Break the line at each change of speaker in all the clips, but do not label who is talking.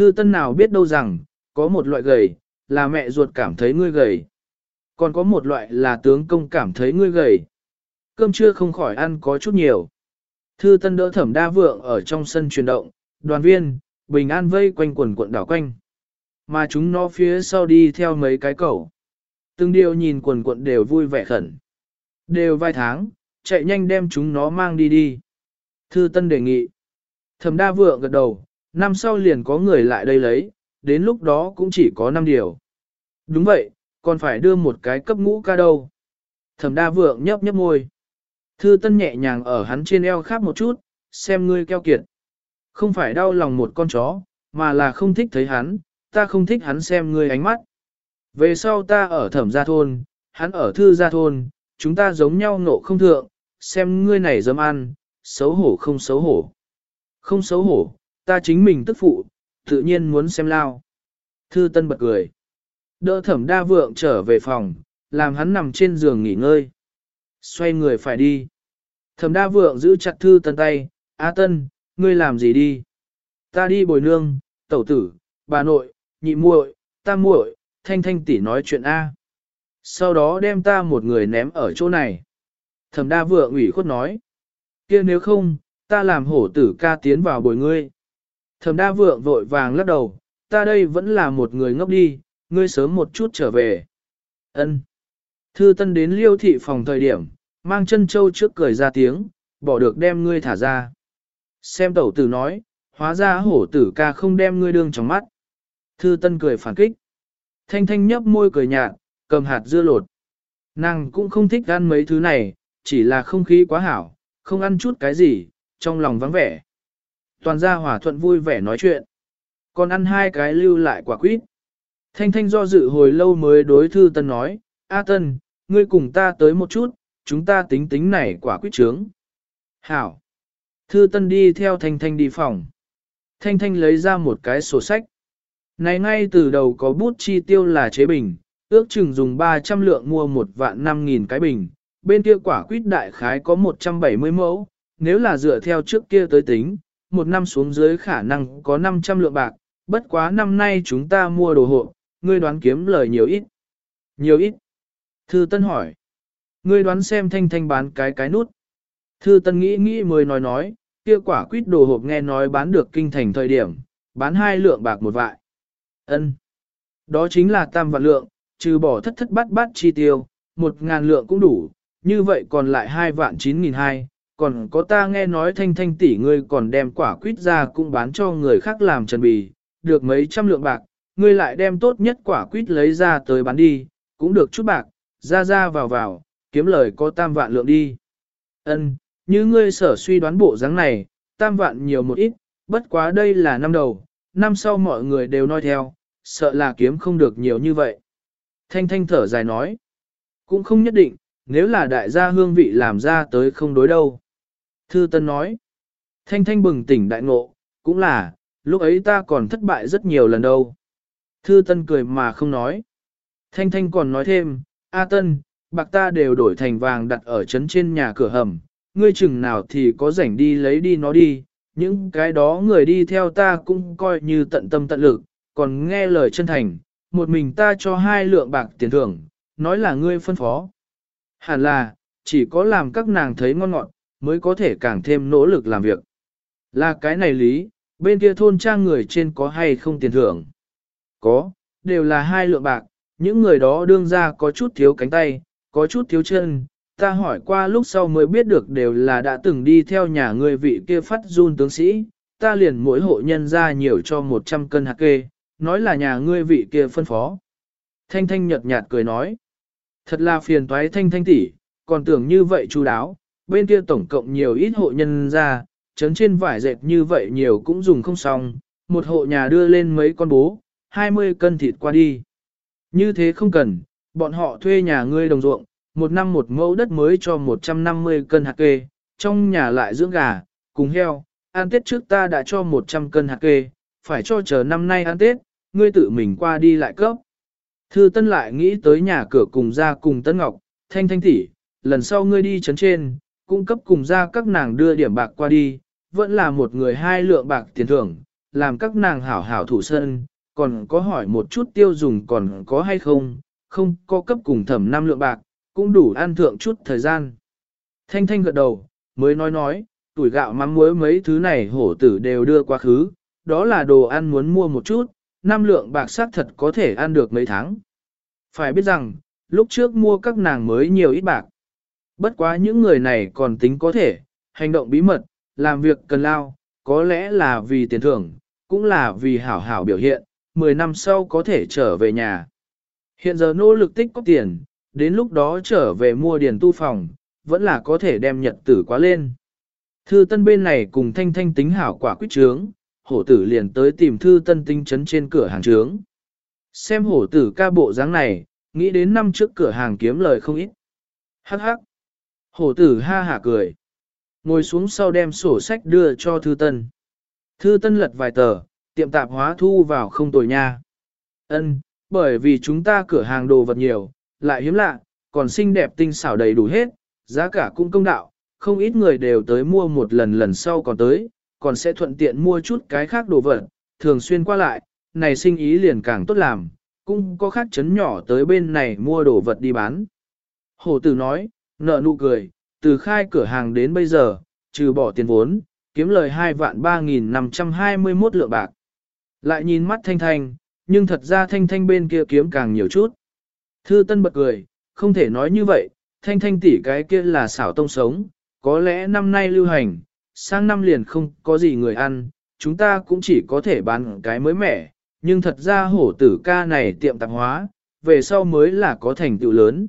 Thư tân nào biết đâu rằng, có một loại gầy, là mẹ ruột cảm thấy ngươi gầy. Còn có một loại là tướng công cảm thấy ngươi gầy. Cơm trưa không khỏi ăn có chút nhiều. Thư tân đỡ thẩm đa vượng ở trong sân chuyển động, đoàn viên, bình an vây quanh quần quận đảo quanh. Mà chúng nó phía sau đi theo mấy cái cẩu. Từng điều nhìn quần quận đều vui vẻ khẩn. Đều vài tháng, chạy nhanh đem chúng nó mang đi đi. Thư Tân đề nghị. Thẩm đa vượng gật đầu, năm sau liền có người lại đây lấy, đến lúc đó cũng chỉ có 5 điều. Đúng vậy, còn phải đưa một cái cấp ngũ ca đâu. Thẩm đa vượng nhấp nhấp môi. Thư Tân nhẹ nhàng ở hắn trên eo khắp một chút, xem ngươi keo kiệt. Không phải đau lòng một con chó, mà là không thích thấy hắn, ta không thích hắn xem ngươi ánh mắt. Về sau ta ở thẩm gia thôn, hắn ở thư gia thôn, chúng ta giống nhau nộ không thượng, xem ngươi này dâm ăn, xấu hổ không xấu hổ. Không xấu hổ, ta chính mình tức phụ, tự nhiên muốn xem lao. Thư Tân bật cười. Đỡ thẩm đa vượng trở về phòng, làm hắn nằm trên giường nghỉ ngơi. Xoay người phải đi. Thẩm đa vượng giữ chặt Thư Tân tay, A Tân, ngươi làm gì đi? Ta đi bồi nương, tẩu tử, bà nội, nhị muội, tam muội, thanh thanh tỷ nói chuyện A. Sau đó đem ta một người ném ở chỗ này. Thẩm đa vượng ủy khuất nói. kia nếu không, ta làm hổ tử ca tiến vào bồi ngươi. Thẩm đa vượng vội vàng lắc đầu, ta đây vẫn là một người ngốc đi, ngươi sớm một chút trở về. Ân. Thư tân đến liêu thị phòng thời điểm, mang chân châu trước cười ra tiếng, bỏ được đem ngươi thả ra. Xem tẩu tử nói, hóa ra hổ tử ca không đem ngươi đương trong mắt. Thư tân cười phản kích. Thanh thanh nhấp môi cười nhạt, cầm hạt dưa lột. Nàng cũng không thích ăn mấy thứ này, chỉ là không khí quá hảo, không ăn chút cái gì, trong lòng vắng vẻ. Toàn gia hòa thuận vui vẻ nói chuyện. Còn ăn hai cái lưu lại quả quýt. Thanh thanh do dự hồi lâu mới đối thư tân nói, A tân, ngươi cùng ta tới một chút, chúng ta tính tính này quả quýt trướng. Hảo. Thư tân đi theo thanh thanh đi phòng. Thanh thanh lấy ra một cái sổ sách. Này ngay từ đầu có bút chi tiêu là chế bình, ước chừng dùng 300 lượng mua một vạn 5 nghìn cái bình, bên kia quả quýt đại khái có 170 mẫu, nếu là dựa theo trước kia tới tính, một năm xuống dưới khả năng có 500 lượng bạc, bất quá năm nay chúng ta mua đồ hộ, ngươi đoán kiếm lời nhiều ít. Nhiều ít. Thư Tân hỏi. Ngươi đoán xem thanh thanh bán cái cái nút. Thư Tân nghĩ nghĩ mới nói nói, kia quả quýt đồ hộp nghe nói bán được kinh thành thời điểm, bán hai lượng bạc một vại. Ân, Đó chính là tam vạn lượng, trừ bỏ thất thất bát bát chi tiêu, một ngàn lượng cũng đủ, như vậy còn lại hai vạn chín nghìn hai. Còn có ta nghe nói thanh thanh tỷ ngươi còn đem quả quýt ra cũng bán cho người khác làm trần bì, được mấy trăm lượng bạc, ngươi lại đem tốt nhất quả quýt lấy ra tới bán đi, cũng được chút bạc, ra ra vào vào, kiếm lời có tam vạn lượng đi. Ân, như ngươi sở suy đoán bộ dáng này, tam vạn nhiều một ít, bất quá đây là năm đầu, năm sau mọi người đều nói theo, sợ là kiếm không được nhiều như vậy. Thanh thanh thở dài nói, cũng không nhất định, nếu là đại gia hương vị làm ra tới không đối đâu. Thư Tân nói, thanh thanh bừng tỉnh đại ngộ, cũng là, lúc ấy ta còn thất bại rất nhiều lần đâu. Thư Tân cười mà không nói. Thanh thanh còn nói thêm, A Tân, bạc ta đều đổi thành vàng đặt ở trấn trên nhà cửa hầm, ngươi chừng nào thì có rảnh đi lấy đi nó đi, những cái đó người đi theo ta cũng coi như tận tâm tận lực, còn nghe lời chân thành, một mình ta cho hai lượng bạc tiền thưởng, nói là ngươi phân phó. Hẳn là, chỉ có làm các nàng thấy ngon ngọt, mới có thể càng thêm nỗ lực làm việc. Là cái này lý, bên kia thôn trang người trên có hay không tiền thưởng? Có, đều là hai lượng bạc, những người đó đương ra có chút thiếu cánh tay, có chút thiếu chân, ta hỏi qua lúc sau mới biết được đều là đã từng đi theo nhà ngươi vị kia phát run tướng sĩ, ta liền mỗi hộ nhân ra nhiều cho 100 cân hạt kê, nói là nhà ngươi vị kia phân phó. Thanh Thanh nhật nhạt cười nói, thật là phiền toái Thanh Thanh tỷ, còn tưởng như vậy chú đáo, bên kia tổng cộng nhiều ít hộ nhân ra, chấn trên vải dệt như vậy nhiều cũng dùng không xong, một hộ nhà đưa lên mấy con bố, 20 cân thịt qua đi. Như thế không cần, bọn họ thuê nhà ngươi đồng ruộng, một năm một mẫu đất mới cho 150 cân hạt kê, trong nhà lại dưỡng gà, cùng heo, ăn tết trước ta đã cho 100 cân hạt kê, phải cho chờ năm nay ăn tết, ngươi tự mình qua đi lại cấp. Thư Tân lại nghĩ tới nhà cửa cùng ra cùng Tân Ngọc, Thanh Thanh tỷ, lần sau ngươi đi chấn trên, cung cấp cùng ra các nàng đưa điểm bạc qua đi, vẫn là một người hai lượng bạc tiền thưởng, làm các nàng hảo hảo thủ sân, còn có hỏi một chút tiêu dùng còn có hay không, không có cấp cùng thẩm năm lượng bạc, cũng đủ ăn thượng chút thời gian. Thanh Thanh gật đầu, mới nói nói, tuổi gạo mắm muối mấy thứ này hổ tử đều đưa quá khứ, đó là đồ ăn muốn mua một chút, năm lượng bạc xác thật có thể ăn được mấy tháng. Phải biết rằng, lúc trước mua các nàng mới nhiều ít bạc. Bất quá những người này còn tính có thể, hành động bí mật, làm việc cần lao, có lẽ là vì tiền thưởng, cũng là vì hảo hảo biểu hiện, 10 năm sau có thể trở về nhà. Hiện giờ nỗ lực tích có tiền, đến lúc đó trở về mua điền tu phòng, vẫn là có thể đem nhật tử quá lên. Thư tân bên này cùng thanh thanh tính hảo quả quyết trướng, hổ tử liền tới tìm thư tân tinh chấn trên cửa hàng trướng. Xem hổ tử ca bộ dáng này, nghĩ đến năm trước cửa hàng kiếm lời không ít. Hắc hắc. Hổ tử ha hả cười. Ngồi xuống sau đem sổ sách đưa cho thư tân. Thư tân lật vài tờ, tiệm tạp hóa thu vào không tồi nha. Ân, bởi vì chúng ta cửa hàng đồ vật nhiều, lại hiếm lạ, còn xinh đẹp tinh xảo đầy đủ hết, giá cả cũng công đạo, không ít người đều tới mua một lần lần sau còn tới, còn sẽ thuận tiện mua chút cái khác đồ vật, thường xuyên qua lại, này sinh ý liền càng tốt làm, cũng có khác chấn nhỏ tới bên này mua đồ vật đi bán. Hổ tử nói, nợ nụ cười, từ khai cửa hàng đến bây giờ, trừ bỏ tiền vốn, kiếm lời 2 vạn 3.521 lượng bạc. Lại nhìn mắt thanh thanh, nhưng thật ra thanh thanh bên kia kiếm càng nhiều chút. Thư Tân bật cười, không thể nói như vậy, thanh thanh tỷ cái kia là xảo tông sống, có lẽ năm nay lưu hành, sang năm liền không có gì người ăn, chúng ta cũng chỉ có thể bán cái mới mẻ, nhưng thật ra hổ tử ca này tiệm tạp hóa, về sau mới là có thành tựu lớn.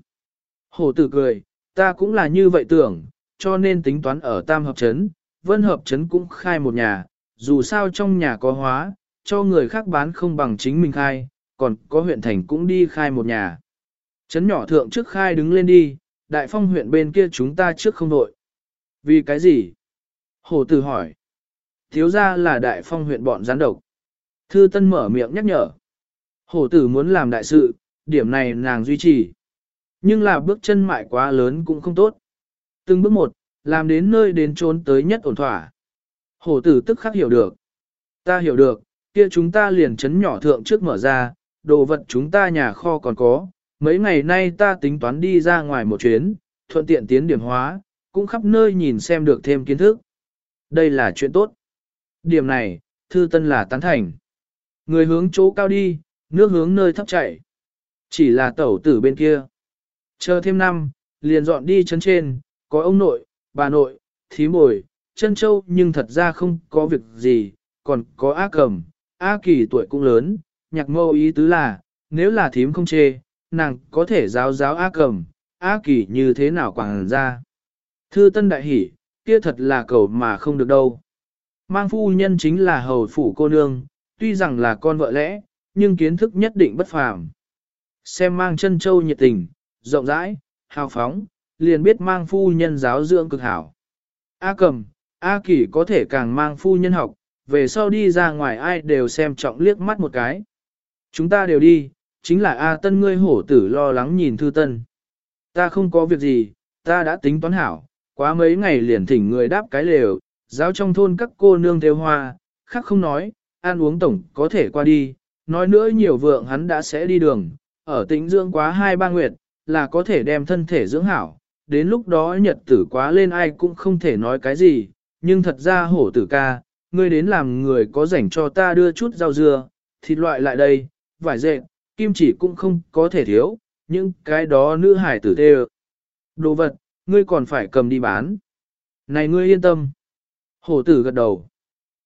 Hổ tử cười, ta cũng là như vậy tưởng, cho nên tính toán ở tam hợp chấn vân hợp chấn cũng khai một nhà, dù sao trong nhà có hóa, cho người khác bán không bằng chính mình khai, còn có huyện thành cũng đi khai một nhà. chấn nhỏ thượng trước khai đứng lên đi, đại phong huyện bên kia chúng ta trước không đội. Vì cái gì? Hồ Tử hỏi. Thiếu ra là đại phong huyện bọn gián độc. Thư Tân mở miệng nhắc nhở. Hổ tử muốn làm đại sự, điểm này nàng duy trì. Nhưng là bước chân mại quá lớn cũng không tốt. Từng bước một, làm đến nơi đến trốn tới nhất ổn thỏa. Hổ tử tức khắc hiểu được. Ta hiểu được, kia chúng ta liền chấn nhỏ thượng trước mở ra, đồ vật chúng ta nhà kho còn có. Mấy ngày nay ta tính toán đi ra ngoài một chuyến, thuận tiện tiến điểm hóa, cũng khắp nơi nhìn xem được thêm kiến thức. Đây là chuyện tốt. Điểm này, thư tân là tán thành. Người hướng chỗ cao đi, nước hướng nơi thấp chạy. Chỉ là tẩu tử bên kia. Chờ thêm năm, liền dọn đi chân trên, có ông nội, bà nội, thí mồi, chân châu nhưng thật ra không có việc gì, còn có A cầm, A kỳ tuổi cũng lớn, nhạc mâu ý tứ là, nếu là thím không chê, nàng có thể giáo giáo A cầm, A kỳ như thế nào quảng ra. Thư tân đại hỷ, kia thật là cầu mà không được đâu. Mang phu nhân chính là hầu phủ cô nương, tuy rằng là con vợ lẽ, nhưng kiến thức nhất định bất phàm. Xem mang chân châu nhiệt tình, rộng rãi, hào phóng, liền biết mang phu nhân giáo dưỡng cực hảo. A cầm, A kỷ có thể càng mang phu nhân học, về sau đi ra ngoài ai đều xem trọng liếc mắt một cái. Chúng ta đều đi, chính là A tân ngươi hổ tử lo lắng nhìn thư tân. Ta không có việc gì, ta đã tính toán hảo, quá mấy ngày liền thỉnh người đáp cái lều, giáo trong thôn các cô nương theo hoa, khác không nói, ăn uống tổng có thể qua đi, nói nữa nhiều vượng hắn đã sẽ đi đường, ở tĩnh dưỡng quá hai ba nguyệt, là có thể đem thân thể dưỡng hảo, đến lúc đó nhật tử quá lên ai cũng không thể nói cái gì, nhưng thật ra hổ tử ca, ngươi đến làm người có rảnh cho ta đưa chút rau dưa, thịt loại lại đây, vải dệt, kim chỉ cũng không có thể thiếu, nhưng cái đó nữ hải tử tê Đồ vật, ngươi còn phải cầm đi bán. Này ngươi yên tâm. Hổ tử gật đầu.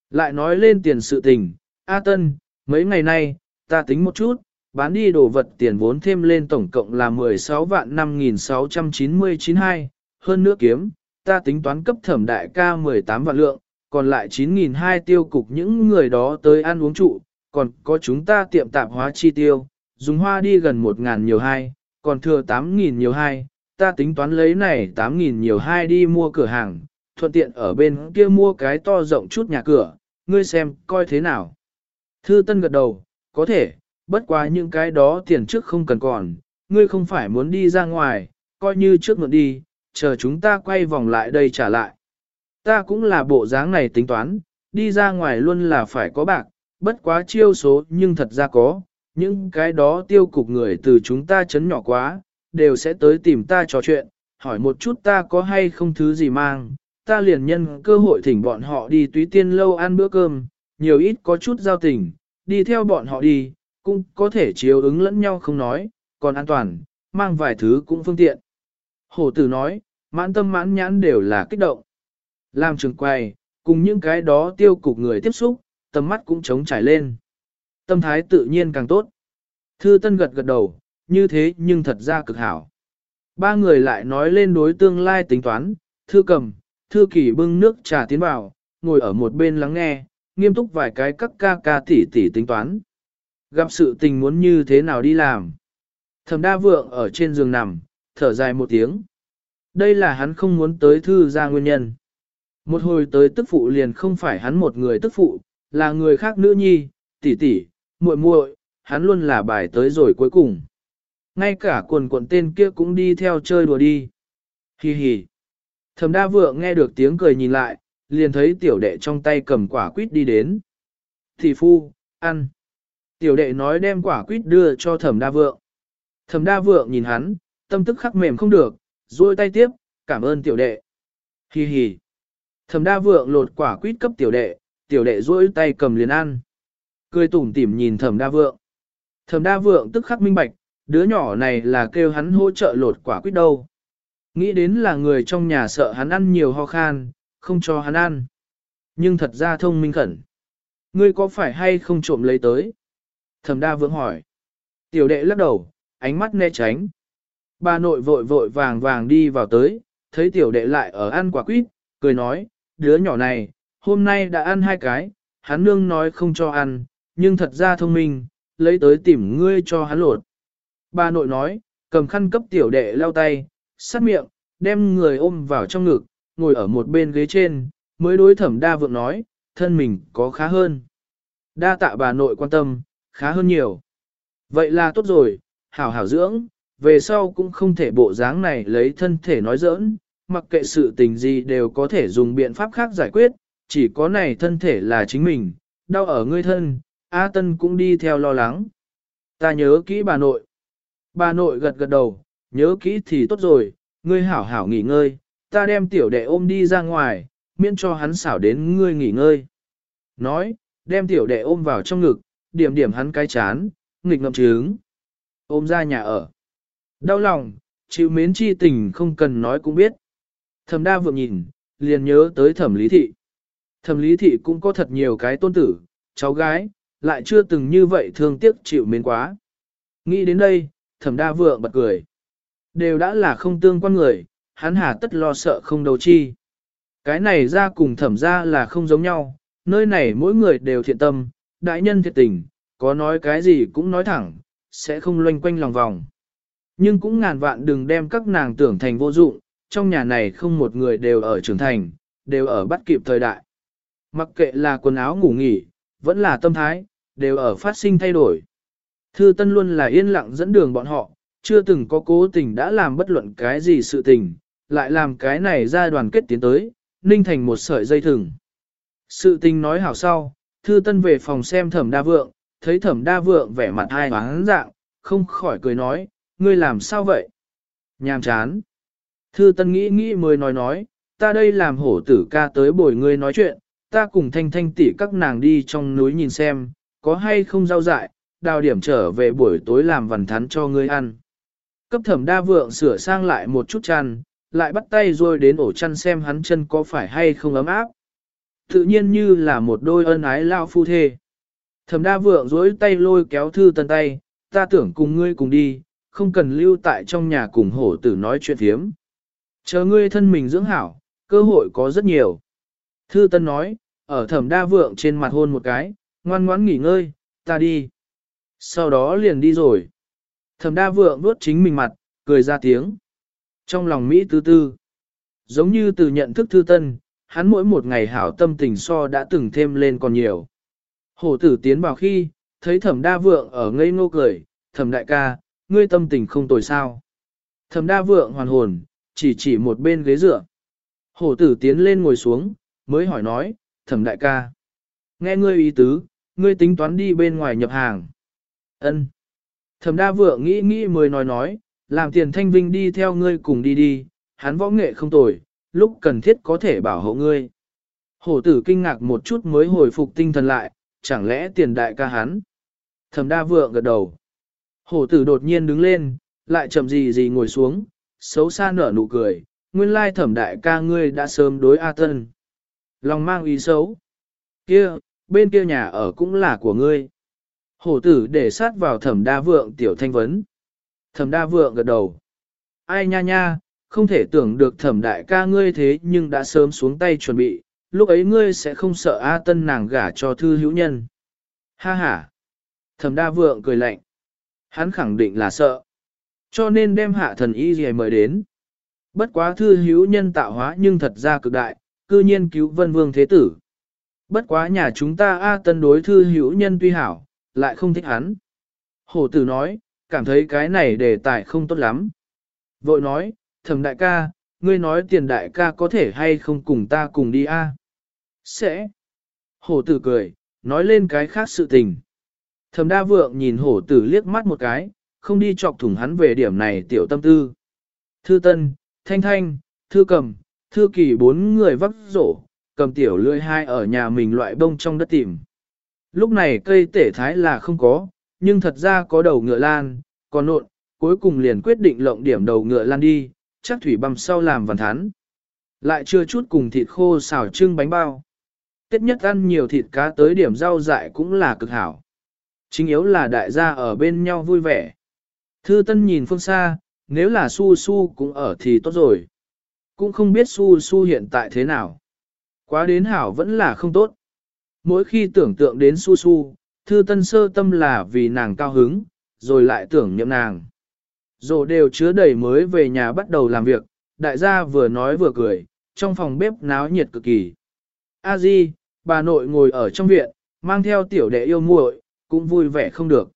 Lại nói lên tiền sự tình, A Tân, mấy ngày nay, ta tính một chút, bán đi đồ vật tiền vốn thêm lên tổng cộng là 16 vạn 5.699 hơn nữa kiếm, ta tính toán cấp thẩm đại ca 18 vạn lượng, còn lại 9.200 tiêu cục những người đó tới ăn uống trụ, còn có chúng ta tiệm tạp hóa chi tiêu, dùng hoa đi gần 1.000 nhiều hai, còn thừa 8.000 nhiều hai, ta tính toán lấy này 8.000 nhiều hai đi mua cửa hàng, thuận tiện ở bên kia mua cái to rộng chút nhà cửa, ngươi xem, coi thế nào. Thư Tân gật đầu, có thể, bất quá những cái đó tiền trước không cần còn, ngươi không phải muốn đi ra ngoài, coi như trước mượn đi, chờ chúng ta quay vòng lại đây trả lại. Ta cũng là bộ dáng này tính toán, đi ra ngoài luôn là phải có bạc, bất quá chiêu số nhưng thật ra có, những cái đó tiêu cục người từ chúng ta chấn nhỏ quá, đều sẽ tới tìm ta trò chuyện, hỏi một chút ta có hay không thứ gì mang, ta liền nhân cơ hội thỉnh bọn họ đi túy tiên lâu ăn bữa cơm, nhiều ít có chút giao tình, đi theo bọn họ đi, cũng có thể chiếu ứng lẫn nhau không nói, còn an toàn, mang vài thứ cũng phương tiện. Hổ tử nói, mãn tâm mãn nhãn đều là kích động. Làm trường quay, cùng những cái đó tiêu cục người tiếp xúc, tầm mắt cũng trống trải lên. Tâm thái tự nhiên càng tốt. Thư Tân gật gật đầu, như thế nhưng thật ra cực hảo. Ba người lại nói lên đối tương lai tính toán, Thư Cầm, Thư Kỳ bưng nước trà tiến vào, ngồi ở một bên lắng nghe, nghiêm túc vài cái các ca ca tỉ tỉ tính toán. Gặp sự tình muốn như thế nào đi làm. Thẩm đa vượng ở trên giường nằm, thở dài một tiếng. Đây là hắn không muốn tới thư ra nguyên nhân. Một hồi tới tức phụ liền không phải hắn một người tức phụ, là người khác nữ nhi, tỷ tỷ, muội muội, hắn luôn là bài tới rồi cuối cùng. Ngay cả quần quần tên kia cũng đi theo chơi đùa đi. Hi hi. Thẩm đa vượng nghe được tiếng cười nhìn lại, liền thấy tiểu đệ trong tay cầm quả quýt đi đến. Thị phu, ăn. Tiểu đệ nói đem quả quýt đưa cho thẩm đa vượng. Thẩm đa vượng nhìn hắn, tâm tức khắc mềm không được, duỗi tay tiếp, cảm ơn tiểu đệ. Hi hi. Thẩm đa vượng lột quả quýt cấp tiểu đệ, tiểu đệ duỗi tay cầm liền ăn. Cười tủm tỉm nhìn thẩm đa vượng. Thẩm đa vượng tức khắc minh bạch, đứa nhỏ này là kêu hắn hỗ trợ lột quả quýt đâu. Nghĩ đến là người trong nhà sợ hắn ăn nhiều ho khan, không cho hắn ăn. Nhưng thật ra thông minh khẩn. Ngươi có phải hay không trộm lấy tới? Thẩm đa vượng hỏi. Tiểu đệ lắc đầu, ánh mắt né tránh. Bà nội vội vội vàng vàng đi vào tới, thấy tiểu đệ lại ở ăn quả quýt, cười nói, đứa nhỏ này, hôm nay đã ăn hai cái, hắn nương nói không cho ăn, nhưng thật ra thông minh, lấy tới tìm ngươi cho hắn lột. Bà nội nói, cầm khăn cấp tiểu đệ lau tay, sát miệng, đem người ôm vào trong ngực, ngồi ở một bên ghế trên, mới đối thẩm đa vượng nói, thân mình có khá hơn. Đa tạ bà nội quan tâm, khá hơn nhiều. Vậy là tốt rồi, hảo hảo dưỡng, về sau cũng không thể bộ dáng này lấy thân thể nói giỡn, mặc kệ sự tình gì đều có thể dùng biện pháp khác giải quyết, chỉ có này thân thể là chính mình, đau ở ngươi thân, A Tân cũng đi theo lo lắng. Ta nhớ kỹ bà nội. Bà nội gật gật đầu, nhớ kỹ thì tốt rồi, ngươi hảo hảo nghỉ ngơi, ta đem tiểu đệ ôm đi ra ngoài, miễn cho hắn xảo đến ngươi nghỉ ngơi. Nói, đem tiểu đệ ôm vào trong ngực, điểm điểm hắn cái chán, nghịch ngậm trứng. Ôm ra nhà ở. Đau lòng, chịu mến chi tình không cần nói cũng biết. Thẩm đa vượng nhìn, liền nhớ tới thẩm lý thị. Thẩm lý thị cũng có thật nhiều cái tôn tử, cháu gái, lại chưa từng như vậy thương tiếc chịu mến quá. Nghĩ đến đây, thẩm đa vượng bật cười. Đều đã là không tương quan người, hắn hà tất lo sợ không đầu chi. Cái này ra cùng thẩm ra là không giống nhau, nơi này mỗi người đều thiện tâm, đại nhân thiệt tình, có nói cái gì cũng nói thẳng, sẽ không loanh quanh lòng vòng. Nhưng cũng ngàn vạn đừng đem các nàng tưởng thành vô dụng, trong nhà này không một người đều ở trưởng thành, đều ở bắt kịp thời đại. Mặc kệ là quần áo ngủ nghỉ, vẫn là tâm thái, đều ở phát sinh thay đổi. Thư Tân luôn là yên lặng dẫn đường bọn họ, chưa từng có cố tình đã làm bất luận cái gì sự tình, lại làm cái này ra đoàn kết tiến tới, ninh thành một sợi dây thừng. Sự tình nói hảo sau, Thư Tân về phòng xem Thẩm Đa Vượng, thấy Thẩm Đa Vượng vẻ mặt ai oán dạng, không khỏi cười nói, ngươi làm sao vậy? Nhàm chán. Thư Tân nghĩ nghĩ mới nói nói, ta đây làm hổ tử ca tới bồi ngươi nói chuyện, ta cùng thanh thanh tỷ các nàng đi trong núi nhìn xem, có hay không rau dại, đào điểm trở về buổi tối làm vằn thắn cho ngươi ăn. Cấp thẩm đa vượng sửa sang lại một chút chăn, lại bắt tay rồi đến ổ chăn xem hắn chân có phải hay không ấm áp. Tự nhiên như là một đôi ân ái lao phu thê. Thẩm đa vượng dối tay lôi kéo thư tân tay, ta tưởng cùng ngươi cùng đi, không cần lưu tại trong nhà cùng hổ tử nói chuyện thiếm. Chờ ngươi thân mình dưỡng hảo, cơ hội có rất nhiều. Thư Tân nói, ở thẩm đa vượng trên mặt hôn một cái, ngoan ngoãn nghỉ ngơi, ta đi. Sau đó liền đi rồi. Thẩm đa vượng vuốt chính mình mặt, cười ra tiếng. Trong lòng Mỹ tư tư, giống như từ nhận thức Thư Tân, hắn mỗi một ngày hảo tâm tình so đã từng thêm lên còn nhiều. Hổ tử tiến vào khi, thấy thẩm đa vượng ở ngây ngô cười, thẩm đại ca, ngươi tâm tình không tồi sao. Thẩm đa vượng hoàn hồn, chỉ chỉ một bên ghế dựa. Hổ tử tiến lên ngồi xuống, mới hỏi nói, thẩm đại ca. Nghe ngươi ý tứ, ngươi tính toán đi bên ngoài nhập hàng. Ân. Thẩm đa vượng nghĩ nghĩ mới nói nói, làm tiền thanh vinh đi theo ngươi cùng đi đi, hắn võ nghệ không tồi, lúc cần thiết có thể bảo hộ ngươi. Hổ tử kinh ngạc một chút mới hồi phục tinh thần lại, chẳng lẽ tiền đại ca hắn. Thẩm đa vượng gật đầu. Hổ tử đột nhiên đứng lên, lại chậm gì gì ngồi xuống, xấu xa nở nụ cười, nguyên lai thẩm đại ca ngươi đã sớm đối A Tân. Lòng mang ý xấu. Kia, bên kia nhà ở cũng là của ngươi. Hổ tử để sát vào thẩm đa vượng tiểu thanh vấn. Thẩm đa vượng gật đầu. Ai nha nha, không thể tưởng được thẩm đại ca ngươi thế nhưng đã sớm xuống tay chuẩn bị, lúc ấy ngươi sẽ không sợ A Tân nàng gả cho thư hữu nhân. Ha ha. Thẩm đa vượng cười lạnh. Hắn khẳng định là sợ. Cho nên đem hạ thần y gì mời đến. Bất quá thư hữu nhân tạo hóa nhưng thật ra cực đại, cư nhiên cứu vân vương thế tử. Bất quá nhà chúng ta A tân đối thư hữu nhân tuy hảo, lại không thích hắn. Hổ tử nói, cảm thấy cái này đề tài không tốt lắm. Vội nói, thẩm đại ca, ngươi nói tiền đại ca có thể hay không cùng ta cùng đi A. Sẽ. Hổ tử cười, nói lên cái khác sự tình. Thẩm đa vượng nhìn hổ tử liếc mắt một cái, không đi chọc thủng hắn về điểm này tiểu tâm tư. Thư Tân, Thanh Thanh, Thư Cầm, Thư Kỳ bốn người vắt rổ, cầm tiểu lưỡi hai ở nhà mình loại bông trong đất tìm. Lúc này cây tể thái là không có, nhưng thật ra có đầu ngựa lan, còn nộn, cuối cùng liền quyết định lộng điểm đầu ngựa lan đi, chắc thủy băm sau làm vằn thán, Lại chưa chút cùng thịt khô xào trưng bánh bao. Tết nhất ăn nhiều thịt cá tới điểm rau dại cũng là cực hảo. Chính yếu là đại gia ở bên nhau vui vẻ. Thư Tân nhìn phương xa, nếu là Su Su cũng ở thì tốt rồi. Cũng không biết Su Su hiện tại thế nào. Quá đến hảo vẫn là không tốt. Mỗi khi tưởng tượng đến Su Su, Thư Tân sơ tâm là vì nàng cao hứng, rồi lại tưởng niệm nàng. Rồi đều chứa đầy mới về nhà bắt đầu làm việc, đại gia vừa nói vừa cười, trong phòng bếp náo nhiệt cực kỳ. A Di, bà nội ngồi ở trong viện, mang theo tiểu đệ yêu muội, cũng vui vẻ không được.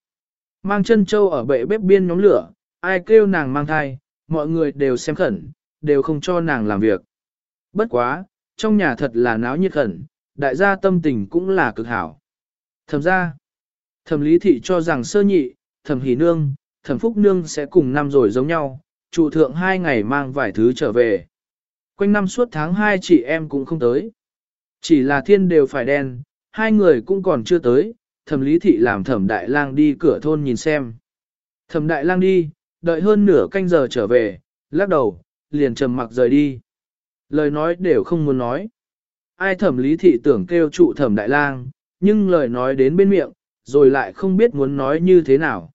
Mang chân châu ở bệ bếp biên nhóm lửa, ai kêu nàng mang thai, mọi người đều xem khẩn, đều không cho nàng làm việc. Bất quá, trong nhà thật là náo nhiệt khẩn, đại gia tâm tình cũng là cực hảo. Thẩm ra, thẩm lý thị cho rằng sơ nhị, thẩm hỷ nương, thẩm phúc nương sẽ cùng năm rồi giống nhau, trụ thượng hai ngày mang vài thứ trở về. Quanh năm suốt tháng hai chị em cũng không tới. Chỉ là thiên đều phải đen, hai người cũng còn chưa tới, thẩm lý thị làm thẩm đại lang đi cửa thôn nhìn xem. Thẩm đại lang đi, đợi hơn nửa canh giờ trở về, lắc đầu, liền trầm mặc rời đi. Lời nói đều không muốn nói. Ai thẩm lý thị tưởng kêu trụ thẩm đại lang, nhưng lời nói đến bên miệng, rồi lại không biết muốn nói như thế nào.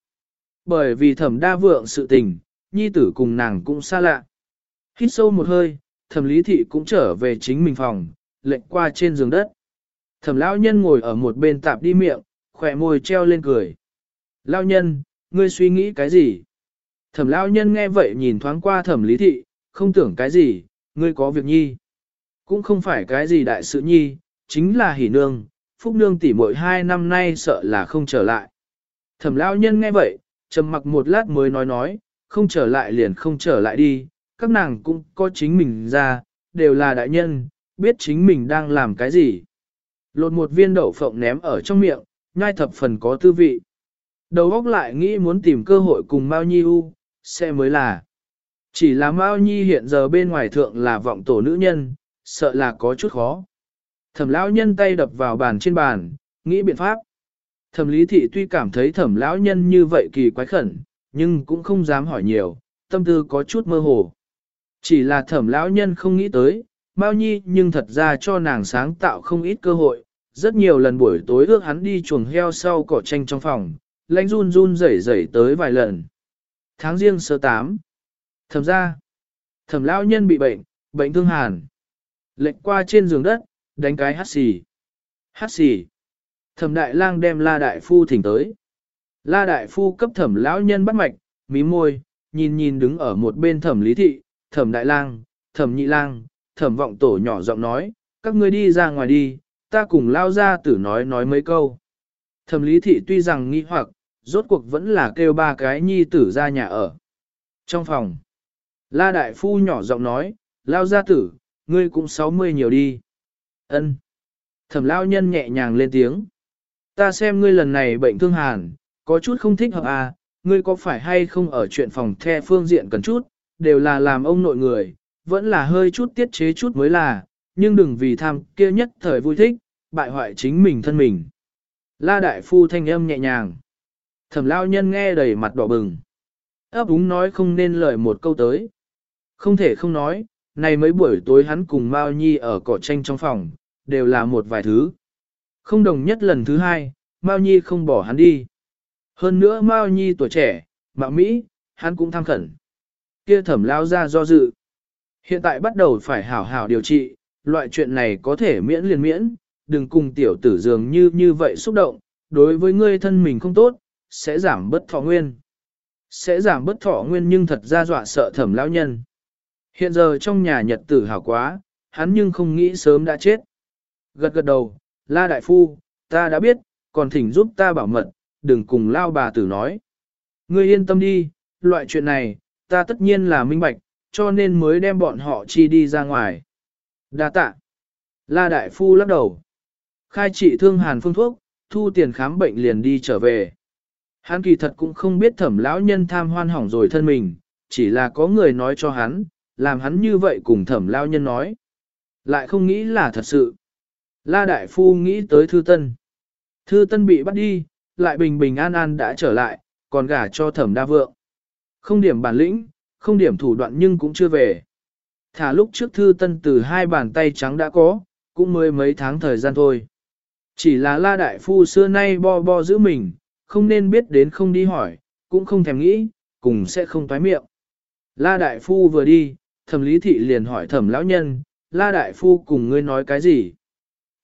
Bởi vì thẩm đa vượng sự tình, nhi tử cùng nàng cũng xa lạ. Hít sâu một hơi, thẩm lý thị cũng trở về chính mình phòng, lệnh qua trên giường đất. Thẩm lão nhân ngồi ở một bên tạp đi miệng, khỏe môi treo lên cười. Lão nhân, ngươi suy nghĩ cái gì? Thẩm lão nhân nghe vậy nhìn thoáng qua thẩm lý thị, không tưởng cái gì, ngươi có việc nhi. Cũng không phải cái gì đại sự nhi, chính là hỉ nương, phúc nương tỷ muội hai năm nay sợ là không trở lại. Thẩm lão nhân nghe vậy, trầm mặc một lát mới nói nói, không trở lại liền không trở lại đi, các nàng cũng có chính mình ra, đều là đại nhân, biết chính mình đang làm cái gì. Lột một viên đậu phộng ném ở trong miệng, nhai thập phần có tư vị. Đầu óc lại nghĩ muốn tìm cơ hội cùng Mao Nhi U, sẽ mới là. Chỉ là Mao Nhi hiện giờ bên ngoài thượng là vọng tổ nữ nhân, sợ là có chút khó. Thẩm lão nhân tay đập vào bàn trên bàn, nghĩ biện pháp. Thẩm lý thị tuy cảm thấy thẩm lão nhân như vậy kỳ quái khẩn, nhưng cũng không dám hỏi nhiều, tâm tư có chút mơ hồ. Chỉ là thẩm lão nhân không nghĩ tới, Mao Nhi nhưng thật ra cho nàng sáng tạo không ít cơ hội, rất nhiều lần buổi tối ước hắn đi chuồng heo sau cỏ tranh trong phòng, lãnh run run rẩy rẩy tới vài lần. Tháng riêng sơ tám. Thẩm ra. Thẩm lão nhân bị bệnh, bệnh thương hàn. Lệnh qua trên giường đất, đánh cái hát xì. Hát xì. Thẩm đại lang đem la đại phu thỉnh tới. La đại phu cấp thẩm lão nhân bắt mạch, mí môi, nhìn nhìn đứng ở một bên thẩm lý thị, thẩm đại lang, thẩm nhị lang, thẩm vọng tổ nhỏ giọng nói, các ngươi đi ra ngoài đi, ta cùng lao ra tử nói nói mấy câu. Thẩm lý thị tuy rằng nghi hoặc, rốt cuộc vẫn là kêu ba cái nhi tử ra nhà ở. Trong phòng, la đại phu nhỏ giọng nói, lao gia tử, ngươi cũng sáu mươi nhiều đi. ân Thẩm lao nhân nhẹ nhàng lên tiếng. Ta xem ngươi lần này bệnh thương hàn, có chút không thích hợp à, ngươi có phải hay không ở chuyện phòng the phương diện cần chút, đều là làm ông nội người, vẫn là hơi chút tiết chế chút mới là, nhưng đừng vì tham kia nhất thời vui thích, bại hoại chính mình thân mình. La đại phu thanh âm nhẹ nhàng. Thẩm lao nhân nghe đầy mặt đỏ bừng. ấp úng nói không nên lời một câu tới. Không thể không nói, này mấy buổi tối hắn cùng Mao Nhi ở cỏ tranh trong phòng, đều là một vài thứ. Không đồng nhất lần thứ hai, Mao Nhi không bỏ hắn đi. Hơn nữa Mao Nhi tuổi trẻ, mạo Mỹ, hắn cũng tham khẩn. Kia thẩm lao ra do dự. Hiện tại bắt đầu phải hảo hảo điều trị, loại chuyện này có thể miễn liền miễn, đừng cùng tiểu tử dường như như vậy xúc động, đối với ngươi thân mình không tốt, sẽ giảm bất thọ nguyên. Sẽ giảm bất thọ nguyên nhưng thật ra dọa sợ thẩm lão nhân. Hiện giờ trong nhà nhật tử hảo quá, hắn nhưng không nghĩ sớm đã chết. Gật gật đầu, la đại phu, ta đã biết, còn thỉnh giúp ta bảo mật, đừng cùng lao bà tử nói. Ngươi yên tâm đi, loại chuyện này, ta tất nhiên là minh bạch, cho nên mới đem bọn họ chi đi ra ngoài. Đa tạ. La đại phu lắc đầu. Khai trị thương hàn phương thuốc, thu tiền khám bệnh liền đi trở về. Hắn kỳ thật cũng không biết thẩm lão nhân tham hoan hỏng rồi thân mình, chỉ là có người nói cho hắn, làm hắn như vậy cùng thẩm lão nhân nói. Lại không nghĩ là thật sự. La Đại Phu nghĩ tới Thư Tân. Thư Tân bị bắt đi, lại bình bình an an đã trở lại, còn gả cho thẩm đa vượng. Không điểm bản lĩnh, không điểm thủ đoạn nhưng cũng chưa về. Thả lúc trước Thư Tân từ hai bàn tay trắng đã có, cũng mới mấy tháng thời gian thôi. Chỉ là La Đại Phu xưa nay bo bo giữ mình, không nên biết đến không đi hỏi, cũng không thèm nghĩ, cùng sẽ không toái miệng. La Đại Phu vừa đi, thẩm lý thị liền hỏi thẩm lão nhân, La Đại Phu cùng ngươi nói cái gì?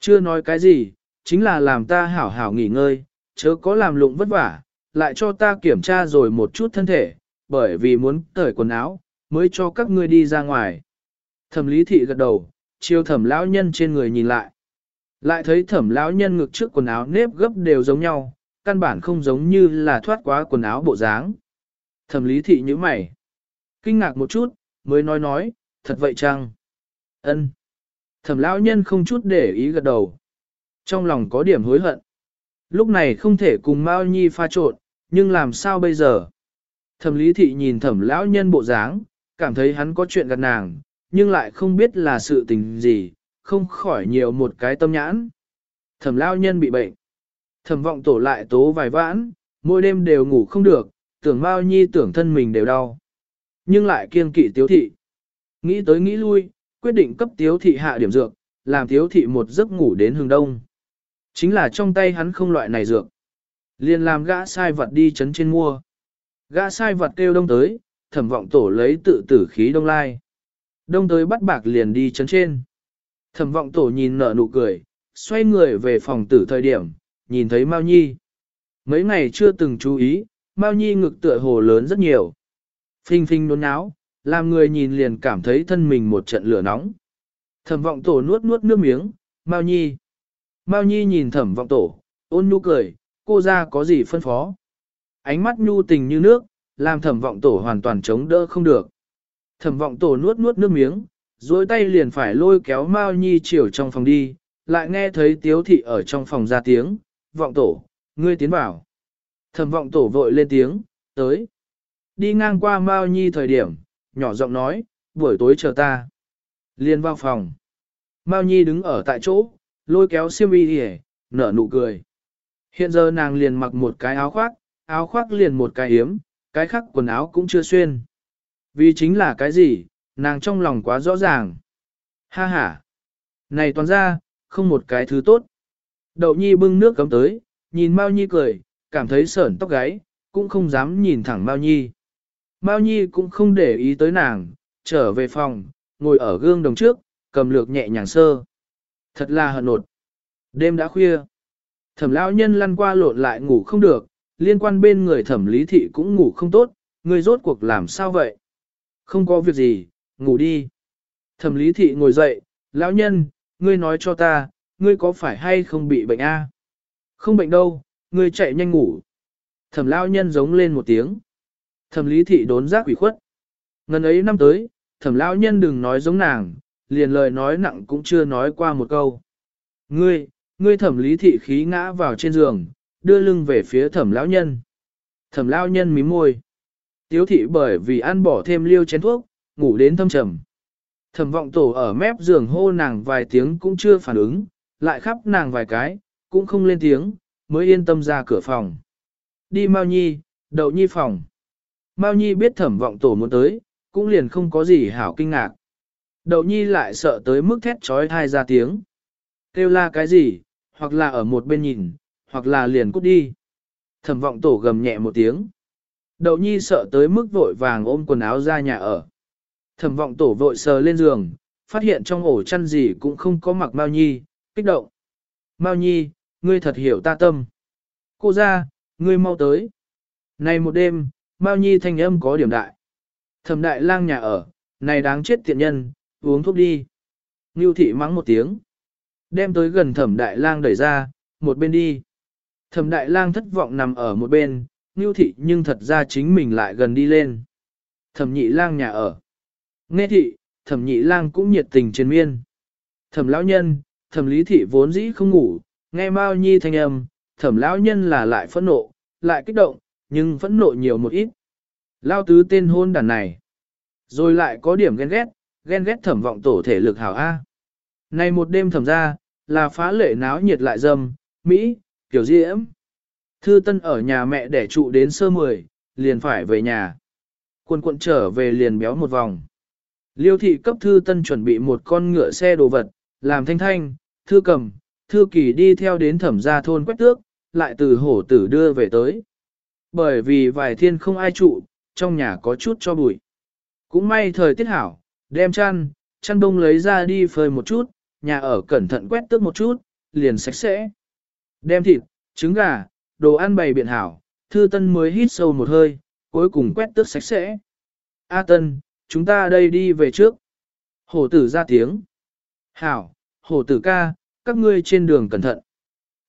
Chưa nói cái gì, chính là làm ta hảo hảo nghỉ ngơi, chớ có làm lụng vất vả, lại cho ta kiểm tra rồi một chút thân thể, bởi vì muốn cởi quần áo, mới cho các ngươi đi ra ngoài. Thẩm lý thị gật đầu, chiêu thẩm lão nhân trên người nhìn lại. Lại thấy thẩm lão nhân ngực trước quần áo nếp gấp đều giống nhau, căn bản không giống như là thoát quá quần áo bộ dáng. Thẩm lý thị như mày. Kinh ngạc một chút, mới nói nói, thật vậy chăng? Ân. Thẩm lão nhân không chút để ý gật đầu. Trong lòng có điểm hối hận. Lúc này không thể cùng Mao Nhi pha trộn, nhưng làm sao bây giờ? Thẩm lý thị nhìn thẩm lão nhân bộ dáng, cảm thấy hắn có chuyện gặt nàng, nhưng lại không biết là sự tình gì, không khỏi nhiều một cái tâm nhãn. Thẩm lão nhân bị bệnh. Thẩm vọng tổ lại tố vài vãn, mỗi đêm đều ngủ không được, tưởng Mao Nhi tưởng thân mình đều đau. Nhưng lại kiên kỵ tiếu thị. Nghĩ tới nghĩ lui, quyết định cấp tiếu thị hạ điểm dược, làm tiếu thị một giấc ngủ đến hừng đông. Chính là trong tay hắn không loại này dược. liền làm gã sai vật đi chấn trên mua. Gã sai vật kêu đông tới, thẩm vọng tổ lấy tự tử khí đông lai. Đông tới bắt bạc liền đi chấn trên. Thẩm vọng tổ nhìn nở nụ cười, xoay người về phòng tử thời điểm, nhìn thấy Mao Nhi. Mấy ngày chưa từng chú ý, Mao Nhi ngực tựa hồ lớn rất nhiều. Phinh phinh nôn áo, làm người nhìn liền cảm thấy thân mình một trận lửa nóng. Thẩm vọng tổ nuốt nuốt nước miếng, Mao Nhi. Mao Nhi nhìn thẩm vọng tổ, ôn nhu cười, cô ra có gì phân phó. Ánh mắt nhu tình như nước, làm thẩm vọng tổ hoàn toàn chống đỡ không được. Thẩm vọng tổ nuốt nuốt nước miếng, duỗi tay liền phải lôi kéo Mao Nhi chiều trong phòng đi, lại nghe thấy tiếu thị ở trong phòng ra tiếng, vọng tổ, ngươi tiến vào. Thẩm vọng tổ vội lên tiếng, tới. Đi ngang qua Mao Nhi thời điểm, nhỏ giọng nói, buổi tối chờ ta. Liên vào phòng. Mao Nhi đứng ở tại chỗ, lôi kéo Siêu y hề, nở nụ cười. Hiện giờ nàng liền mặc một cái áo khoác, áo khoác liền một cái hiếm, cái khác quần áo cũng chưa xuyên. Vì chính là cái gì, nàng trong lòng quá rõ ràng. Ha ha. Này toàn ra, không một cái thứ tốt. Đậu Nhi bưng nước cấm tới, nhìn Mao Nhi cười, cảm thấy sởn tóc gáy, cũng không dám nhìn thẳng Mao Nhi. Mao Nhi cũng không để ý tới nàng, trở về phòng, ngồi ở gương đồng trước, cầm lược nhẹ nhàng sơ. Thật là hận nột. Đêm đã khuya. Thẩm lão nhân lăn qua lộn lại ngủ không được, liên quan bên người thẩm lý thị cũng ngủ không tốt, người rốt cuộc làm sao vậy? Không có việc gì, ngủ đi. Thẩm lý thị ngồi dậy, lão nhân, ngươi nói cho ta, ngươi có phải hay không bị bệnh a? Không bệnh đâu, ngươi chạy nhanh ngủ. Thẩm lão nhân giống lên một tiếng. Thẩm lý thị đốn giác quỷ khuất. Ngần ấy năm tới, thẩm lão nhân đừng nói giống nàng, liền lời nói nặng cũng chưa nói qua một câu. Ngươi, ngươi thẩm lý thị khí ngã vào trên giường, đưa lưng về phía thẩm lão nhân. Thẩm lão nhân mím môi. Tiếu thị bởi vì ăn bỏ thêm liêu chén thuốc, ngủ đến thâm trầm. Thẩm vọng tổ ở mép giường hô nàng vài tiếng cũng chưa phản ứng, lại khắp nàng vài cái, cũng không lên tiếng, mới yên tâm ra cửa phòng. Đi mau Nhi, đậu nhi phòng. Mao Nhi biết thẩm vọng tổ muốn tới, cũng liền không có gì hảo kinh ngạc. Đậu Nhi lại sợ tới mức thét trói thai ra tiếng. Kêu la cái gì, hoặc là ở một bên nhìn, hoặc là liền cút đi. Thẩm vọng tổ gầm nhẹ một tiếng. Đậu Nhi sợ tới mức vội vàng ôm quần áo ra nhà ở. Thẩm vọng tổ vội sờ lên giường, phát hiện trong ổ chăn gì cũng không có mặc Mao Nhi, kích động. Mao Nhi, ngươi thật hiểu ta tâm. Cô ra, ngươi mau tới. Này một đêm, Mao Nhi thanh âm có điểm đại. Thẩm đại lang nhà ở, này đáng chết tiện nhân, uống thuốc đi. Ngưu thị mắng một tiếng. Đem tới gần thẩm đại lang đẩy ra, một bên đi. Thẩm đại lang thất vọng nằm ở một bên, Ngưu thị nhưng thật ra chính mình lại gần đi lên. Thẩm nhị lang nhà ở. Nghe thị, thẩm nhị lang cũng nhiệt tình trên miên. Thẩm lão nhân, thẩm lý thị vốn dĩ không ngủ, nghe Mao Nhi thanh âm, thẩm lão nhân là lại phẫn nộ, lại kích động, nhưng phẫn nộ nhiều một ít. Lao tứ tên hôn đàn này. Rồi lại có điểm ghen ghét, ghen ghét thẩm vọng tổ thể lực hảo A. Này một đêm thẩm ra, là phá lệ náo nhiệt lại dâm, Mỹ, kiểu diễm. Thư Tân ở nhà mẹ để trụ đến sơ mười, liền phải về nhà. Quân quận trở về liền béo một vòng. Liêu thị cấp Thư Tân chuẩn bị một con ngựa xe đồ vật, làm thanh thanh, thư cầm, thư kỳ đi theo đến thẩm gia thôn quét tước, lại từ hổ tử đưa về tới. Bởi vì vài thiên không ai trụ, trong nhà có chút cho bụi. Cũng may thời tiết hảo, đem chăn, chăn đông lấy ra đi phơi một chút, nhà ở cẩn thận quét tước một chút, liền sạch sẽ. Đem thịt, trứng gà, đồ ăn bày biện hảo, thư tân mới hít sâu một hơi, cuối cùng quét tước sạch sẽ. A tân, chúng ta đây đi về trước. Hổ tử ra tiếng. Hảo, hổ tử ca, các ngươi trên đường cẩn thận.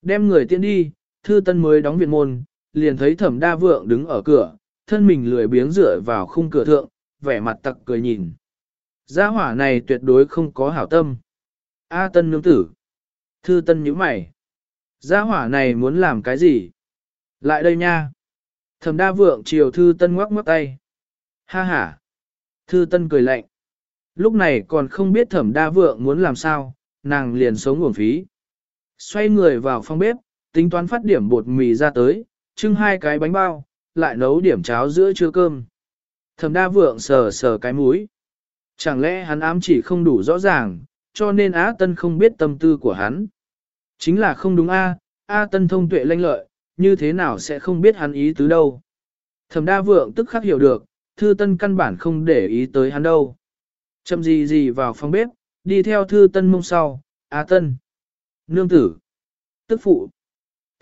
Đem người tiễn đi, thư tân mới đóng viện môn, liền thấy thẩm đa vượng đứng ở cửa, thân mình lười biếng dựa vào khung cửa thượng, vẻ mặt tặc cười nhìn. Gia hỏa này tuyệt đối không có hảo tâm. A tân nương tử. Thư tân nhíu mày. Gia hỏa này muốn làm cái gì? Lại đây nha. Thẩm đa vượng chiều thư tân ngoắc ngoắc tay. Ha ha. Thư tân cười lạnh. Lúc này còn không biết thẩm đa vượng muốn làm sao, nàng liền sống nguồn phí. Xoay người vào phòng bếp, tính toán phát điểm bột mì ra tới, trưng hai cái bánh bao, lại nấu điểm cháo giữa trưa cơm. Thẩm đa vượng sờ sờ cái mũi. Chẳng lẽ hắn ám chỉ không đủ rõ ràng, cho nên Á Tân không biết tâm tư của hắn. Chính là không đúng A, A Tân thông tuệ lanh lợi, như thế nào sẽ không biết hắn ý tứ đâu. Thẩm đa vượng tức khắc hiểu được, thư tân căn bản không để ý tới hắn đâu. Chậm gì gì vào phòng bếp, đi theo thư tân mông sau, A Tân. Nương tử. Tức phụ.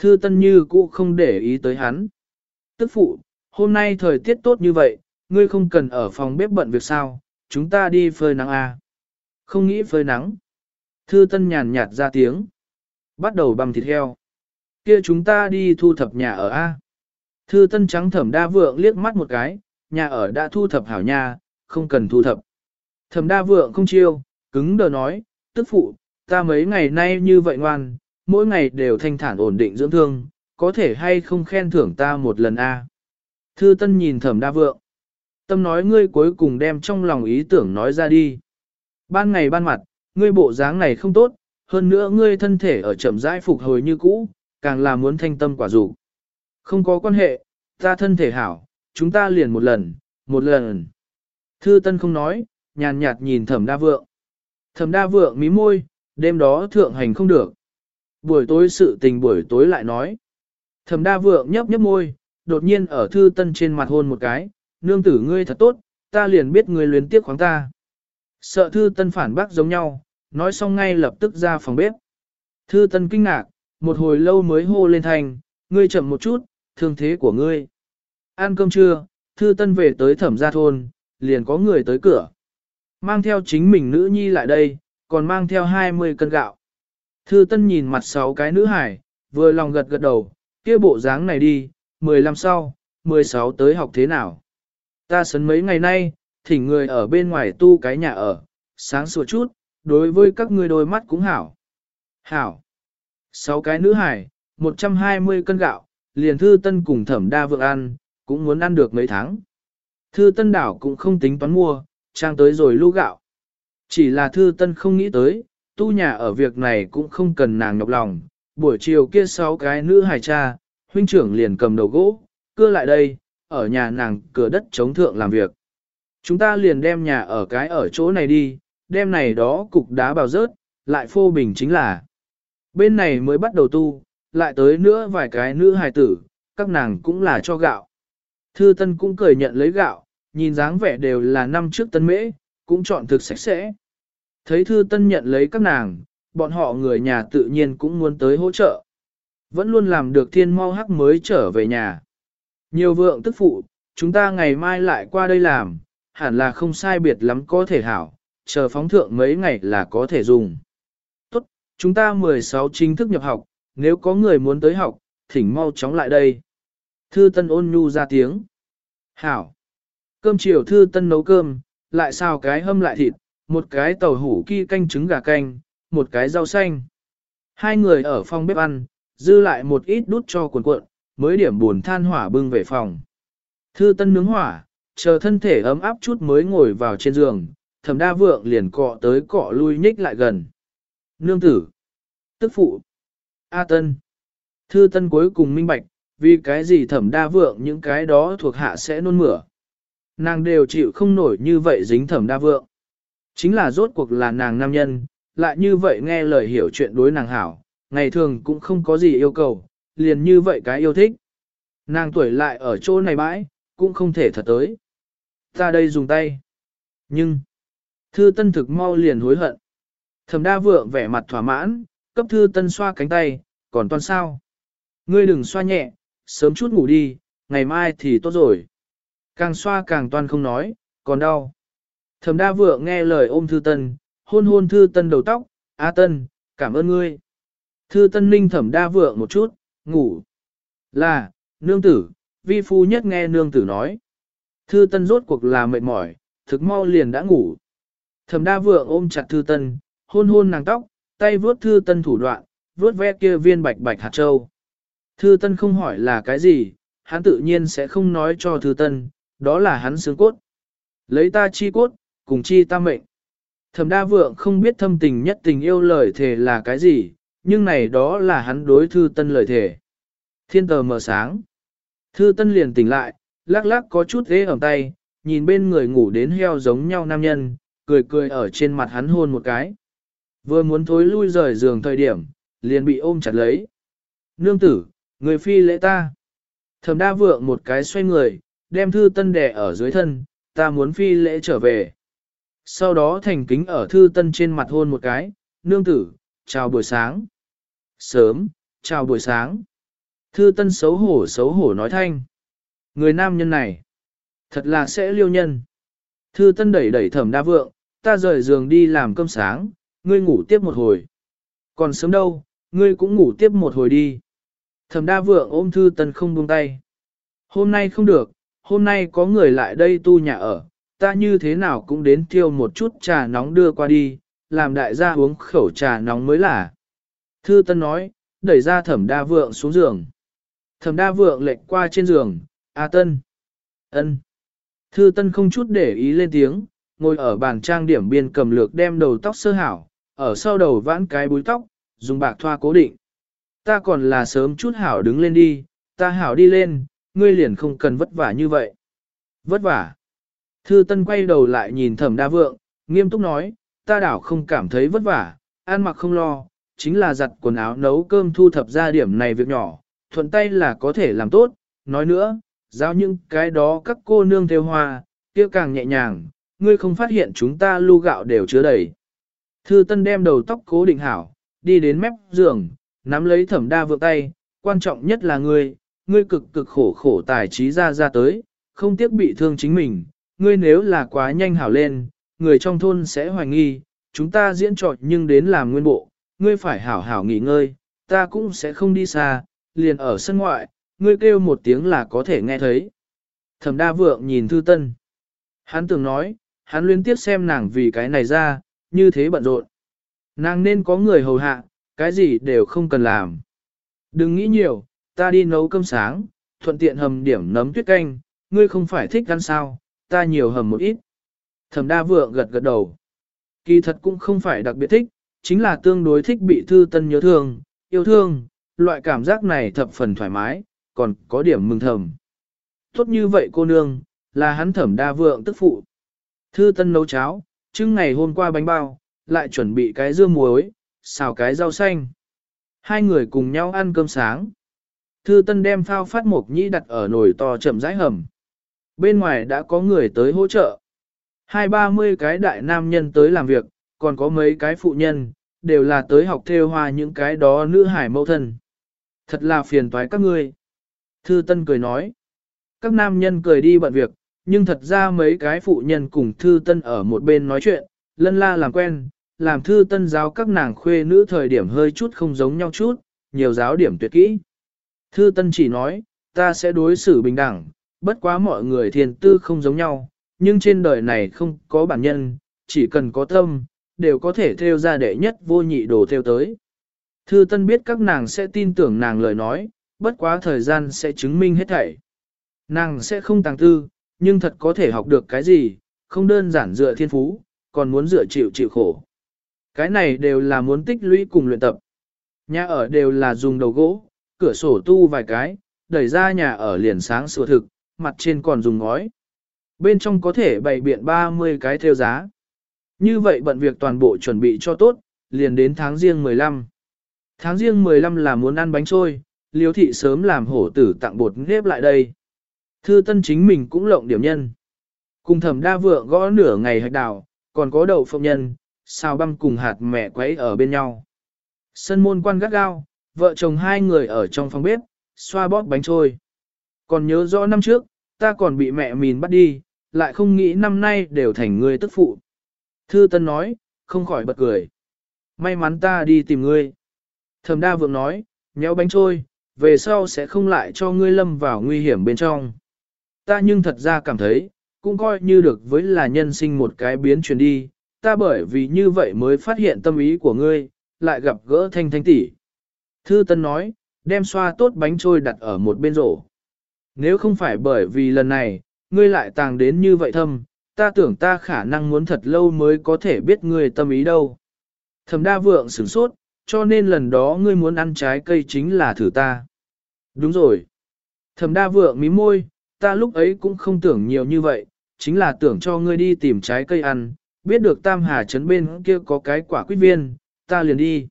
Thư tân như cũ không để ý tới hắn. Tức phụ, hôm nay thời tiết tốt như vậy, ngươi không cần ở phòng bếp bận việc sao, chúng ta đi phơi nắng à. Không nghĩ phơi nắng. Thư tân nhàn nhạt ra tiếng. Bắt đầu bằng thịt heo. kia chúng ta đi thu thập nhà ở A. Thư tân trắng thẩm đa vượng liếc mắt một cái, nhà ở đã thu thập hảo nha, không cần thu thập. Thẩm đa vượng không chiêu, cứng đờ nói, tức phụ, ta mấy ngày nay như vậy ngoan, mỗi ngày đều thanh thản ổn định dưỡng thương, có thể hay không khen thưởng ta một lần a? Thư Tân nhìn Thẩm Đa Vượng. Tâm nói ngươi cuối cùng đem trong lòng ý tưởng nói ra đi. Ban ngày ban mặt, ngươi bộ dáng này không tốt, hơn nữa ngươi thân thể ở chậm rãi phục hồi như cũ, càng là muốn thanh tâm quả dục. Không có quan hệ, ta thân thể hảo, chúng ta liền một lần, một lần. Thư Tân không nói, nhàn nhạt nhìn Thẩm Đa Vượng. Thẩm Đa Vượng mí môi, đêm đó thượng hành không được. Buổi tối sự tình buổi tối lại nói. Thẩm đa vượng nhấp nhấp môi, đột nhiên ở thư tân trên mặt hôn một cái, nương tử ngươi thật tốt, ta liền biết ngươi luyến tiếc khoáng ta. Sợ thư tân phản bác giống nhau, nói xong ngay lập tức ra phòng bếp. Thư tân kinh ngạc, một hồi lâu mới hô lên thành, ngươi chậm một chút, thương thế của ngươi. Ăn cơm trưa, thư tân về tới thẩm gia thôn, liền có người tới cửa. Mang theo chính mình nữ nhi lại đây, còn mang theo 20 cân gạo. Thư tân nhìn mặt sáu cái nữ hải, vừa lòng gật gật đầu, kia bộ dáng này đi, 15 sau, 16 tới học thế nào. Ta sấn mấy ngày nay, thỉnh người ở bên ngoài tu cái nhà ở, sáng sủa chút, đối với các ngươi đôi mắt cũng hảo. Hảo, Sáu cái nữ hải, 120 cân gạo, liền thư tân cùng thẩm đa vượng ăn, cũng muốn ăn được mấy tháng. Thư tân đảo cũng không tính toán mua, trang tới rồi lưu gạo. Chỉ là thư tân không nghĩ tới, tu nhà ở việc này cũng không cần nàng nhọc lòng. Buổi chiều kia sáu cái nữ hài cha, huynh trưởng liền cầm đầu gỗ, cưa lại đây, ở nhà nàng cửa đất chống thượng làm việc. Chúng ta liền đem nhà ở cái ở chỗ này đi, đem này đó cục đá bào rớt, lại phô bình chính là. Bên này mới bắt đầu tu, lại tới nữa vài cái nữ hài tử, các nàng cũng là cho gạo. Thư Tân cũng cười nhận lấy gạo, nhìn dáng vẻ đều là năm trước tân mễ, cũng chọn thực sạch sẽ. Thấy Thư Tân nhận lấy các nàng, bọn họ người nhà tự nhiên cũng muốn tới hỗ trợ. Vẫn luôn làm được thiên mau hắc mới trở về nhà. Nhiều vượng tức phụ, chúng ta ngày mai lại qua đây làm, hẳn là không sai biệt lắm có thể hảo, chờ phóng thượng mấy ngày là có thể dùng. Tốt, chúng ta 16 chính thức nhập học, nếu có người muốn tới học, thỉnh mau chóng lại đây. Thư Tân ôn nhu ra tiếng. Hảo. Cơm chiều Thư Tân nấu cơm, lại xào cái hâm lại thịt, một cái tàu hủ ki canh trứng gà canh, một cái rau xanh. Hai người ở phòng bếp ăn, dư lại một ít đút cho cuộn cuộn, mới điểm buồn than hỏa bưng về phòng. Thư Tân nướng hỏa, chờ thân thể ấm áp chút mới ngồi vào trên giường, Thẩm Đa Vượng liền cọ tới cọ lui nhích lại gần. Nương tử, tức phụ, A Tân. Thư Tân cuối cùng minh bạch, vì cái gì Thẩm Đa Vượng những cái đó thuộc hạ sẽ nôn mửa. Nàng đều chịu không nổi như vậy dính Thẩm Đa Vượng. Chính là rốt cuộc là nàng nam nhân, lại như vậy nghe lời hiểu chuyện đối nàng hảo, ngày thường cũng không có gì yêu cầu, liền như vậy cái yêu thích. Nàng tuổi lại ở chỗ này bãi, cũng không thể thật tới. Ta đây dùng tay. Nhưng, thư tân thực mau liền hối hận. Thẩm đa vượng vẻ mặt thỏa mãn, cấp thư tân xoa cánh tay, còn toàn sao. Ngươi đừng xoa nhẹ, sớm chút ngủ đi, ngày mai thì tốt rồi. Càng xoa càng toàn không nói, còn đau. Thẩm đa vượng nghe lời ôm thư tân, hôn hôn thư tân đầu tóc, A tân, cảm ơn ngươi. Thư tân ninh thẩm đa vượng một chút, ngủ. Là, nương tử, vi phu nhất nghe nương tử nói. Thư tân rốt cuộc là mệt mỏi, thực mau liền đã ngủ. Thẩm đa vượng ôm chặt thư tân, hôn hôn nàng tóc, tay vuốt thư tân thủ đoạn, vuốt ve kia viên bạch bạch hạt châu. Thư tân không hỏi là cái gì, hắn tự nhiên sẽ không nói cho thư tân, đó là hắn xương cốt. Lấy ta chi cốt, cùng chi ta mệnh. Thẩm đa vượng không biết thâm tình nhất tình yêu lời thề là cái gì, nhưng này đó là hắn đối thư tân lời thề. Thiên tờ mở sáng. Thư tân liền tỉnh lại, lắc lắc có chút ghế ở tay, nhìn bên người ngủ đến heo giống nhau nam nhân, cười cười ở trên mặt hắn hôn một cái. Vừa muốn thối lui rời giường thời điểm, liền bị ôm chặt lấy. Nương tử, người phi lễ ta. Thẩm đa vượng một cái xoay người, đem thư tân đè ở dưới thân, ta muốn phi lễ trở về. Sau đó thành kính ở thư tân trên mặt hôn một cái, nương tử, chào buổi sáng. Sớm, chào buổi sáng. Thư tân xấu hổ xấu hổ nói thanh. Người nam nhân này, thật là sẽ liêu nhân. Thư tân đẩy đẩy thẩm đa vượng, ta rời giường đi làm cơm sáng, ngươi ngủ tiếp một hồi. Còn sớm đâu, ngươi cũng ngủ tiếp một hồi đi. Thẩm đa vượng ôm thư tân không buông tay. Hôm nay không được, hôm nay có người lại đây tu nhà ở, ta như thế nào cũng đến tiêu một chút trà nóng đưa qua đi, làm đại gia uống khẩu trà nóng mới là. Thư Tân nói, đẩy ra thẩm đa vượng xuống giường. Thẩm đa vượng lệch qua trên giường, A Tân. ân. Thư Tân không chút để ý lên tiếng, ngồi ở bàn trang điểm biên cầm lược đem đầu tóc sơ hảo, ở sau đầu vãn cái búi tóc, dùng bạc thoa cố định. Ta còn là sớm chút hảo đứng lên đi, ta hảo đi lên, ngươi liền không cần vất vả như vậy. Vất vả. Thư Tân quay đầu lại nhìn Thẩm Đa Vượng, nghiêm túc nói, ta đảo không cảm thấy vất vả, ăn mặc không lo, chính là giặt quần áo nấu cơm thu thập ra điểm này việc nhỏ, thuận tay là có thể làm tốt, nói nữa, giao những cái đó các cô nương theo hoa, kia càng nhẹ nhàng, ngươi không phát hiện chúng ta lu gạo đều chứa đầy. Thư Tân đem đầu tóc cố định hảo, đi đến mép giường, nắm lấy Thẩm Đa Vượng tay, quan trọng nhất là ngươi, ngươi cực cực khổ khổ tài trí ra ra tới, không tiếc bị thương chính mình, ngươi nếu là quá nhanh hảo lên, người trong thôn sẽ hoài nghi, chúng ta diễn trọt nhưng đến làm nguyên bộ, ngươi phải hảo hảo nghỉ ngơi, ta cũng sẽ không đi xa, liền ở sân ngoại, ngươi kêu một tiếng là có thể nghe thấy. Thẩm đa vượng nhìn thư tân. Hắn tưởng nói, hắn liên tiếp xem nàng vì cái này ra, như thế bận rộn. Nàng nên có người hầu hạ, Cái gì đều không cần làm. Đừng nghĩ nhiều, ta đi nấu cơm sáng, thuận tiện hầm điểm nấm tuyết canh, ngươi không phải thích ăn sao, ta nhiều hầm một ít. Thẩm đa vượng gật gật đầu. Kỳ thật cũng không phải đặc biệt thích, chính là tương đối thích bị thư tân nhớ thương, yêu thương, loại cảm giác này thập phần thoải mái, còn có điểm mừng thầm. Tốt như vậy cô nương, là hắn thẩm đa vượng tức phụ. Thư tân nấu cháo, trưng ngày hôm qua bánh bao, lại chuẩn bị cái dưa muối, xào cái rau xanh. Hai người cùng nhau ăn cơm sáng. Thư Tân đem phao phát mộc nhĩ đặt ở nồi to chậm rãi hầm. Bên ngoài đã có người tới hỗ trợ. Hai ba mươi cái đại nam nhân tới làm việc, còn có mấy cái phụ nhân, đều là tới học theo hoa những cái đó nữ hải mẫu thân. Thật là phiền toái các ngươi. Thư Tân cười nói. Các nam nhân cười đi bận việc, nhưng thật ra mấy cái phụ nhân cùng Thư Tân ở một bên nói chuyện, lân la làm quen, làm Thư Tân giáo các nàng khuê nữ thời điểm hơi chút không giống nhau chút, nhiều giáo điểm tuyệt kỹ. Thư Tân chỉ nói, ta sẽ đối xử bình đẳng, bất quá mọi người thiền tư không giống nhau, nhưng trên đời này không có bản nhân, chỉ cần có tâm, đều có thể theo ra đệ nhất vô nhị đồ theo tới. Thư Tân biết các nàng sẽ tin tưởng nàng lời nói, bất quá thời gian sẽ chứng minh hết thảy. Nàng sẽ không tàng tư, nhưng thật có thể học được cái gì, không đơn giản dựa thiên phú, còn muốn dựa chịu chịu khổ. Cái này đều là muốn tích lũy cùng luyện tập. Nhà ở đều là dùng đầu gỗ, cửa sổ tu vài cái, đẩy ra nhà ở liền sáng sủa thực, mặt trên còn dùng ngói. Bên trong có thể bày biện 30 cái theo giá. Như vậy bận việc toàn bộ chuẩn bị cho tốt, liền đến tháng riêng 15. Tháng riêng 15 là muốn ăn bánh trôi, liêu thị sớm làm hổ tử tặng bột nếp lại đây. Thư tân chính mình cũng lộng điểm nhân. Cùng thẩm đa vượng gõ nửa ngày hạch đào, còn có đậu phộng nhân, xào băm cùng hạt mẹ quấy ở bên nhau. Sân môn quan gắt gao, vợ chồng hai người ở trong phòng bếp, xoa bóp bánh trôi. Còn nhớ rõ năm trước, ta còn bị mẹ mìn bắt đi, lại không nghĩ năm nay đều thành ngươi tức phụ. Thư Tân nói, không khỏi bật cười. May mắn ta đi tìm ngươi. Thẩm đa vượng nói, nhéo bánh trôi, về sau sẽ không lại cho ngươi lâm vào nguy hiểm bên trong. Ta nhưng thật ra cảm thấy, cũng coi như được với là nhân sinh một cái biến chuyển đi, ta bởi vì như vậy mới phát hiện tâm ý của ngươi, lại gặp gỡ thanh thanh tỷ. Thư Tân nói, đem xoa tốt bánh trôi đặt ở một bên rổ. Nếu không phải bởi vì lần này, ngươi lại tàng đến như vậy thâm, ta tưởng ta khả năng muốn thật lâu mới có thể biết ngươi tâm ý đâu. Thẩm đa vượng sửng sốt, cho nên lần đó ngươi muốn ăn trái cây chính là thử ta. Đúng rồi. Thẩm đa vượng mí môi, ta lúc ấy cũng không tưởng nhiều như vậy, chính là tưởng cho ngươi đi tìm trái cây ăn, biết được Tam Hà Trấn bên kia có cái quả quyết viên, ta liền đi.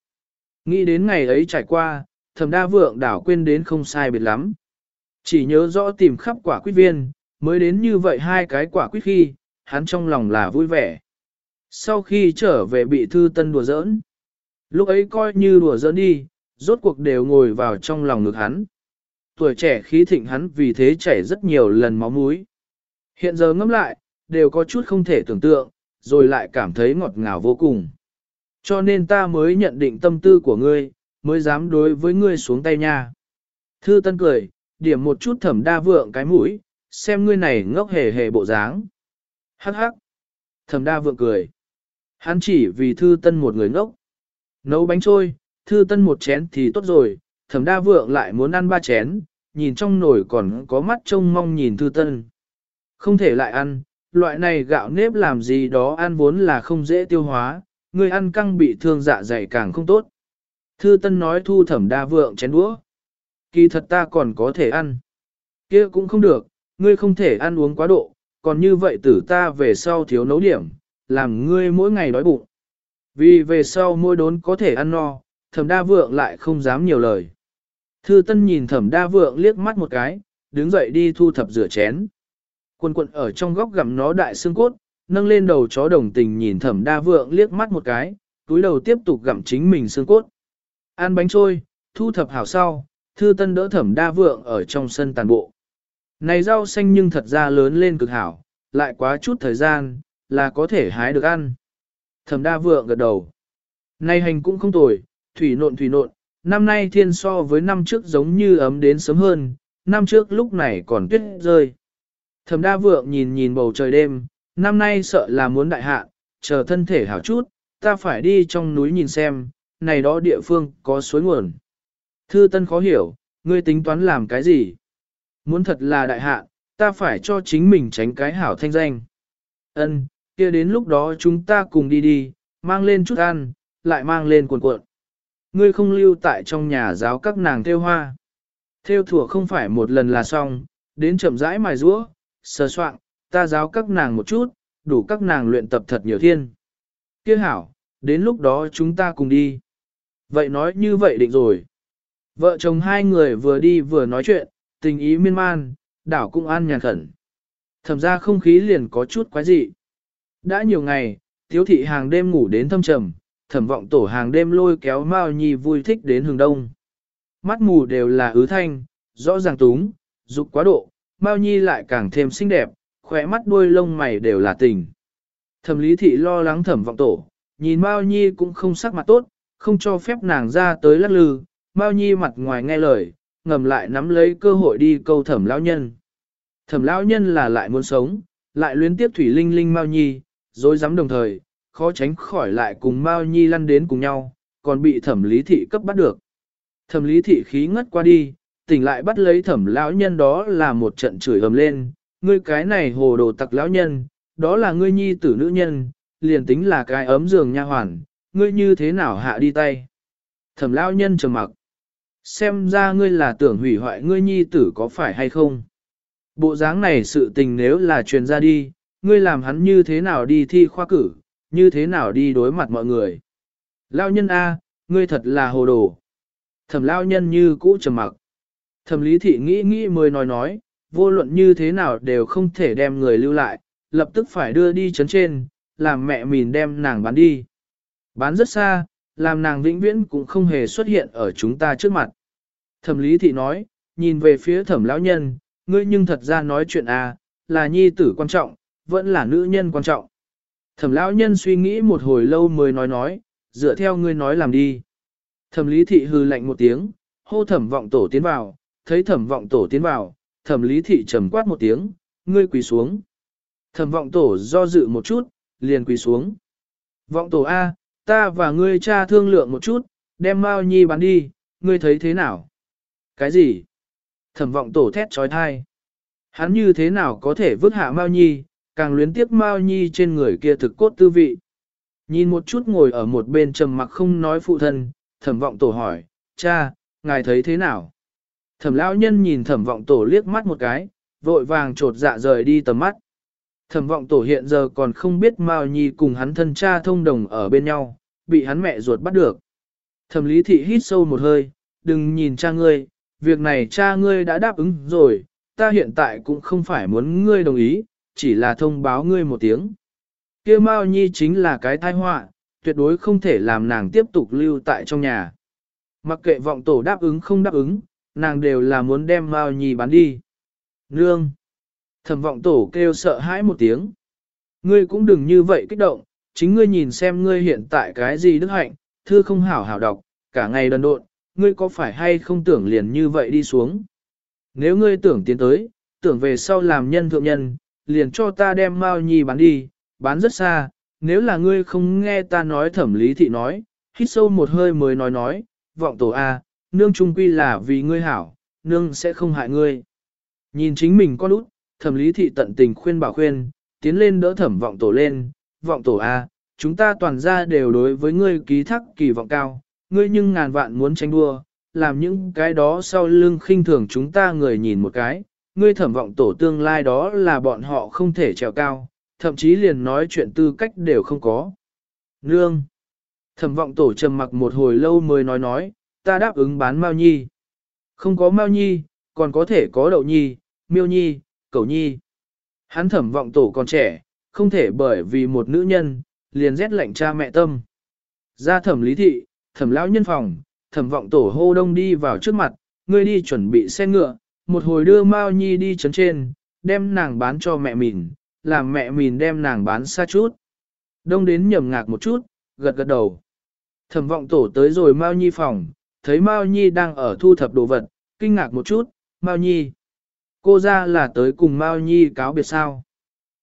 Nghĩ đến ngày ấy trải qua, thẩm đa vượng đảo quên đến không sai biệt lắm. Chỉ nhớ rõ tìm khắp quả quyết viên, mới đến như vậy hai cái quả quyết khi, hắn trong lòng là vui vẻ. Sau khi trở về bị thư tân đùa giỡn, lúc ấy coi như đùa giỡn đi, rốt cuộc đều ngồi vào trong lòng ngực hắn. Tuổi trẻ khí thịnh hắn vì thế chảy rất nhiều lần máu mũi. Hiện giờ ngẫm lại, đều có chút không thể tưởng tượng, rồi lại cảm thấy ngọt ngào vô cùng. Cho nên ta mới nhận định tâm tư của ngươi, mới dám đối với ngươi xuống tay nha. Thư Tân cười, điểm một chút thẩm đa vượng cái mũi, xem ngươi này ngốc hề hề bộ dáng. Hắc hắc. Thẩm đa vượng cười. Hắn chỉ vì Thư Tân một người ngốc. Nấu bánh trôi, Thư Tân một chén thì tốt rồi, thẩm đa vượng lại muốn ăn ba chén, nhìn trong nồi còn có mắt trông mong nhìn Thư Tân. Không thể lại ăn, loại này gạo nếp làm gì đó ăn vốn là không dễ tiêu hóa, người ăn căng bị thương dạ dày càng không tốt. Thư Tân nói thu thẩm đa vượng chén đũa. Kỳ thật ta còn có thể ăn. kia cũng không được, ngươi không thể ăn uống quá độ, còn như vậy tử ta về sau thiếu nấu điểm, làm ngươi mỗi ngày đói bụng. Vì về sau mỗi đốn có thể ăn no, thẩm đa vượng lại không dám nhiều lời. Thư Tân nhìn thẩm đa vượng liếc mắt một cái, đứng dậy đi thu thập rửa chén. Quân quận ở trong góc gặm nó đại xương cốt, nâng lên đầu chó đồng tình nhìn thẩm đa vượng liếc mắt một cái, túi đầu tiếp tục gặm chính mình xương cốt. Ăn bánh trôi, thu thập hảo sau, thư tân đỡ thẩm đa vượng ở trong sân tàn bộ. Này rau xanh nhưng thật ra lớn lên cực hảo, lại quá chút thời gian, là có thể hái được ăn. Thẩm đa vượng gật đầu. Này hành cũng không tồi, thủy nộn thủy nộn, năm nay thiên so với năm trước giống như ấm đến sớm hơn, năm trước lúc này còn tuyết rơi. Thẩm đa vượng nhìn nhìn bầu trời đêm, năm nay sợ là muốn đại hạ, chờ thân thể hảo chút, ta phải đi trong núi nhìn xem, này đó địa phương có suối nguồn. Thư Tân khó hiểu, ngươi tính toán làm cái gì? Muốn thật là đại hạ, ta phải cho chính mình tránh cái hảo thanh danh. Ân, kia đến lúc đó chúng ta cùng đi đi, mang lên chút ăn, lại mang lên cuộn cuộn. Ngươi không lưu tại trong nhà giáo các nàng theo hoa. Theo thủa không phải một lần là xong, đến chậm rãi mài rũa, sờ soạn, ta giáo các nàng một chút, đủ các nàng luyện tập thật nhiều thiên. Kia hảo, đến lúc đó chúng ta cùng đi. Vậy nói như vậy định rồi. Vợ chồng hai người vừa đi vừa nói chuyện, tình ý miên man, đảo cũng an nhàn khẩn. Thẩm ra không khí liền có chút quái dị. Đã nhiều ngày, tiếu thị hàng đêm ngủ đến thâm trầm, thẩm vọng tổ hàng đêm lôi kéo Mao Nhi vui thích đến hướng đông. Mắt mù đều là ứ thanh, rõ ràng túng, dục quá độ, Mao Nhi lại càng thêm xinh đẹp, khỏe mắt đuôi lông mày đều là tình. Thẩm lý thị lo lắng thẩm vọng tổ, nhìn Mao Nhi cũng không sắc mặt tốt, không cho phép nàng ra tới lắc lư, Mao Nhi mặt ngoài nghe lời, ngầm lại nắm lấy cơ hội đi câu thẩm lão nhân. Thẩm lão nhân là lại muốn sống, lại luyến tiếp thủy linh linh Mao Nhi, rồi dám đồng thời, khó tránh khỏi lại cùng Mao Nhi lăn đến cùng nhau, còn bị thẩm lý thị cấp bắt được. Thẩm lý thị khí ngất qua đi, tỉnh lại bắt lấy thẩm lão nhân đó là một trận chửi ầm lên, ngươi cái này hồ đồ tặc lão nhân, đó là ngươi nhi tử nữ nhân, liền tính là cái ấm giường nha hoàn, ngươi như thế nào hạ đi tay. Thẩm lão nhân trầm mặc. Xem ra ngươi là tưởng hủy hoại ngươi nhi tử có phải hay không. Bộ dáng này sự tình nếu là truyền ra đi, ngươi làm hắn như thế nào đi thi khoa cử, như thế nào đi đối mặt mọi người. Lao nhân A, ngươi thật là hồ đồ. Thẩm lao nhân như cũ trầm mặc. Thẩm lý thị nghĩ nghĩ mới nói nói, vô luận như thế nào đều không thể đem người lưu lại, lập tức phải đưa đi chấn trên, làm mẹ mình đem nàng bán đi. Bán rất xa, làm nàng vĩnh viễn cũng không hề xuất hiện ở chúng ta trước mặt. Thẩm lý thị nói, nhìn về phía thẩm lão nhân, ngươi nhưng thật ra nói chuyện à, là nhi tử quan trọng, vẫn là nữ nhân quan trọng. Thẩm lão nhân suy nghĩ một hồi lâu mới nói nói, dựa theo ngươi nói làm đi. Thẩm lý thị hư lạnh một tiếng, hô thẩm vọng tổ tiến vào, thấy thẩm vọng tổ tiến vào, thẩm lý thị trầm quát một tiếng, ngươi quỳ xuống. Thẩm vọng tổ do dự một chút, liền quỳ xuống. Vọng tổ A, ta và ngươi cha thương lượng một chút, đem Mao Nhi bán đi, ngươi thấy thế nào? Cái gì? Thẩm vọng tổ thét trói thai. Hắn như thế nào có thể vứt hạ Mao Nhi, càng luyến tiếc Mao Nhi trên người kia thực cốt tư vị. Nhìn một chút ngồi ở một bên trầm mặc không nói phụ thân, thẩm vọng tổ hỏi, cha, ngài thấy thế nào? Thẩm lão nhân nhìn thẩm vọng tổ liếc mắt một cái, vội vàng trột dạ rời đi tầm mắt. Thẩm vọng tổ hiện giờ còn không biết Mao Nhi cùng hắn thân cha thông đồng ở bên nhau, bị hắn mẹ ruột bắt được. Thẩm lý thị hít sâu một hơi, đừng nhìn cha ngươi, việc này cha ngươi đã đáp ứng rồi, ta hiện tại cũng không phải muốn ngươi đồng ý, chỉ là thông báo ngươi một tiếng. Kia Mao Nhi chính là cái tai họa, tuyệt đối không thể làm nàng tiếp tục lưu tại trong nhà. Mặc kệ vọng tổ đáp ứng không đáp ứng, nàng đều là muốn đem Mao Nhi bán đi. Nương! Thẩm vọng tổ kêu sợ hãi một tiếng. Ngươi cũng đừng như vậy kích động, chính ngươi nhìn xem ngươi hiện tại cái gì đức hạnh, thư không hảo hảo đọc, cả ngày đần độn, ngươi có phải hay không tưởng liền như vậy đi xuống. Nếu ngươi tưởng tiến tới, tưởng về sau làm nhân thượng nhân, liền cho ta đem Mao Nhi bán đi, bán rất xa, nếu là ngươi không nghe ta nói thẩm lý thị nói, hít sâu một hơi mới nói nói, vọng tổ A, nương trung quy là vì ngươi hảo, nương sẽ không hại ngươi. Nhìn chính mình con út, thẩm lý thị tận tình khuyên bảo khuyên, tiến lên đỡ thẩm vọng tổ lên, vọng tổ A, chúng ta toàn ra đều đối với ngươi ký thác kỳ vọng cao, ngươi nhưng ngàn vạn muốn tranh đua, làm những cái đó sau lưng khinh thường chúng ta người nhìn một cái, ngươi thẩm vọng tổ tương lai đó là bọn họ không thể trèo cao, thậm chí liền nói chuyện tư cách đều không có. Nương! Thẩm vọng tổ trầm mặc một hồi lâu mới nói nói, ta đáp ứng bán Mao Nhi. Không có Mao Nhi, còn có thể có Đậu Nhi, Miêu Nhi, Cẩu Nhi. Hắn thẩm vọng tổ còn trẻ, không thể bởi vì một nữ nhân, liền rét lạnh cha mẹ tâm. Ra thẩm lý thị, thẩm lão nhân phòng, thẩm vọng tổ hô đông đi vào trước mặt, ngươi đi chuẩn bị xe ngựa, một hồi đưa Mao Nhi đi chấn trên, đem nàng bán cho mẹ mình, làm mẹ mình đem nàng bán xa chút. Đông đến nhầm ngạc một chút, gật gật đầu. Thẩm vọng tổ tới rồi Mao Nhi phòng, thấy Mao Nhi đang ở thu thập đồ vật, kinh ngạc một chút, Mao Nhi. Cô ra là tới cùng Mao Nhi cáo biệt sao.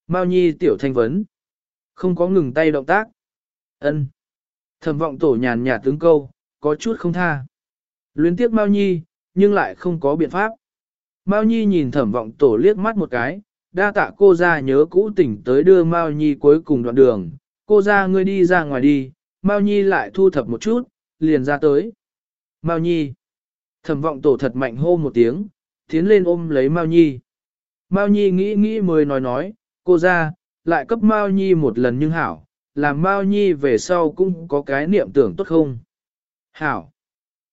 Mao Nhi tiểu thanh vấn. Không có ngừng tay động tác. ân Thẩm vọng tổ nhàn nhạt tướng câu, có chút không tha. Luyến tiếc Mao Nhi, nhưng lại không có biện pháp. Mao Nhi nhìn thẩm vọng tổ liếc mắt một cái, đa tạ cô ra nhớ cũ tỉnh tới đưa Mao Nhi cuối cùng đoạn đường. Cô ra ngươi đi ra ngoài đi, Mao Nhi lại thu thập một chút, liền ra tới. Mao Nhi. Thẩm vọng tổ thật mạnh hô một tiếng, tiến lên ôm lấy Mao Nhi. Mao Nhi nghĩ nghĩ mới nói nói, cô ra, lại cấp Mao Nhi một lần nhưng hảo, làm Mao Nhi về sau cũng có cái niệm tưởng tốt không? Hảo.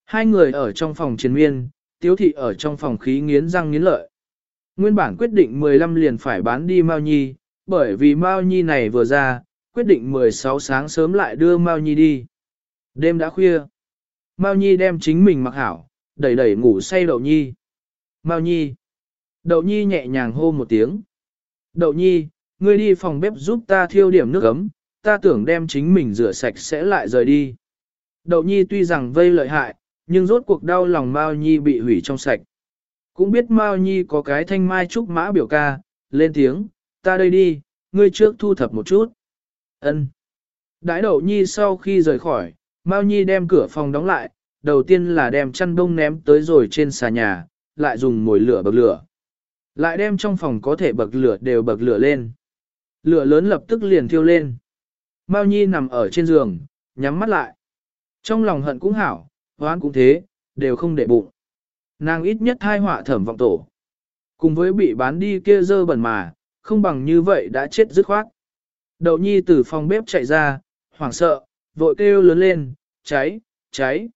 Hai người ở trong phòng chiến miên, tiếu thị ở trong phòng khí nghiến răng nghiến lợi. Nguyên bản quyết định 15 liền phải bán đi Mao Nhi, bởi vì Mao Nhi này vừa ra, quyết định 16 sáng sớm lại đưa Mao Nhi đi. Đêm đã khuya. Mao Nhi đem chính mình mặc hảo, đẩy đẩy ngủ say Đậu Nhi. Mao Nhi. Đậu Nhi nhẹ nhàng hô một tiếng. Đậu Nhi, ngươi đi phòng bếp giúp ta thiêu điểm nước ấm, ta tưởng đem chính mình rửa sạch sẽ lại rời đi. Đậu Nhi tuy rằng vây lợi hại, nhưng rốt cuộc đau lòng Mao Nhi bị hủy trong sạch. Cũng biết Mao Nhi có cái thanh mai trúc mã biểu ca, lên tiếng, ta đây đi, ngươi trước thu thập một chút. Ân. Đãi Đậu Nhi sau khi rời khỏi, Mao Nhi đem cửa phòng đóng lại, đầu tiên là đem chăn đông ném tới rồi trên xà nhà, lại dùng mồi lửa bậc lửa. Lại đem trong phòng có thể bậc lửa đều bậc lửa lên. Lửa lớn lập tức liền thiêu lên. Mao Nhi nằm ở trên giường, nhắm mắt lại. Trong lòng hận cũng hảo, hoán cũng thế, đều không để bụng. Nàng ít nhất hai họa thẩm vọng tổ. Cùng với bị bán đi kia dơ bẩn mà, không bằng như vậy đã chết dứt khoát. Đậu Nhi từ phòng bếp chạy ra, hoảng sợ, vội kêu lớn lên, cháy, cháy.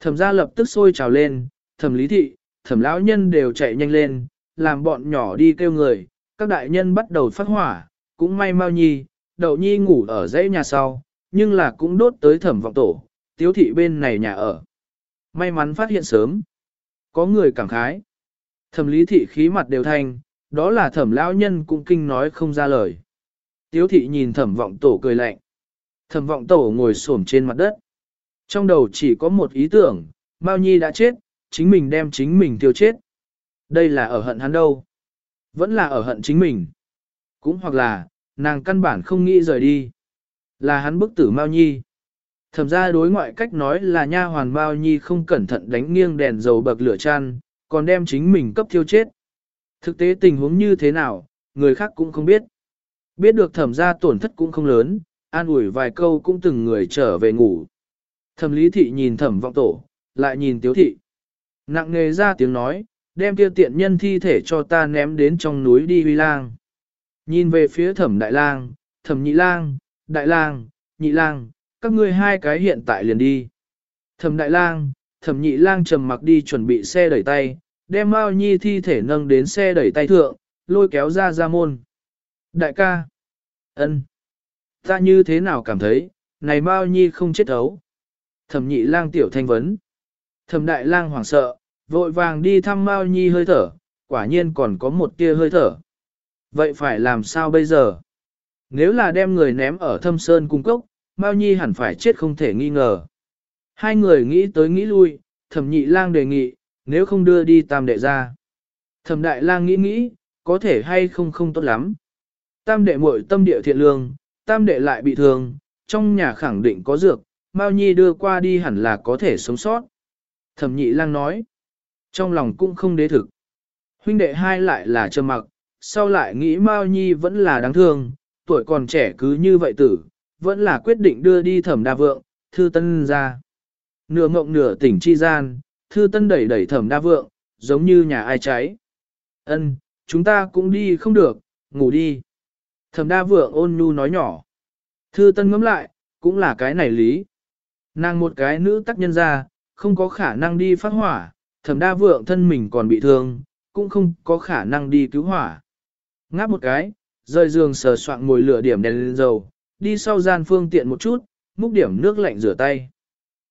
Thẩm gia lập tức sôi trào lên, thẩm lý thị, thẩm lão nhân đều chạy nhanh lên, làm bọn nhỏ đi kêu người, các đại nhân bắt đầu phát hỏa, cũng may Mao nhi, đậu nhi ngủ ở dãy nhà sau, nhưng là cũng đốt tới thẩm vọng tổ, tiếu thị bên này nhà ở. May mắn phát hiện sớm. Có người cảm khái. Thẩm lý thị khí mặt đều thanh, đó là thẩm lão nhân cũng kinh nói không ra lời. Tiếu thị nhìn thẩm vọng tổ cười lạnh. Thẩm vọng tổ ngồi xổm trên mặt đất. Trong đầu chỉ có một ý tưởng, Mao Nhi đã chết, chính mình đem chính mình tiêu chết. Đây là ở hận hắn đâu. Vẫn là ở hận chính mình. Cũng hoặc là, nàng căn bản không nghĩ rời đi. Là hắn bức tử Mao Nhi. Thẩm ra đối ngoại cách nói là nha hoàn Mao Nhi không cẩn thận đánh nghiêng đèn dầu bậc lửa chan, còn đem chính mình cấp thiêu chết. Thực tế tình huống như thế nào, người khác cũng không biết. Biết được thẩm ra tổn thất cũng không lớn, an ủi vài câu cũng từng người trở về ngủ. Thẩm lý thị nhìn thẩm vọng tổ, lại nhìn tiếu thị. Nặng nghề ra tiếng nói, đem kia tiện nhân thi thể cho ta ném đến trong núi đi huy lang. Nhìn về phía thẩm đại lang, thẩm nhị lang, đại lang, nhị lang, các ngươi hai cái hiện tại liền đi. Thẩm đại lang, thẩm nhị lang trầm mặc đi chuẩn bị xe đẩy tay, đem Mao Nhi thi thể nâng đến xe đẩy tay thượng, lôi kéo ra ra môn. Đại ca, ân, ta như thế nào cảm thấy, này Mao Nhi không chết thấu. Thẩm nhị lang tiểu thanh vấn. Thẩm đại lang hoảng sợ, vội vàng đi thăm Mao Nhi hơi thở, quả nhiên còn có một tia hơi thở. Vậy phải làm sao bây giờ? Nếu là đem người ném ở thâm sơn cung cốc, Mao Nhi hẳn phải chết không thể nghi ngờ. Hai người nghĩ tới nghĩ lui, thẩm nhị lang đề nghị, nếu không đưa đi tam đệ ra. Thẩm đại lang nghĩ nghĩ, có thể hay không không tốt lắm. Tam đệ muội tâm địa thiện lương, tam đệ lại bị thương, trong nhà khẳng định có dược, Mao Nhi đưa qua đi hẳn là có thể sống sót. Thẩm nhị lang nói, trong lòng cũng không đế thực. Huynh đệ hai lại là trầm mặc, sau lại nghĩ Mao Nhi vẫn là đáng thương, tuổi còn trẻ cứ như vậy tử, vẫn là quyết định đưa đi thẩm đa vượng, thư tân ra. Nửa ngộng nửa tỉnh chi gian, thư tân đẩy đẩy thẩm đa vượng, giống như nhà ai cháy. Ân, chúng ta cũng đi không được, ngủ đi. Thẩm đa vượng ôn nhu nói nhỏ. Thư tân ngẫm lại, cũng là cái này lý. Nàng một cái nữ tác nhân ra, không có khả năng đi phát hỏa, thẩm đa vượng thân mình còn bị thương, cũng không có khả năng đi cứu hỏa. Ngáp một cái, rời giường sờ soạn ngồi lửa điểm đèn lên dầu, đi sau gian phương tiện một chút, múc điểm nước lạnh rửa tay.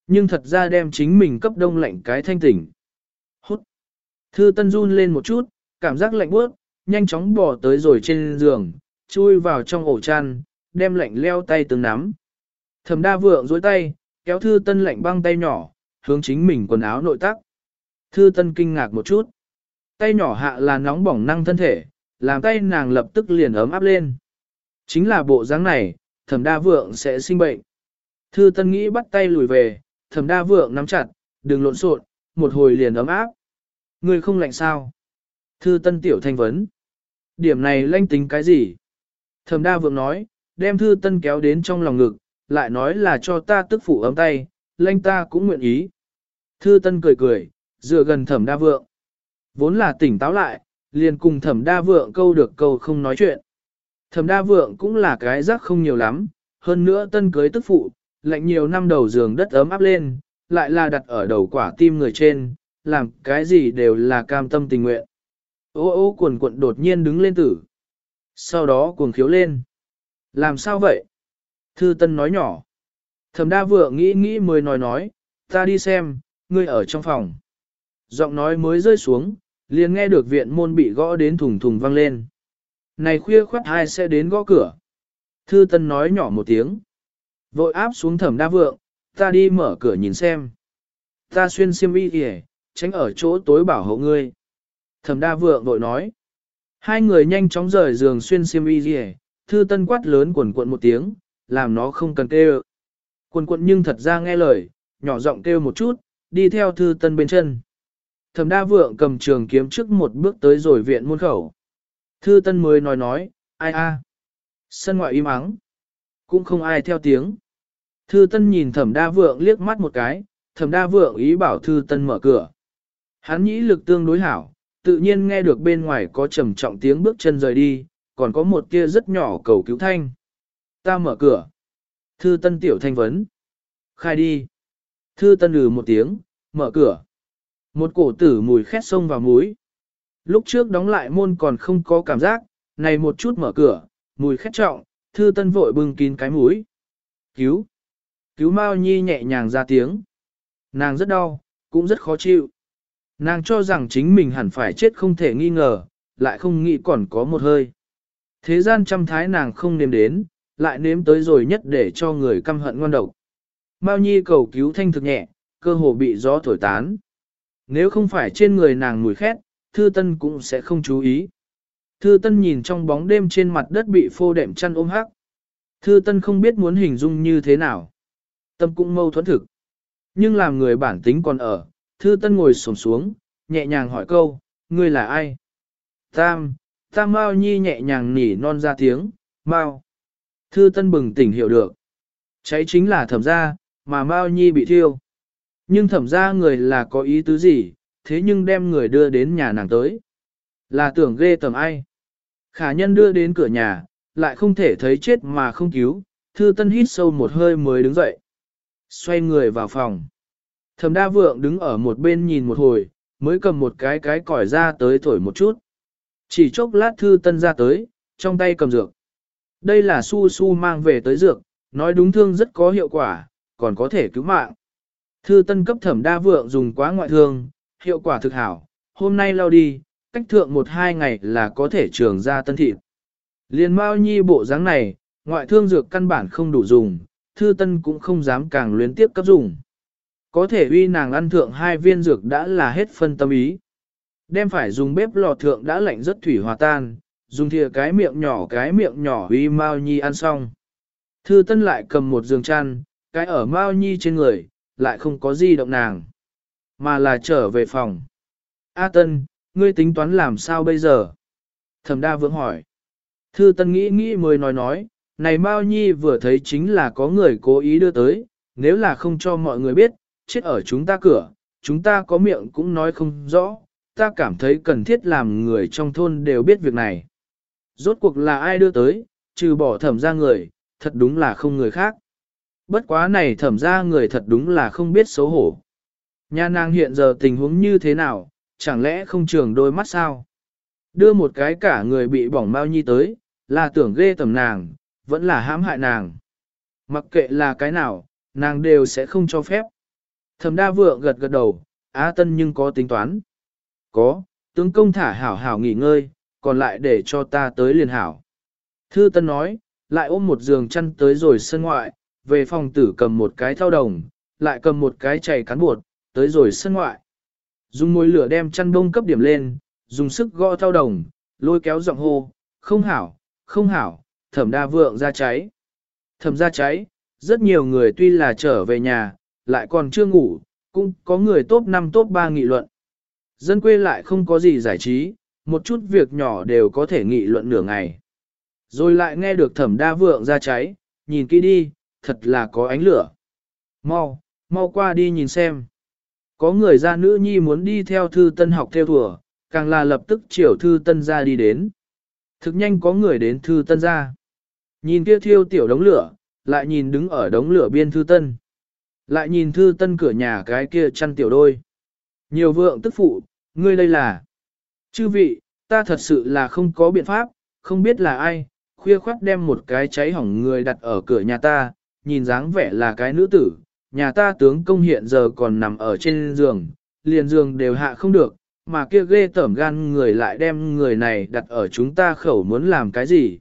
Nhưng thật ra đem chính mình cấp đông lạnh cái thanh tỉnh. Hút. Thư tân run lên một chút, cảm giác lạnh bước, nhanh chóng bỏ tới rồi trên giường, chui vào trong ổ chăn, đem lạnh leo tay từng nắm. Thẩm đa vượng duỗi tay, kéo thư tân lạnh băng tay nhỏ, hướng chính mình quần áo nội tắc. Thư tân kinh ngạc một chút. Tay nhỏ hạ là nóng bỏng năng thân thể, làm tay nàng lập tức liền ấm áp lên. Chính là bộ dáng này, thẩm đa vượng sẽ sinh bệnh. Thư tân nghĩ bắt tay lùi về, thẩm đa vượng nắm chặt, đừng lộn xộn, một hồi liền ấm áp. Người không lạnh sao? Thư tân tiểu thanh vấn. Điểm này lanh tính cái gì? Thẩm đa vượng nói, đem thư tân kéo đến trong lòng ngực, lại nói là cho ta tức phủ ấm tay, lanh ta cũng nguyện ý. Thư tân cười cười, dựa gần thẩm đa vượng. Vốn là tỉnh táo lại, liền cùng thẩm đa vượng câu được câu không nói chuyện. Thẩm đa vượng cũng là cái rắc không nhiều lắm, hơn nữa tân cưới tức phụ, lạnh nhiều năm đầu giường đất ấm áp lên, lại là đặt ở đầu quả tim người trên, làm cái gì đều là cam tâm tình nguyện. Ô ô cuộn cuộn đột nhiên đứng lên tử. Sau đó cuồng khiếu lên. Làm sao vậy? Thư Tân nói nhỏ. Thẩm đa vượng nghĩ nghĩ mới nói nói, ta đi xem, ngươi ở trong phòng. Giọng nói mới rơi xuống, liền nghe được viện môn bị gõ đến thùng thùng vang lên. Này khuya khoát ai sẽ đến gõ cửa? Thư Tân nói nhỏ một tiếng. Vội áp xuống thẩm đa vượng, ta đi mở cửa nhìn xem. Ta xuyên xiêm y kìa, tránh ở chỗ tối bảo hộ ngươi. Thẩm đa vượng vội nói. Hai người nhanh chóng rời giường xuyên xiêm y kìa, thư tân quát lớn quần quận một tiếng, làm nó không cần kêu. Quần quận nhưng thật ra nghe lời, nhỏ giọng kêu một chút, đi theo thư tân bên chân. Thẩm đa vượng cầm trường kiếm trước một bước tới rồi viện môn khẩu. Thư tân mới nói nói, ai a Sân ngoại im ắng. Cũng không ai theo tiếng. Thư Tân nhìn Thẩm Đa Vượng liếc mắt một cái, Thẩm Đa Vượng ý bảo Thư Tân mở cửa. Hắn nhĩ lực tương đối hảo, tự nhiên nghe được bên ngoài có trầm trọng tiếng bước chân rời đi, còn có một kia rất nhỏ cầu cứu thanh. Ta mở cửa. Thư Tân tiểu thanh vấn. Khai đi. Thư Tân lừ một tiếng, mở cửa. Một cổ tử mùi khét sông vào mũi. Lúc trước đóng lại môn còn không có cảm giác, này một chút mở cửa, mùi khét trọng, Thư Tân vội bưng kín cái mũi. Cứu. Cứu Mao Nhi nhẹ nhàng ra tiếng. Nàng rất đau, cũng rất khó chịu. Nàng cho rằng chính mình hẳn phải chết không thể nghi ngờ, lại không nghĩ còn có một hơi. Thế gian trăm thái nàng không nếm đến, lại nếm tới rồi nhất để cho người căm hận ngoan độc. Mao Nhi cầu cứu thanh thực nhẹ, cơ hồ bị gió thổi tán. Nếu không phải trên người nàng mùi khét, Thư Tân cũng sẽ không chú ý. Thư Tân nhìn trong bóng đêm trên mặt đất bị phô đệm chăn ôm hắc. Thư Tân không biết muốn hình dung như thế nào. Tâm cũng mâu thuẫn thực. Nhưng làm người bản tính còn ở, thư tân ngồi xổm xuống, nhẹ nhàng hỏi câu, ngươi là ai? Tam, Tam Mao Nhi nhẹ nhàng nỉ non ra tiếng, Mao. Thư tân bừng tỉnh hiểu được. Cháy chính là thẩm gia, mà Mao Nhi bị thiêu. Nhưng thẩm ra người là có ý tứ gì, thế nhưng đem người đưa đến nhà nàng tới. Là tưởng ghê tầm ai. Khả nhân đưa đến cửa nhà, lại không thể thấy chết mà không cứu, thư tân hít sâu một hơi mới đứng dậy xoay người vào phòng. Thẩm đa vượng đứng ở một bên nhìn một hồi, mới cầm một cái cái còi ra tới thổi một chút. Chỉ chốc lát thư tân ra tới, trong tay cầm dược. Đây là su su mang về tới dược, nói đúng thương rất có hiệu quả, còn có thể cứu mạng. Thư tân cấp thẩm đa vượng dùng quá ngoại thương, hiệu quả thực hảo, hôm nay lau đi, cách thượng một hai ngày là có thể trường ra tân thịt. Liên Mao Nhi bộ dáng này, ngoại thương dược căn bản không đủ dùng, thư tân cũng không dám càng luyến tiếp cấp dùng. Có thể uy nàng ăn thượng hai viên dược đã là hết phân tâm ý. Đem phải dùng bếp lò thượng đã lạnh rất thủy hòa tan, dùng thìa cái miệng nhỏ cái miệng nhỏ uy Mao Nhi ăn xong. Thư tân lại cầm một giường chăn, cái ở Mao Nhi trên người, lại không có gì động nàng. Mà là trở về phòng. A tân, ngươi tính toán làm sao bây giờ? Thẩm đa vượng hỏi. Thư tân nghĩ nghĩ mới nói nói, này Mao Nhi vừa thấy chính là có người cố ý đưa tới, nếu là không cho mọi người biết, chết ở chúng ta cửa, chúng ta có miệng cũng nói không rõ, ta cảm thấy cần thiết làm người trong thôn đều biết việc này. Rốt cuộc là ai đưa tới, trừ bỏ thẩm ra người, thật đúng là không người khác. Bất quá này thẩm ra người thật đúng là không biết xấu hổ. Nhà nàng hiện giờ tình huống như thế nào, chẳng lẽ không trường đôi mắt sao? Đưa một cái cả người bị bỏng mau Nhi tới, là tưởng ghê tầm nàng, vẫn là hãm hại nàng. Mặc kệ là cái nào, nàng đều sẽ không cho phép. Thẩm đa vượng gật gật đầu, Á Tân nhưng có tính toán. Có, tướng công thả hảo hảo nghỉ ngơi, còn lại để cho ta tới liền hảo. Thư Tân nói, lại ôm một giường chăn tới rồi sân ngoại, về phòng tử cầm một cái thao đồng, lại cầm một cái chày cán bột, tới rồi sân ngoại. Dùng môi lửa đem chăn đông cấp điểm lên, dùng sức gõ thao đồng, lôi kéo giọng hô, không hảo, không hảo, thẩm đa vượng ra cháy. Thẩm ra cháy, Rất nhiều người tuy là trở về nhà, lại còn chưa ngủ, cũng có người top 5 top 3 nghị luận. Dân quê lại không có gì giải trí, một chút việc nhỏ đều có thể nghị luận nửa ngày. Rồi lại nghe được thẩm đa vượng ra cháy, nhìn kỹ đi, thật là có ánh lửa. Mau, mau qua đi nhìn xem. Có người ra nữ nhi muốn đi theo thư tân học theo thùa, càng là lập tức chiều thư tân ra đi đến. Thực nhanh có người đến thư tân ra. Nhìn kia thiêu tiểu đống lửa, lại nhìn đứng ở đống lửa biên thư tân. Lại nhìn thư tân cửa nhà cái kia chăn tiểu đôi. Nhiều vượng tức phụ, ngươi đây là. Chư vị, ta thật sự là không có biện pháp, không biết là ai, khuya khoát đem một cái cháy hỏng người đặt ở cửa nhà ta, nhìn dáng vẻ là cái nữ tử, nhà ta tướng công hiện giờ còn nằm ở trên giường, liền giường đều hạ không được, mà kia ghê tởm gan người lại đem người này đặt ở chúng ta khẩu muốn làm cái gì.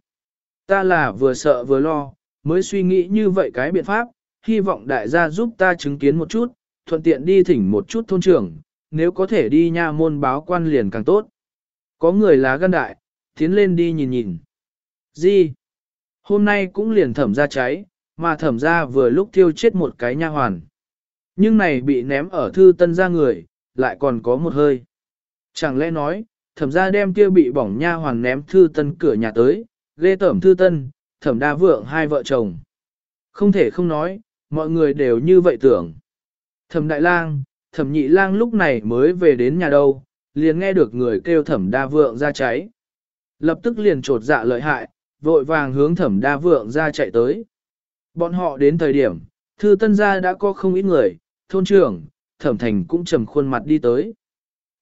Ta là vừa sợ vừa lo, mới suy nghĩ như vậy cái biện pháp, hy vọng đại gia giúp ta chứng kiến một chút, thuận tiện đi thỉnh một chút thôn trưởng, nếu có thể đi nha môn báo quan liền càng tốt. Có người lá gan đại, tiến lên đi nhìn nhìn. Gì? Hôm nay cũng liền thẩm ra cháy, mà thẩm ra vừa lúc thiêu chết một cái nha hoàn. Nhưng này bị ném ở thư tân ra người, lại còn có một hơi. Chẳng lẽ nói, thẩm ra đem kia bị bỏng nha hoàn ném thư tân cửa nhà tới, ghê tẩm thư tân, thẩm đa vượng hai vợ chồng. Không thể không nói, mọi người đều như vậy tưởng. Thẩm đại lang, thẩm nhị lang lúc này mới về đến nhà đâu, liền nghe được người kêu thẩm đa vượng ra cháy. Lập tức liền trột dạ lợi hại, vội vàng hướng thẩm đa vượng ra chạy tới. Bọn họ đến thời điểm, thư tân gia đã có không ít người, thôn trưởng, thẩm thành cũng trầm khuôn mặt đi tới.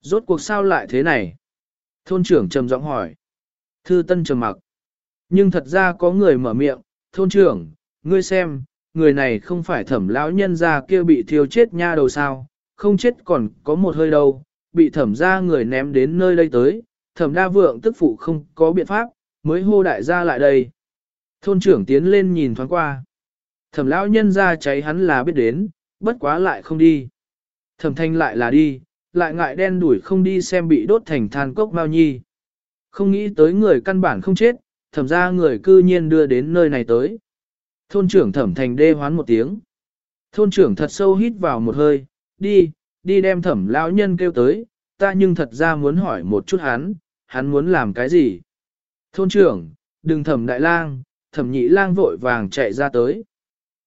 Rốt cuộc sao lại thế này? Thôn trưởng trầm giọng hỏi. Thư tân trầm mặc. Nhưng thật ra có người mở miệng, thôn trưởng, ngươi xem, người này không phải thẩm lão nhân ra kia bị thiêu chết nha đầu sao, không chết còn có một hơi đâu, bị thẩm ra người ném đến nơi đây tới, thẩm đa vượng tức phụ không có biện pháp, mới hô đại gia lại đây. Thôn trưởng tiến lên nhìn thoáng qua. Thẩm lão nhân ra cháy hắn là biết đến, bất quá lại không đi. Thẩm thanh lại là đi, lại ngại đen đuổi không đi xem bị đốt thành than cốc bao nhi. Không nghĩ tới người căn bản không chết, thẩm ra người cư nhiên đưa đến nơi này tới. Thôn trưởng thẩm thành đê hoán một tiếng. Thôn trưởng thật sâu hít vào một hơi, đi, đi đem thẩm lão nhân kêu tới, ta nhưng thật ra muốn hỏi một chút hắn, hắn muốn làm cái gì. Thôn trưởng, đừng thẩm đại lang, thẩm nhị lang vội vàng chạy ra tới.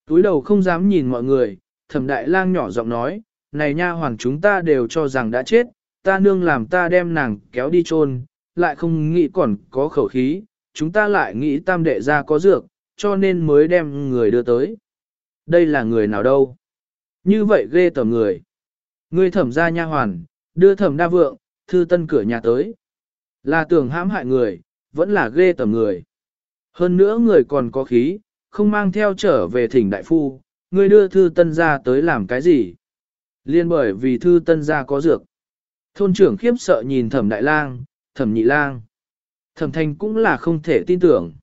Túi đầu không dám nhìn mọi người, thẩm đại lang nhỏ giọng nói, này nha hoàng chúng ta đều cho rằng đã chết, ta nương làm ta đem nàng kéo đi chôn, lại không nghĩ còn có khẩu khí, chúng ta lại nghĩ tam đệ ra có dược, cho nên mới đem người đưa tới. Đây là người nào đâu? Như vậy ghê tởm người. Người thẩm ra nha hoàn, đưa thẩm đa vượng, thư tân cửa nhà tới. Là tưởng hãm hại người, vẫn là ghê tởm người. Hơn nữa người còn có khí, không mang theo trở về thỉnh đại phu, người đưa thư tân ra tới làm cái gì? Liên bởi vì thư tân ra có dược. Thôn trưởng khiếp sợ nhìn thẩm đại lang, thẩm nhị lang. Thẩm thành cũng là không thể tin tưởng.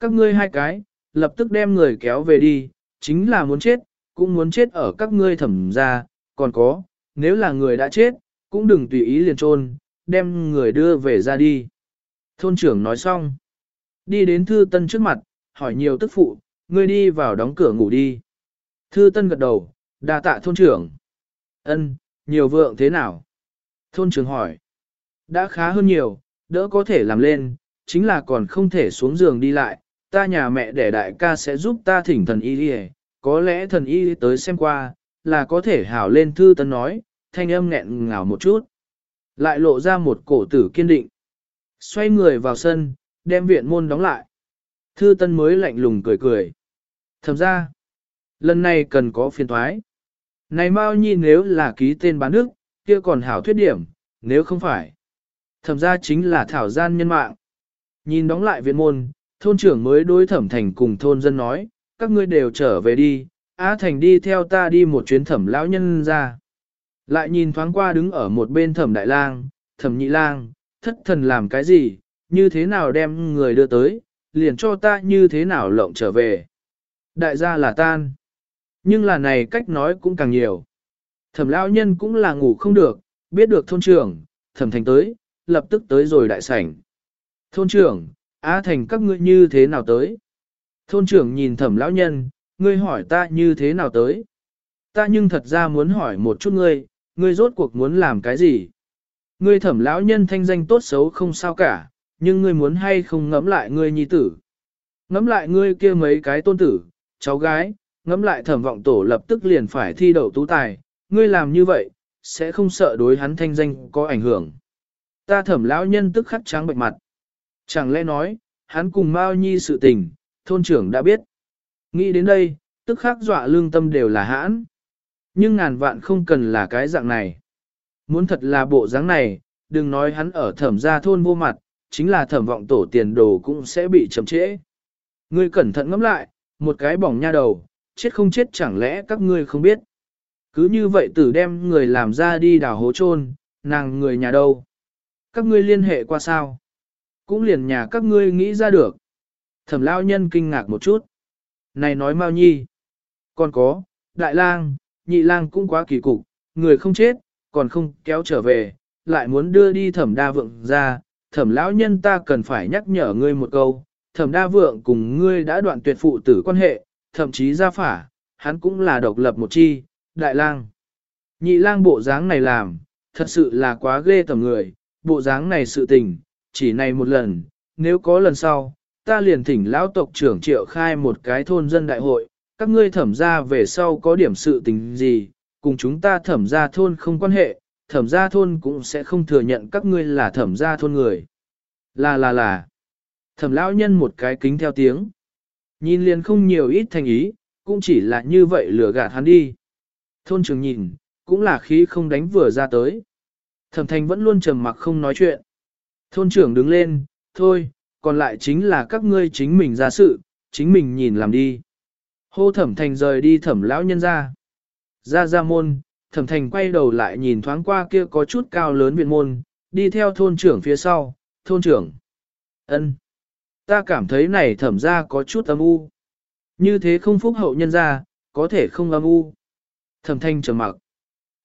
Các ngươi hai cái, lập tức đem người kéo về đi, chính là muốn chết, cũng muốn chết ở các ngươi thẩm ra, còn có, nếu là người đã chết, cũng đừng tùy ý liền trôn, đem người đưa về ra đi. Thôn trưởng nói xong, đi đến thư tân trước mặt, hỏi nhiều tức phụ, ngươi đi vào đóng cửa ngủ đi. Thư tân gật đầu, đa tạ thôn trưởng. ân nhiều vượng thế nào? Thôn trưởng hỏi, đã khá hơn nhiều, đỡ có thể làm lên, chính là còn không thể xuống giường đi lại, ta nhà mẹ để đại ca sẽ giúp ta thỉnh thần y đi có lẽ thần y tới xem qua, là có thể hảo lên thư tân nói, thanh âm nghẹn ngào một chút. Lại lộ ra một cổ tử kiên định. Xoay người vào sân, đem viện môn đóng lại. Thư tân mới lạnh lùng cười cười. Thầm ra, lần này cần có phiền thoái. Này Mao Nhi nếu là ký tên bán nước, kia còn hảo thuyết điểm, nếu không phải. Thẩm ra chính là thảo gian nhân mạng. Nhìn đóng lại viện môn, thôn trưởng mới đối thẩm thành cùng thôn dân nói, các ngươi đều trở về đi, Á Thành đi theo ta đi một chuyến thẩm lão nhân ra. Lại nhìn thoáng qua đứng ở một bên thẩm đại lang, thẩm nhị lang, thất thần làm cái gì, như thế nào đem người đưa tới, liền cho ta như thế nào lộng trở về. Đại gia là tan. Nhưng là này cách nói cũng càng nhiều. Thẩm lão nhân cũng là ngủ không được, biết được thôn trưởng, thẩm thành tới, lập tức tới rồi đại sảnh. Thôn trưởng, Á Thành các ngươi như thế nào tới? Thôn trưởng nhìn thẩm lão nhân, ngươi hỏi ta như thế nào tới. Ta nhưng thật ra muốn hỏi một chút ngươi, ngươi rốt cuộc muốn làm cái gì? Ngươi thẩm lão nhân thanh danh tốt xấu không sao cả, nhưng ngươi muốn hay không ngẫm lại ngươi nhi tử. Ngẫm lại ngươi kia mấy cái tôn tử, cháu gái, ngẫm lại thẩm vọng tổ lập tức liền phải thi đậu tú tài, ngươi làm như vậy, sẽ không sợ đối hắn thanh danh có ảnh hưởng. Ta thẩm lão nhân tức khắc trắng bệnh mặt. Chẳng lẽ nói, hắn cùng Mao Nhi sự tình, thôn trưởng đã biết. Nghĩ đến đây, tức khắc dọa lương tâm đều là hãn. Nhưng ngàn vạn không cần là cái dạng này. Muốn thật là bộ dáng này, đừng nói hắn ở thẩm gia thôn vô mặt, chính là thẩm vọng tổ tiền đồ cũng sẽ bị chậm trễ. Ngươi cẩn thận ngẫm lại, một cái bỏng nha đầu, chết không chết chẳng lẽ các ngươi không biết. Cứ như vậy tử đem người làm ra đi đào hố chôn nàng người nhà đâu. Các ngươi liên hệ qua sao? Cũng liền nhà các ngươi nghĩ ra được. Thẩm lao nhân kinh ngạc một chút. Này nói mau nhi. Còn có, đại lang, nhị lang cũng quá kỳ cục, người không chết, còn không kéo trở về, lại muốn đưa đi thẩm đa vượng ra. Thẩm lão nhân ta cần phải nhắc nhở ngươi một câu, thẩm đa vượng cùng ngươi đã đoạn tuyệt phụ tử quan hệ, thậm chí ra phả, hắn cũng là độc lập một chi, đại lang. Nhị lang bộ dáng này làm, thật sự là quá ghê tầm người, bộ dáng này sự tình, chỉ này một lần, nếu có lần sau, ta liền thỉnh lão tộc trưởng triệu khai một cái thôn dân đại hội, các ngươi thẩm ra về sau có điểm sự tình gì, cùng chúng ta thẩm ra thôn không quan hệ, thẩm gia thôn cũng sẽ không thừa nhận các ngươi là thẩm gia thôn người. Là là là. Thẩm lão nhân một cái kính theo tiếng. Nhìn liền không nhiều ít thành ý, cũng chỉ là như vậy lừa gạt hắn đi. Thôn trưởng nhìn, cũng là khí không đánh vừa ra tới. Thẩm thành vẫn luôn trầm mặc không nói chuyện. Thôn trưởng đứng lên, thôi, còn lại chính là các ngươi chính mình ra sự, chính mình nhìn làm đi. Hô thẩm thành rời đi thẩm lão nhân ra. Ra ra môn, thẩm thành quay đầu lại nhìn thoáng qua kia có chút cao lớn viện môn, đi theo thôn trưởng phía sau, thôn trưởng. ân, Ta cảm thấy này thẩm ra có chút âm u. Như thế không phúc hậu nhân ra, có thể không âm u. Thẩm thanh trầm mặc.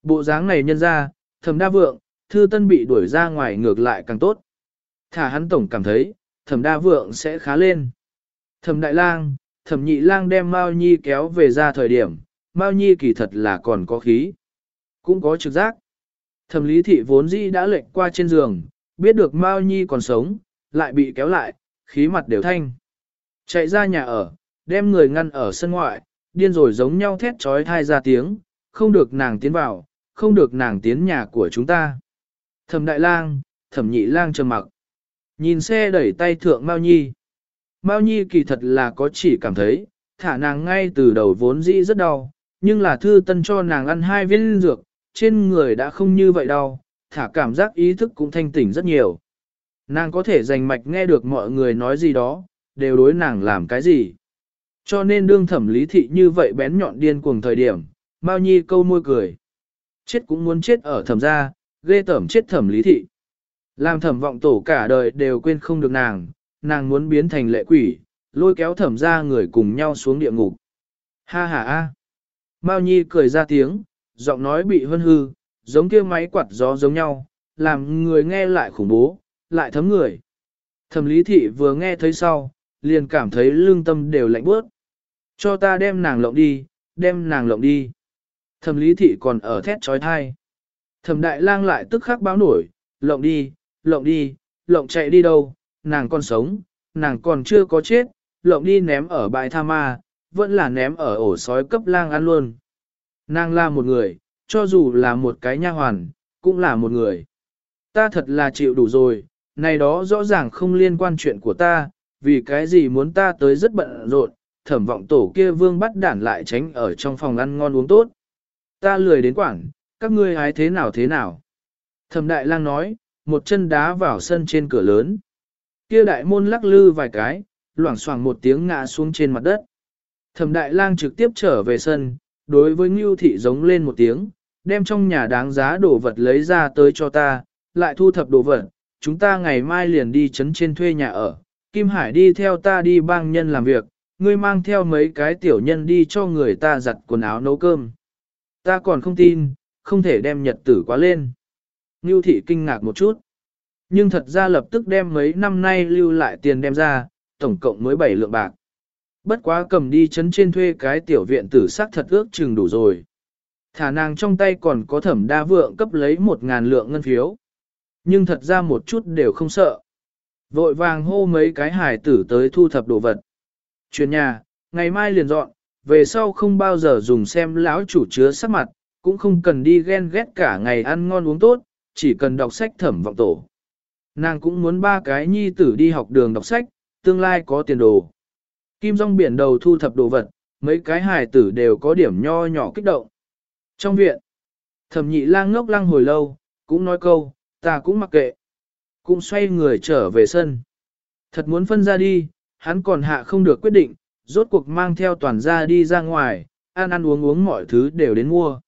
Bộ dáng này nhân ra, thẩm đa vượng, thư tân bị đuổi ra ngoài ngược lại càng tốt. Thả hắn tổng cảm thấy, thẩm đa vượng sẽ khá lên. Thẩm đại lang, thẩm nhị lang đem Mao Nhi kéo về ra thời điểm, Mao Nhi kỳ thật là còn có khí. Cũng có trực giác. Thẩm lý thị vốn dĩ đã lệnh qua trên giường, biết được Mao Nhi còn sống, lại bị kéo lại, khí mặt đều thanh. Chạy ra nhà ở, đem người ngăn ở sân ngoại, điên rồi giống nhau thét trói thai ra tiếng, không được nàng tiến vào, không được nàng tiến nhà của chúng ta. Thẩm đại lang, thẩm nhị lang trầm mặc. Nhìn xe đẩy tay thượng Mao Nhi. Mao Nhi kỳ thật là có chỉ cảm thấy, thả nàng ngay từ đầu vốn dĩ rất đau, nhưng là thư tân cho nàng ăn hai viên dược, trên người đã không như vậy đau, thả cảm giác ý thức cũng thanh tỉnh rất nhiều. Nàng có thể dành mạch nghe được mọi người nói gì đó, đều đối nàng làm cái gì. Cho nên đương thẩm lý thị như vậy bén nhọn điên cuồng thời điểm, Mao Nhi câu môi cười. Chết cũng muốn chết ở thẩm gia, ghê tẩm chết thẩm lý thị. Làm thẩm vọng tổ cả đời đều quên không được nàng, nàng muốn biến thành lệ quỷ, lôi kéo thẩm ra người cùng nhau xuống địa ngục. Ha ha ha. Mao Nhi cười ra tiếng, giọng nói bị hân hư, giống kia máy quạt gió giống nhau, làm người nghe lại khủng bố, lại thấm người. Thẩm lý thị vừa nghe thấy sau, liền cảm thấy lương tâm đều lạnh bớt. Cho ta đem nàng lộng đi, đem nàng lộng đi. Thẩm lý thị còn ở thét trói thai. Thẩm đại lang lại tức khắc báo nổi, lộng đi, lộng đi, lộng chạy đi đâu, nàng còn sống, nàng còn chưa có chết, lộng đi ném ở bãi tha ma, vẫn là ném ở ổ sói cấp lang ăn luôn. Nàng là một người, cho dù là một cái nha hoàn, cũng là một người. Ta thật là chịu đủ rồi, này đó rõ ràng không liên quan chuyện của ta, vì cái gì muốn ta tới rất bận rộn, thẩm vọng tổ kia vương bắt đản lại tránh ở trong phòng ăn ngon uống tốt. Ta lười đến quảng, các ngươi hái thế nào thế nào. Thẩm đại lang nói, một chân đá vào sân trên cửa lớn. Kia đại môn lắc lư vài cái, loảng xoảng một tiếng ngã xuống trên mặt đất. Thẩm đại lang trực tiếp trở về sân, đối với Ngưu thị giống lên một tiếng, đem trong nhà đáng giá đồ vật lấy ra tới cho ta, lại thu thập đồ vật, chúng ta ngày mai liền đi chấn trên thuê nhà ở. Kim Hải đi theo ta đi bang nhân làm việc, ngươi mang theo mấy cái tiểu nhân đi cho người ta giặt quần áo nấu cơm. Ta còn không tin, không thể đem nhật tử quá lên. Ngưu thị kinh ngạc một chút. Nhưng thật ra lập tức đem mấy năm nay lưu lại tiền đem ra, tổng cộng mới 7 lượng bạc. Bất quá cầm đi chấn trên thuê cái tiểu viện tử sắc thật ước chừng đủ rồi. Thả nàng trong tay còn có thẩm đa vượng cấp lấy một ngàn lượng ngân phiếu. Nhưng thật ra một chút đều không sợ. Vội vàng hô mấy cái hải tử tới thu thập đồ vật. Chuyển nhà, ngày mai liền dọn, về sau không bao giờ dùng xem lão chủ chứa sắc mặt, cũng không cần đi ghen ghét cả ngày ăn ngon uống tốt, chỉ cần đọc sách thẩm vọng tổ. Nàng cũng muốn ba cái nhi tử đi học đường đọc sách, tương lai có tiền đồ. Kim rong biển đầu thu thập đồ vật, mấy cái hài tử đều có điểm nho nhỏ kích động. Trong viện, thẩm nhị lang ngốc lăng hồi lâu, cũng nói câu, ta cũng mặc kệ. Cũng xoay người trở về sân. Thật muốn phân ra đi, hắn còn hạ không được quyết định, rốt cuộc mang theo toàn gia đi ra ngoài, ăn ăn uống uống mọi thứ đều đến mua.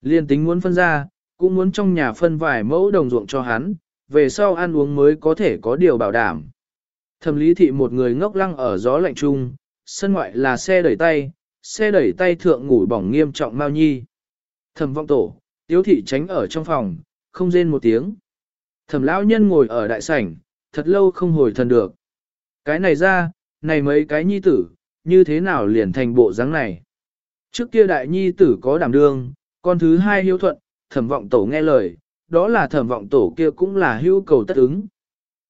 Liên tính muốn phân ra, cũng muốn trong nhà phân vài mẫu đồng ruộng cho hắn, về sau ăn uống mới có thể có điều bảo đảm. Thẩm lý thị một người ngốc lăng ở gió lạnh trung, sân ngoại là xe đẩy tay, xe đẩy tay thượng ngủ bỏng nghiêm trọng mao nhi. Thẩm vọng tổ, tiếu thị tránh ở trong phòng, không rên một tiếng. Thẩm lão nhân ngồi ở đại sảnh, thật lâu không hồi thần được. Cái này ra, này mấy cái nhi tử, như thế nào liền thành bộ dáng này. Trước kia đại nhi tử có đảm đương, con thứ hai hiếu thuận, thẩm vọng tổ nghe lời, đó là thẩm vọng tổ kia cũng là hữu cầu tất ứng.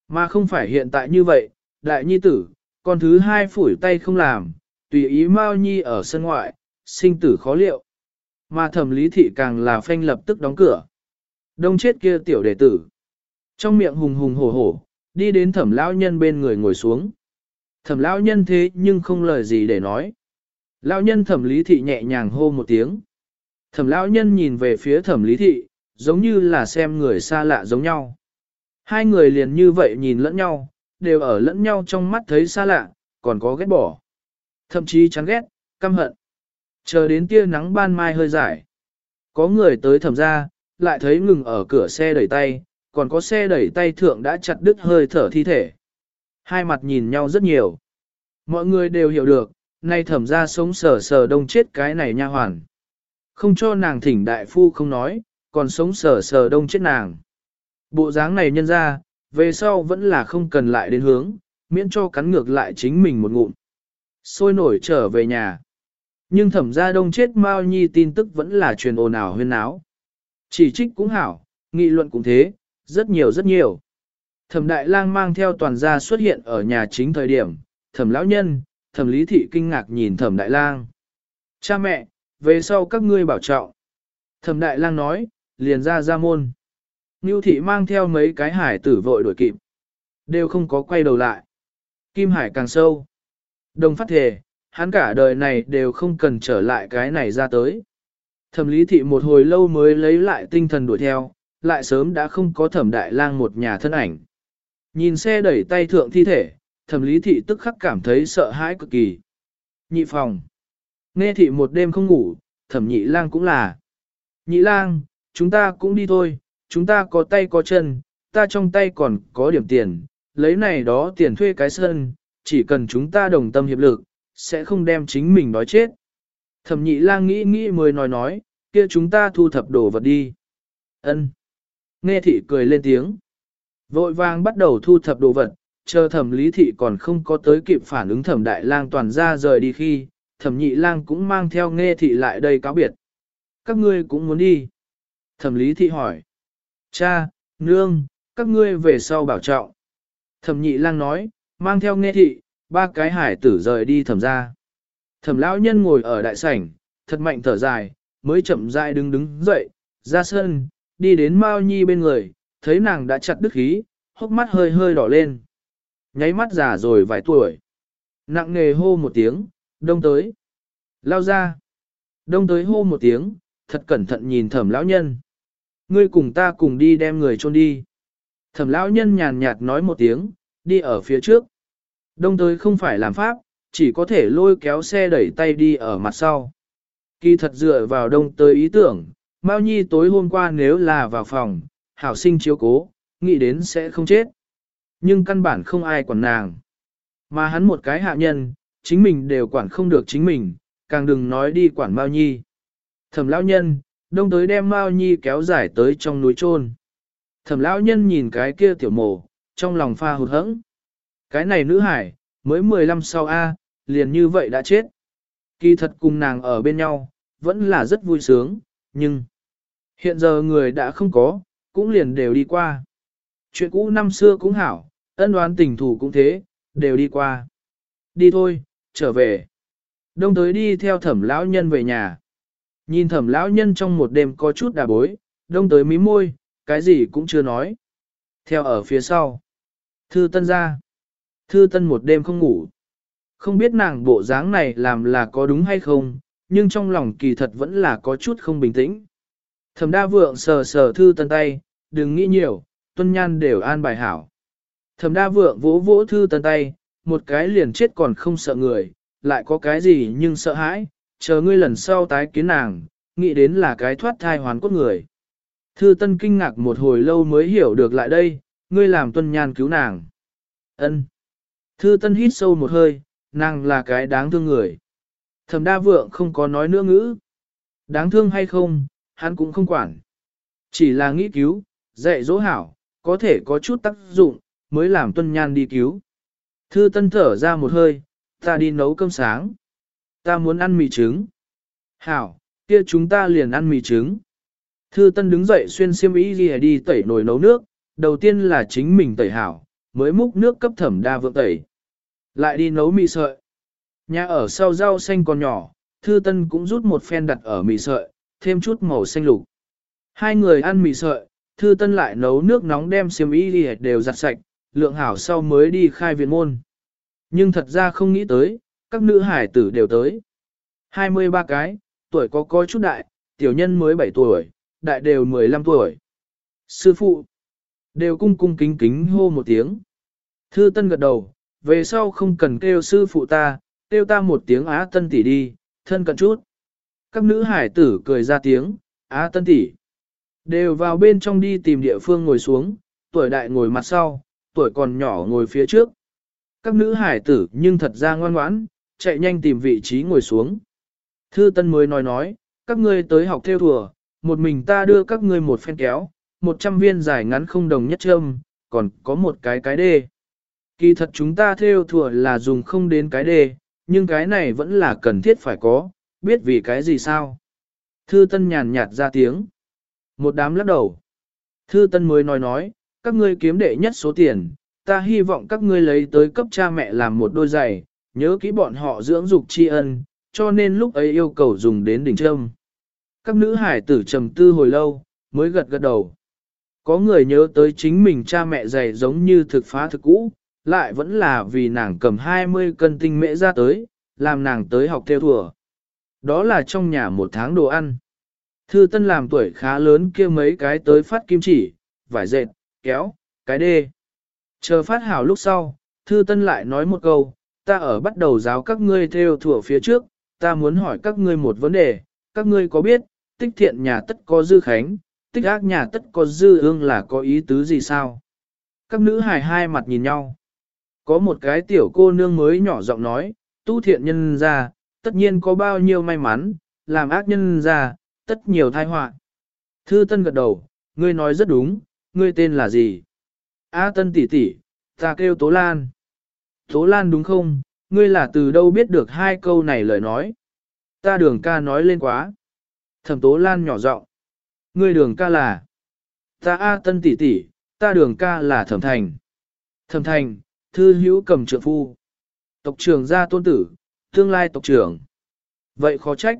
Mà không phải hiện tại như vậy, đại nhi tử, con thứ hai phủi tay không làm, tùy ý Mao Nhi ở sân ngoại, sinh tử khó liệu. Mà thẩm lý thị càng là phanh lập tức đóng cửa. Đông chết kia tiểu đệ tử. Trong miệng hùng hùng hổ hổ, đi đến thẩm lão nhân bên người ngồi xuống. Thẩm lão nhân thế nhưng không lời gì để nói. Lão nhân thẩm lý thị nhẹ nhàng hô một tiếng. Thẩm lão nhân nhìn về phía thẩm lý thị, giống như là xem người xa lạ giống nhau. Hai người liền như vậy nhìn lẫn nhau, đều ở lẫn nhau trong mắt thấy xa lạ, còn có ghét bỏ. Thậm chí chán ghét, căm hận. Chờ đến tia nắng ban mai hơi dài. Có người tới thẩm ra, lại thấy ngừng ở cửa xe đẩy tay, còn có xe đẩy tay thượng đã chặt đứt hơi thở thi thể. Hai mặt nhìn nhau rất nhiều. Mọi người đều hiểu được, nay thẩm ra sống sờ sờ đông chết cái này nha hoàn. Không cho nàng thỉnh đại phu không nói, còn sống sờ sờ đông chết nàng. Bộ dáng này nhân ra, về sau vẫn là không cần lại đến hướng, miễn cho cắn ngược lại chính mình một ngụm. Sôi nổi trở về nhà. Nhưng thẩm gia đông chết Mao Nhi tin tức vẫn là truyền ồn ào huyên áo. Chỉ trích cũng hảo, nghị luận cũng thế, rất nhiều rất nhiều. Thẩm đại lang mang theo toàn gia xuất hiện ở nhà chính thời điểm, thẩm lão nhân, thẩm lý thị kinh ngạc nhìn thẩm đại lang. Cha mẹ, về sau các ngươi bảo trọng. Thẩm đại lang nói, liền ra ra môn. Ngưu thị mang theo mấy cái hải tử vội đuổi kịp. Đều không có quay đầu lại. Kim hải càng sâu. Đồng phát Thề, hắn cả đời này đều không cần trở lại cái này ra tới. Thẩm lý thị một hồi lâu mới lấy lại tinh thần đuổi theo, lại sớm đã không có thẩm đại lang một nhà thân ảnh. Nhìn xe đẩy tay thượng thi thể, thẩm lý thị tức khắc cảm thấy sợ hãi cực kỳ. Nhị phòng. Nghe thị một đêm không ngủ, thẩm nhị lang cũng là. Nhị lang, chúng ta cũng đi thôi, chúng ta có tay có chân, ta trong tay còn có điểm tiền, lấy này đó tiền thuê cái sân, chỉ cần chúng ta đồng tâm hiệp lực, sẽ không đem chính mình nói chết. Thẩm nhị lang nghĩ nghĩ mới nói nói, kia chúng ta thu thập đồ vật đi. Ân. Nghe thị cười lên tiếng. Vội vàng bắt đầu thu thập đồ vật, chờ thẩm lý thị còn không có tới kịp phản ứng thẩm đại lang toàn ra rời đi khi, thẩm nhị lang cũng mang theo nghe thị lại đây cáo biệt. Các ngươi cũng muốn đi. Thẩm lý thị hỏi. Cha, nương, các ngươi về sau bảo trọng. Thẩm nhị lang nói, mang theo nghe thị, ba cái hải tử rời đi thẩm ra. Thẩm lão nhân ngồi ở đại sảnh, thật mạnh thở dài, mới chậm rãi đứng đứng dậy, ra sân, đi đến Mao Nhi bên người, thấy nàng đã chặt đứt khí, hốc mắt hơi hơi đỏ lên. Nháy mắt già rồi vài tuổi. Nặng nề hô một tiếng, đông tới. Lao ra. Đông tới hô một tiếng, thật cẩn thận nhìn thẩm lão nhân. Ngươi cùng ta cùng đi đem người chôn đi. Thẩm lão nhân nhàn nhạt nói một tiếng, đi ở phía trước. Đông tới không phải làm pháp, chỉ có thể lôi kéo xe đẩy tay đi ở mặt sau. Kỳ thật dựa vào đông tới ý tưởng, Mao Nhi tối hôm qua nếu là vào phòng, hảo sinh chiếu cố, nghĩ đến sẽ không chết. Nhưng căn bản không ai quản nàng. Mà hắn một cái hạ nhân, chính mình đều quản không được chính mình, càng đừng nói đi quản Mao Nhi. Thẩm lão nhân, đông tới đem Mao Nhi kéo dài tới trong núi trôn. Thẩm lão nhân nhìn cái kia tiểu mồ, trong lòng pha hụt hẫng. Cái này nữ hải, mới 15 sau A, liền như vậy đã chết. Kỳ thật cùng nàng ở bên nhau, vẫn là rất vui sướng, nhưng hiện giờ người đã không có, cũng liền đều đi qua. Chuyện cũ năm xưa cũng hảo, ân đoán tình thù cũng thế, đều đi qua. Đi thôi, trở về. Đông tới đi theo thẩm lão nhân về nhà. Nhìn thẩm lão nhân trong một đêm có chút đà bối, đông tới mí môi, cái gì cũng chưa nói. Theo ở phía sau. Thư tân ra. Thư tân một đêm không ngủ. Không biết nàng bộ dáng này làm là có đúng hay không, nhưng trong lòng kỳ thật vẫn là có chút không bình tĩnh. Thẩm đa vượng sờ sờ thư tân tay, đừng nghĩ nhiều, tuân nhan đều an bài hảo. Thẩm đa vượng vỗ vỗ thư tân tay, một cái liền chết còn không sợ người, lại có cái gì nhưng sợ hãi, chờ ngươi lần sau tái kiến nàng, nghĩ đến là cái thoát thai hoàn cốt người. Thư Tân kinh ngạc một hồi lâu mới hiểu được lại đây, ngươi làm tuân nhan cứu nàng. Ân. Thư Tân hít sâu một hơi, nàng là cái đáng thương người. Thẩm đa vượng không có nói nữa ngữ. Đáng thương hay không, hắn cũng không quản. Chỉ là nghĩ cứu, dạy dỗ hảo, có thể có chút tác dụng, mới làm tuân nhan đi cứu. Thư Tân thở ra một hơi, ta đi nấu cơm sáng. Ta muốn ăn mì trứng. Hảo, kia chúng ta liền ăn mì trứng. Thư Tân đứng dậy xuyên xiêm y đi, đi tẩy nồi nấu nước, đầu tiên là chính mình tẩy hảo, mới múc nước cấp thẩm đa vượng tẩy. Lại đi nấu mì sợi. Nhà ở sau rau xanh còn nhỏ, Thư Tân cũng rút một phen đặt ở mì sợi, thêm chút màu xanh lục. Hai người ăn mì sợi, Thư Tân lại nấu nước nóng đem xiêm y đi đều giặt sạch, lượng hảo sau mới đi khai viện môn. Nhưng thật ra không nghĩ tới, các nữ hải tử đều tới. 23 cái, tuổi có coi chút đại, tiểu nhân mới 7 tuổi, đại đều 15 tuổi. Sư phụ, đều cung cung kính kính hô một tiếng. Thư Tân gật đầu, về sau không cần kêu sư phụ ta, kêu ta một tiếng Á Tân tỷ đi, thân cận chút. Các nữ hải tử cười ra tiếng, Á Tân tỷ. Đều vào bên trong đi tìm địa phương ngồi xuống, tuổi đại ngồi mặt sau, tuổi còn nhỏ ngồi phía trước. Các nữ hải tử nhưng thật ra ngoan ngoãn, chạy nhanh tìm vị trí ngồi xuống. Thư Tân mới nói nói, các ngươi tới học theo thùa, một mình ta đưa các ngươi một phen kéo, một trăm viên dài ngắn không đồng nhất châm, còn có một cái cái đê. Kỳ thật chúng ta theo thùa là dùng không đến cái đê, nhưng cái này vẫn là cần thiết phải có, biết vì cái gì sao. Thư Tân nhàn nhạt ra tiếng. Một đám lắc đầu. Thư Tân mới nói nói, các ngươi kiếm đệ nhất số tiền, ta hy vọng các ngươi lấy tới cấp cha mẹ làm một đôi giày, nhớ kỹ bọn họ dưỡng dục tri ân, cho nên lúc ấy yêu cầu dùng đến đỉnh trâm. Các nữ hải tử trầm tư hồi lâu, mới gật gật đầu. Có người nhớ tới chính mình cha mẹ dày giống như thực phá thực cũ, lại vẫn là vì nàng cầm 20 cân tinh mễ ra tới, làm nàng tới học theo thùa. Đó là trong nhà một tháng đồ ăn. Thư Tân làm tuổi khá lớn kia mấy cái tới phát kim chỉ, vải dệt, kéo, cái đê. Chờ phát hảo lúc sau, Thư Tân lại nói một câu, ta ở bắt đầu giáo các ngươi theo thủa phía trước, ta muốn hỏi các ngươi một vấn đề, các ngươi có biết, tích thiện nhà tất có dư khánh, tích ác nhà tất có dư ương là có ý tứ gì sao? Các nữ hài hai mặt nhìn nhau. Có một cái tiểu cô nương mới nhỏ giọng nói, tu thiện nhân ra, tất nhiên có bao nhiêu may mắn, làm ác nhân ra, tất nhiều tai họa. Thư Tân gật đầu, ngươi nói rất đúng, ngươi tên là gì? A Tân tỷ tỷ, ta kêu Tố Lan. Tố Lan đúng không, ngươi là từ đâu biết được hai câu này lời nói? Ta đường ca nói lên quá. Thẩm Tố Lan nhỏ giọng. Ngươi đường ca là? Ta A Tân tỷ tỷ, ta đường ca là Thẩm Thành. Thẩm Thành, thư hữu cầm trượng phu. Tộc trưởng gia tôn tử, tương lai tộc trưởng. Vậy khó trách.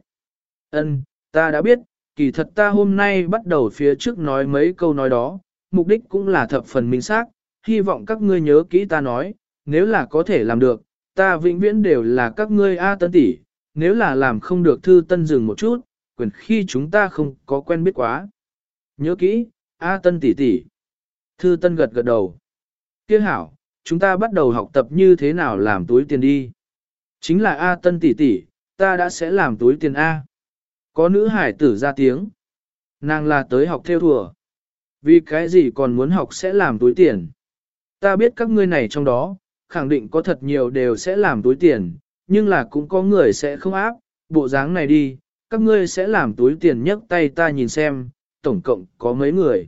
Ân, ta đã biết, kỳ thật ta hôm nay bắt đầu phía trước nói mấy câu nói đó, mục đích cũng là thập phần minh xác, hy vọng các ngươi nhớ kỹ ta nói, nếu là có thể làm được, ta vĩnh viễn đều là các ngươi A tân tỷ, nếu là làm không được thư tân dừng một chút, quyền khi chúng ta không có quen biết quá. Nhớ kỹ, A tân tỷ tỷ. Thư tân gật gật đầu. Kia hảo, chúng ta bắt đầu học tập như thế nào làm túi tiền đi. Chính là A tân tỷ tỷ, ta đã sẽ làm túi tiền A. Có nữ hải tử ra tiếng. Nàng là tới học theo thùa. Vì cái gì còn muốn học sẽ làm túi tiền? Ta biết các ngươi này trong đó, khẳng định có thật nhiều đều sẽ làm túi tiền, nhưng là cũng có người sẽ không áp, bộ dáng này đi, các ngươi sẽ làm túi tiền nhấc tay ta nhìn xem, tổng cộng có mấy người.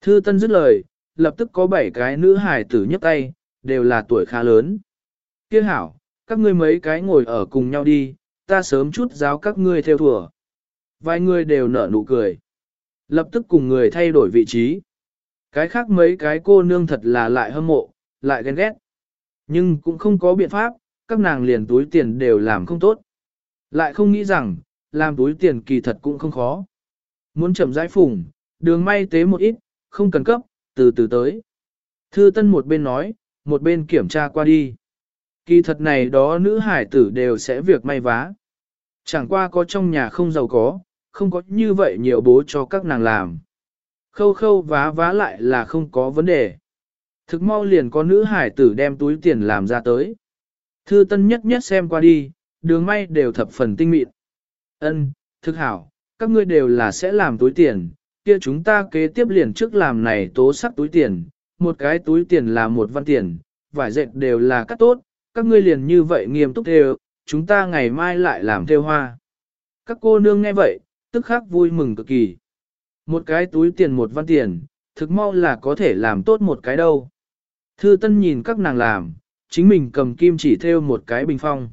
Thư Tân dứt lời, lập tức có 7 cái nữ hài tử nhấc tay, đều là tuổi khá lớn. Kia hảo, các ngươi mấy cái ngồi ở cùng nhau đi, ta sớm chút giáo các ngươi theo thùa. Vài người đều nở nụ cười. Lập tức cùng người thay đổi vị trí. Cái khác mấy cái cô nương thật là lại hâm mộ, lại ghen ghét. Nhưng cũng không có biện pháp, các nàng liền túi tiền đều làm không tốt. Lại không nghĩ rằng, làm túi tiền kỳ thật cũng không khó. Muốn chậm rãi phủng, đường may tế một ít, không cần cấp, từ từ tới. Thư Tân một bên nói, một bên kiểm tra qua đi. Kỳ thật này đó nữ hải tử đều sẽ việc may vá. Chẳng qua có trong nhà không giàu có, không có như vậy nhiều bố cho các nàng làm. Khâu khâu vá vá lại là không có vấn đề. Thực mau liền có nữ hải tử đem túi tiền làm ra tới. Thư tân nhất nhất xem qua đi, đường may đều thập phần tinh mịn. Ân, thực hảo, các ngươi đều là sẽ làm túi tiền, kia chúng ta kế tiếp liền trước làm này tố sắc túi tiền, một cái túi tiền là một văn tiền, vải dệt đều là cắt tốt, các ngươi liền như vậy nghiêm túc theo, chúng ta ngày mai lại làm theo hoa. Các cô nương nghe vậy, tức khắc vui mừng cực kỳ. Một cái túi tiền một văn tiền, thực mau là có thể làm tốt một cái đâu. Thư Tân nhìn các nàng làm, chính mình cầm kim chỉ theo một cái bình phong.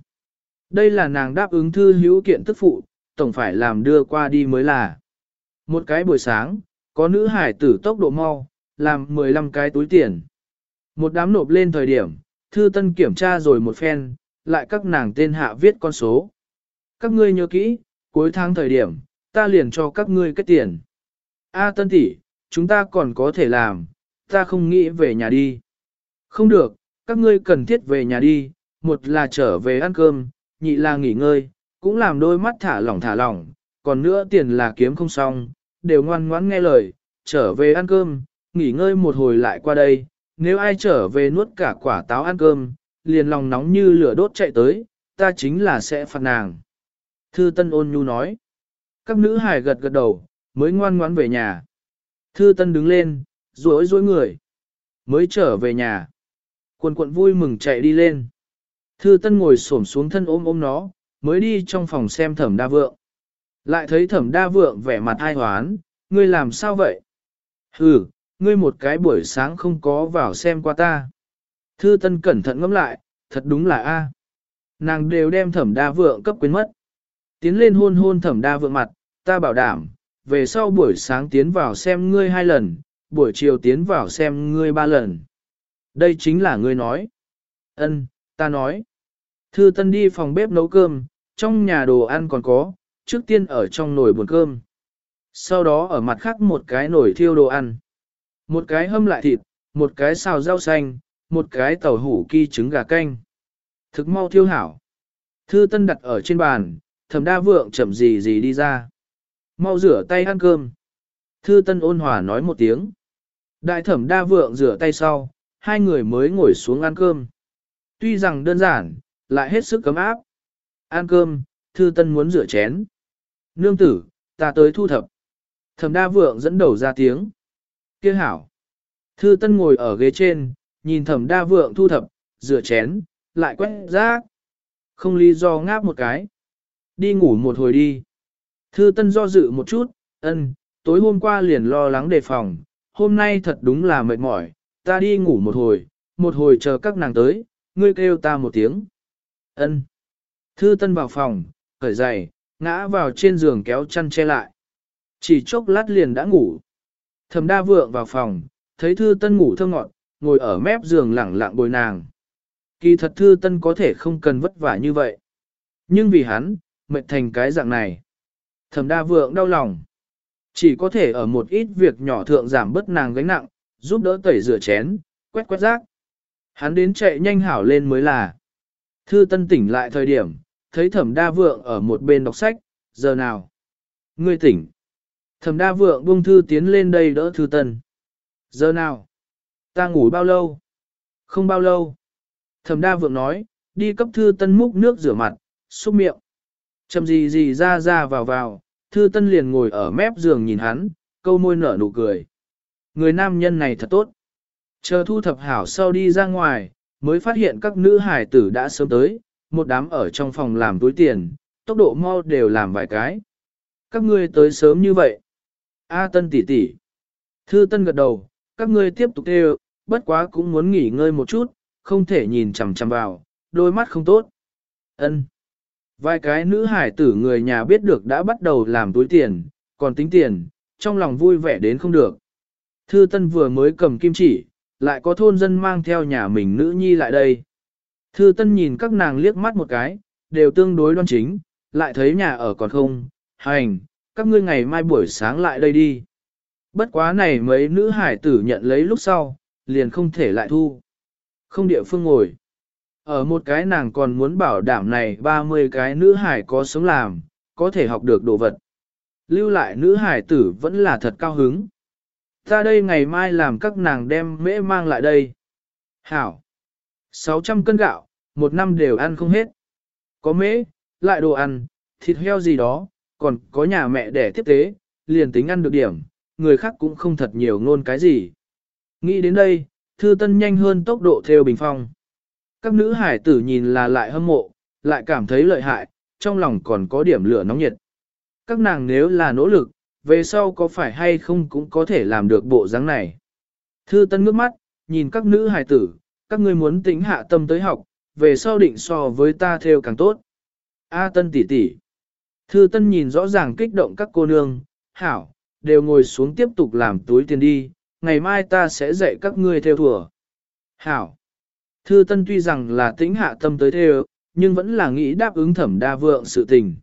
Đây là nàng đáp ứng thư hữu kiện tức phụ, tổng phải làm đưa qua đi mới là. Một cái buổi sáng, có nữ hải tử tốc độ mau, làm 15 cái túi tiền. Một đám nộp lên thời điểm, thư tân kiểm tra rồi một phen, lại các nàng tên hạ viết con số. Các ngươi nhớ kỹ, cuối tháng thời điểm, ta liền cho các ngươi kết tiền. A tân tỷ, chúng ta còn có thể làm, ta không nghĩ về nhà đi. Không được, các ngươi cần thiết về nhà đi, một là trở về ăn cơm, nhị là nghỉ ngơi, cũng làm đôi mắt thả lỏng thả lỏng, còn nữa tiền là kiếm không xong, đều ngoan ngoãn nghe lời, trở về ăn cơm, nghỉ ngơi một hồi lại qua đây, nếu ai trở về nuốt cả quả táo ăn cơm, liền lòng nóng như lửa đốt chạy tới, ta chính là sẽ phạt nàng. Thư Tân ôn nhu nói. Các nữ hài gật gật đầu, mới ngoan ngoãn về nhà. Thư Tân đứng lên, duỗi duỗi người. Mới trở về nhà. Quần quận vui mừng chạy đi lên. Thư Tân ngồi xổm xuống thân ôm ôm nó, mới đi trong phòng xem thẩm đa vượng. Lại thấy thẩm đa vượng vẻ mặt ai hoán, ngươi làm sao vậy? Hừ, ngươi một cái buổi sáng không có vào xem qua ta. Thư Tân cẩn thận ngẫm lại, thật đúng là A. Nàng đều đem thẩm đa vượng cấp quyến mất. Tiến lên hôn hôn thẩm đa vượng mặt, ta bảo đảm, về sau buổi sáng tiến vào xem ngươi hai lần, buổi chiều tiến vào xem ngươi ba lần. Đây chính là ngươi nói. Ân, ta nói. Thư Tân đi phòng bếp nấu cơm, trong nhà đồ ăn còn có, trước tiên ở trong nồi buồn cơm. Sau đó ở mặt khác một cái nồi thiêu đồ ăn. Một cái hâm lại thịt, một cái xào rau xanh, một cái tàu hủ ki trứng gà canh. Thực mau thiêu hảo. Thư Tân đặt ở trên bàn, thẩm đa vượng chậm gì gì đi ra. Mau rửa tay ăn cơm. Thư Tân ôn hòa nói một tiếng. Đại thẩm đa vượng rửa tay sau, hai người mới ngồi xuống ăn cơm. Tuy rằng đơn giản, lại hết sức cấm áp. Ăn cơm, Thư Tân muốn rửa chén. Nương tử, ta tới thu thập. Thẩm đa vượng dẫn đầu ra tiếng. Kia hảo. Thư Tân ngồi ở ghế trên, nhìn thẩm đa vượng thu thập, rửa chén, lại quét rác. Không lý do ngáp một cái. Đi ngủ một hồi đi. Thư Tân do dự một chút, ân, tối hôm qua liền lo lắng đề phòng, hôm nay thật đúng là mệt mỏi, ta đi ngủ một hồi, một hồi chờ các nàng tới, ngươi kêu ta một tiếng. Ân. Thư Tân vào phòng, khởi giày, ngã vào trên giường kéo chăn che lại. Chỉ chốc lát liền đã ngủ. Thẩm Đa Vượng vào phòng, thấy Thư Tân ngủ thơ ngọt, ngồi ở mép giường lẳng lặng bồi nàng. Kỳ thật Thư Tân có thể không cần vất vả như vậy. Nhưng vì hắn, mệt thành cái dạng này. Thẩm Đa Vượng đau lòng. Chỉ có thể ở một ít việc nhỏ thượng giảm bớt nàng gánh nặng, giúp đỡ tẩy rửa chén, quét quét rác. Hắn đến chạy nhanh hảo lên mới là. Thư Tân tỉnh lại thời điểm, thấy Thẩm Đa Vượng ở một bên đọc sách, giờ nào? Ngươi tỉnh. Thẩm Đa Vượng buông thư tiến lên đây đỡ Thư Tân. Giờ nào? Ta ngủ bao lâu? Không bao lâu. Thẩm Đa Vượng nói, đi cấp Thư Tân múc nước rửa mặt, xúc miệng. Chầm gì gì ra ra vào vào, Thư Tân liền ngồi ở mép giường nhìn hắn, câu môi nở nụ cười. Người nam nhân này thật tốt. Chờ thu thập hảo sau đi ra ngoài, mới phát hiện các nữ hải tử đã sớm tới, một đám ở trong phòng làm túi tiền, tốc độ mau đều làm vài cái. Các ngươi tới sớm như vậy. A tân tỷ tỷ. Thư tân gật đầu, các ngươi tiếp tục theo, bất quá cũng muốn nghỉ ngơi một chút, không thể nhìn chằm chằm vào, đôi mắt không tốt. ân Vài cái nữ hải tử người nhà biết được đã bắt đầu làm túi tiền, còn tính tiền, trong lòng vui vẻ đến không được. Thư Tân vừa mới cầm kim chỉ, lại có thôn dân mang theo nhà mình nữ nhi lại đây. Thư Tân nhìn các nàng liếc mắt một cái, đều tương đối đoan chính, lại thấy nhà ở còn không, hành, các ngươi ngày mai buổi sáng lại đây đi. Bất quá này mấy nữ hải tử nhận lấy lúc sau, liền không thể lại thu. Không địa phương ngồi. Ở một cái nàng còn muốn bảo đảm này 30 cái nữ hải có sống làm, có thể học được đồ vật. Lưu lại nữ hải tử vẫn là thật cao hứng. Ta đây ngày mai làm các nàng đem mễ mang lại đây. Hảo. 600 cân gạo, một năm đều ăn không hết. Có mễ, lại đồ ăn, thịt heo gì đó, còn có nhà mẹ đẻ tiếp tế, liền tính ăn được điểm, người khác cũng không thật nhiều ngôn cái gì. Nghĩ đến đây, thư tân nhanh hơn tốc độ theo bình phong. Các nữ hải tử nhìn là lại hâm mộ, lại cảm thấy lợi hại, trong lòng còn có điểm lửa nóng nhiệt. Các nàng nếu là nỗ lực, về sau có phải hay không cũng có thể làm được bộ dáng này. Thư Tân ngước mắt, nhìn các nữ hài tử, các ngươi muốn tính hạ tâm tới học, về sau định so với ta theo càng tốt. A Tân tỷ tỷ. Thư Tân nhìn rõ ràng kích động các cô nương, hảo, đều ngồi xuống tiếp tục làm túi tiền đi, ngày mai ta sẽ dạy các ngươi theo thùa. Hảo. Thư Tân tuy rằng là tính hạ tâm tới theo, nhưng vẫn là nghĩ đáp ứng thẩm đa vượng sự tình.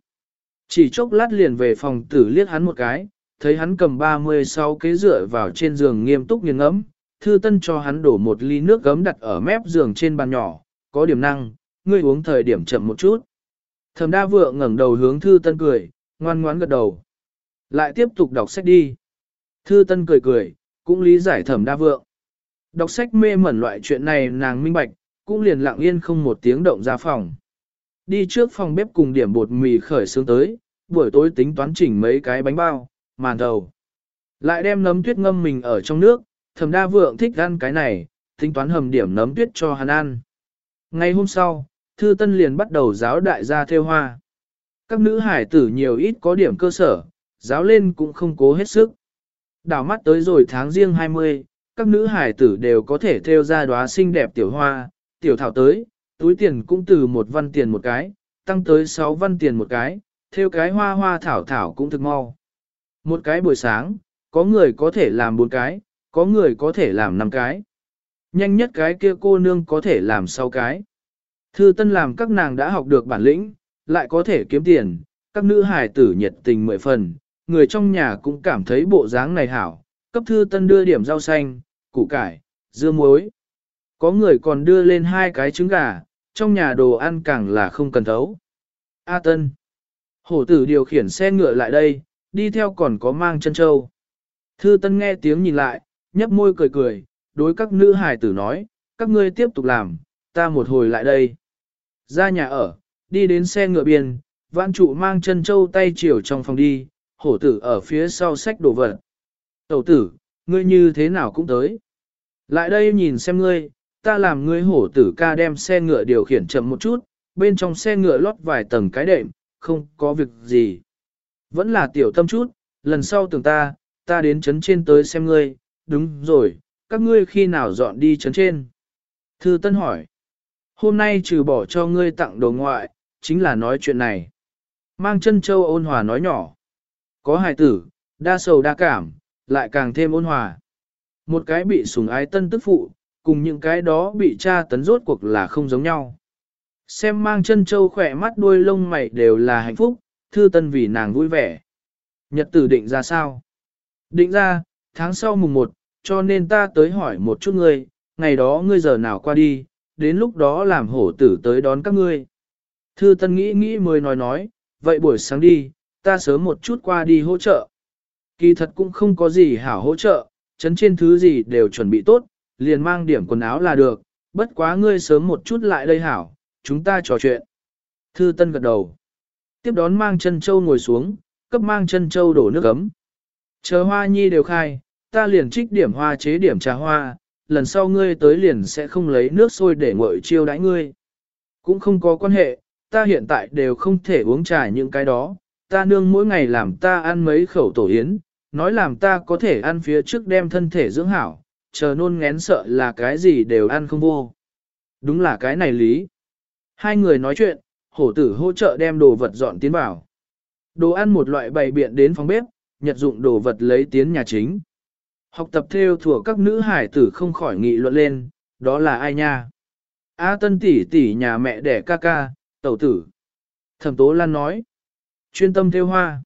Chỉ chốc lát liền về phòng tử liếc hắn một cái, thấy hắn cầm 36 kế rửa vào trên giường nghiêm túc nghiêng ngẫm, thư tân cho hắn đổ một ly nước gấm đặt ở mép giường trên bàn nhỏ, có điểm năng, ngươi uống thời điểm chậm một chút. Thẩm đa vượng ngẩng đầu hướng thư tân cười, ngoan ngoãn gật đầu. Lại tiếp tục đọc sách đi. Thư tân cười cười, cũng lý giải thẩm đa vượng. Đọc sách mê mẩn loại chuyện này nàng minh bạch, cũng liền lặng yên không một tiếng động ra phòng. Đi trước phòng bếp cùng điểm bột mì khởi xương tới, buổi tối tính toán chỉnh mấy cái bánh bao, màn đầu. Lại đem nấm tuyết ngâm mình ở trong nước, thầm đa vượng thích ăn cái này, tính toán hầm điểm nấm tuyết cho hắn ăn. Ngày hôm sau, Thư Tân liền bắt đầu giáo đại gia theo hoa. Các nữ hải tử nhiều ít có điểm cơ sở, giáo lên cũng không cố hết sức. Đảo mắt tới rồi tháng riêng 20, các nữ hải tử đều có thể theo ra đóa xinh đẹp tiểu hoa, tiểu thảo tới, túi tiền cũng từ một văn tiền một cái, tăng tới 6 văn tiền một cái, theo cái hoa hoa thảo thảo cũng thực mau. Một cái buổi sáng, có người có thể làm bốn cái, có người có thể làm năm cái. Nhanh nhất cái kia cô nương có thể làm 6 cái. Thư tân làm các nàng đã học được bản lĩnh, lại có thể kiếm tiền, các nữ hài tử nhiệt tình mười phần, người trong nhà cũng cảm thấy bộ dáng này hảo, cấp thư tân đưa điểm rau xanh, củ cải, dưa muối. Có người còn đưa lên hai cái trứng gà, trong nhà đồ ăn càng là không cần thấu. A Tân. Hổ tử điều khiển xe ngựa lại đây, đi theo còn có mang chân châu. Thư Tân nghe tiếng nhìn lại, nhấp môi cười cười, đối các nữ hài tử nói, các ngươi tiếp tục làm, ta một hồi lại đây. Ra nhà ở, đi đến xe ngựa biên, vãn trụ mang chân châu tay chiều trong phòng đi, hổ tử ở phía sau sách đồ vật. Tẩu tử, ngươi như thế nào cũng tới. Lại đây nhìn xem ngươi, ta làm ngươi hổ tử ca đem xe ngựa điều khiển chậm một chút, bên trong xe ngựa lót vài tầng cái đệm, không có việc gì. Vẫn là tiểu tâm chút, lần sau tưởng ta, ta đến chấn trên tới xem ngươi, đúng rồi, các ngươi khi nào dọn đi chấn trên. Thư Tân hỏi, hôm nay trừ bỏ cho ngươi tặng đồ ngoại, chính là nói chuyện này. Mang chân châu ôn hòa nói nhỏ, có hài tử, đa sầu đa cảm, lại càng thêm ôn hòa. Một cái bị sủng ái tân tức phụ, cùng những cái đó bị tra tấn rốt cuộc là không giống nhau. Xem mang chân châu khỏe mắt đuôi lông mày đều là hạnh phúc, thư tân vì nàng vui vẻ. Nhật tử định ra sao? Định ra, tháng sau mùng 1, cho nên ta tới hỏi một chút ngươi, ngày đó ngươi giờ nào qua đi, đến lúc đó làm hổ tử tới đón các ngươi. Thư tân nghĩ nghĩ mới nói nói, vậy buổi sáng đi, ta sớm một chút qua đi hỗ trợ. Kỳ thật cũng không có gì hảo hỗ trợ, chấn trên thứ gì đều chuẩn bị tốt, liền mang điểm quần áo là được, bất quá ngươi sớm một chút lại đây hảo, chúng ta trò chuyện. Thư Tân gật đầu. Tiếp đón mang chân châu ngồi xuống, cấp mang chân châu đổ nước ấm. Chờ hoa nhi đều khai, ta liền trích điểm hoa chế điểm trà hoa, lần sau ngươi tới liền sẽ không lấy nước sôi để nguội chiêu đãi ngươi. Cũng không có quan hệ, ta hiện tại đều không thể uống trà những cái đó, ta nương mỗi ngày làm ta ăn mấy khẩu tổ yến, nói làm ta có thể ăn phía trước đem thân thể dưỡng hảo, chờ nôn ngén sợ là cái gì đều ăn không vô. Đúng là cái này lý. Hai người nói chuyện, hổ tử hỗ trợ đem đồ vật dọn tiến vào. Đồ ăn một loại bày biện đến phòng bếp, nhật dụng đồ vật lấy tiến nhà chính. Học tập theo thủa các nữ hải tử không khỏi nghị luận lên, đó là ai nha? A tân tỷ tỷ nhà mẹ đẻ ca ca, tẩu tử. Thẩm tố lan nói, chuyên tâm theo hoa.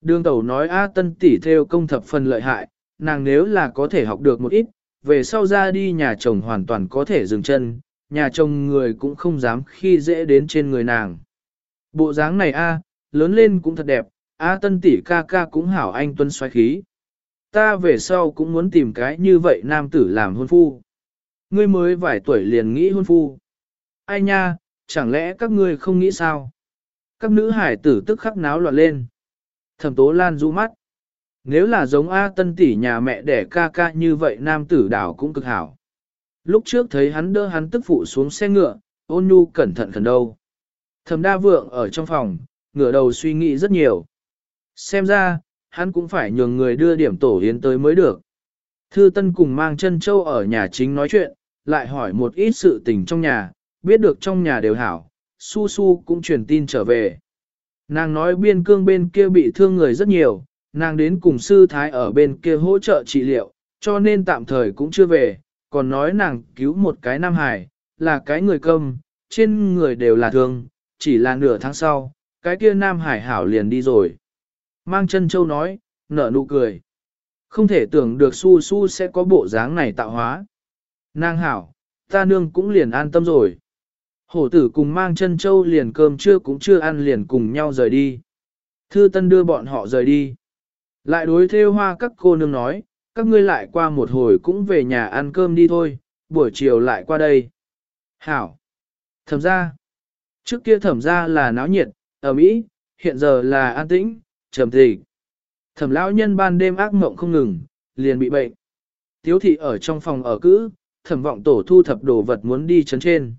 Đường tẩu nói A tân tỷ theo công thập phần lợi hại, nàng nếu là có thể học được một ít, về sau ra đi nhà chồng hoàn toàn có thể dừng chân, nhà chồng người cũng không dám khi dễ đến trên người nàng. Bộ dáng này A, lớn lên cũng thật đẹp, A tân tỷ ca ca cũng hảo anh tuân xoáy khí. Ta về sau cũng muốn tìm cái như vậy nam tử làm hôn phu. Ngươi mới vài tuổi liền nghĩ hôn phu. Ai nha, chẳng lẽ các ngươi không nghĩ sao? Các nữ hải tử tức khắc náo loạn lên. Thẩm tố lan rũ mắt. Nếu là giống A tân tỷ nhà mẹ đẻ ca ca như vậy nam tử đảo cũng cực hảo. Lúc trước thấy hắn đỡ hắn tức phụ xuống xe ngựa, ôn nhu cẩn thận khẩn đâu. Thẩm đa vượng ở trong phòng, ngửa đầu suy nghĩ rất nhiều. Xem ra, hắn cũng phải nhường người đưa điểm tổ hiến tới mới được. Thư Tân cùng mang chân châu ở nhà chính nói chuyện, lại hỏi một ít sự tình trong nhà, biết được trong nhà đều hảo, Su Su cũng truyền tin trở về. Nàng nói biên cương bên kia bị thương người rất nhiều, nàng đến cùng sư thái ở bên kia hỗ trợ trị liệu, cho nên tạm thời cũng chưa về, còn nói nàng cứu một cái nam hải, là cái người câm, trên người đều là thương, chỉ là nửa tháng sau, cái kia nam hải hảo liền đi rồi. Mang chân châu nói, nở nụ cười. Không thể tưởng được su su sẽ có bộ dáng này tạo hóa. Nàng hảo, ta nương cũng liền an tâm rồi. Hổ tử cùng mang chân châu liền cơm trưa cũng chưa ăn liền cùng nhau rời đi. Thư Tân đưa bọn họ rời đi. Lại đối theo hoa các cô nương nói, các ngươi lại qua một hồi cũng về nhà ăn cơm đi thôi, buổi chiều lại qua đây. Hảo. Thẩm ra. Trước kia thẩm ra là náo nhiệt, ở Mỹ, hiện giờ là an tĩnh, trầm tịch. Thẩm lão nhân ban đêm ác mộng không ngừng, liền bị bệnh. Tiếu thị ở trong phòng ở cữ, thẩm vọng tổ thu thập đồ vật muốn đi chấn trên.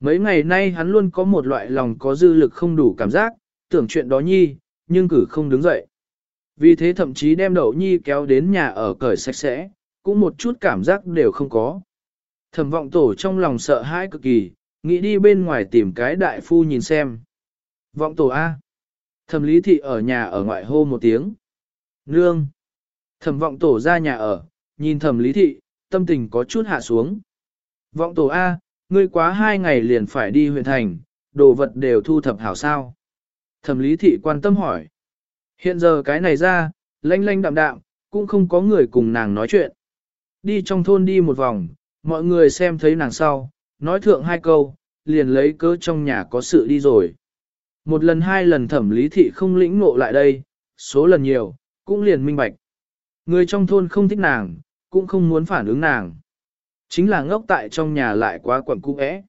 Mấy ngày nay hắn luôn có một loại lòng có dư lực không đủ cảm giác, tưởng chuyện đó nhi, nhưng cử không đứng dậy. Vì thế thậm chí đem đậu nhi kéo đến nhà ở cởi sạch sẽ, cũng một chút cảm giác đều không có. Thẩm vọng tổ trong lòng sợ hãi cực kỳ, nghĩ đi bên ngoài tìm cái đại phu nhìn xem. Vọng tổ A. Thẩm lý thị ở nhà ở ngoại hô một tiếng. Nương. Thẩm vọng tổ ra nhà ở, nhìn thẩm lý thị, tâm tình có chút hạ xuống. Vọng tổ A, ngươi quá hai ngày liền phải đi huyện thành, đồ vật đều thu thập hảo sao. Thẩm lý thị quan tâm hỏi. Hiện giờ cái này ra, lanh lanh đạm đạm, cũng không có người cùng nàng nói chuyện. Đi trong thôn đi một vòng, mọi người xem thấy nàng sau, nói thượng hai câu, liền lấy cớ trong nhà có sự đi rồi. Một lần hai lần thẩm lý thị không lĩnh ngộ lại đây, số lần nhiều, cũng liền minh bạch. Người trong thôn không thích nàng, cũng không muốn phản ứng nàng. Chính là ngốc tại trong nhà lại quá quẩn cung ẽ.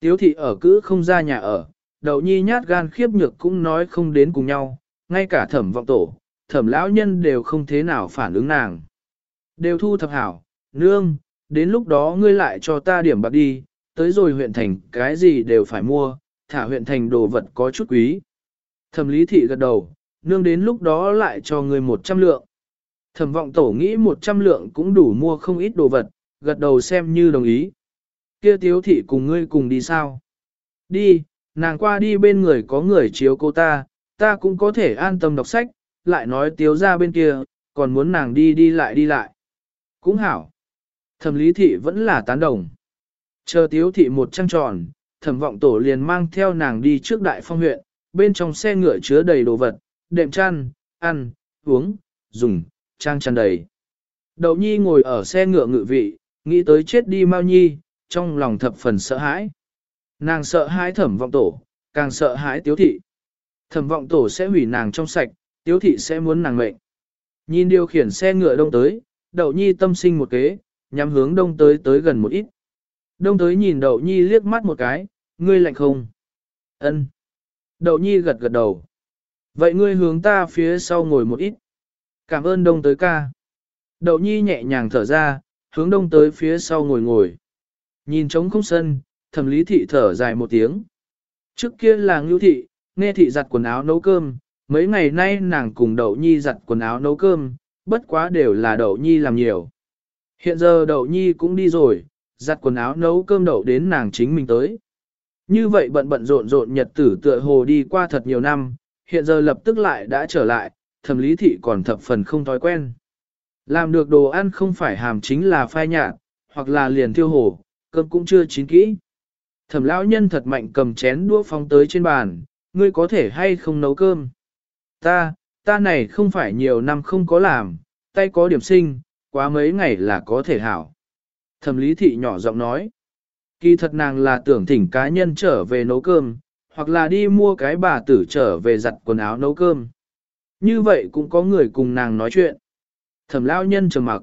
Tiếu thị ở cữ không ra nhà ở, đậu nhi nhát gan khiếp nhược cũng nói không đến cùng nhau, ngay cả thẩm vọng tổ, thẩm lão nhân đều không thế nào phản ứng nàng. Đều thu thập hảo, nương, đến lúc đó ngươi lại cho ta điểm bạc đi, tới rồi huyện thành cái gì đều phải mua, thả huyện thành đồ vật có chút quý. Thẩm lý thị gật đầu, nương đến lúc đó lại cho ngươi một trăm lượng. Thẩm vọng tổ nghĩ một trăm lượng cũng đủ mua không ít đồ vật, gật đầu xem như đồng ý. Kia tiếu thị cùng ngươi cùng đi sao? Đi, nàng qua đi bên người có người chiếu cô ta, ta cũng có thể an tâm đọc sách, lại nói tiếu ra bên kia, còn muốn nàng đi đi lại đi lại. Cũng hảo. Thẩm lý thị vẫn là tán đồng. Chờ tiếu thị một trăng tròn, thẩm vọng tổ liền mang theo nàng đi trước đại phong huyện, bên trong xe ngựa chứa đầy đồ vật, đệm chăn, ăn, uống, dùng, trang chăn đầy. Đậu nhi ngồi ở xe ngựa ngự vị, nghĩ tới chết đi mau nhi, trong lòng thập phần sợ hãi. Nàng sợ hãi thẩm vọng tổ, càng sợ hãi tiếu thị. Thẩm vọng tổ sẽ hủy nàng trong sạch, tiếu thị sẽ muốn nàng mệnh. Nhìn điều khiển xe ngựa đông tới, đậu nhi tâm sinh một kế, nhắm hướng đông tới tới gần một ít. Đông tới nhìn đậu nhi liếc mắt một cái, ngươi lạnh không? Ân. Đậu nhi gật gật đầu. Vậy ngươi hướng ta phía sau ngồi một ít. Cảm ơn đông tới ca. Đậu nhi nhẹ nhàng thở ra, hướng đông tới phía sau ngồi ngồi. Nhìn trống không sân, thẩm lý thị thở dài một tiếng. Trước kia là ngưu thị, nghe thị giặt quần áo nấu cơm, mấy ngày nay nàng cùng đậu nhi giặt quần áo nấu cơm, bất quá đều là đậu nhi làm nhiều. Hiện giờ đậu nhi cũng đi rồi, giặt quần áo nấu cơm đậu đến nàng chính mình tới. Như vậy bận bận rộn rộn nhật tử tựa hồ đi qua thật nhiều năm, hiện giờ lập tức lại đã trở lại, thẩm lý thị còn thập phần không thói quen. Làm được đồ ăn không phải hàm chính là phai nhạt, hoặc là liền thiêu hổ, cơm cũng chưa chín kỹ. Thẩm lão nhân thật mạnh cầm chén đũa phóng tới trên bàn, ngươi có thể hay không nấu cơm. Ta, ta này không phải nhiều năm không có làm, tay có điểm sinh, quá mấy ngày là có thể hảo. Thẩm lý thị nhỏ giọng nói. Kỳ thật nàng là tưởng thỉnh cá nhân trở về nấu cơm, hoặc là đi mua cái bà tử trở về giặt quần áo nấu cơm. Như vậy cũng có người cùng nàng nói chuyện. Thẩm lão nhân trầm mặc.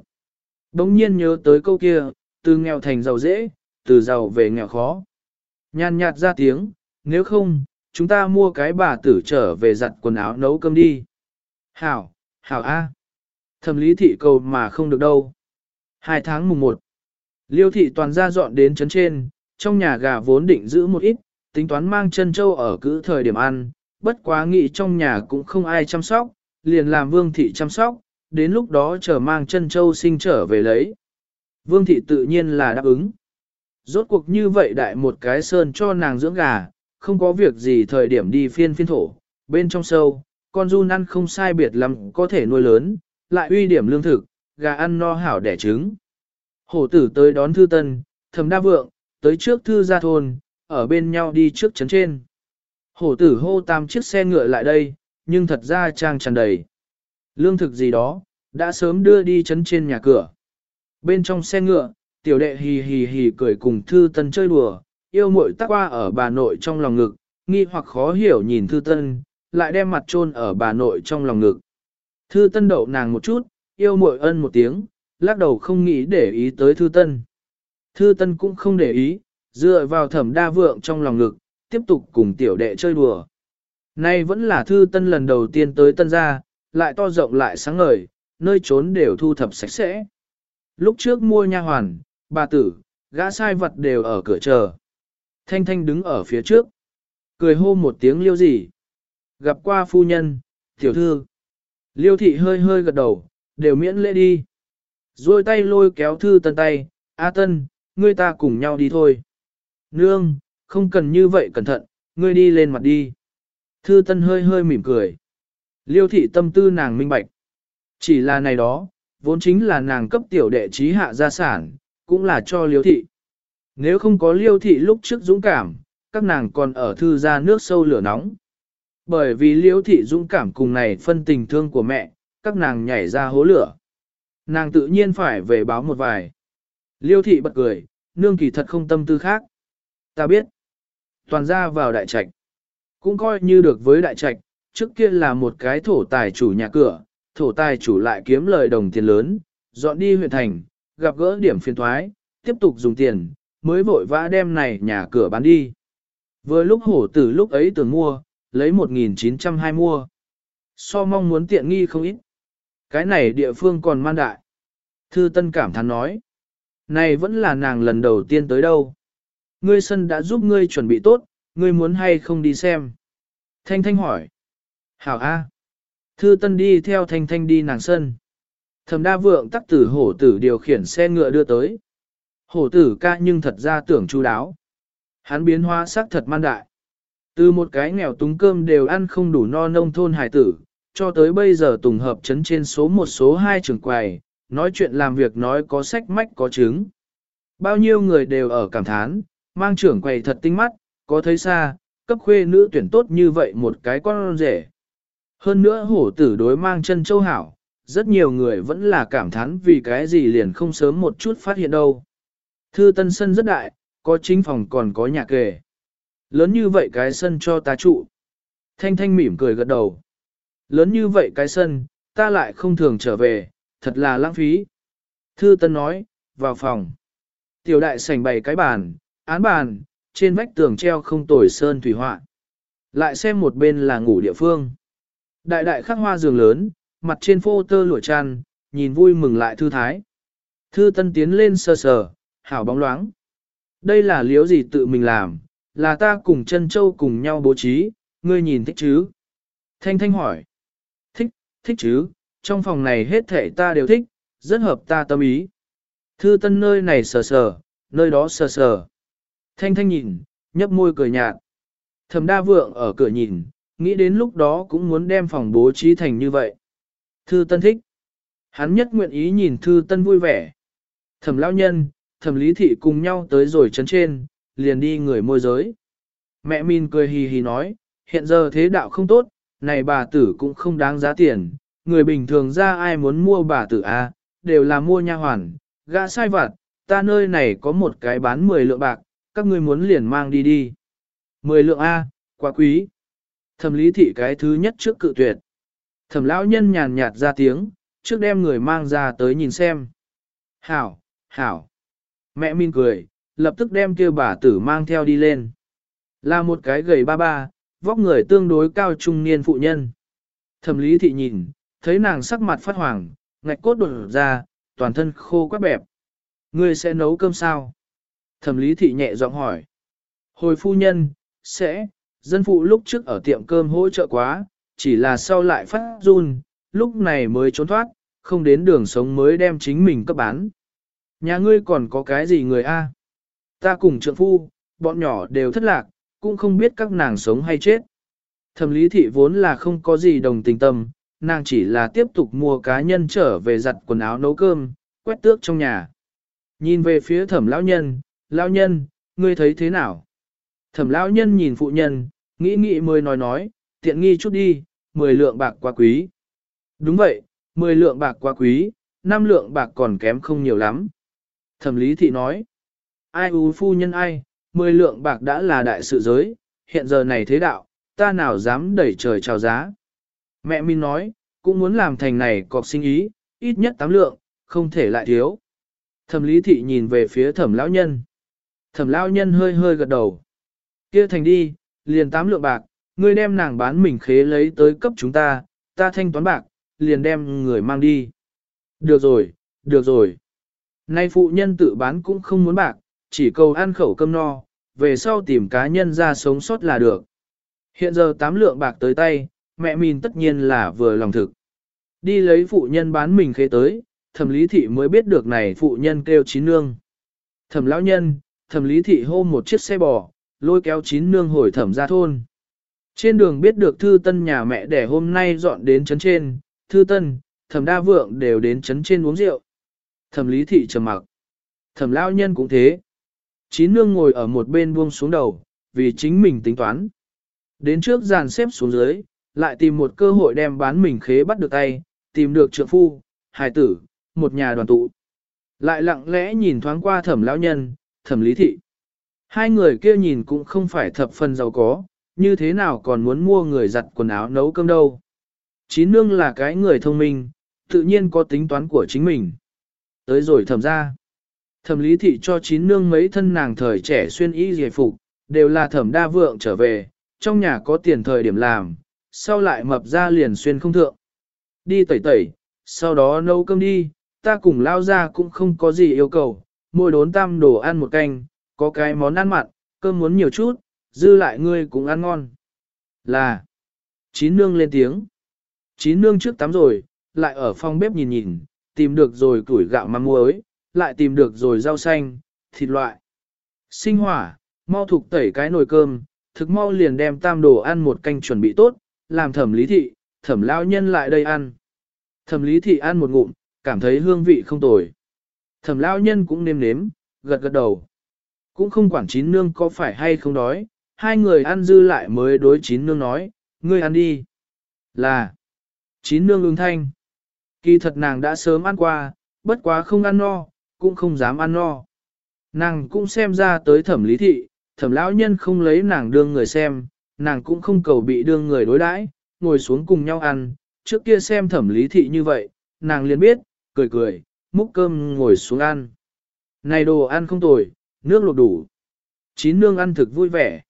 Đống nhiên nhớ tới câu kia, từ nghèo thành giàu dễ, từ giàu về nghèo khó. Nhàn nhạt ra tiếng, nếu không, chúng ta mua cái bà tử trở về giặt quần áo nấu cơm đi. Hảo, hảo A. Thẩm lý thị cầu mà không được đâu. Hai tháng mùng một. Liêu thị toàn ra dọn đến trấn trên, trong nhà gà vốn định giữ một ít, tính toán mang chân châu ở cữ thời điểm ăn, bất quá nghĩ trong nhà cũng không ai chăm sóc, liền làm vương thị chăm sóc, đến lúc đó chờ mang chân châu sinh trở về lấy. Vương thị tự nhiên là đáp ứng. Rốt cuộc như vậy đại một cái sơn cho nàng dưỡng gà, không có việc gì thời điểm đi phiên phiên thổ, bên trong sâu, con run ăn không sai biệt lắm có thể nuôi lớn, lại uy điểm lương thực, gà ăn no hảo đẻ trứng. Hổ tử tới đón thư tân, thầm đa vượng, tới trước thư gia thôn, ở bên nhau đi trước chấn trên. Hổ tử hô tam chiếc xe ngựa lại đây, nhưng thật ra trang tràn đầy. Lương thực gì đó, đã sớm đưa đi chấn trên nhà cửa. Bên trong xe ngựa, tiểu đệ hì hì hì cười cùng thư tân chơi đùa, yêu muội tắc qua ở bà nội trong lòng ngực, nghi hoặc khó hiểu nhìn thư tân, lại đem mặt chôn ở bà nội trong lòng ngực. Thư tân đậu nàng một chút, yêu muội ân một tiếng, lắc đầu không nghĩ để ý tới thư tân. Thư tân cũng không để ý, dựa vào thẩm đa vượng trong lòng ngực, tiếp tục cùng tiểu đệ chơi đùa. Nay vẫn là thư tân lần đầu tiên tới tân gia, lại to rộng lại sáng ngời, nơi trốn đều thu thập sạch sẽ. Lúc trước mua nha hoàn, bà tử, gã sai vật đều ở cửa chờ. Thanh Thanh đứng ở phía trước. Cười hô một tiếng liêu gì. Gặp qua phu nhân, tiểu thư. Liêu thị hơi hơi gật đầu, đều miễn lễ đi. Rồi tay lôi kéo thư tân tay, A tân, ngươi ta cùng nhau đi thôi. Nương, không cần như vậy cẩn thận, ngươi đi lên mặt đi. Thư tân hơi hơi mỉm cười. Liêu thị tâm tư nàng minh bạch. Chỉ là này đó, vốn chính là nàng cấp tiểu đệ trí hạ gia sản, cũng là cho liêu thị. Nếu không có liêu thị lúc trước dũng cảm, các nàng còn ở thư ra nước sâu lửa nóng. Bởi vì liêu thị dũng cảm cùng này phân tình thương của mẹ, các nàng nhảy ra hố lửa. Nàng tự nhiên phải về báo một vài. Liêu thị bật cười, nương kỳ thật không tâm tư khác. Ta biết. Toàn ra vào đại trạch. Cũng coi như được với đại trạch, trước kia là một cái thổ tài chủ nhà cửa, thổ tài chủ lại kiếm lời đồng tiền lớn, dọn đi huyện thành, gặp gỡ điểm phiền thoái, tiếp tục dùng tiền, mới vội vã đem này nhà cửa bán đi. Vừa lúc hổ tử lúc ấy tưởng mua, lấy 1.920 mua. So mong muốn tiện nghi không ít. Cái này địa phương còn man đại. Thư Tân cảm thán nói. Này vẫn là nàng lần đầu tiên tới đâu. Ngươi sân đã giúp ngươi chuẩn bị tốt, ngươi muốn hay không đi xem. Thanh Thanh hỏi. Hảo A. Thư Tân đi theo Thanh Thanh đi nàng sân. Thẩm đa vượng tắc tử hổ tử điều khiển xe ngựa đưa tới. Hổ tử ca nhưng thật ra tưởng chu đáo. Hắn biến hóa sắc thật man đại. Từ một cái nghèo túng cơm đều ăn không đủ no nông thôn hải tử, cho tới bây giờ tùng hợp chấn trên số một số hai trường quầy, nói chuyện làm việc nói có sách mách có chứng. Bao nhiêu người đều ở cảm thán, mang trưởng quầy thật tinh mắt, có thấy xa, cấp khuê nữ tuyển tốt như vậy một cái con rể. Hơn nữa hổ tử đối mang chân châu hảo, rất nhiều người vẫn là cảm thán vì cái gì liền không sớm một chút phát hiện đâu. Thư tân sân rất đại, có chính phòng còn có nhà kề. Lớn như vậy cái sân cho ta trụ. Thanh thanh mỉm cười gật đầu. Lớn như vậy cái sân, ta lại không thường trở về, thật là lãng phí. Thư Tân nói, vào phòng. Tiểu đại sảnh bày cái bàn, án bàn, trên vách tường treo không tồi sơn thủy họa. Lại xem một bên là ngủ địa phương. Đại đại khắc hoa giường lớn, mặt trên phô tơ lụa chăn, nhìn vui mừng lại thư thái. Thư Tân tiến lên sờ sờ, hảo bóng loáng. Đây là liếu gì tự mình làm, là ta cùng chân châu cùng nhau bố trí, ngươi nhìn thích chứ? Thanh Thanh hỏi. Thích, thích chứ, trong phòng này hết thể ta đều thích, rất hợp ta tâm ý. Thư tân nơi này sờ sờ, nơi đó sờ sờ. Thanh thanh nhìn, nhấp môi cười nhạt. Thẩm đa vượng ở cửa nhìn, nghĩ đến lúc đó cũng muốn đem phòng bố trí thành như vậy. Thư Tân thích. Hắn nhất nguyện ý nhìn Thư Tân vui vẻ. Thẩm lão nhân, Thẩm Lý thị cùng nhau tới rồi chấn trên, liền đi người môi giới. Mẹ Min cười hì hì nói, hiện giờ thế đạo không tốt, này bà tử cũng không đáng giá tiền, người bình thường ra ai muốn mua bà tử a, đều là mua nha hoàn, gã sai vặt, ta nơi này có một cái bán 10 lượng bạc, các ngươi muốn liền mang đi đi. 10 lượng A, quá quý. Thẩm lý thị cái thứ nhất trước cự tuyệt. Thẩm lão nhân nhàn nhạt ra tiếng, trước đem người mang ra tới nhìn xem. Hảo, hảo. Mẹ Min cười, lập tức đem kia bà tử mang theo đi lên. Là một cái gầy ba ba, vóc người tương đối cao trung niên phụ nhân. Thẩm lý thị nhìn, thấy nàng sắc mặt phát hoàng, ngạch cốt đột ra, toàn thân khô quắt bẹp. Ngươi sẽ nấu cơm sao? Thẩm lý thị nhẹ giọng hỏi. Hồi phu nhân, sẽ, dân phụ lúc trước ở tiệm cơm hỗ trợ quá, chỉ là sau lại phát run, lúc này mới trốn thoát, không đến đường sống mới đem chính mình cấp bán. Nhà ngươi còn có cái gì người a? Ta cùng trượng phu, bọn nhỏ đều thất lạc, cũng không biết các nàng sống hay chết. Thẩm lý thị vốn là không có gì đồng tình tâm, nàng chỉ là tiếp tục mua cá nhân trở về giặt quần áo nấu cơm, quét tước trong nhà. Nhìn về phía thẩm lão nhân, lão nhân, ngươi thấy thế nào? Thẩm lão nhân nhìn phụ nhân, nghĩ nghĩ mới nói nói, tiện nghi chút đi, 10 lượng bạc quá quý. Đúng vậy, 10 lượng bạc quá quý, 5 lượng bạc còn kém không nhiều lắm. Thẩm lý thị nói, ai u phu nhân ai, 10 lượng bạc đã là đại sự giới, hiện giờ này thế đạo, ta nào dám đẩy trời chào giá. Mẹ Min nói, cũng muốn làm thành này cọc sinh ý, ít nhất tám lượng, không thể lại thiếu. Thẩm lý thị nhìn về phía thẩm lão nhân. Thẩm lão nhân hơi hơi gật đầu. Kia thành đi, liền tám lượng bạc, ngươi đem nàng bán mình khế lấy tới cấp chúng ta, ta thanh toán bạc, liền đem người mang đi. Được rồi, được rồi. Nay phụ nhân tự bán cũng không muốn bạc, chỉ cầu ăn khẩu cơm no, về sau tìm cá nhân ra sống sót là được. Hiện giờ tám lượng bạc tới tay, mẹ mình tất nhiên là vừa lòng thực. Đi lấy phụ nhân bán mình khế tới, thẩm lý thị mới biết được này phụ nhân kêu chín nương. Thẩm lão nhân, thẩm lý thị hô một chiếc xe bò, lôi kéo chín nương hồi thẩm ra thôn. Trên đường biết được thư tân nhà mẹ đẻ hôm nay dọn đến trấn trên, thư tân, thẩm đa vượng đều đến trấn trên uống rượu. Thẩm lý thị trầm mặc. Thẩm lão nhân cũng thế. Chín nương ngồi ở một bên buông xuống đầu, vì chính mình tính toán. Đến trước dàn xếp xuống dưới, lại tìm một cơ hội đem bán mình khế bắt được tay, tìm được trượng phu, hài tử, một nhà đoàn tụ. Lại lặng lẽ nhìn thoáng qua thẩm lão nhân, thẩm lý thị. Hai người kia nhìn cũng không phải thập phần giàu có, như thế nào còn muốn mua người giặt quần áo nấu cơm đâu. Chín nương là cái người thông minh, tự nhiên có tính toán của chính mình. Tới rồi thẩm ra. Thẩm lý thị cho chín nương mấy thân nàng thời trẻ xuyên y dề phục, đều là thẩm đa vượng trở về, trong nhà có tiền thời điểm làm, sau lại mập ra liền xuyên không thượng. Đi tẩy tẩy, sau đó nấu cơm đi, ta cùng lao ra cũng không có gì yêu cầu, mỗi đốn tam đồ ăn một canh, có cái món ăn mặn, cơm muốn nhiều chút, dư lại ngươi cũng ăn ngon. Là, chín nương lên tiếng. Chín nương trước tắm rồi, lại ở phòng bếp nhìn nhìn, tìm được rồi củi gạo mắm muối, lại tìm được rồi rau xanh, thịt loại. Sinh hỏa, mau thục tẩy cái nồi cơm, thực mau liền đem tam đồ ăn một canh chuẩn bị tốt, làm thẩm lý thị, thẩm lao nhân lại đây ăn. Thẩm lý thị ăn một ngụm, cảm thấy hương vị không tồi. Thẩm lao nhân cũng nêm nếm, gật gật đầu. Cũng không quản chín nương có phải hay không đói, hai người ăn dư lại mới đối chín nương nói, ngươi ăn đi. Là, chín nương ứng thanh. Kỳ thật nàng đã sớm ăn qua, bất quá không ăn no, cũng không dám ăn no. Nàng cũng xem ra tới thẩm lý thị, thẩm lão nhân không lấy nàng đương người xem, nàng cũng không cầu bị đương người đối đãi, ngồi xuống cùng nhau ăn, trước kia xem thẩm lý thị như vậy, nàng liền biết, cười cười, múc cơm ngồi xuống ăn. Này đồ ăn không tồi, nước luộc đủ. Chín nương ăn thực vui vẻ.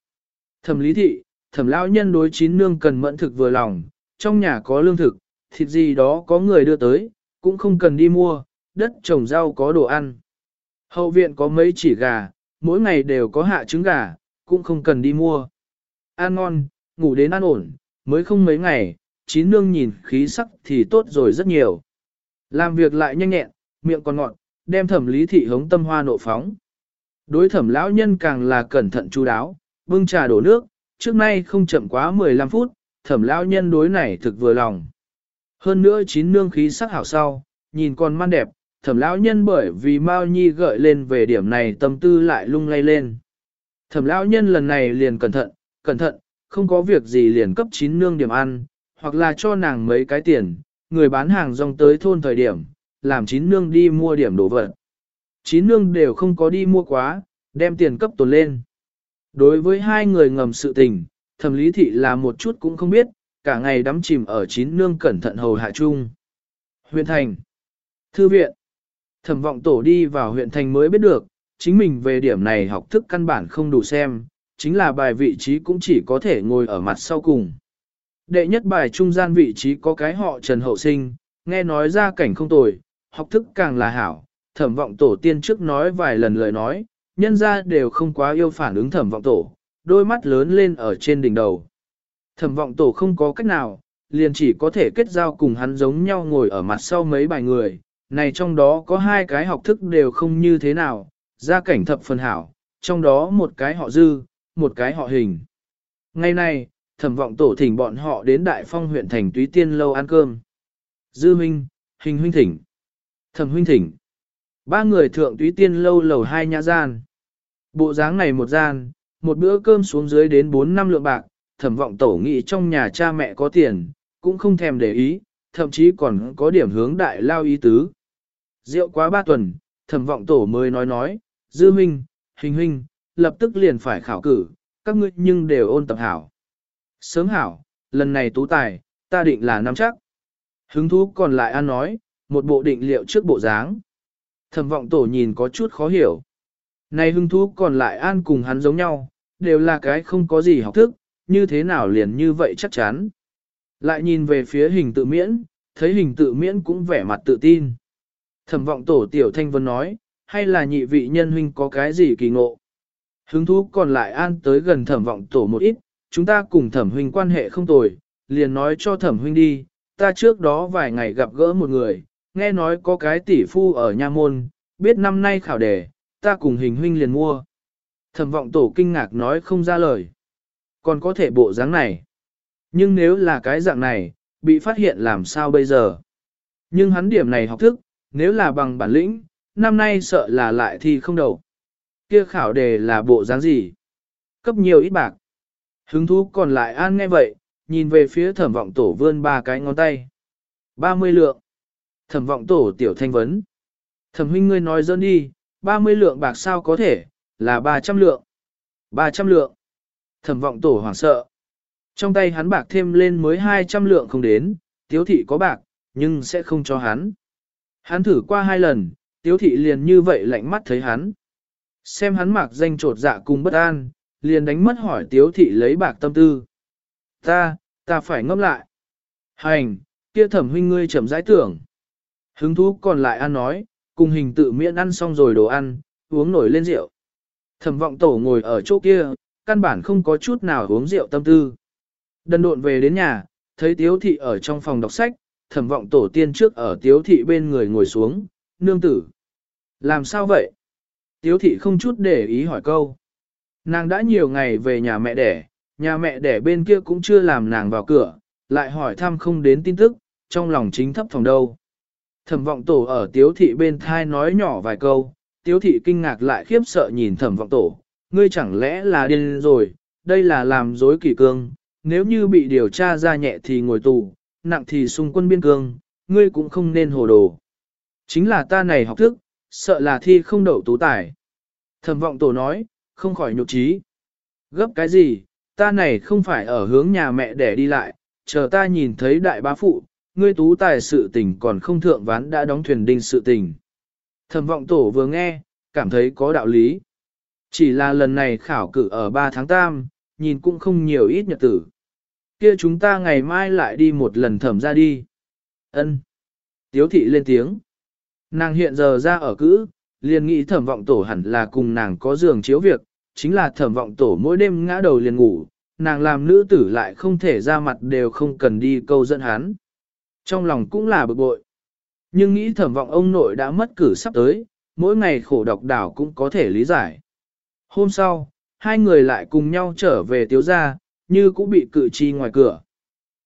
Thẩm lý thị, thẩm lão nhân đối chín nương cần mẫn thực vừa lòng, trong nhà có lương thực, thịt gì đó có người đưa tới, cũng không cần đi mua, đất trồng rau có đồ ăn. Hậu viện có mấy chỉ gà, mỗi ngày đều có hạ trứng gà, cũng không cần đi mua. Ăn ngon, ngủ đến ăn ổn, mới không mấy ngày, chín nương nhìn khí sắc thì tốt rồi rất nhiều. Làm việc lại nhanh nhẹn, miệng còn ngọn, đem thẩm lý thị hống tâm hoa nộ phóng. Đối thẩm lão nhân càng là cẩn thận chú đáo, bưng trà đổ nước, trước nay không chậm quá 15 phút, thẩm lão nhân đối này thực vừa lòng. Hơn nữa chín nương khí sắc hảo sau, nhìn con man đẹp, thẩm lão nhân bởi vì Mao Nhi gợi lên về điểm này tâm tư lại lung lay lên. Thẩm lão nhân lần này liền cẩn thận, cẩn thận, không có việc gì liền cấp chín nương điểm ăn, hoặc là cho nàng mấy cái tiền, người bán hàng rong tới thôn thời điểm, làm chín nương đi mua điểm đồ vật. Chín nương đều không có đi mua quá, đem tiền cấp tồn lên. Đối với hai người ngầm sự tình, thẩm lý thị là một chút cũng không biết, cả ngày đắm chìm ở chín nương cẩn thận hầu hạ chung. Huyện thành, thư viện, thẩm vọng tổ đi vào huyện thành mới biết được, chính mình về điểm này học thức căn bản không đủ xem, chính là bài vị trí cũng chỉ có thể ngồi ở mặt sau cùng. Đệ nhất bài trung gian vị trí có cái họ Trần Hậu Sinh, nghe nói ra cảnh không tồi, học thức càng là hảo, thẩm vọng tổ tiên trước nói vài lần lời nói, nhân ra đều không quá yêu phản ứng thẩm vọng tổ, đôi mắt lớn lên ở trên đỉnh đầu. Thẩm vọng tổ không có cách nào, liền chỉ có thể kết giao cùng hắn giống nhau ngồi ở mặt sau mấy bài người, này trong đó có hai cái học thức đều không như thế nào, gia cảnh thập phần hảo, trong đó một cái họ dư, một cái họ hình. Ngày nay, thẩm vọng tổ thỉnh bọn họ đến Đại Phong huyện thành túy tiên lâu ăn cơm. Dư huynh, hình huynh thỉnh. Thẩm huynh thỉnh. Ba người thượng túy tiên lâu lầu hai nhã gian. Bộ dáng này một gian, một bữa cơm xuống dưới đến 4 năm lượng bạc, thẩm vọng tổ nghị trong nhà cha mẹ có tiền, cũng không thèm để ý, thậm chí còn có điểm hướng đại lao ý tứ. Rượu quá ba tuần, thẩm vọng tổ mới nói nói, dư huynh, hình huynh, lập tức liền phải khảo cử, các ngươi nhưng đều ôn tập hảo. Sớm hảo, lần này tú tài, ta định là nắm chắc. Hứng thú còn lại ăn nói, một bộ định liệu trước bộ dáng. Thẩm vọng tổ nhìn có chút khó hiểu. Này hứng thú còn lại an cùng hắn giống nhau, đều là cái không có gì học thức, như thế nào liền như vậy chắc chắn. Lại nhìn về phía hình tự miễn, thấy hình tự miễn cũng vẻ mặt tự tin. Thẩm vọng tổ tiểu thanh vân nói, hay là nhị vị nhân huynh có cái gì kỳ ngộ. Hứng thú còn lại an tới gần thẩm vọng tổ một ít, chúng ta cùng thẩm huynh quan hệ không tồi, liền nói cho thẩm huynh đi, ta trước đó vài ngày gặp gỡ một người, nghe nói có cái tỷ phu ở nha môn, biết năm nay khảo đề, ta cùng hình huynh liền mua. Thẩm vọng tổ kinh ngạc nói không ra lời. Còn có thể bộ dáng này. Nhưng nếu là cái dạng này, bị phát hiện làm sao bây giờ? Nhưng hắn điểm này học thức, nếu là bằng bản lĩnh, năm nay sợ là lại thì không đầu. Kia khảo đề là bộ dáng gì? Cấp nhiều ít bạc. Hứng thú còn lại an nghe vậy, nhìn về phía thẩm vọng tổ vươn ba cái ngón tay. 30 lượng. Thẩm vọng tổ tiểu thanh vấn. Thẩm huynh ngươi nói dơn đi, 30 lượng bạc sao có thể, là 300 lượng. 300 lượng. Thẩm vọng tổ hoảng sợ. Trong tay hắn bạc thêm lên mới 200 lượng không đến, tiếu thị có bạc, nhưng sẽ không cho hắn. Hắn thử qua hai lần, tiếu thị liền như vậy lạnh mắt thấy hắn. Xem hắn mặc danh trột dạ cùng bất an, liền đánh mất hỏi tiếu thị lấy bạc tâm tư. Ta, ta phải ngâm lại. Hành, kia thẩm huynh ngươi chậm rãi tưởng. Hứng thú còn lại ăn nói, cùng hình tự miễn ăn xong rồi đồ ăn, uống nổi lên rượu. Thẩm vọng tổ ngồi ở chỗ kia, căn bản không có chút nào uống rượu tâm tư. Đần độn về đến nhà, thấy tiếu thị ở trong phòng đọc sách, thẩm vọng tổ tiên trước ở tiếu thị bên người ngồi xuống, nương tử. Làm sao vậy? Tiếu thị không chút để ý hỏi câu. Nàng đã nhiều ngày về nhà mẹ đẻ, nhà mẹ đẻ bên kia cũng chưa làm nàng vào cửa, lại hỏi thăm không đến tin tức, trong lòng chính thấp phòng đâu. Thẩm vọng tổ ở tiếu thị bên thai nói nhỏ vài câu, tiếu thị kinh ngạc lại khiếp sợ nhìn thẩm vọng tổ, ngươi chẳng lẽ là điên rồi, đây là làm dối kỷ cương, nếu như bị điều tra ra nhẹ thì ngồi tù, nặng thì xung quân biên cương, ngươi cũng không nên hồ đồ. Chính là ta này học thức, sợ là thi không đậu tú tài. Thẩm vọng tổ nói, không khỏi nhục trí. Gấp cái gì, ta này không phải ở hướng nhà mẹ để đi lại, chờ ta nhìn thấy đại bá phụ, ngươi tú tài sự tình còn không thượng ván đã đóng thuyền đinh sự tình. Thẩm vọng tổ vừa nghe, cảm thấy có đạo lý. Chỉ là lần này khảo cử ở 3 tháng tam, nhìn cũng không nhiều ít nhật tử. Kia chúng ta ngày mai lại đi một lần thẩm ra đi. Ân. Tiếu thị lên tiếng. Nàng hiện giờ ra ở cữ, liền nghĩ thẩm vọng tổ hẳn là cùng nàng có giường chiếu việc, chính là thẩm vọng tổ mỗi đêm ngã đầu liền ngủ, nàng làm nữ tử lại không thể ra mặt đều không cần đi câu dẫn hắn. Trong lòng cũng là bực bội. Nhưng nghĩ thẩm vọng ông nội đã mất cử sắp tới, mỗi ngày khổ độc đảo cũng có thể lý giải. Hôm sau, hai người lại cùng nhau trở về tiếu gia, như cũng bị cự chi ngoài cửa.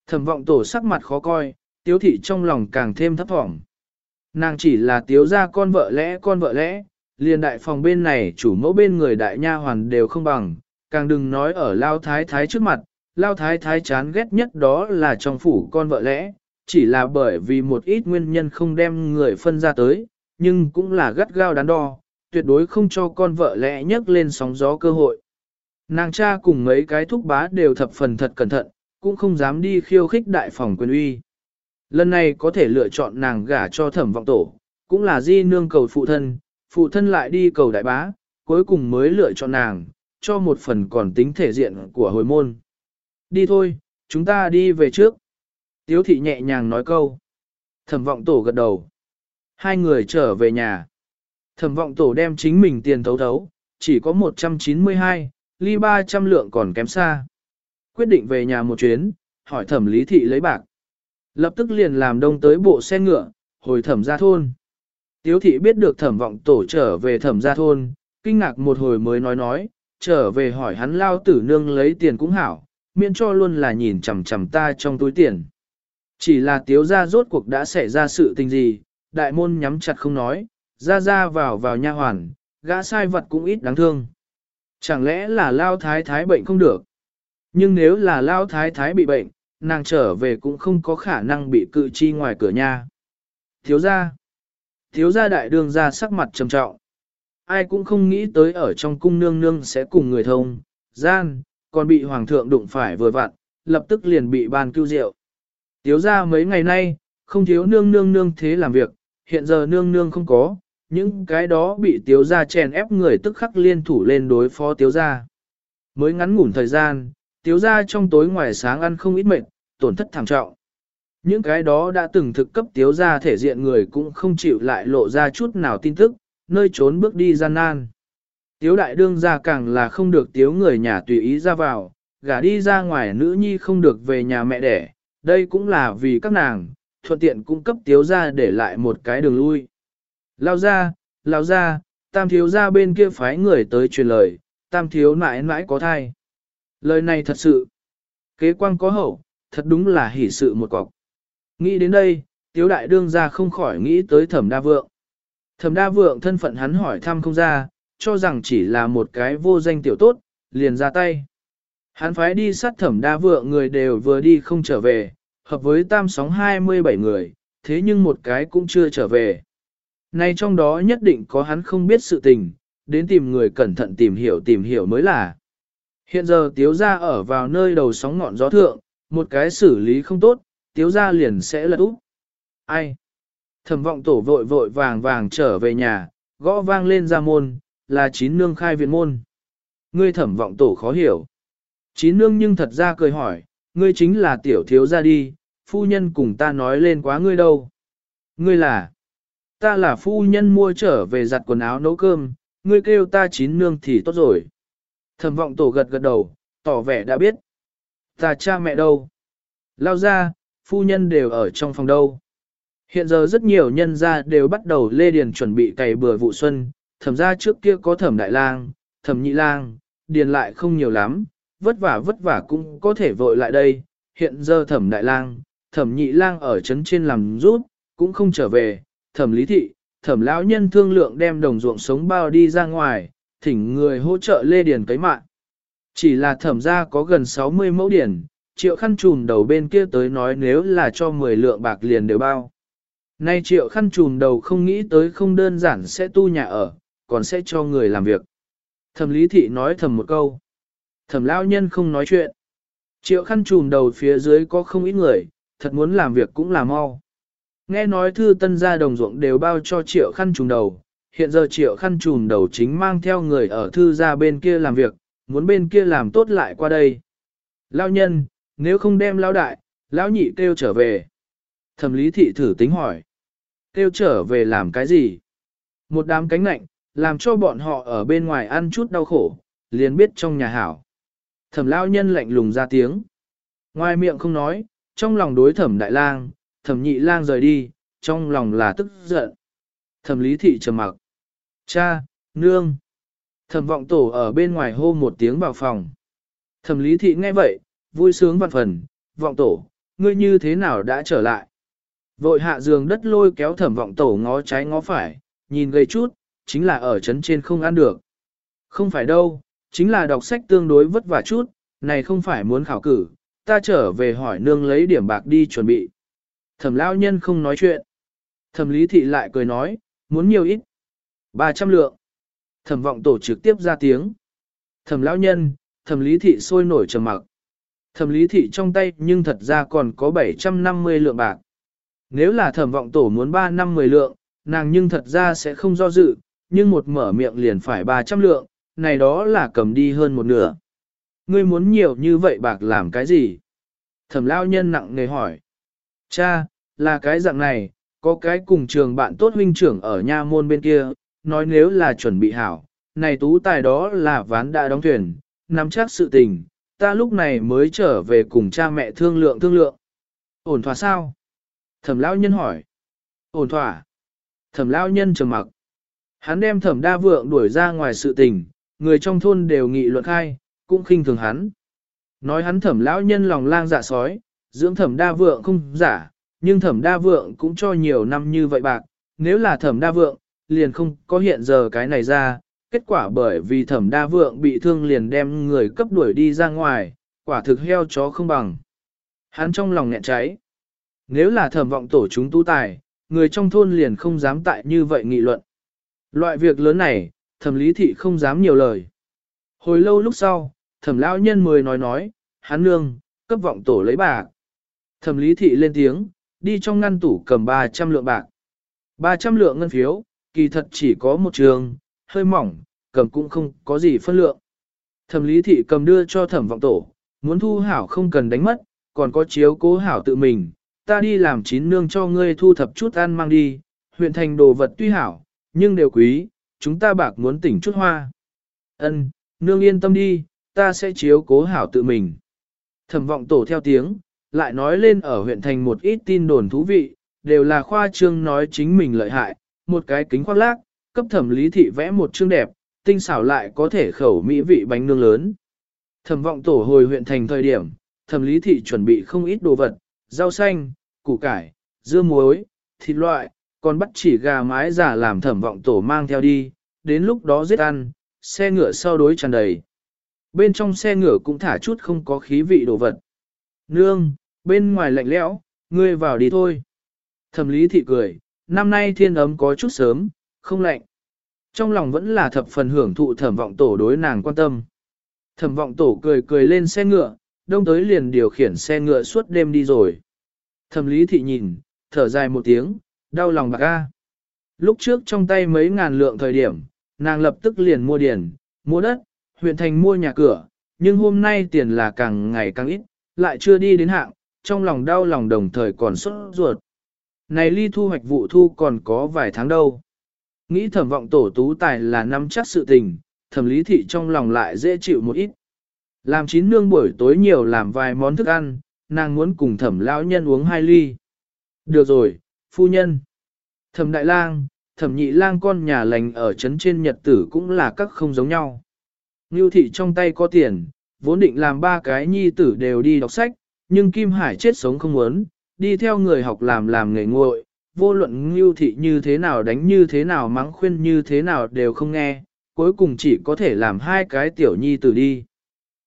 Thẩm vọng tổ sắc mặt khó coi, tiếu thị trong lòng càng thêm thấp thỏm. Nàng chỉ là tiếu gia con vợ lẽ con vợ lẽ, liền đại phòng bên này chủ mẫu bên người đại nha hoàn đều không bằng, càng đừng nói ở lao thái thái trước mặt, lao thái thái chán ghét nhất đó là trong phủ con vợ lẽ, chỉ là bởi vì một ít nguyên nhân không đem người phân ra tới, nhưng cũng là gắt gao đắn đo, tuyệt đối không cho con vợ lẽ nhấc lên sóng gió cơ hội. Nàng cha cùng mấy cái thúc bá đều thập phần thật cẩn thận, cũng không dám đi khiêu khích đại phòng quyền uy. Lần này có thể lựa chọn nàng gả cho thẩm vọng tổ, cũng là di nương cầu phụ thân, phụ thân lại đi cầu đại bá, cuối cùng mới lựa chọn nàng, cho một phần còn tính thể diện của hồi môn. Đi thôi, chúng ta đi về trước. Tiếu thị nhẹ nhàng nói câu. Thẩm vọng tổ gật đầu. Hai người trở về nhà. Thẩm vọng tổ đem chính mình tiền thấu thấu, chỉ có 192, ly 300 lượng còn kém xa. Quyết định về nhà một chuyến, hỏi thẩm lý thị lấy bạc. Lập tức liền làm đông tới bộ xe ngựa, hồi thẩm ra thôn. Tiếu thị biết được thẩm vọng tổ trở về thẩm ra thôn, kinh ngạc một hồi mới nói nói, trở về hỏi hắn lao tử nương lấy tiền cũng hảo, miễn cho luôn là nhìn chằm chằm ta trong túi tiền. Chỉ là tiếu ra rốt cuộc đã xảy ra sự tình gì, đại môn nhắm chặt không nói, ra ra vào vào nha hoàn, gã sai vật cũng ít đáng thương. Chẳng lẽ là lao thái thái bệnh không được? Nhưng nếu là lao thái thái bị bệnh, nàng trở về cũng không có khả năng bị cự chi ngoài cửa nhà. Thiếu gia, thiếu gia đại đường ra sắc mặt trầm trọng. Ai cũng không nghĩ tới ở trong cung nương nương sẽ cùng người thông, gian, còn bị hoàng thượng đụng phải vừa vặn, lập tức liền bị ban cưu rượu. Thiếu gia mấy ngày nay, không thiếu nương nương nương thế làm việc, hiện giờ nương nương không có, những cái đó bị tiếu gia chèn ép người tức khắc liên thủ lên đối phó tiếu gia. Mới ngắn ngủn thời gian, tiếu gia trong tối ngoài sáng ăn không ít mệt, tổn thất thảm trọng. Những cái đó đã từng thực cấp tiếu gia thể diện người cũng không chịu lại lộ ra chút nào tin tức, nơi trốn bước đi gian nan. Tiếu đại đương gia càng là không được tiếu người nhà tùy ý ra vào, gả đi ra ngoài nữ nhi không được về nhà mẹ đẻ, đây cũng là vì các nàng, thuận tiện cung cấp tiếu gia để lại một cái đường lui. Lao ra, lao ra, tam thiếu ra bên kia phái người tới truyền lời, tam thiếu mãi mãi có thai. Lời này thật sự, kế quang có hậu, thật đúng là hỷ sự một cọc. Nghĩ đến đây, tiếu đại đương ra không khỏi nghĩ tới thẩm đa vượng. Thẩm đa vượng thân phận hắn hỏi thăm không ra, cho rằng chỉ là một cái vô danh tiểu tốt, liền ra tay. Hắn phái đi sát thẩm đa vượng người đều vừa đi không trở về, hợp với tam sóng 27 người, thế nhưng một cái cũng chưa trở về. Nay trong đó nhất định có hắn không biết sự tình, đến tìm người cẩn thận tìm hiểu tìm hiểu mới là. Hiện giờ tiếu gia ở vào nơi đầu sóng ngọn gió thượng, một cái xử lý không tốt, tiếu gia liền sẽ lật úp. Ai? Thẩm vọng tổ vội vội vàng vàng trở về nhà, gõ vang lên ra môn, là chín nương khai viện môn. Ngươi thẩm vọng tổ khó hiểu. Chín nương nhưng thật ra cười hỏi, ngươi chính là tiểu thiếu gia đi, phu nhân cùng ta nói lên quá ngươi đâu. Ngươi là, ta là phu nhân mua trở về giặt quần áo nấu cơm, ngươi kêu ta chín nương thì tốt rồi. Thẩm vọng tổ gật gật đầu, tỏ vẻ đã biết. Ta cha mẹ đâu? Lao ra, phu nhân đều ở trong phòng đâu. Hiện giờ rất nhiều nhân gia đều bắt đầu lê điền chuẩn bị cày bừa vụ xuân, thẩm ra trước kia có thẩm đại lang, thẩm nhị lang, điền lại không nhiều lắm, vất vả vất vả cũng có thể vội lại đây. Hiện giờ thẩm đại lang, thẩm nhị lang ở trấn trên làm rút, cũng không trở về, thẩm lý thị, thẩm lão nhân thương lượng đem đồng ruộng sống bao đi ra ngoài, thỉnh người hỗ trợ lê điền cấy mạng. Chỉ là thẩm ra có gần 60 mẫu điển, triệu khăn trùm đầu bên kia tới nói nếu là cho 10 lượng bạc liền đều bao. Nay triệu khăn trùm đầu không nghĩ tới không đơn giản sẽ tu nhà ở, còn sẽ cho người làm việc. Thẩm lý thị nói thầm một câu. Thẩm lão nhân không nói chuyện. Triệu khăn trùm đầu phía dưới có không ít người, thật muốn làm việc cũng là mau. Nghe nói thư tân gia đồng ruộng đều bao cho triệu khăn trùm đầu, hiện giờ triệu khăn trùm đầu chính mang theo người ở thư gia bên kia làm việc, muốn bên kia làm tốt lại qua đây. Lao nhân, nếu không đem lao đại, lão nhị kêu trở về. Thẩm lý thị thử tính hỏi. Kêu trở về làm cái gì? Một đám cánh lạnh, làm cho bọn họ ở bên ngoài ăn chút đau khổ, liền biết trong nhà hảo. Thẩm lao nhân lạnh lùng ra tiếng. Ngoài miệng không nói, trong lòng đối thẩm đại lang, thẩm nhị lang rời đi, trong lòng là tức giận. Thẩm lý thị trầm mặc. Cha, nương. Thẩm vọng tổ ở bên ngoài hô một tiếng vào phòng. Thẩm lý thị nghe vậy, vui sướng vạn phần, vọng tổ, ngươi như thế nào đã trở lại. Vội hạ giường đất lôi kéo thẩm vọng tổ ngó trái ngó phải, nhìn gây chút, chính là ở chấn trên không ăn được. Không phải đâu, chính là đọc sách tương đối vất vả chút, này không phải muốn khảo cử, ta trở về hỏi nương lấy điểm bạc đi chuẩn bị. Thẩm lão nhân không nói chuyện. Thẩm lý thị lại cười nói, muốn nhiều ít. 300 lượng. Thẩm vọng tổ trực tiếp ra tiếng. Thẩm lão nhân, thẩm lý thị sôi nổi trầm mặc. Thẩm lý thị trong tay nhưng thật ra còn có 750 lượng bạc. Nếu là thẩm vọng tổ muốn 3 năm 10 lượng, nàng nhưng thật ra sẽ không do dự, nhưng một mở miệng liền phải 300 lượng, này đó là cầm đi hơn một nửa. Ngươi muốn nhiều như vậy bạc làm cái gì? Thẩm lao nhân nặng nề hỏi. Cha, là cái dạng này, có cái cùng trường bạn tốt huynh trưởng ở nha môn bên kia, nói nếu là chuẩn bị hảo, này tú tài đó là ván đã đóng thuyền, nắm chắc sự tình, ta lúc này mới trở về cùng cha mẹ thương lượng thương lượng. Ổn thỏa sao? Thẩm lão nhân hỏi. Ổn thỏa. Thẩm lão nhân trầm mặc. Hắn đem thẩm đa vượng đuổi ra ngoài sự tình, người trong thôn đều nghị luận khai, cũng khinh thường hắn. Nói hắn thẩm lão nhân lòng lang dạ sói, dưỡng thẩm đa vượng không giả, nhưng thẩm đa vượng cũng cho nhiều năm như vậy bạc, nếu là thẩm đa vượng, liền không có hiện giờ cái này ra, kết quả bởi vì thẩm đa vượng bị thương liền đem người cấp đuổi đi ra ngoài, quả thực heo chó không bằng. Hắn trong lòng nghẹn cháy. Nếu là thẩm vọng tổ chúng tu tài, người trong thôn liền không dám tại như vậy nghị luận. Loại việc lớn này, thẩm lý thị không dám nhiều lời. Hồi lâu lúc sau, thẩm lão nhân mới nói nói, hắn nương, cấp vọng tổ lấy bạc. Thẩm lý thị lên tiếng, đi trong ngăn tủ cầm 300 lượng bạc. 300 lượng ngân phiếu, kỳ thật chỉ có một trường, hơi mỏng, cầm cũng không có gì phân lượng. Thẩm lý thị cầm đưa cho thẩm vọng tổ, muốn thu hảo không cần đánh mất, còn có chiếu cố hảo tự mình, ta đi làm chín nương cho ngươi thu thập chút ăn mang đi, huyện thành đồ vật tuy hảo, nhưng đều quý, chúng ta bạc muốn tỉnh chút hoa. Ân, nương yên tâm đi, ta sẽ chiếu cố hảo tự mình. Thẩm vọng tổ theo tiếng, lại nói lên ở huyện thành một ít tin đồn thú vị, đều là khoa trương nói chính mình lợi hại, một cái kính khoác lác, cấp thẩm lý thị vẽ một chương đẹp, tinh xảo lại có thể khẩu mỹ vị bánh nương lớn. Thẩm vọng tổ hồi huyện thành thời điểm, thẩm lý thị chuẩn bị không ít đồ vật, rau xanh, củ cải, dưa muối, thịt loại, còn bắt chỉ gà mái giả làm thẩm vọng tổ mang theo đi, đến lúc đó giết ăn, xe ngựa sau đối tràn đầy. Bên trong xe ngựa cũng thả chút không có khí vị đồ vật. Nương, bên ngoài lạnh lẽo, ngươi vào đi thôi. Thẩm lý thị cười, năm nay thiên ấm có chút sớm, không lạnh. Trong lòng vẫn là thập phần hưởng thụ thẩm vọng tổ đối nàng quan tâm. Thẩm vọng tổ cười cười lên xe ngựa, đông tới liền điều khiển xe ngựa suốt đêm đi rồi. Thẩm lý thị nhìn, thở dài một tiếng, đau lòng bạc a. Lúc trước trong tay mấy ngàn lượng thời điểm, nàng lập tức liền mua điền, mua đất, huyện thành mua nhà cửa, nhưng hôm nay tiền là càng ngày càng ít, lại chưa đi đến hạng, trong lòng đau lòng đồng thời còn sốt ruột. Này ly thu hoạch vụ thu còn có vài tháng đâu. Nghĩ thẩm vọng tổ tú tài là nắm chắc sự tình, thẩm lý thị trong lòng lại dễ chịu một ít. Làm chín nương buổi tối nhiều làm vài món thức ăn, nàng muốn cùng thẩm lão nhân uống hai ly. Được rồi, phu nhân. Thẩm đại lang, thẩm nhị lang con nhà lành ở trấn trên nhật tử cũng là các không giống nhau. Ngưu thị trong tay có tiền, vốn định làm ba cái nhi tử đều đi đọc sách, nhưng Kim Hải chết sống không muốn, đi theo người học làm làm nghề nguội, vô luận Ngưu thị như thế nào đánh như thế nào mắng khuyên như thế nào đều không nghe, cuối cùng chỉ có thể làm hai cái tiểu nhi tử đi.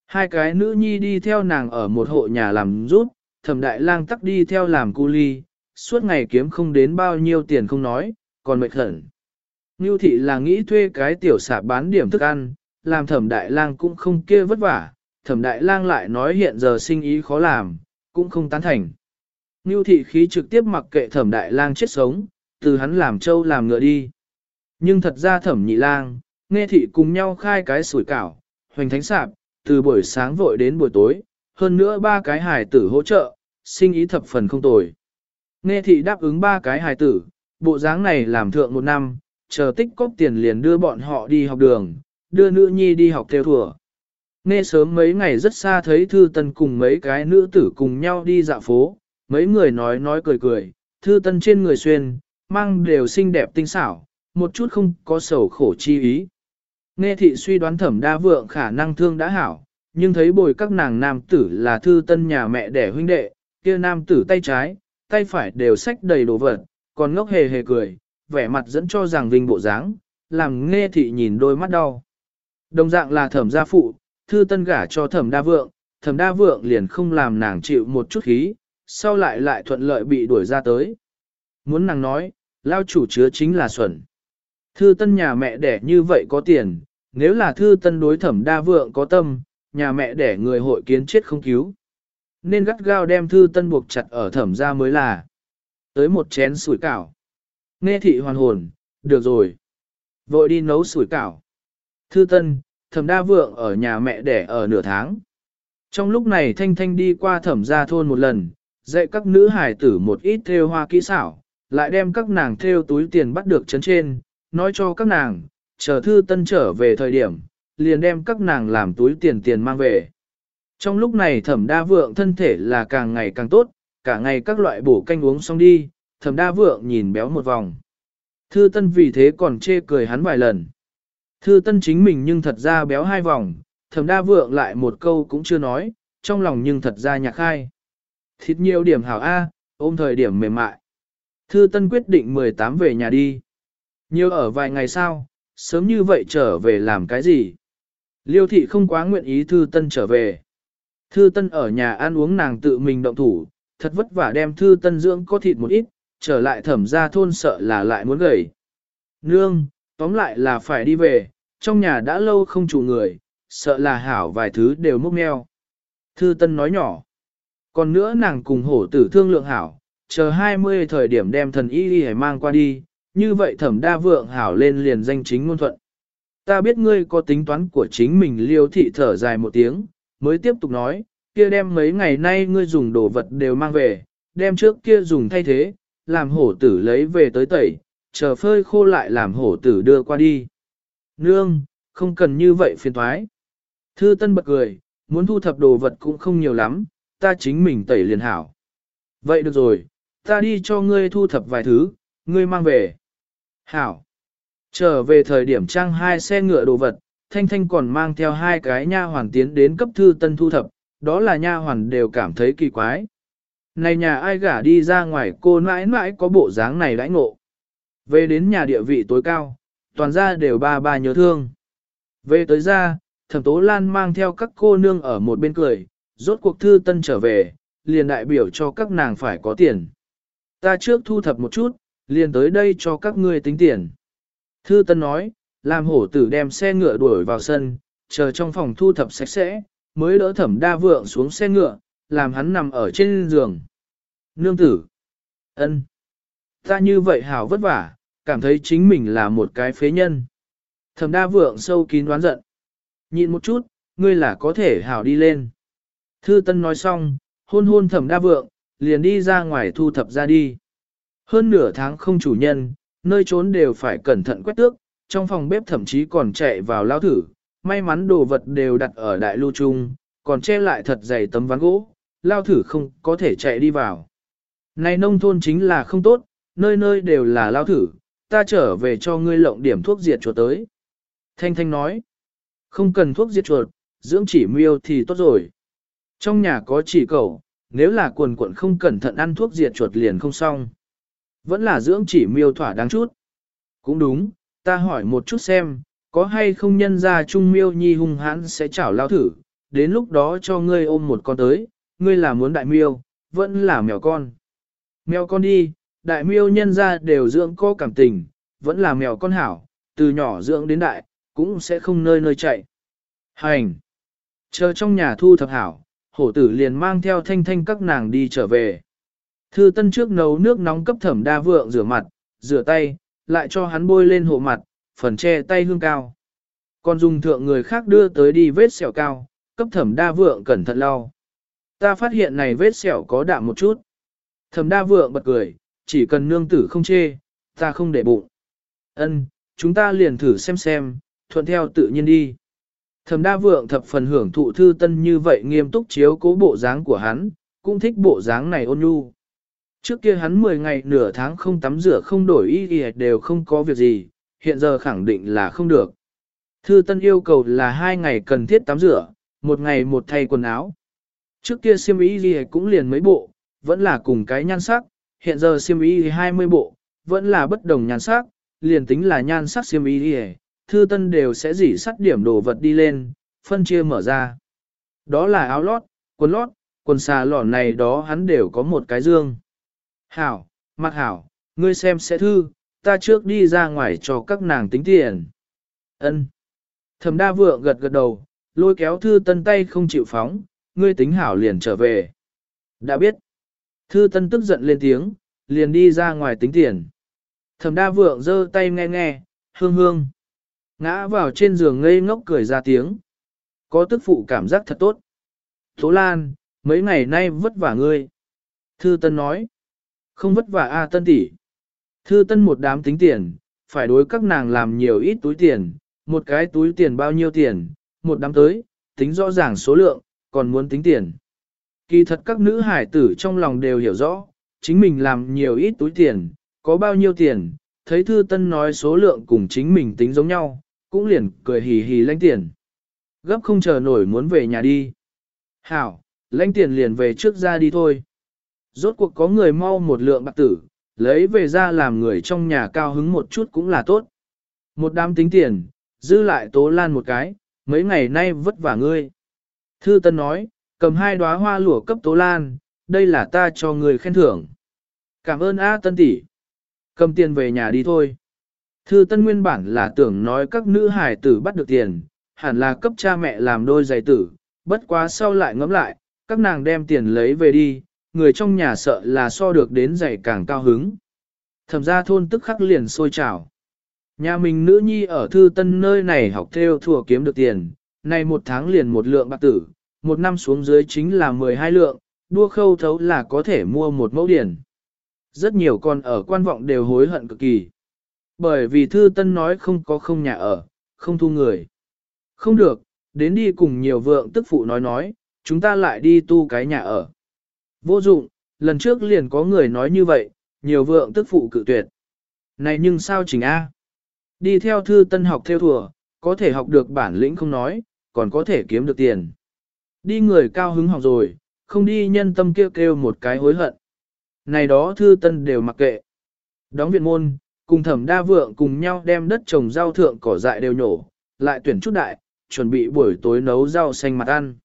Hai cái nữ nhi đi theo nàng ở một hộ nhà làm rút, thẩm đại lang tắc đi theo làm cu ly, suốt ngày kiếm không đến bao nhiêu tiền không nói, còn mệt hẳn. Ngưu thị là nghĩ thuê cái tiểu sạp bán điểm thức ăn, làm thẩm đại lang cũng không kia vất vả, thẩm đại lang lại nói hiện giờ sinh ý khó làm, cũng không tán thành. Ngưu thị khí trực tiếp mặc kệ thẩm đại lang chết sống, từ hắn làm trâu làm ngựa đi. Nhưng thật ra thẩm nhị lang, nghe thị cùng nhau khai cái sủi cảo, hoành thánh sạp, từ buổi sáng vội đến buổi tối, hơn nữa ba cái hài tử hỗ trợ, sinh ý thập phần không tồi. Nghe thị đáp ứng ba cái hài tử, bộ dáng này làm thượng một năm, chờ tích cóp tiền liền đưa bọn họ đi học đường, đưa nữ nhi đi học theo thùa. Nghe sớm mấy ngày rất xa thấy Thư Tân cùng mấy cái nữ tử cùng nhau đi dạo phố, mấy người nói nói cười cười, Thư Tân trên người xuyên, mang đều xinh đẹp tinh xảo, một chút không có sầu khổ chi ý. Nghe thị suy đoán thẩm đa vượng khả năng thương đã hảo, nhưng thấy bồi các nàng nam tử là thư tân nhà mẹ đẻ huynh đệ, kia nam tử tay trái, tay phải đều xách đầy đồ vật, còn ngốc hề hề cười, vẻ mặt dẫn cho rằng vinh bộ dáng, làm nghe thị nhìn đôi mắt đau. Đồng dạng là thẩm gia phụ, thư tân gả cho thẩm đa vượng, thẩm đa vượng liền không làm nàng chịu một chút khí, sau lại lại thuận lợi bị đuổi ra tới. Muốn nàng nói, lao chủ chứa chính là xuẩn. Thư tân nhà mẹ đẻ như vậy có tiền, nếu là thư tân đối thẩm đa vượng có tâm, nhà mẹ đẻ người hội kiến chết không cứu. Nên gắt gao đem thư tân buộc chặt ở thẩm ra mới là. Tới một chén sủi cảo. Nghe thị hoàn hồn, được rồi. Vội đi nấu sủi cảo. Thư tân, thẩm đa vượng ở nhà mẹ đẻ ở nửa tháng. Trong lúc này Thanh Thanh đi qua thẩm gia thôn một lần, dạy các nữ hải tử một ít theo hoa kỹ xảo, lại đem các nàng theo túi tiền bắt được chấn trên, nói cho các nàng, chờ thư tân trở về thời điểm, liền đem các nàng làm túi tiền tiền mang về. Trong lúc này thẩm đa vượng thân thể là càng ngày càng tốt, cả ngày các loại bổ canh uống xong đi, thẩm đa vượng nhìn béo một vòng. Thư tân vì thế còn chê cười hắn vài lần. Thư tân chính mình nhưng thật ra béo hai vòng, thẩm đa vượng lại một câu cũng chưa nói, trong lòng nhưng thật ra nhạc khai. Thịt nhiều điểm hảo A, ôm thời điểm mềm mại. Thư Tân quyết định 18 về nhà đi. Nhiều ở vài ngày sau, sớm như vậy trở về làm cái gì? Liêu thị không quá nguyện ý Thư Tân trở về. Thư Tân ở nhà ăn uống nàng tự mình động thủ, thật vất vả đem Thư Tân dưỡng có thịt một ít, trở lại thẩm ra thôn sợ là lại muốn gầy. Nương, tóm lại là phải đi về, trong nhà đã lâu không chủ người, sợ là hảo vài thứ đều mốc meo. Thư Tân nói nhỏ. Còn nữa nàng cùng hổ tử thương lượng hảo, chờ 20 thời điểm đem thần y đi mang qua đi, như vậy thẩm đa vượng hảo lên liền danh chính ngôn thuận. Ta biết ngươi có tính toán của chính mình liêu thị thở dài một tiếng, mới tiếp tục nói, kia đem mấy ngày nay ngươi dùng đồ vật đều mang về, đem trước kia dùng thay thế, làm hổ tử lấy về tới tẩy, chờ phơi khô lại làm hổ tử đưa qua đi. Nương, không cần như vậy phiền thoái. Thư Tân bật cười, muốn thu thập đồ vật cũng không nhiều lắm, ta chính mình tẩy liền hảo. Vậy được rồi, ta đi cho ngươi thu thập vài thứ, ngươi mang về. Hảo. Trở về thời điểm trang hai xe ngựa đồ vật, Thanh Thanh còn mang theo hai cái nha hoàn tiến đến cấp thư tân thu thập, đó là nha hoàn đều cảm thấy kỳ quái. Này nhà ai gả đi ra ngoài cô mãi mãi có bộ dáng này đãi ngộ. Về đến nhà địa vị tối cao, toàn gia đều ba ba nhớ thương. Về tới ra, thẩm tố lan mang theo các cô nương ở một bên cười, rốt cuộc thư tân trở về, liền đại biểu cho các nàng phải có tiền. Ta trước thu thập một chút, liền tới đây cho các ngươi tính tiền. Thư tân nói, làm hổ tử đem xe ngựa đuổi vào sân, chờ trong phòng thu thập sạch sẽ, mới đỡ thẩm đa vượng xuống xe ngựa, làm hắn nằm ở trên giường. Nương tử, ân, ta như vậy hảo vất vả, cảm thấy chính mình là một cái phế nhân. Thẩm đa vượng sâu kín đoán giận. Nhịn một chút, ngươi là có thể hảo đi lên. Thư Tân nói xong, hôn hôn thẩm đa vượng, liền đi ra ngoài thu thập ra đi. Hơn nửa tháng không chủ nhân, nơi trốn đều phải cẩn thận quét tước, trong phòng bếp thậm chí còn chạy vào lao thử, may mắn đồ vật đều đặt ở đại lưu trung, còn che lại thật dày tấm ván gỗ, lao thử không có thể chạy đi vào. Này nông thôn chính là không tốt, nơi nơi đều là lao thử, ta trở về cho ngươi lộng điểm thuốc diệt chuột tới. Thanh Thanh nói, không cần thuốc diệt chuột, dưỡng chỉ miêu thì tốt rồi. Trong nhà có chỉ cẩu, nếu là quần quận không cẩn thận ăn thuốc diệt chuột liền không xong. Vẫn là dưỡng chỉ miêu thỏa đáng chút. Cũng đúng, ta hỏi một chút xem, có hay không nhân ra trung miêu nhi hung hãn sẽ chảo lao thử, đến lúc đó cho ngươi ôm một con tới, ngươi là muốn đại miêu, vẫn là mèo con. Mèo con đi, đại miêu nhân ra đều dưỡng có cảm tình, vẫn là mèo con hảo, từ nhỏ dưỡng đến đại, cũng sẽ không nơi nơi chạy. Hành! Chờ trong nhà thu thập hảo, hổ tử liền mang theo thanh thanh các nàng đi trở về. Thư tân trước nấu nước nóng cấp thẩm đa vượng rửa mặt, rửa tay, lại cho hắn bôi lên hộ mặt, phần che tay hương cao. Còn dùng thượng người khác đưa tới đi vết sẹo cao, cấp thẩm đa vượng cẩn thận lau. Ta phát hiện này vết sẹo có đạm một chút. Thẩm đa vượng bật cười, chỉ cần nương tử không chê, ta không để bụng. Ân, chúng ta liền thử xem xem, thuận theo tự nhiên đi. Thẩm đa vượng thập phần hưởng thụ thư tân như vậy nghiêm túc chiếu cố bộ dáng của hắn, cũng thích bộ dáng này ôn nhu. Trước kia hắn 10 ngày nửa tháng không tắm rửa không đổi y y đều không có việc gì, hiện giờ khẳng định là không được. Thư Tân yêu cầu là hai ngày cần thiết tắm rửa, một ngày một thay quần áo. Trước kia siêm y y cũng liền mấy bộ, vẫn là cùng cái nhan sắc, hiện giờ xiêm y 20 bộ, vẫn là bất đồng nhan sắc, liền tính là nhan sắc xiêm y thư tân đều sẽ dỉ sắt điểm đồ vật đi lên, phân chia mở ra. Đó là áo lót, quần lót, quần xà lỏn này đó hắn đều có một cái dương. Hảo, mặc hảo, ngươi xem sẽ thư, ta trước đi ra ngoài cho các nàng tính tiền. Ân. Thẩm đa vượng gật gật đầu, lôi kéo thư tân tay không chịu phóng, ngươi tính hảo liền trở về. Đã biết. Thư tân tức giận lên tiếng, liền đi ra ngoài tính tiền. Thẩm đa vượng giơ tay nghe nghe, hương hương. Ngã vào trên giường ngây ngốc cười ra tiếng. Có tức phụ cảm giác thật tốt. Tố Lan, mấy ngày nay vất vả ngươi. Thư Tân nói. Không vất vả a Tân tỷ. Thư Tân một đám tính tiền, phải đối các nàng làm nhiều ít túi tiền, một cái túi tiền bao nhiêu tiền, một đám tới, tính rõ ràng số lượng, còn muốn tính tiền. Kỳ thật các nữ hải tử trong lòng đều hiểu rõ, chính mình làm nhiều ít túi tiền, có bao nhiêu tiền, thấy Thư Tân nói số lượng cùng chính mình tính giống nhau, cũng liền cười hì hì lãnh tiền. Gấp không chờ nổi muốn về nhà đi. Hảo, lãnh tiền liền về trước ra đi thôi. Rốt cuộc có người mau một lượng bạc tử, lấy về ra làm người trong nhà cao hứng một chút cũng là tốt. Một đám tính tiền, dư lại tố lan một cái, mấy ngày nay vất vả ngươi. Thư Tân nói, cầm hai đóa hoa lụa cấp tố lan, đây là ta cho người khen thưởng. Cảm ơn A Tân tỷ. Cầm tiền về nhà đi thôi. Thư Tân nguyên bản là tưởng nói các nữ hài tử bắt được tiền, hẳn là cấp cha mẹ làm đôi giày tử, bất quá sau lại ngẫm lại, các nàng đem tiền lấy về đi, người trong nhà sợ là so được đến giày càng cao hứng. Thẩm gia thôn tức khắc liền sôi trào. Nhà mình nữ nhi ở thư tân nơi này học theo thùa kiếm được tiền, nay một tháng liền một lượng bạc tử, một năm xuống dưới chính là 12 lượng, đua khâu thấu là có thể mua một mẫu điển. Rất nhiều con ở quan vọng đều hối hận cực kỳ. Bởi vì thư tân nói không có không nhà ở, không thu người. Không được, đến đi cùng nhiều vượng tức phụ nói nói, chúng ta lại đi tu cái nhà ở. Vô dụng, lần trước liền có người nói như vậy, nhiều vượng tức phụ cự tuyệt. Này nhưng sao chỉnh A? Đi theo thư tân học theo thùa, có thể học được bản lĩnh không nói, còn có thể kiếm được tiền. Đi người cao hứng học rồi, không đi nhân tâm kêu kêu một cái hối hận. Này đó thư tân đều mặc kệ. Đóng viện môn, cùng thẩm đa vượng cùng nhau đem đất trồng rau thượng cỏ dại đều nhổ, lại tuyển chút đại, chuẩn bị buổi tối nấu rau xanh mặt ăn.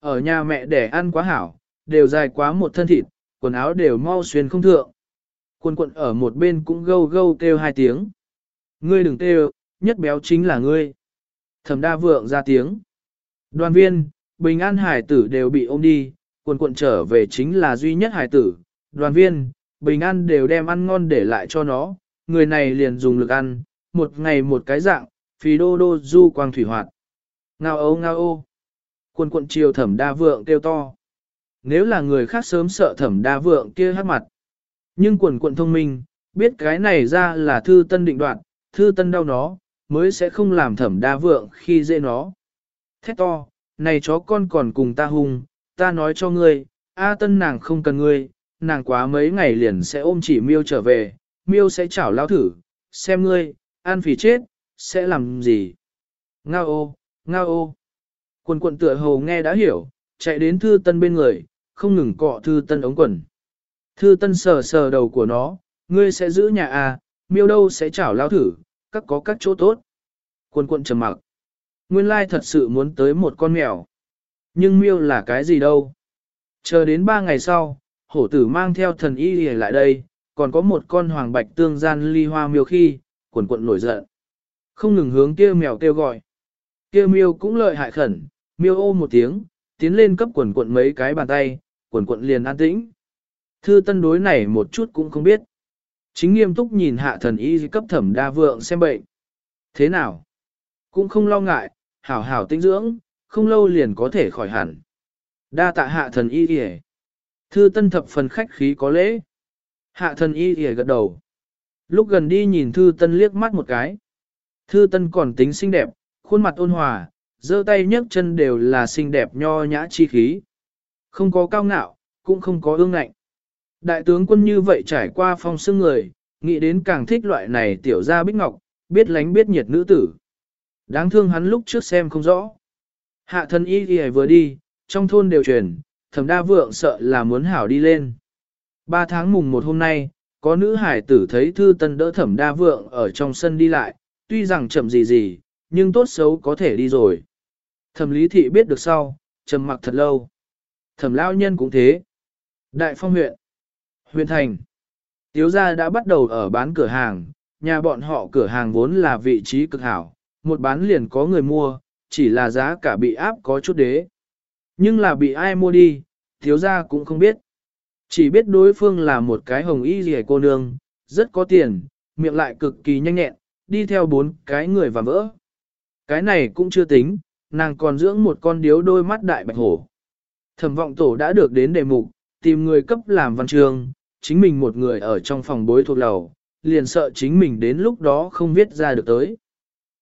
Ở nhà mẹ để ăn quá hảo, đều dài quá một thân thịt, quần áo đều mau xuyên không thượng. Quân quận ở một bên cũng gâu gâu kêu hai tiếng. Ngươi đừng kêu, nhất béo chính là ngươi. Thẩm đa vượng ra tiếng. Đoàn viên, bình an hải tử đều bị ôm đi, quần cuộn trở về chính là duy nhất hải tử. Đoàn viên, bình an đều đem ăn ngon để lại cho nó, người này liền dùng lực ăn, một ngày một cái dạng, phí đô đô du quang thủy hoạt. Ngao ấu ngao ô. cuộn cuộn chiều thẩm đa vượng kêu to. Nếu là người khác sớm sợ thẩm đa vượng kia hát mặt. Nhưng quần quận thông minh, biết cái này ra là thư tân định đoạn, thư tân đau nó, mới sẽ không làm thẩm đa vượng khi dễ nó. Thét to, này chó con còn cùng ta hung, ta nói cho ngươi, A tân nàng không cần ngươi, nàng quá mấy ngày liền sẽ ôm chỉ miêu trở về, miêu sẽ chảo lao thử, xem ngươi, an phỉ chết, sẽ làm gì. Ngao ô, ngao ô. Quần quận tựa hồ nghe đã hiểu, chạy đến thư tân bên người, không ngừng cọ thư tân ống quần. Thư tân sờ sờ đầu của nó, ngươi sẽ giữ nhà à, miêu đâu sẽ chảo lao thử, các có các chỗ tốt. Quần quận trầm mặc. Nguyên lai thật sự muốn tới một con mèo. Nhưng miêu là cái gì đâu? Chờ đến ba ngày sau, hổ tử mang theo thần y lại đây, còn có một con hoàng bạch tương gian ly hoa miêu khi, quần quận nổi giận. Không ngừng hướng kia mèo kêu gọi. Kia miêu cũng lợi hại khẩn, miêu ô một tiếng, tiến lên cấp quần quận mấy cái bàn tay, quần quận liền an tĩnh. Thư tân đối này một chút cũng không biết. Chính nghiêm túc nhìn hạ thần y cấp thẩm đa vượng xem bệnh. Thế nào? Cũng không lo ngại, hảo hảo tinh dưỡng, không lâu liền có thể khỏi hẳn. Đa tạ hạ thần y kìa. Thư tân thập phần khách khí có lễ. Hạ thần y kìa gật đầu. Lúc gần đi nhìn thư tân liếc mắt một cái. Thư tân còn tính xinh đẹp, khuôn mặt ôn hòa, giơ tay nhấc chân đều là xinh đẹp nho nhã chi khí. Không có cao ngạo, cũng không có ương ngạnh. Đại tướng quân như vậy trải qua phong sương người, nghĩ đến càng thích loại này tiểu gia bích ngọc, biết lánh biết nhiệt nữ tử. Đáng thương hắn lúc trước xem không rõ. Hạ thân y thì vừa đi, trong thôn đều truyền, thẩm đa vượng sợ là muốn hảo đi lên. Ba tháng mùng một hôm nay, có nữ hải tử thấy thư tân đỡ thẩm đa vượng ở trong sân đi lại, tuy rằng chậm gì gì, nhưng tốt xấu có thể đi rồi. Thẩm lý thị biết được sau, trầm mặc thật lâu. Thẩm lao nhân cũng thế. Đại phong huyện. Huyện thành. Tiếu gia đã bắt đầu ở bán cửa hàng, nhà bọn họ cửa hàng vốn là vị trí cực hảo, một bán liền có người mua, chỉ là giá cả bị áp có chút đế. Nhưng là bị ai mua đi, thiếu gia cũng không biết. Chỉ biết đối phương là một cái hồng y gì cô nương, rất có tiền, miệng lại cực kỳ nhanh nhẹn, đi theo bốn cái người và vỡ. Cái này cũng chưa tính, nàng còn dưỡng một con điếu đôi mắt đại bạch hổ. Thẩm vọng tổ đã được đến đề mục, tìm người cấp làm văn trường, chính mình một người ở trong phòng bối thuộc lầu, liền sợ chính mình đến lúc đó không viết ra được tới.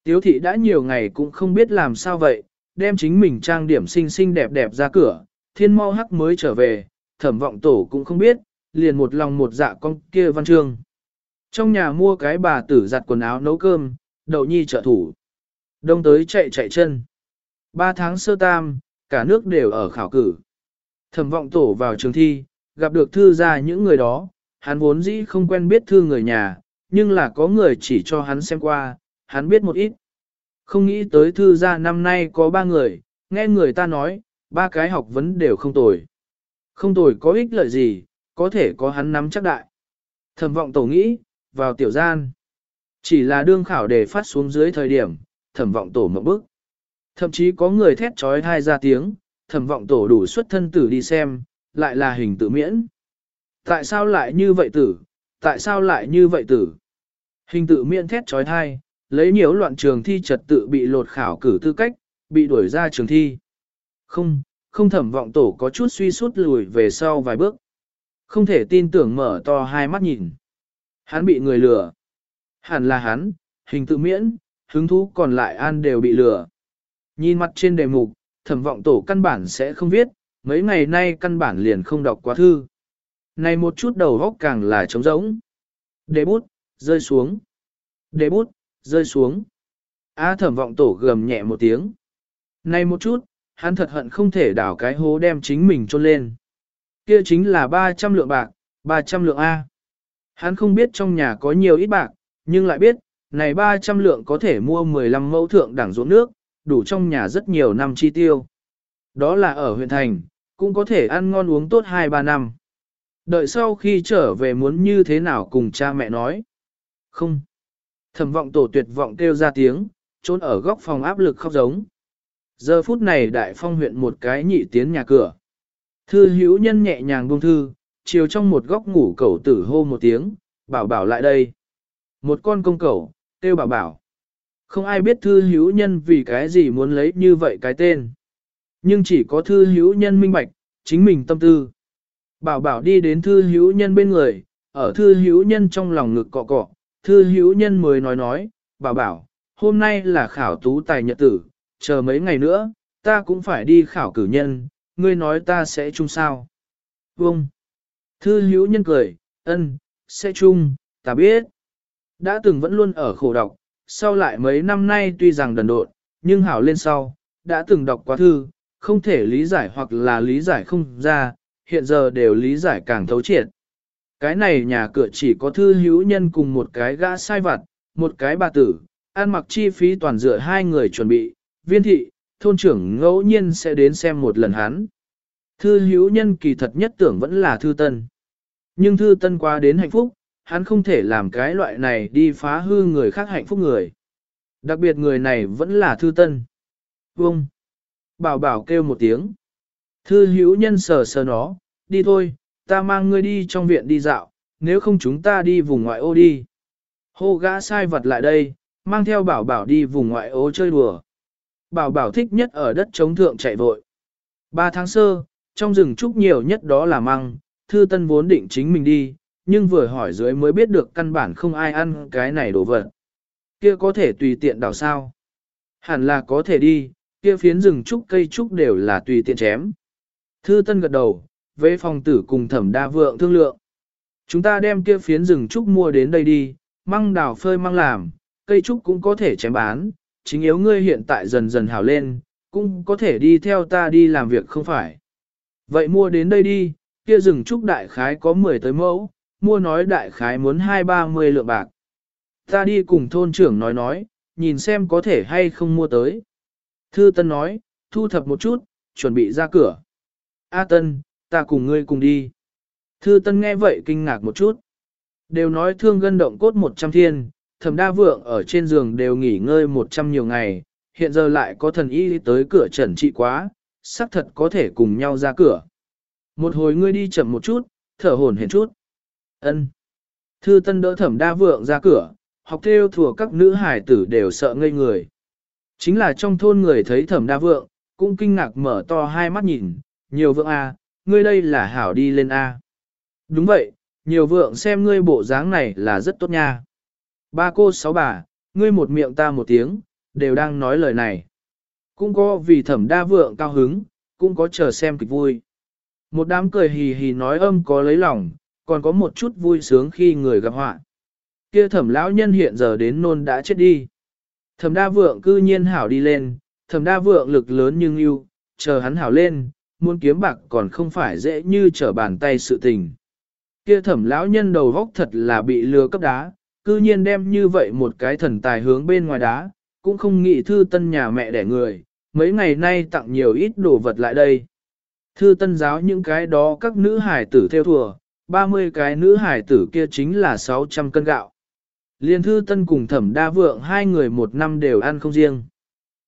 Tiếu thị đã nhiều ngày cũng không biết làm sao vậy, đem chính mình trang điểm xinh xinh đẹp đẹp ra cửa, thiên mau hắc mới trở về, thẩm vọng tổ cũng không biết, liền một lòng một dạ con kia văn trương. Trong nhà mua cái bà tử giặt quần áo nấu cơm, đậu nhi trợ thủ. Đông tới chạy chạy chân. Ba tháng sơ tam, cả nước đều ở khảo cử. Thẩm vọng tổ vào trường thi, gặp được thư ra những người đó, hắn vốn dĩ không quen biết thư người nhà, nhưng là có người chỉ cho hắn xem qua, hắn biết một ít. Không nghĩ tới thư gia năm nay có ba người, nghe người ta nói, ba cái học vấn đều không tồi. Không tồi có ích lợi gì, có thể có hắn nắm chắc đại. Thẩm vọng tổ nghĩ, vào tiểu gian. Chỉ là đương khảo để phát xuống dưới thời điểm, thẩm vọng tổ mộng bức. Thậm chí có người thét trói thai ra tiếng, thẩm vọng tổ đủ xuất thân tử đi xem, lại là hình tự miễn. Tại sao lại như vậy tử? Tại sao lại như vậy tử? Hình tự miễn thét trói thai, lấy nhiều loạn trường thi trật tự bị lột khảo cử tư cách, bị đuổi ra trường thi. Không, không thẩm vọng tổ có chút suy sút lùi về sau vài bước. Không thể tin tưởng mở to hai mắt nhìn. Hắn bị người lừa. Hẳn là hắn, hình tự miễn, hứng thú còn lại an đều bị lừa. Nhìn mặt trên đề mục, thẩm vọng tổ căn bản sẽ không viết, mấy ngày nay căn bản liền không đọc quá thư. Này một chút đầu góc càng là trống rỗng. Đề bút, rơi xuống. Đề bút, rơi xuống. A thẩm vọng tổ gầm nhẹ một tiếng. Này một chút, hắn thật hận không thể đảo cái hố đem chính mình trôn lên. Kia chính là 300 lượng bạc, 300 lượng A. Hắn không biết trong nhà có nhiều ít bạc, nhưng lại biết, này 300 lượng có thể mua 15 mẫu thượng đẳng ruộng nước, đủ trong nhà rất nhiều năm chi tiêu. Đó là ở huyện thành, cũng có thể ăn ngon uống tốt 2-3 năm. Đợi sau khi trở về muốn như thế nào cùng cha mẹ nói. Không. Thẩm vọng tổ tuyệt vọng kêu ra tiếng, trốn ở góc phòng áp lực khóc giống. Giờ phút này đại phong huyện một cái nhị tiến nhà cửa. Thư hữu nhân nhẹ nhàng buông thư, chiều trong một góc ngủ cẩu tử hô một tiếng, bảo bảo lại đây. Một con công cẩu, kêu bảo bảo. Không ai biết thư hữu nhân vì cái gì muốn lấy như vậy cái tên. Nhưng chỉ có thư hữu nhân minh bạch, chính mình tâm tư. Bảo bảo đi đến thư hữu nhân bên người, ở thư hữu nhân trong lòng ngực cọ cọ, thư hữu nhân mới nói nói, bảo bảo, hôm nay là khảo tú tài nhật tử, chờ mấy ngày nữa, ta cũng phải đi khảo cử nhân, ngươi nói ta sẽ chung sao. Vâng. Thư hữu nhân cười, ân, sẽ chung, ta biết. Đã từng vẫn luôn ở khổ đọc, sau lại mấy năm nay tuy rằng đần độn, nhưng hảo lên sau, đã từng đọc quá thư, không thể lý giải hoặc là lý giải không ra, hiện giờ đều lý giải càng thấu triệt. Cái này nhà cửa chỉ có thư hữu nhân cùng một cái gã sai vặt, một cái bà tử, ăn mặc chi phí toàn dựa hai người chuẩn bị, viên thị, thôn trưởng ngẫu nhiên sẽ đến xem một lần hắn. Thư hữu nhân kỳ thật nhất tưởng vẫn là thư tân. Nhưng thư tân qua đến hạnh phúc, hắn không thể làm cái loại này đi phá hư người khác hạnh phúc người. Đặc biệt người này vẫn là thư tân. Vông. Bảo bảo kêu một tiếng. Thư hữu nhân sờ sờ nó, đi thôi, ta mang ngươi đi trong viện đi dạo, nếu không chúng ta đi vùng ngoại ô đi. Hô gã sai vật lại đây, mang theo bảo bảo đi vùng ngoại ô chơi đùa. Bảo bảo thích nhất ở đất chống thượng chạy vội. Ba tháng sơ, trong rừng trúc nhiều nhất đó là măng, thư tân vốn định chính mình đi, nhưng vừa hỏi dưới mới biết được căn bản không ai ăn cái này đồ vật. Kia có thể tùy tiện đào sao? Hẳn là có thể đi, kia phiến rừng trúc cây trúc đều là tùy tiện chém. Thư Tân gật đầu, về phòng tử cùng thẩm đa vượng thương lượng. Chúng ta đem kia phiến rừng trúc mua đến đây đi, măng đào phơi măng làm, cây trúc cũng có thể chém bán, chính yếu ngươi hiện tại dần dần hảo lên, cũng có thể đi theo ta đi làm việc không phải. Vậy mua đến đây đi, kia rừng trúc đại khái có 10 tới mẫu, mua nói đại khái muốn hai ba mươi lượng bạc. Ta đi cùng thôn trưởng nói nói, nhìn xem có thể hay không mua tới. Thư Tân nói, thu thập một chút, chuẩn bị ra cửa. A Tân, ta cùng ngươi cùng đi. Thư Tân nghe vậy kinh ngạc một chút. Đều nói thương gân động cốt một trăm thiên, thẩm đa vượng ở trên giường đều nghỉ ngơi một trăm nhiều ngày, hiện giờ lại có thần y tới cửa trần trị quá, xác thật có thể cùng nhau ra cửa. Một hồi ngươi đi chậm một chút, thở hổn hển chút. Ân. Thư Tân đỡ thẩm đa vượng ra cửa, học theo thừa các nữ hải tử đều sợ ngây người. Chính là trong thôn người thấy thẩm đa vượng, cũng kinh ngạc mở to hai mắt nhìn, nhiều vượng à? Ngươi đây là hảo đi lên A. Đúng vậy, nhiều vượng xem ngươi bộ dáng này là rất tốt nha. Ba cô sáu bà, ngươi một miệng ta một tiếng, đều đang nói lời này. Cũng có vì thẩm đa vượng cao hứng, cũng có chờ xem kịch vui. Một đám cười hì hì nói âm có lấy lòng, còn có một chút vui sướng khi người gặp họa. Kia thẩm lão nhân hiện giờ đến nôn đã chết đi. Thẩm đa vượng cư nhiên hảo đi lên, thẩm đa vượng lực lớn nhưng yêu, chờ hắn hảo lên, muốn kiếm bạc còn không phải dễ như trở bàn tay sự tình. Kia thẩm lão nhân đầu góc thật là bị lừa cấp đá, cư nhiên đem như vậy một cái thần tài hướng bên ngoài đá, cũng không nghĩ thư tân nhà mẹ đẻ người, mấy ngày nay tặng nhiều ít đồ vật lại đây. Thư tân giáo những cái đó các nữ hải tử theo thùa, 30 cái nữ hải tử kia chính là 600 cân gạo. Liên thư tân cùng thẩm đa vượng hai người một năm đều ăn không riêng.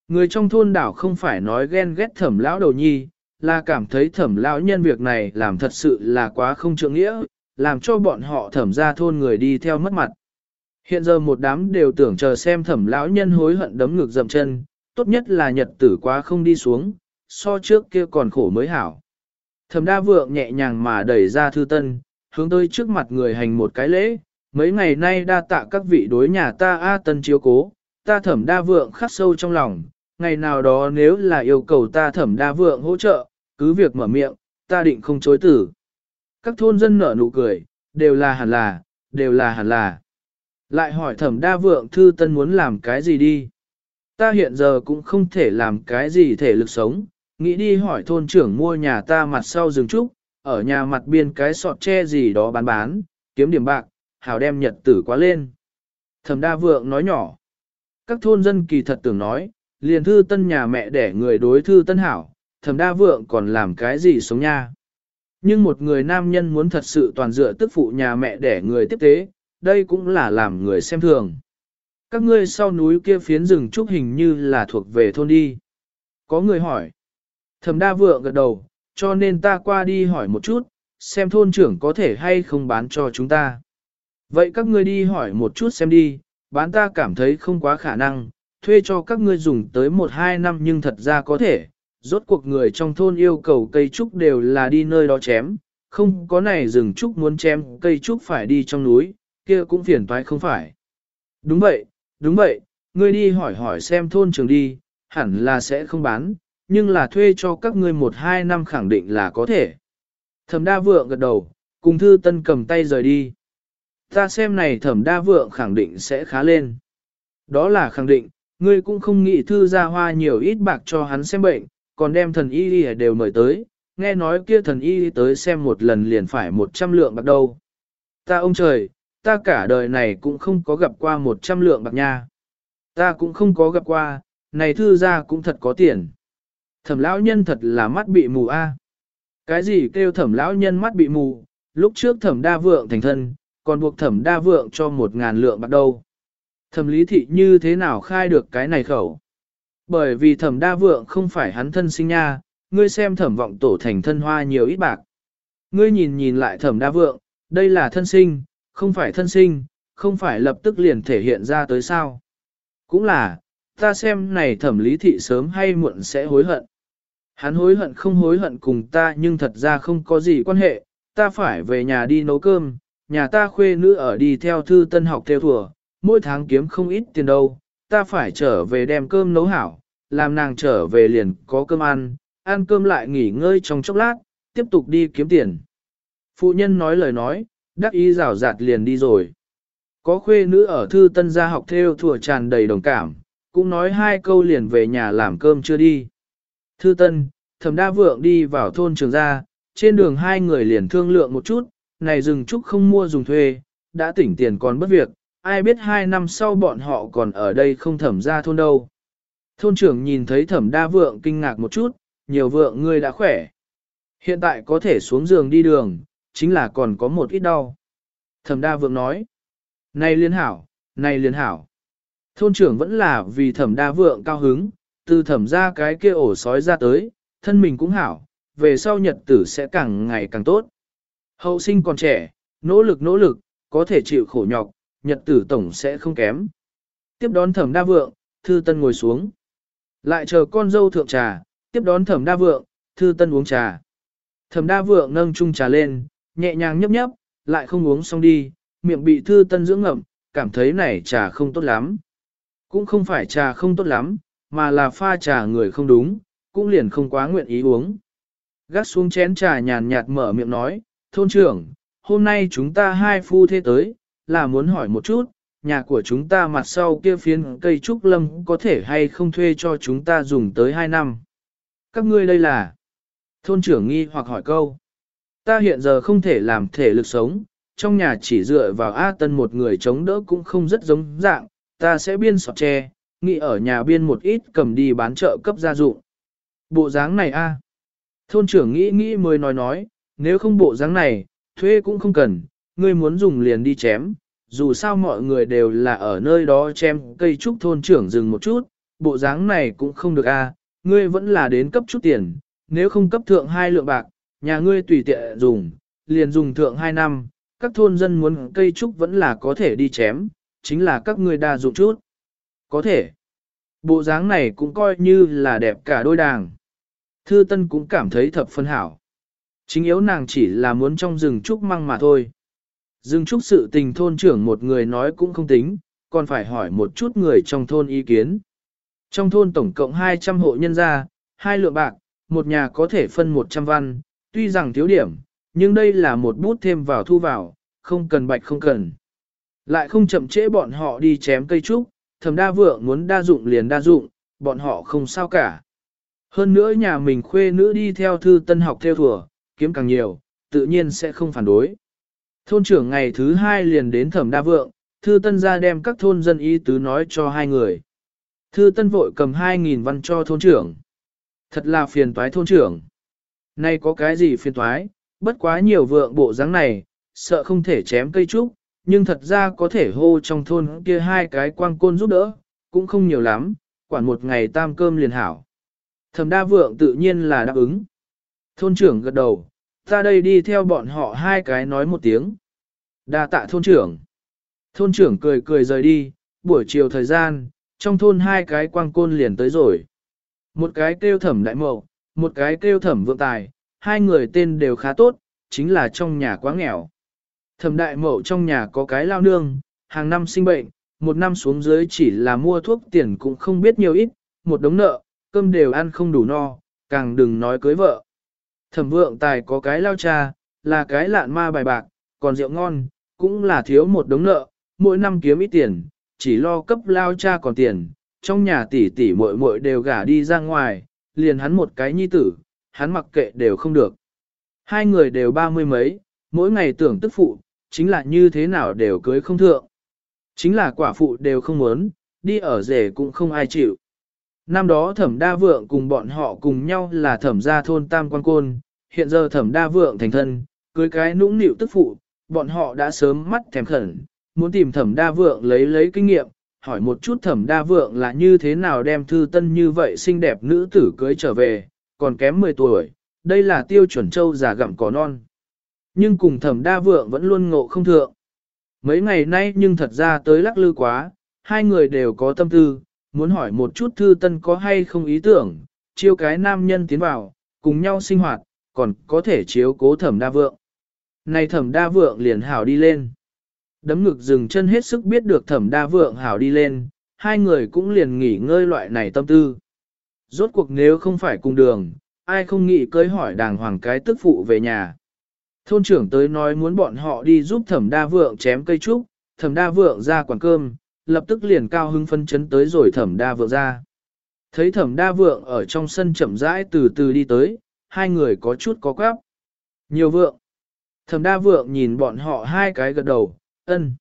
Người trong thôn đảo không phải nói ghen ghét thẩm lão đầu nhi, là cảm thấy thẩm lão nhân việc này làm thật sự là quá không trượng nghĩa, làm cho bọn họ thẩm ra thôn người đi theo mất mặt. Hiện giờ một đám đều tưởng chờ xem thẩm lão nhân hối hận đấm ngực dầm chân, tốt nhất là nhật tử quá không đi xuống, so trước kia còn khổ mới hảo. Thẩm đa vượng nhẹ nhàng mà đẩy ra thư tân, hướng tới trước mặt người hành một cái lễ, mấy ngày nay đa tạ các vị đối nhà ta A tân chiếu cố, ta thẩm đa vượng khắc sâu trong lòng, ngày nào đó nếu là yêu cầu ta thẩm đa vượng hỗ trợ, cứ việc mở miệng, ta định không chối tử. Các thôn dân nở nụ cười, đều là hẳn là, đều là hẳn là. Lại hỏi thẩm đa vượng thư tân muốn làm cái gì đi. Ta hiện giờ cũng không thể làm cái gì thể lực sống, nghĩ đi hỏi thôn trưởng mua nhà ta mặt sau rừng trúc, ở nhà mặt biên cái sọt tre gì đó bán bán, kiếm điểm bạc, hào đem nhật tử quá lên. Thẩm đa vượng nói nhỏ. Các thôn dân kỳ thật tưởng nói, liền thư tân nhà mẹ để người đối thư tân hảo, thẩm đa vượng còn làm cái gì sống nha. Nhưng một người nam nhân muốn thật sự toàn dựa tức phụ nhà mẹ để người tiếp tế, đây cũng là làm người xem thường. Các ngươi sau núi kia phiến rừng trúc hình như là thuộc về thôn đi. Có người hỏi. Thẩm đa vượng gật đầu, cho nên ta qua đi hỏi một chút, xem thôn trưởng có thể hay không bán cho chúng ta. Vậy các ngươi đi hỏi một chút xem đi, bán ta cảm thấy không quá khả năng, thuê cho các ngươi dùng tới 1-2 năm nhưng thật ra có thể, rốt cuộc người trong thôn yêu cầu cây trúc đều là đi nơi đó chém, không có này rừng trúc muốn chém cây trúc phải đi trong núi, kia cũng phiền toái không phải. Đúng vậy, đúng vậy, ngươi đi hỏi hỏi xem thôn trường đi, hẳn là sẽ không bán, nhưng là thuê cho các ngươi một hai năm khẳng định là có thể. Thẩm đa vượng gật đầu, cùng thư tân cầm tay rời đi. Ta xem này thẩm đa vượng khẳng định sẽ khá lên. Đó là khẳng định, ngươi cũng không nghĩ thư ra hoa nhiều ít bạc cho hắn xem bệnh, còn đem thần y đều mời tới, nghe nói kia thần y tới xem một lần liền phải một trăm lượng bạc đâu. Ta ông trời, ta cả đời này cũng không có gặp qua một trăm lượng bạc nha. Ta cũng không có gặp qua, này thư ra cũng thật có tiền. Thẩm lão nhân thật là mắt bị mù a. Cái gì kêu thẩm lão nhân mắt bị mù, lúc trước thẩm đa vượng thành thân, còn buộc thẩm đa vượng cho một ngàn lượng bạc đâu. Thẩm lý thị như thế nào khai được cái này khẩu? Bởi vì thẩm đa vượng không phải hắn thân sinh nha, ngươi xem thẩm vọng tổ thành thân hoa nhiều ít bạc. Ngươi nhìn nhìn lại thẩm đa vượng, đây là thân sinh, không phải thân sinh, không phải lập tức liền thể hiện ra tới sao. Cũng là, ta xem này thẩm lý thị sớm hay muộn sẽ hối hận. Hắn hối hận không hối hận cùng ta nhưng thật ra không có gì quan hệ, ta phải về nhà đi nấu cơm, nhà ta khuê nữ ở đi theo thư tân học theo thùa, mỗi tháng kiếm không ít tiền đâu, ta phải trở về đem cơm nấu hảo, làm nàng trở về liền có cơm ăn, ăn cơm lại nghỉ ngơi trong chốc lát, tiếp tục đi kiếm tiền. Phụ nhân nói lời nói, đắc ý rào rạt liền đi rồi. Có khuê nữ ở thư tân gia học theo thùa tràn đầy đồng cảm, cũng nói hai câu liền về nhà làm cơm chưa đi. Thư Tân, Thẩm Đa Vượng đi vào thôn trường gia, trên đường hai người liền thương lượng một chút, này rừng trúc không mua dùng thuê, đã tỉnh tiền còn bất việc, ai biết hai năm sau bọn họ còn ở đây không thẩm ra thôn đâu. Thôn trưởng nhìn thấy thẩm đa vượng kinh ngạc một chút, nhiều vượng ngươi đã khỏe. Hiện tại có thể xuống giường đi đường, chính là còn có một ít đau. Thẩm đa vượng nói, này liên hảo, này liên hảo. Thôn trưởng vẫn là vì thẩm đa vượng cao hứng, từ thẩm ra cái kia ổ sói ra tới, thân mình cũng hảo, về sau nhật tử sẽ càng ngày càng tốt. Hậu sinh còn trẻ, nỗ lực nỗ lực, có thể chịu khổ nhọc, nhật tử tổng sẽ không kém. Tiếp đón thẩm đa vượng, thư tân ngồi xuống. Lại chờ con dâu thượng trà, tiếp đón thẩm đa vượng, thư tân uống trà. Thẩm đa vượng nâng chung trà lên, nhẹ nhàng nhấp nhấp, lại không uống xong đi, miệng bị thư tân dưỡng ngậm, cảm thấy này trà không tốt lắm. Cũng không phải trà không tốt lắm, mà là pha trà người không đúng, cũng liền không quá nguyện ý uống. Gác xuống chén trà nhàn nhạt mở miệng nói, thôn trưởng, hôm nay chúng ta hai phu thế tới, là muốn hỏi một chút, nhà của chúng ta mặt sau kia phiến cây trúc lâm có thể hay không thuê cho chúng ta dùng tới hai năm. Các ngươi đây là, thôn trưởng nghi hoặc hỏi câu, ta hiện giờ không thể làm thể lực sống, trong nhà chỉ dựa vào A Tân một người chống đỡ cũng không rất giống dạng, ta sẽ biên sọt tre, nghĩ ở nhà biên một ít cầm đi bán chợ cấp gia dụng. Bộ dáng này a Thôn trưởng nghĩ nghĩ mới nói nói, nếu không bộ dáng này, thuê cũng không cần, ngươi muốn dùng liền đi chém, dù sao mọi người đều là ở nơi đó chém cây trúc thôn trưởng dừng một chút, bộ dáng này cũng không được a ngươi vẫn là đến cấp chút tiền, nếu không cấp thượng hai lượng bạc, nhà ngươi tùy tiện dùng, liền dùng thượng hai năm, các thôn dân muốn cây trúc vẫn là có thể đi chém, chính là các ngươi đa dụng chút. Có thể. Bộ dáng này cũng coi như là đẹp cả đôi đàng. Thư Tân cũng cảm thấy thập phân hảo. Chính yếu nàng chỉ là muốn trong rừng trúc măng mà thôi. Dương trúc sự tình thôn trưởng một người nói cũng không tính, còn phải hỏi một chút người trong thôn ý kiến. Trong thôn tổng cộng 200 hộ nhân gia, hai lượng bạc, một nhà có thể phân 100 văn, tuy rằng thiếu điểm, nhưng đây là một bút thêm vào thu vào, không cần bạch không cần. Lại không chậm trễ bọn họ đi chém cây trúc, thầm đa vượng muốn đa dụng liền đa dụng, bọn họ không sao cả. Hơn nữa nhà mình khuê nữ đi theo thư tân học theo thùa, kiếm càng nhiều, tự nhiên sẽ không phản đối. Thôn trưởng ngày thứ hai liền đến thẩm đa vượng, thư tân ra đem các thôn dân ý tứ nói cho hai người. Thư tân vội cầm 2.000 văn cho thôn trưởng. Thật là phiền toái thôn trưởng. Nay có cái gì phiền toái, bất quá nhiều vượng bộ dáng này, sợ không thể chém cây trúc, nhưng thật ra có thể hô trong thôn kia hai cái quang côn giúp đỡ, cũng không nhiều lắm, quản một ngày tam cơm liền hảo. Thẩm đa vượng tự nhiên là đáp ứng. Thôn trưởng gật đầu, ta đây đi theo bọn họ hai cái nói một tiếng. Đa tạ thôn trưởng. Thôn trưởng cười cười rời đi, buổi chiều thời gian, trong thôn hai cái quang côn liền tới rồi. Một cái kêu thẩm đại mậu, một cái kêu thẩm vượng tài, hai người tên đều khá tốt, chính là trong nhà quá nghèo. Thẩm đại mậu trong nhà có cái lao nương, hàng năm sinh bệnh, một năm xuống dưới chỉ là mua thuốc tiền cũng không biết nhiều ít, một đống nợ, cơm đều ăn không đủ no, càng đừng nói cưới vợ. Thẩm vượng tài có cái lao cha, là cái lạn ma bài bạc, còn rượu ngon, cũng là thiếu một đống nợ, mỗi năm kiếm ít tiền, chỉ lo cấp lao cha còn tiền, trong nhà tỷ tỷ muội muội đều gả đi ra ngoài, liền hắn một cái nhi tử, hắn mặc kệ đều không được. Hai người đều ba mươi mấy, mỗi ngày tưởng tức phụ, chính là như thế nào đều cưới không thượng. Chính là quả phụ đều không muốn, đi ở rể cũng không ai chịu. Năm đó thẩm đa vượng cùng bọn họ cùng nhau là thẩm gia thôn Tam Quan Côn, hiện giờ thẩm đa vượng thành thân, cưới cái nũng nịu tức phụ, bọn họ đã sớm mắt thèm khẩn, muốn tìm thẩm đa vượng lấy lấy kinh nghiệm, hỏi một chút thẩm đa vượng là như thế nào đem thư tân như vậy xinh đẹp nữ tử cưới trở về, còn kém 10 tuổi, đây là tiêu chuẩn châu già gặm cỏ non. Nhưng cùng thẩm đa vượng vẫn luôn ngộ không thượng. Mấy ngày nay nhưng thật ra tới lắc lư quá, hai người đều có tâm tư, muốn hỏi một chút thư tân có hay không ý tưởng, chiêu cái nam nhân tiến vào, cùng nhau sinh hoạt, còn có thể chiếu cố thẩm đa vượng. Này thẩm đa vượng liền hảo đi lên. Đấm ngực dừng chân hết sức biết được thẩm đa vượng hảo đi lên, hai người cũng liền nghỉ ngơi loại này tâm tư. Rốt cuộc nếu không phải cùng đường, ai không nghĩ cưới hỏi đàng hoàng cái tức phụ về nhà. Thôn trưởng tới nói muốn bọn họ đi giúp thẩm đa vượng chém cây trúc, thẩm đa vượng ra quán cơm, lập tức liền cao hưng phân chấn tới rồi thẩm đa vượng ra. Thấy thẩm đa vượng ở trong sân chậm rãi từ từ đi tới, hai người có chút có quáp. Nhiều vượng. Thẩm đa vượng nhìn bọn họ hai cái gật đầu, ân.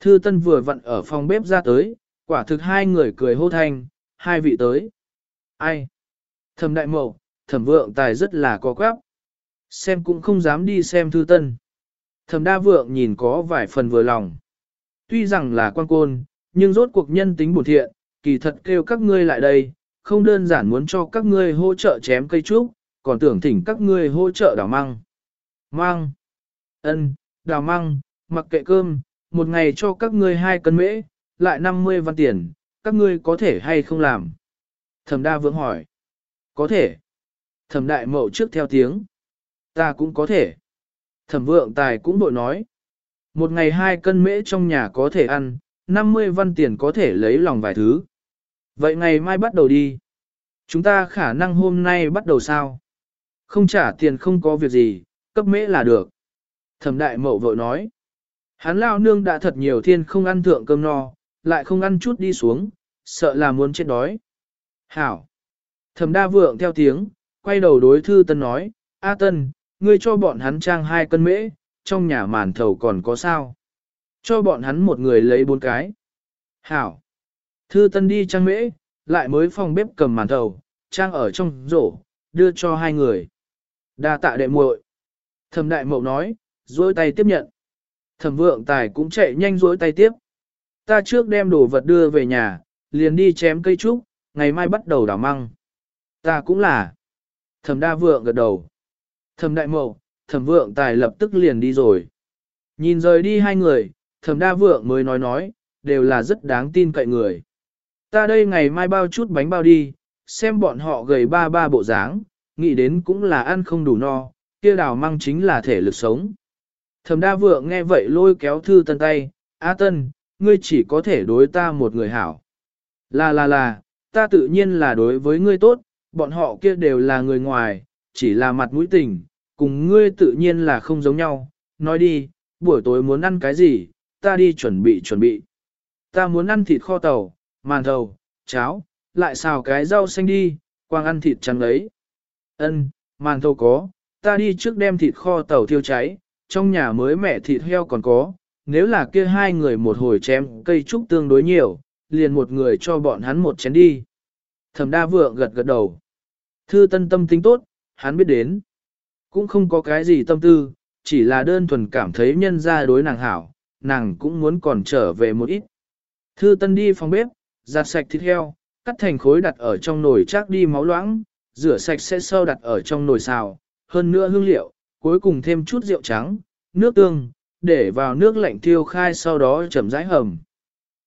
Thư tân vừa vặn ở phòng bếp ra tới, quả thực hai người cười hô thanh, hai vị tới. Ai? Thẩm đại mậu, thẩm vượng tài rất là có quáp. Xem cũng không dám đi xem thư tân. Thẩm đa vượng nhìn có vài phần vừa lòng. Tuy rằng là quan côn, nhưng rốt cuộc nhân tính bổn thiện, kỳ thật kêu các ngươi lại đây, không đơn giản muốn cho các ngươi hỗ trợ chém cây trúc, còn tưởng thỉnh các ngươi hỗ trợ đào măng. Măng, ân, đào măng, mặc kệ cơm, một ngày cho các ngươi hai cân mễ, lại 50 văn tiền, các ngươi có thể hay không làm? Thẩm đa vượng hỏi. Có thể. Thẩm đại mậu trước theo tiếng. Ta cũng có thể. Thẩm vượng tài cũng bội nói. Một ngày hai cân mễ trong nhà có thể ăn, 50 văn tiền có thể lấy lòng vài thứ. Vậy ngày mai bắt đầu đi. Chúng ta khả năng hôm nay bắt đầu sao? Không trả tiền không có việc gì, cấp mễ là được. Thẩm đại mậu vội nói. Hắn lao nương đã thật nhiều thiên không ăn thượng cơm no, lại không ăn chút đi xuống, sợ là muốn chết đói. Hảo. Thẩm đa vượng theo tiếng, quay đầu đối thư tân nói, A tân, ngươi cho bọn hắn trang hai cân mễ, trong nhà màn thầu còn có sao? Cho bọn hắn một người lấy bốn cái. Hảo. Thư tân đi trang mễ, lại mới phòng bếp cầm màn thầu, trang ở trong rổ, đưa cho hai người. Đa tạ đệ muội. Thẩm đại mậu nói, duỗi tay tiếp nhận. Thẩm vượng tài cũng chạy nhanh duỗi tay tiếp. Ta trước đem đồ vật đưa về nhà, liền đi chém cây trúc, ngày mai bắt đầu đào măng. Ta cũng là. Thẩm đa vượng gật đầu. Thẩm đại mậu, thẩm vượng tài lập tức liền đi rồi. Nhìn rời đi hai người, thẩm đa vượng mới nói nói, đều là rất đáng tin cậy người. Ta đây ngày mai bao chút bánh bao đi, xem bọn họ gầy ba ba bộ dáng, nghĩ đến cũng là ăn không đủ no, kia đào măng chính là thể lực sống. Thẩm đa vượng nghe vậy lôi kéo thư tân tay, A tân, ngươi chỉ có thể đối ta một người hảo. Là là là, ta tự nhiên là đối với ngươi tốt, bọn họ kia đều là người ngoài, chỉ là mặt mũi tình, cùng ngươi tự nhiên là không giống nhau. Nói đi, buổi tối muốn ăn cái gì, ta đi chuẩn bị chuẩn bị. Ta muốn ăn thịt kho tàu, màn thầu, cháo, lại xào cái rau xanh đi, quang ăn thịt trắng ấy. Ân, màn thầu có, ta đi trước đem thịt kho tàu thiêu cháy, trong nhà mới mẹ thịt heo còn có, nếu là kia hai người một hồi chém cây trúc tương đối nhiều, liền một người cho bọn hắn một chén đi. Thẩm đa vượng gật gật đầu. Thư tân tâm tính tốt, hắn biết đến. Cũng không có cái gì tâm tư, chỉ là đơn thuần cảm thấy nhân ra đối nàng hảo, nàng cũng muốn còn trở về một ít. Thư tân đi phòng bếp, giặt sạch thịt heo, cắt thành khối đặt ở trong nồi chắc đi máu loãng, rửa sạch sẽ sâu đặt ở trong nồi xào, hơn nữa hương liệu, cuối cùng thêm chút rượu trắng, nước tương, để vào nước lạnh thiêu khai sau đó chậm rãi hầm.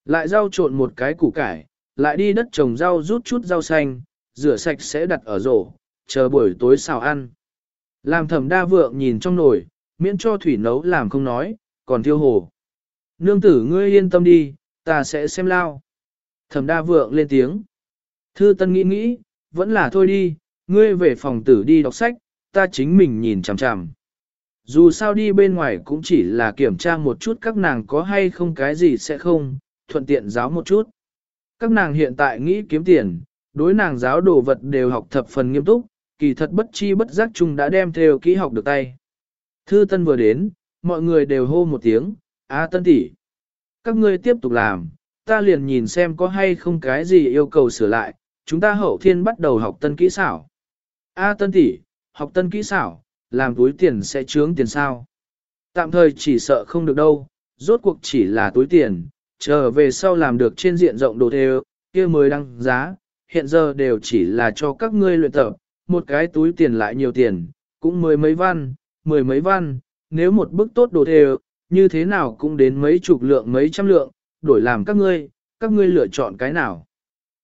Lại rau trộn một cái củ cải, lại đi đất trồng rau rút chút rau xanh, rửa sạch sẽ đặt ở rổ, chờ buổi tối xào ăn. Làm thẩm đa vượng nhìn trong nồi, miễn cho thủy nấu làm không nói, còn thiêu hồ. Nương tử ngươi yên tâm đi, ta sẽ xem lao. Thẩm đa vượng lên tiếng. Thư tân nghĩ nghĩ, vẫn là thôi đi, ngươi về phòng tử đi đọc sách, ta chính mình nhìn chằm chằm. Dù sao đi bên ngoài cũng chỉ là kiểm tra một chút các nàng có hay không cái gì sẽ không, thuận tiện giáo một chút. Các nàng hiện tại nghĩ kiếm tiền, đối nàng giáo đồ vật đều học thập phần nghiêm túc, kỳ thật bất chi bất giác chung đã đem theo kỹ học được tay. Thư Tân vừa đến, mọi người đều hô một tiếng, "A Tân tỷ." Các ngươi tiếp tục làm, ta liền nhìn xem có hay không cái gì yêu cầu sửa lại, chúng ta hậu thiên bắt đầu học tân kỹ xảo. A Tân tỷ, học tân kỹ xảo, làm túi tiền sẽ trướng tiền sao? Tạm thời chỉ sợ không được đâu, rốt cuộc chỉ là túi tiền, chờ về sau làm được trên diện rộng đồ theo, kia mới đăng giá, hiện giờ đều chỉ là cho các ngươi luyện tập, một cái túi tiền lại nhiều tiền, cũng mười mấy văn, mười mấy văn, nếu một bức tốt đồ theo, như thế nào cũng đến mấy chục lượng mấy trăm lượng, đổi làm các ngươi, các ngươi lựa chọn cái nào.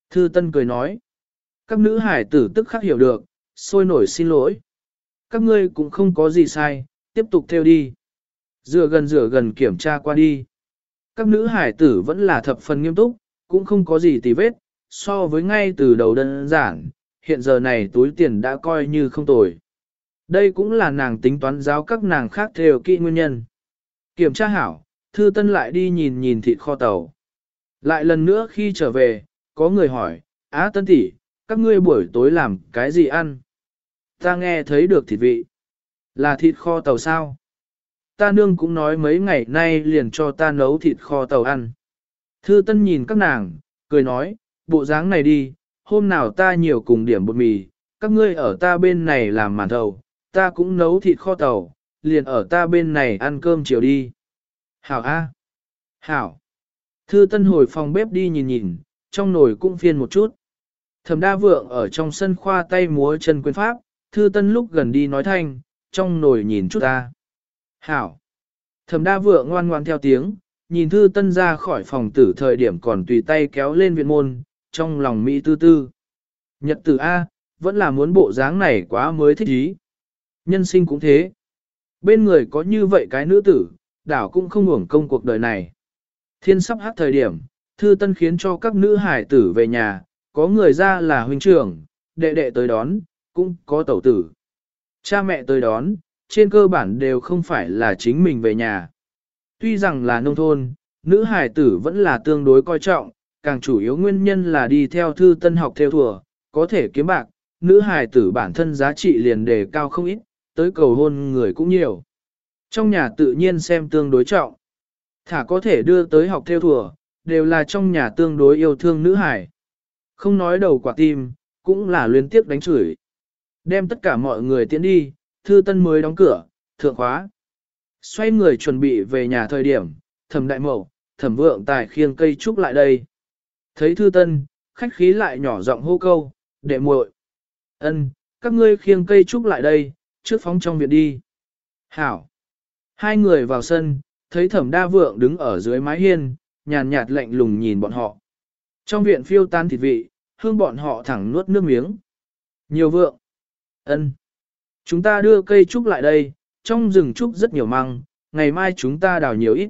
Thư Tân cười nói, các nữ hải tử tức khắc hiểu được, sôi nổi xin lỗi. Các ngươi cũng không có gì sai, tiếp tục theo đi. Dựa gần dựa gần kiểm tra qua đi. Các nữ hải tử vẫn là thập phần nghiêm túc, cũng không có gì tì vết, so với ngay từ đầu đơn giản, hiện giờ này túi tiền đã coi như không tồi. Đây cũng là nàng tính toán giáo các nàng khác theo kỹ nguyên nhân. Kiểm tra hảo, thư tân lại đi nhìn nhìn thịt kho tàu. Lại lần nữa khi trở về, có người hỏi, Á Tân tỷ, các ngươi buổi tối làm cái gì ăn? Ta nghe thấy được thịt vị. Là thịt kho tàu sao? Ta nương cũng nói mấy ngày nay liền cho ta nấu thịt kho tàu ăn. Thư Tân nhìn các nàng, cười nói, bộ dáng này đi, hôm nào ta nhiều cùng điểm bột mì, các ngươi ở ta bên này làm màn thầu, ta cũng nấu thịt kho tàu, liền ở ta bên này ăn cơm chiều đi. Hảo A. Hảo. Thư Tân hồi phòng bếp đi nhìn nhìn, trong nồi cũng phiên một chút. Thẩm đa vượng ở trong sân khoa tay múa chân quyền pháp, Thư Tân lúc gần đi nói thanh, trong nồi nhìn chút ta. Hảo. Thẩm đa vượng ngoan ngoan theo tiếng, nhìn Thư Tân ra khỏi phòng tử thời điểm còn tùy tay kéo lên viện môn, trong lòng Mỹ tư tư. Nhật tử A, vẫn là muốn bộ dáng này quá mới thích ý. Nhân sinh cũng thế. Bên người có như vậy cái nữ tử, đảo cũng không hưởng công cuộc đời này. Thiên sắp hát thời điểm, Thư Tân khiến cho các nữ hải tử về nhà, có người ra là huynh trưởng, đệ đệ tới đón, cũng có tẩu tử. Cha mẹ tới đón, trên cơ bản đều không phải là chính mình về nhà. Tuy rằng là nông thôn, nữ hải tử vẫn là tương đối coi trọng, càng chủ yếu nguyên nhân là đi theo thư tân học theo thùa, có thể kiếm bạc, nữ hải tử bản thân giá trị liền đề cao không ít, tới cầu hôn người cũng nhiều. Trong nhà tự nhiên xem tương đối trọng. Thả có thể đưa tới học theo thùa, đều là trong nhà tương đối yêu thương nữ hải. Không nói đầu quả tim, cũng là liên tiếp đánh chửi. Đem tất cả mọi người tiến đi, thư tân mới đóng cửa, thượng khóa. Xoay người chuẩn bị về nhà thời điểm, thẩm đại mẫu, thẩm vượng tài khiêng cây trúc lại đây. Thấy thư tân, khách khí lại nhỏ giọng hô câu, đệ muội ân các ngươi khiêng cây trúc lại đây, trước phóng trong viện đi. Hảo. Hai người vào sân, thấy thẩm đa vượng đứng ở dưới mái hiên, nhàn nhạt lạnh lùng nhìn bọn họ. Trong viện phiêu tan thịt vị, hương bọn họ thẳng nuốt nước miếng. Nhiều vượng. ân Chúng ta đưa cây trúc lại đây, trong rừng trúc rất nhiều măng, ngày mai chúng ta đào nhiều ít.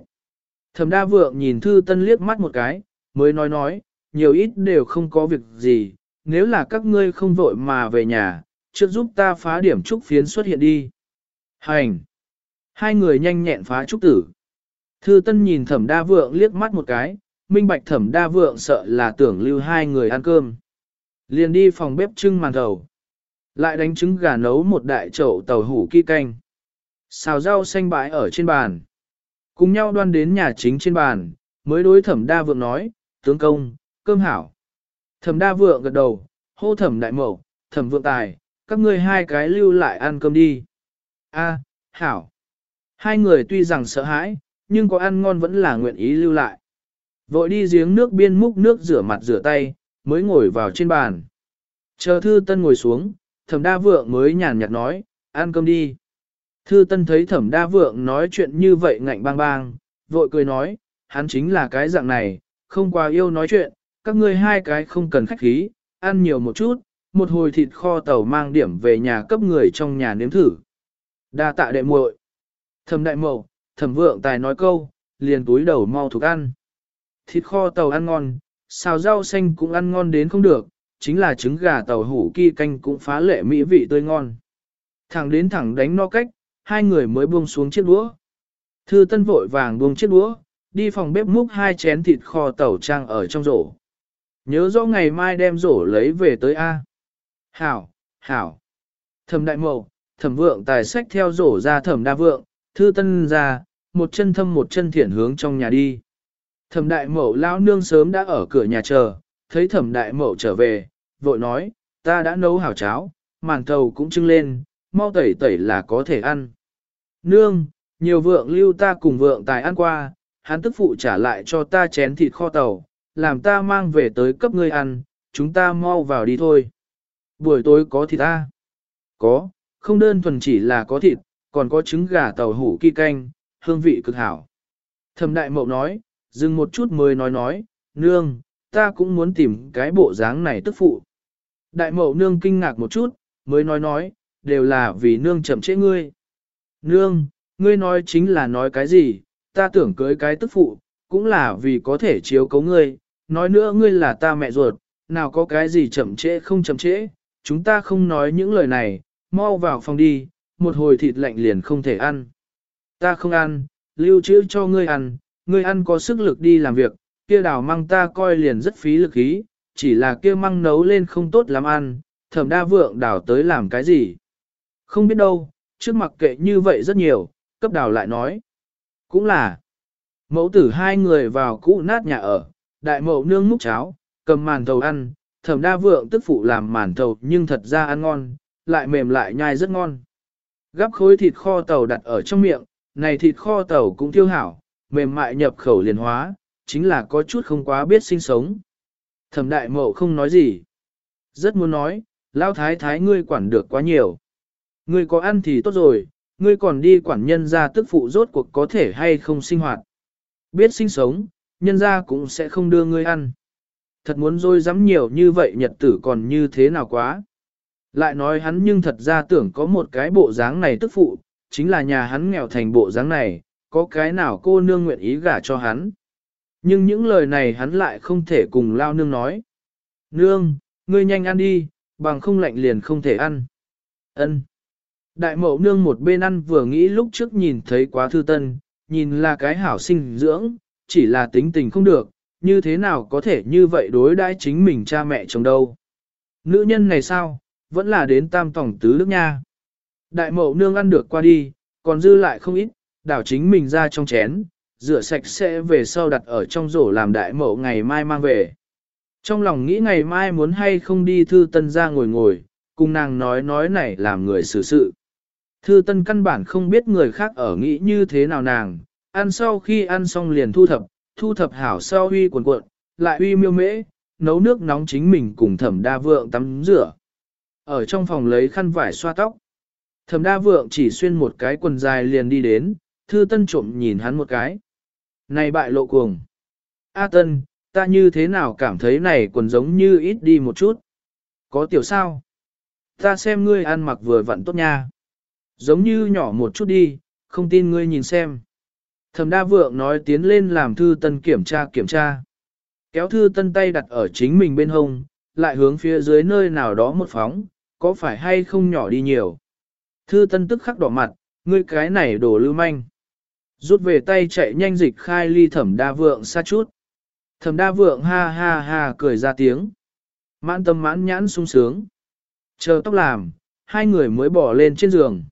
Thẩm đa vượng nhìn thư tân liếc mắt một cái, mới nói nói, nhiều ít đều không có việc gì, nếu là các ngươi không vội mà về nhà, trước giúp ta phá điểm trúc phiến xuất hiện đi. Hành! Hai người nhanh nhẹn phá trúc tử. Thư Tân nhìn Thẩm Đa Vượng liếc mắt một cái, minh bạch Thẩm Đa Vượng sợ là tưởng lưu hai người ăn cơm. Liền đi phòng bếp trưng màn thầu. Lại đánh trứng gà nấu một đại chậu tàu hủ ki canh. Xào rau xanh bãi ở trên bàn. Cùng nhau đoan đến nhà chính trên bàn, mới đối Thẩm Đa Vượng nói, tướng công, cơm hảo. Thẩm Đa Vượng gật đầu, hô Thẩm Đại Mậu, Thẩm Vượng Tài, các ngươi hai cái lưu lại ăn cơm đi. A, hảo. Hai người tuy rằng sợ hãi, nhưng có ăn ngon vẫn là nguyện ý lưu lại. Vội đi giếng nước biên múc nước rửa mặt rửa tay, mới ngồi vào trên bàn. Chờ thư tân ngồi xuống, thẩm đa vượng mới nhàn nhạt nói, ăn cơm đi. Thư tân thấy thẩm đa vượng nói chuyện như vậy ngạnh bang bang, vội cười nói, hắn chính là cái dạng này, không quá yêu nói chuyện, các ngươi hai cái không cần khách khí, ăn nhiều một chút, một hồi thịt kho tàu mang điểm về nhà cấp người trong nhà nếm thử. Đa tạ đệ muội. Thẩm đại mậu, thẩm vượng tài nói câu, liền túi đầu mau thuộc ăn. Thịt kho tàu ăn ngon, xào rau xanh cũng ăn ngon đến không được, chính là trứng gà tàu hủ kỳ canh cũng phá lệ mỹ vị tươi ngon. Thẳng đến thẳng đánh no cách, hai người mới buông xuống chiếc đũa. Thư tân vội vàng buông chiếc đũa, đi phòng bếp múc hai chén thịt kho tàu trang ở trong rổ. Nhớ rõ ngày mai đem rổ lấy về tới A. Hảo, hảo. Thẩm đại mậu, thẩm vượng tài sách theo rổ ra thẩm đa vượng, thư tân ra, một chân thâm một chân thiển hướng trong nhà đi. Thẩm đại mậu lão nương sớm đã ở cửa nhà chờ, thấy thẩm đại mậu trở về, vội nói, ta đã nấu hảo cháo, màn thầu cũng trưng lên, mau tẩy tẩy là có thể ăn. Nương, nhiều vượng lưu ta cùng vượng tài ăn qua, hắn tức phụ trả lại cho ta chén thịt kho tàu, làm ta mang về tới cấp ngươi ăn, chúng ta mau vào đi thôi. Buổi tối có thịt ta? Có, không đơn thuần chỉ là có thịt, còn có trứng gà tàu hủ kỳ canh, hương vị cực hảo. Thẩm đại mậu nói, dừng một chút mới nói nói, nương, ta cũng muốn tìm cái bộ dáng này tức phụ. Đại mậu nương kinh ngạc một chút, mới nói nói, đều là vì nương chậm trễ ngươi. Nương, ngươi nói chính là nói cái gì, ta tưởng cưới cái tức phụ, cũng là vì có thể chiếu cấu ngươi, nói nữa ngươi là ta mẹ ruột, nào có cái gì chậm trễ không chậm trễ, chúng ta không nói những lời này, mau vào phòng đi, một hồi thịt lạnh liền không thể ăn. Ta không ăn, lưu trữ cho ngươi ăn, ngươi ăn có sức lực đi làm việc, kia đào măng ta coi liền rất phí lực ý, chỉ là kia măng nấu lên không tốt lắm ăn, thẩm đa vượng đào tới làm cái gì. Không biết đâu, trước mặc kệ như vậy rất nhiều, cấp đào lại nói. Cũng là, mẫu tử hai người vào cũ nát nhà ở, đại mẫu nương múc cháo, cầm màn thầu ăn, thẩm đa vượng tức phụ làm màn thầu nhưng thật ra ăn ngon, lại mềm lại nhai rất ngon. Gắp khối thịt kho tàu đặt ở trong miệng, này thịt kho tàu cũng thiêu hảo, mềm mại nhập khẩu liền hóa, chính là có chút không quá biết sinh sống. Thẩm đại mậu không nói gì. Rất muốn nói, lao thái thái ngươi quản được quá nhiều. Ngươi có ăn thì tốt rồi, ngươi còn đi quản nhân ra tức phụ rốt cuộc có thể hay không sinh hoạt. Biết sinh sống, nhân ra cũng sẽ không đưa ngươi ăn. Thật muốn dôi dám nhiều như vậy nhật tử còn như thế nào quá. Lại nói hắn nhưng thật ra tưởng có một cái bộ dáng này tức phụ, chính là nhà hắn nghèo thành bộ dáng này, có cái nào cô nương nguyện ý gả cho hắn. Nhưng những lời này hắn lại không thể cùng lao nương nói. Nương, ngươi nhanh ăn đi, bằng không lạnh liền không thể ăn. Ân. Đại mẫu nương một bên ăn vừa nghĩ lúc trước nhìn thấy quá thư tân, nhìn là cái hảo sinh dưỡng, chỉ là tính tình không được, như thế nào có thể như vậy đối đãi chính mình cha mẹ chồng đâu. Nữ nhân này sao, vẫn là đến tam tổng tứ đức nha. Đại mậu nương ăn được qua đi, còn dư lại không ít, đảo chính mình ra trong chén, rửa sạch sẽ về sau đặt ở trong rổ làm đại mậu ngày mai mang về. Trong lòng nghĩ ngày mai muốn hay không đi thư tân ra ngồi ngồi, cùng nàng nói nói này làm người xử sự. Thư tân căn bản không biết người khác ở nghĩ như thế nào nàng, ăn sau khi ăn xong liền thu thập, thu thập hảo sau huy cuộn cuộn, lại huy miêu mễ, nấu nước nóng chính mình cùng thẩm đa vượng tắm rửa. Ở trong phòng lấy khăn vải xoa tóc. Thẩm đa vượng chỉ xuyên một cái quần dài liền đi đến, thư tân trộm nhìn hắn một cái. Này bại lộ cuồng. A tân, ta như thế nào cảm thấy này quần giống như ít đi một chút. Có tiểu sao? Ta xem ngươi ăn mặc vừa vặn tốt nha. Giống như nhỏ một chút đi, không tin ngươi nhìn xem. Thẩm đa vượng nói tiến lên làm thư tân kiểm tra kiểm tra. Kéo thư tân tay đặt ở chính mình bên hông, lại hướng phía dưới nơi nào đó một phóng, có phải hay không nhỏ đi nhiều. Thư tân tức khắc đỏ mặt, ngươi cái này đổ lưu manh. Rút về tay chạy nhanh dịch khai ly thẩm đa vượng xa chút. Thẩm đa vượng ha ha ha cười ra tiếng. Mãn tâm mãn nhãn sung sướng. Chờ tóc làm, hai người mới bỏ lên trên giường.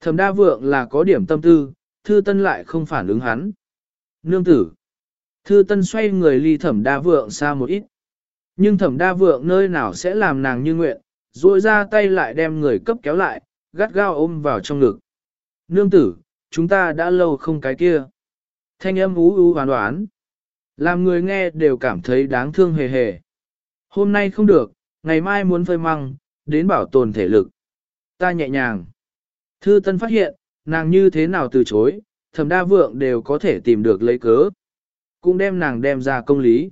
Thẩm đa vượng là có điểm tâm tư, thư tân lại không phản ứng hắn. Nương tử. Thư tân xoay người ly thẩm đa vượng xa một ít. Nhưng thẩm đa vượng nơi nào sẽ làm nàng như nguyện, duỗi ra tay lại đem người cấp kéo lại, gắt gao ôm vào trong ngực. Nương tử, chúng ta đã lâu không cái kia. Thanh âm ú ú hoán đoán. Làm người nghe đều cảm thấy đáng thương hề hề. Hôm nay không được, ngày mai muốn phơi măng, đến bảo tồn thể lực. Ta nhẹ nhàng. Thư Tân phát hiện, nàng như thế nào từ chối, thẩm đa vượng đều có thể tìm được lấy cớ. Cũng đem nàng đem ra công lý.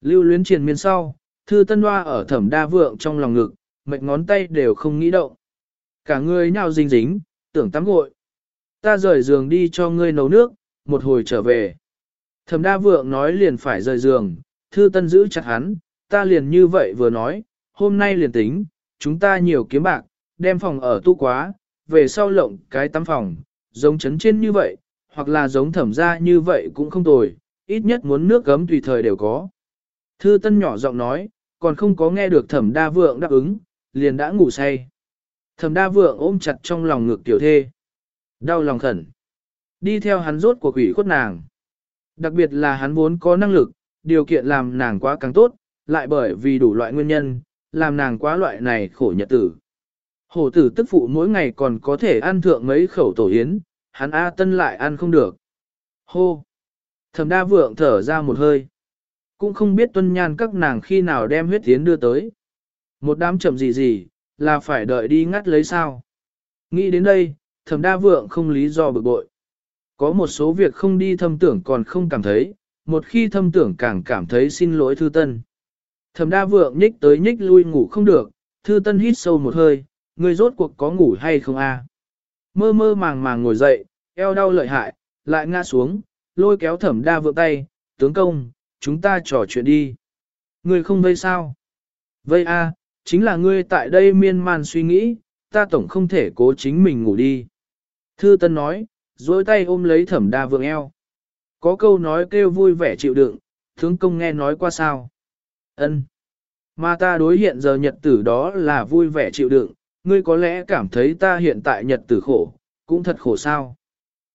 Lưu luyến triền miên sau, Thư Tân Hoa ở thẩm đa vượng trong lòng ngực, mệt ngón tay đều không nghĩ động. Cả người nhào dính dính, tưởng tắm gội. Ta rời giường đi cho ngươi nấu nước, một hồi trở về. Thẩm đa vượng nói liền phải rời giường, Thư Tân giữ chặt hắn, ta liền như vậy vừa nói, hôm nay liền tính, chúng ta nhiều kiếm bạc, đem phòng ở tu quá, về sau lộng cái tắm phòng, giống chấn trên như vậy, hoặc là giống thẩm ra như vậy cũng không tồi, ít nhất muốn nước gấm tùy thời đều có. Thư Tân nhỏ giọng nói, còn không có nghe được thẩm đa vượng đáp ứng, liền đã ngủ say. Thẩm đa vượng ôm chặt trong lòng ngực tiểu thê. Đau lòng khẩn. Đi theo hắn rốt của quỷ khuất nàng. Đặc biệt là hắn vốn có năng lực, điều kiện làm nàng quá càng tốt, lại bởi vì đủ loại nguyên nhân, làm nàng quá loại này khổ nhật tử. Hổ tử tức phụ mỗi ngày còn có thể ăn thượng mấy khẩu tổ yến, hắn A tân lại ăn không được. Hô! Thẩm đa vượng thở ra một hơi. Cũng không biết tuân nhan các nàng khi nào đem huyết tiến đưa tới. Một đám chậm gì gì, là phải đợi đi ngắt lấy sao. Nghĩ đến đây, thẩm đa vượng không lý do bực bội. Có một số việc không đi thâm tưởng còn không cảm thấy, một khi thâm tưởng càng cảm thấy xin lỗi thư tân. Thẩm đa vượng nhích tới nhích lui ngủ không được, thư tân hít sâu một hơi, Ngươi rốt cuộc có ngủ hay không a? Mơ mơ màng màng ngồi dậy, eo đau lợi hại, lại ngã xuống, lôi kéo thẩm đa vượng tay, tướng công, chúng ta trò chuyện đi. Ngươi không vây sao? Vây a, chính là ngươi tại đây miên man suy nghĩ, ta tổng không thể cố chính mình ngủ đi. Thư Tân nói, dối tay ôm lấy thẩm đa vượng eo. Có câu nói kêu vui vẻ chịu đựng, Tướng công nghe nói qua sao? ân Mà ta đối hiện giờ nhật tử đó là vui vẻ chịu đựng, ngươi có lẽ cảm thấy ta hiện tại nhật tử khổ, cũng thật khổ sao.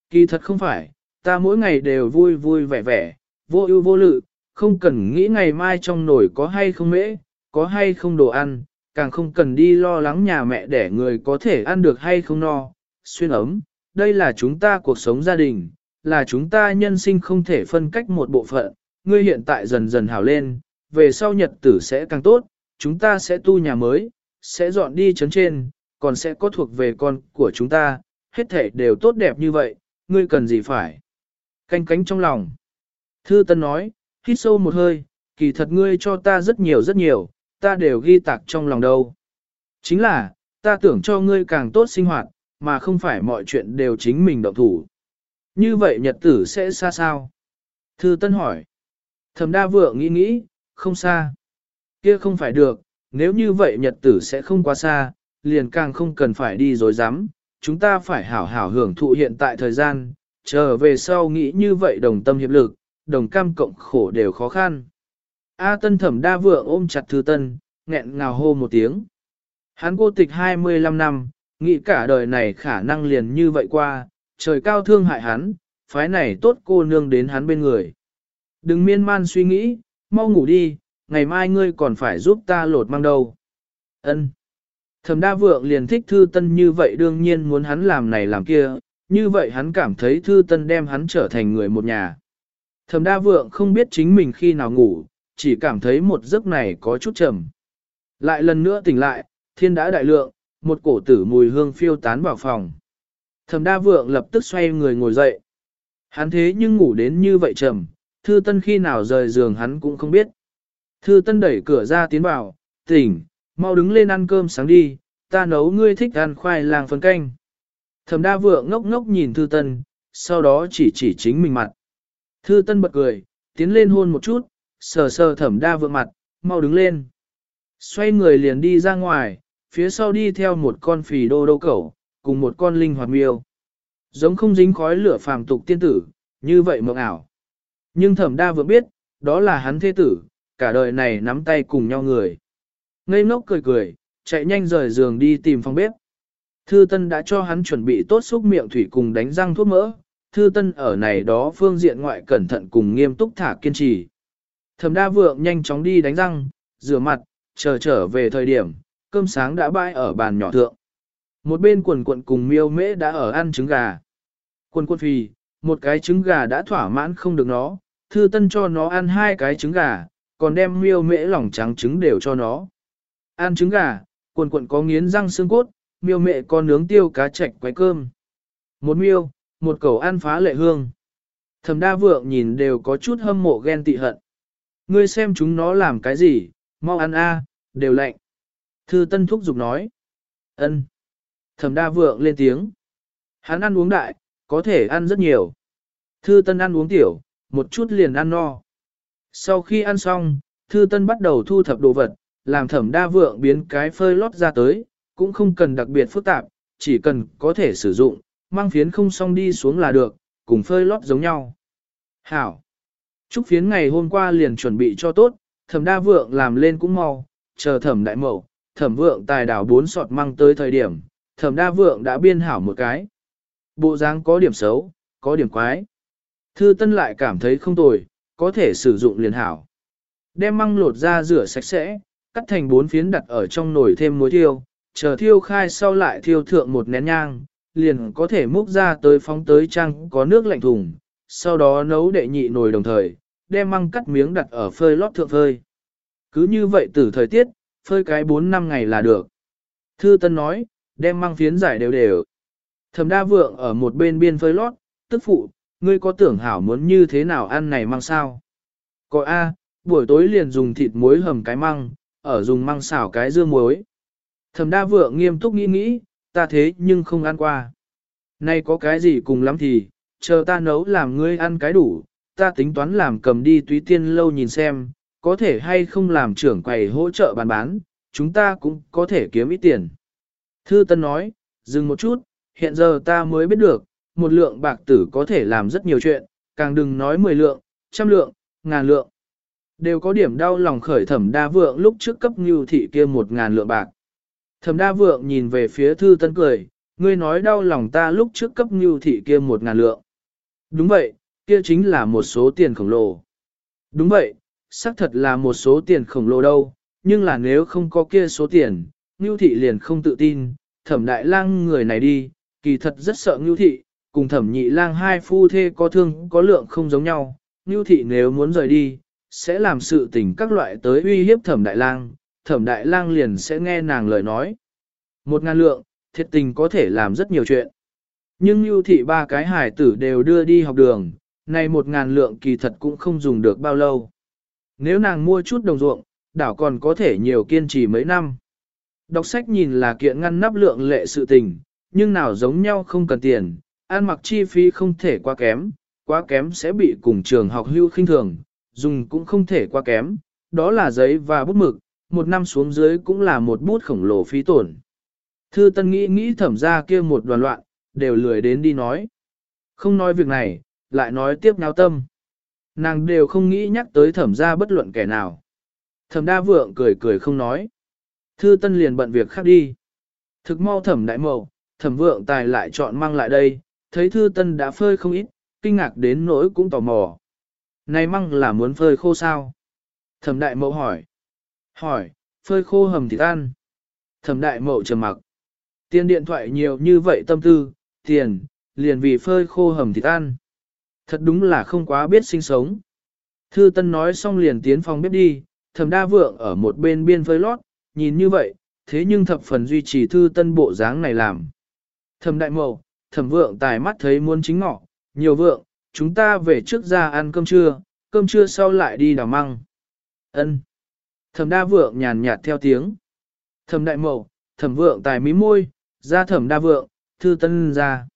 Kỳ thật không phải, ta mỗi ngày đều vui vui vẻ vẻ, vô ưu vô lự, không cần nghĩ ngày mai trong nồi có hay không mễ, có hay không đồ ăn, càng không cần đi lo lắng nhà mẹ để người có thể ăn được hay không no, xuyên ấm. Đây là chúng ta cuộc sống gia đình, là chúng ta nhân sinh không thể phân cách một bộ phận, ngươi hiện tại dần dần hảo lên, về sau nhật tử sẽ càng tốt, chúng ta sẽ tu nhà mới, sẽ dọn đi chấn trên, còn sẽ có thuộc về con của chúng ta, hết thể đều tốt đẹp như vậy, ngươi cần gì phải. Canh cánh trong lòng. Thư Tân nói, hít sâu một hơi, kỳ thật ngươi cho ta rất nhiều rất nhiều, ta đều ghi tạc trong lòng đâu. Chính là, ta tưởng cho ngươi càng tốt sinh hoạt, mà không phải mọi chuyện đều chính mình động thủ. Như vậy nhật tử sẽ xa sao? Thư Tân hỏi. Thẩm đa vượng nghĩ nghĩ, không xa. Kia không phải được, nếu như vậy nhật tử sẽ không quá xa, liền càng không cần phải đi dối rắm chúng ta phải hảo hảo hưởng thụ hiện tại thời gian, chờ về sau nghĩ như vậy đồng tâm hiệp lực, đồng cam cộng khổ đều khó khăn. A tân thẩm đa vượng ôm chặt thư tân, nghẹn ngào hô một tiếng. Hắn cô tịch 25 năm, nghĩ cả đời này khả năng liền như vậy qua, trời cao thương hại hắn, phái này tốt cô nương đến hắn bên người. Đừng miên man suy nghĩ, mau ngủ đi, ngày mai ngươi còn phải giúp ta lột mang đâu. Ân. Thẩm đa vượng liền thích thư tân như vậy đương nhiên muốn hắn làm này làm kia, như vậy hắn cảm thấy thư tân đem hắn trở thành người một nhà. Thẩm đa vượng không biết chính mình khi nào ngủ, chỉ cảm thấy một giấc này có chút trầm. Lại lần nữa tỉnh lại, thiên đã đại lượng, một cổ tử mùi hương phiêu tán vào phòng. Thẩm đa vượng lập tức xoay người ngồi dậy. Hắn thế nhưng ngủ đến như vậy trầm, thư tân khi nào rời giường hắn cũng không biết. Thư tân đẩy cửa ra tiến vào, tỉnh, mau đứng lên ăn cơm sáng đi, ta nấu ngươi thích ăn khoai lang phấn canh. Thẩm đa vượng ngốc ngốc nhìn thư tân, sau đó chỉ chỉ chính mình mặt. Thư tân bật cười, tiến lên hôn một chút, sờ sờ thẩm đa vượng mặt, mau đứng lên. Xoay người liền đi ra ngoài, phía sau đi theo một con phì đô đô cẩu, cùng một con linh hoạt miêu. Giống không dính khói lửa phàm tục tiên tử, như vậy mộng ảo. Nhưng thẩm đa vượng biết, đó là hắn thế tử, cả đời này nắm tay cùng nhau người. Ngây ngốc cười cười, chạy nhanh rời giường đi tìm phòng bếp. Thư Tân đã cho hắn chuẩn bị tốt xúc miệng thủy cùng đánh răng thuốc mỡ, Thư Tân ở này đó phương diện ngoại cẩn thận cùng nghiêm túc thả kiên trì. Thẩm Đa Vượng nhanh chóng đi đánh răng, rửa mặt, chờ trở về thời điểm, cơm sáng đã bãi ở bàn nhỏ thượng. Một bên quần quận cùng miêu mễ đã ở ăn trứng gà. Quần quần phì, một cái trứng gà đã thỏa mãn không được nó, Thư Tân cho nó ăn hai cái trứng gà, còn đem miêu mễ lỏng trắng trứng đều cho nó. Ăn trứng gà, quần quần có nghiến răng xương cốt, miêu mẹ có nướng tiêu cá chạch quay cơm. Một miêu, một cầu ăn phá lệ hương. Thẩm đa vượng nhìn đều có chút hâm mộ ghen tị hận. Ngươi xem chúng nó làm cái gì, mau ăn a, đều lạnh. Thư Tân thúc giục nói. Ân. Thẩm đa vượng lên tiếng. Hắn ăn uống đại, có thể ăn rất nhiều. Thư Tân ăn uống tiểu, một chút liền ăn no. Sau khi ăn xong, Thư Tân bắt đầu thu thập đồ vật, làm thẩm đa vượng biến cái phơi lót ra tới, cũng không cần đặc biệt phức tạp, chỉ cần có thể sử dụng, mang phiến không xong đi xuống là được, cùng phơi lót giống nhau. Hảo! Trúc phiến ngày hôm qua liền chuẩn bị cho tốt, thẩm đa vượng làm lên cũng mau, chờ thẩm đại mậu, thẩm vượng tài đảo bốn sọt mang tới thời điểm, thẩm đa vượng đã biên hảo một cái. Bộ dáng có điểm xấu, có điểm quái. Thư tân lại cảm thấy không tồi, có thể sử dụng liền hảo. Đem măng lột ra rửa sạch sẽ, cắt thành bốn phiến đặt ở trong nồi thêm muối thiêu, chờ thiêu khai sau lại thiêu thượng một nén nhang, liền có thể múc ra tới phóng tới trang có nước lạnh thùng, sau đó nấu đệ nhị nồi đồng thời, đem măng cắt miếng đặt ở phơi lót thượng phơi. Cứ như vậy từ thời tiết, phơi cái 4 năm ngày là được. Thư Tân nói, đem măng phiến giải đều đều. Thẩm đa vượng ở một bên biên phơi lót, tức phụ, ngươi có tưởng hảo muốn như thế nào ăn này măng sao? Có A, buổi tối liền dùng thịt muối hầm cái măng, ở dùng măng xào cái dưa muối. Thẩm đa vượng nghiêm túc nghĩ nghĩ, ta thế nhưng không ăn qua. Nay có cái gì cùng lắm thì, chờ ta nấu làm ngươi ăn cái đủ, ta tính toán làm cầm đi túy tiên lâu nhìn xem, có thể hay không làm trưởng quầy hỗ trợ bán bán, chúng ta cũng có thể kiếm ít tiền. Thư Tân nói, dừng một chút, hiện giờ ta mới biết được, một lượng bạc tử có thể làm rất nhiều chuyện, càng đừng nói mười lượng, trăm lượng, ngàn lượng. Đều có điểm đau lòng khởi thẩm đa vượng lúc trước cấp như thị kia một ngàn lượng bạc. Thẩm đa vượng nhìn về phía thư tân cười, ngươi nói đau lòng ta lúc trước cấp như thị kia một ngàn lượng. Đúng vậy, kia chính là một số tiền khổng lồ. Đúng vậy, xác thật là một số tiền khổng lồ đâu, nhưng là nếu không có kia số tiền, ngưu thị liền không tự tin, thẩm đại lang người này đi, kỳ thật rất sợ ngưu thị, cùng thẩm nhị lang hai phu thê có thương có lượng không giống nhau, ngưu thị nếu muốn rời đi, sẽ làm sự tình các loại tới uy hiếp thẩm đại lang, thẩm đại lang liền sẽ nghe nàng lời nói. Một ngàn lượng, thiệt tình có thể làm rất nhiều chuyện. Nhưng lưu thị ba cái hải tử đều đưa đi học đường, này một ngàn lượng kỳ thật cũng không dùng được bao lâu. Nếu nàng mua chút đồng ruộng, đảo còn có thể nhiều kiên trì mấy năm. Đọc sách nhìn là kiện ngăn nắp lượng lệ sự tình, nhưng nào giống nhau không cần tiền, ăn mặc chi phí không thể quá kém, quá kém sẽ bị cùng trường học hưu khinh thường, dùng cũng không thể quá kém, đó là giấy và bút mực, một năm xuống dưới cũng là một bút khổng lồ phí tổn. Thư Tân nghĩ nghĩ thẩm ra kia một đoàn loạn, đều lười đến đi nói. Không nói việc này, lại nói tiếp nháo tâm. Nàng đều không nghĩ nhắc tới thẩm ra bất luận kẻ nào. Thẩm đa vượng cười cười không nói. Thư Tân liền bận việc khác đi. Thực mau thẩm đại mậu, thẩm vượng tài lại chọn mang lại đây, thấy Thư Tân đã phơi không ít, kinh ngạc đến nỗi cũng tò mò. Này măng là muốn phơi khô sao? Thẩm đại mậu hỏi. Hỏi, phơi khô hầm thịt ăn. Thẩm đại mậu trầm mặc. Tiền điện thoại nhiều như vậy tâm tư, tiền, liền vì phơi khô hầm thịt ăn. Thật đúng là không quá biết sinh sống. Thư Tân nói xong liền tiến phòng bếp đi, Thẩm Đa Vượng ở một bên biên phơi lót, nhìn như vậy, thế nhưng thập phần duy trì Thư Tân bộ dáng này làm. Thẩm Đại Mậu, Thẩm Vượng tài mắt thấy muốn chính ngọ, nhiều vượng, chúng ta về trước ra ăn cơm trưa, cơm trưa sau lại đi đào măng. Ân. Thẩm đa vượng nhàn nhạt theo tiếng. Thẩm đại mậu, thẩm vượng tài mí môi, ra thẩm đa vượng, thư tân ra.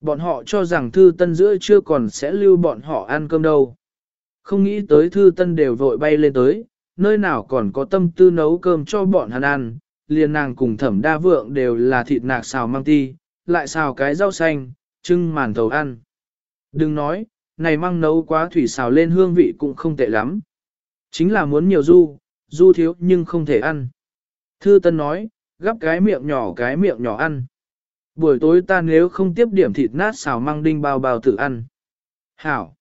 Bọn họ cho rằng thư tân giữa chưa còn sẽ lưu bọn họ ăn cơm đâu. Không nghĩ tới thư tân đều vội bay lên tới, nơi nào còn có tâm tư nấu cơm cho bọn hắn ăn, liền nàng cùng thẩm đa vượng đều là thịt nạc xào mang ti, lại xào cái rau xanh, trưng màn thầu ăn. Đừng nói, này măng nấu quá thủy xào lên hương vị cũng không tệ lắm. Chính là muốn nhiều du, du thiếu nhưng không thể ăn. Thư Tân nói, gắp cái miệng nhỏ cái miệng nhỏ ăn. Buổi tối ta nếu không tiếp điểm thịt nát xào măng đinh bao bao tự ăn. Hảo.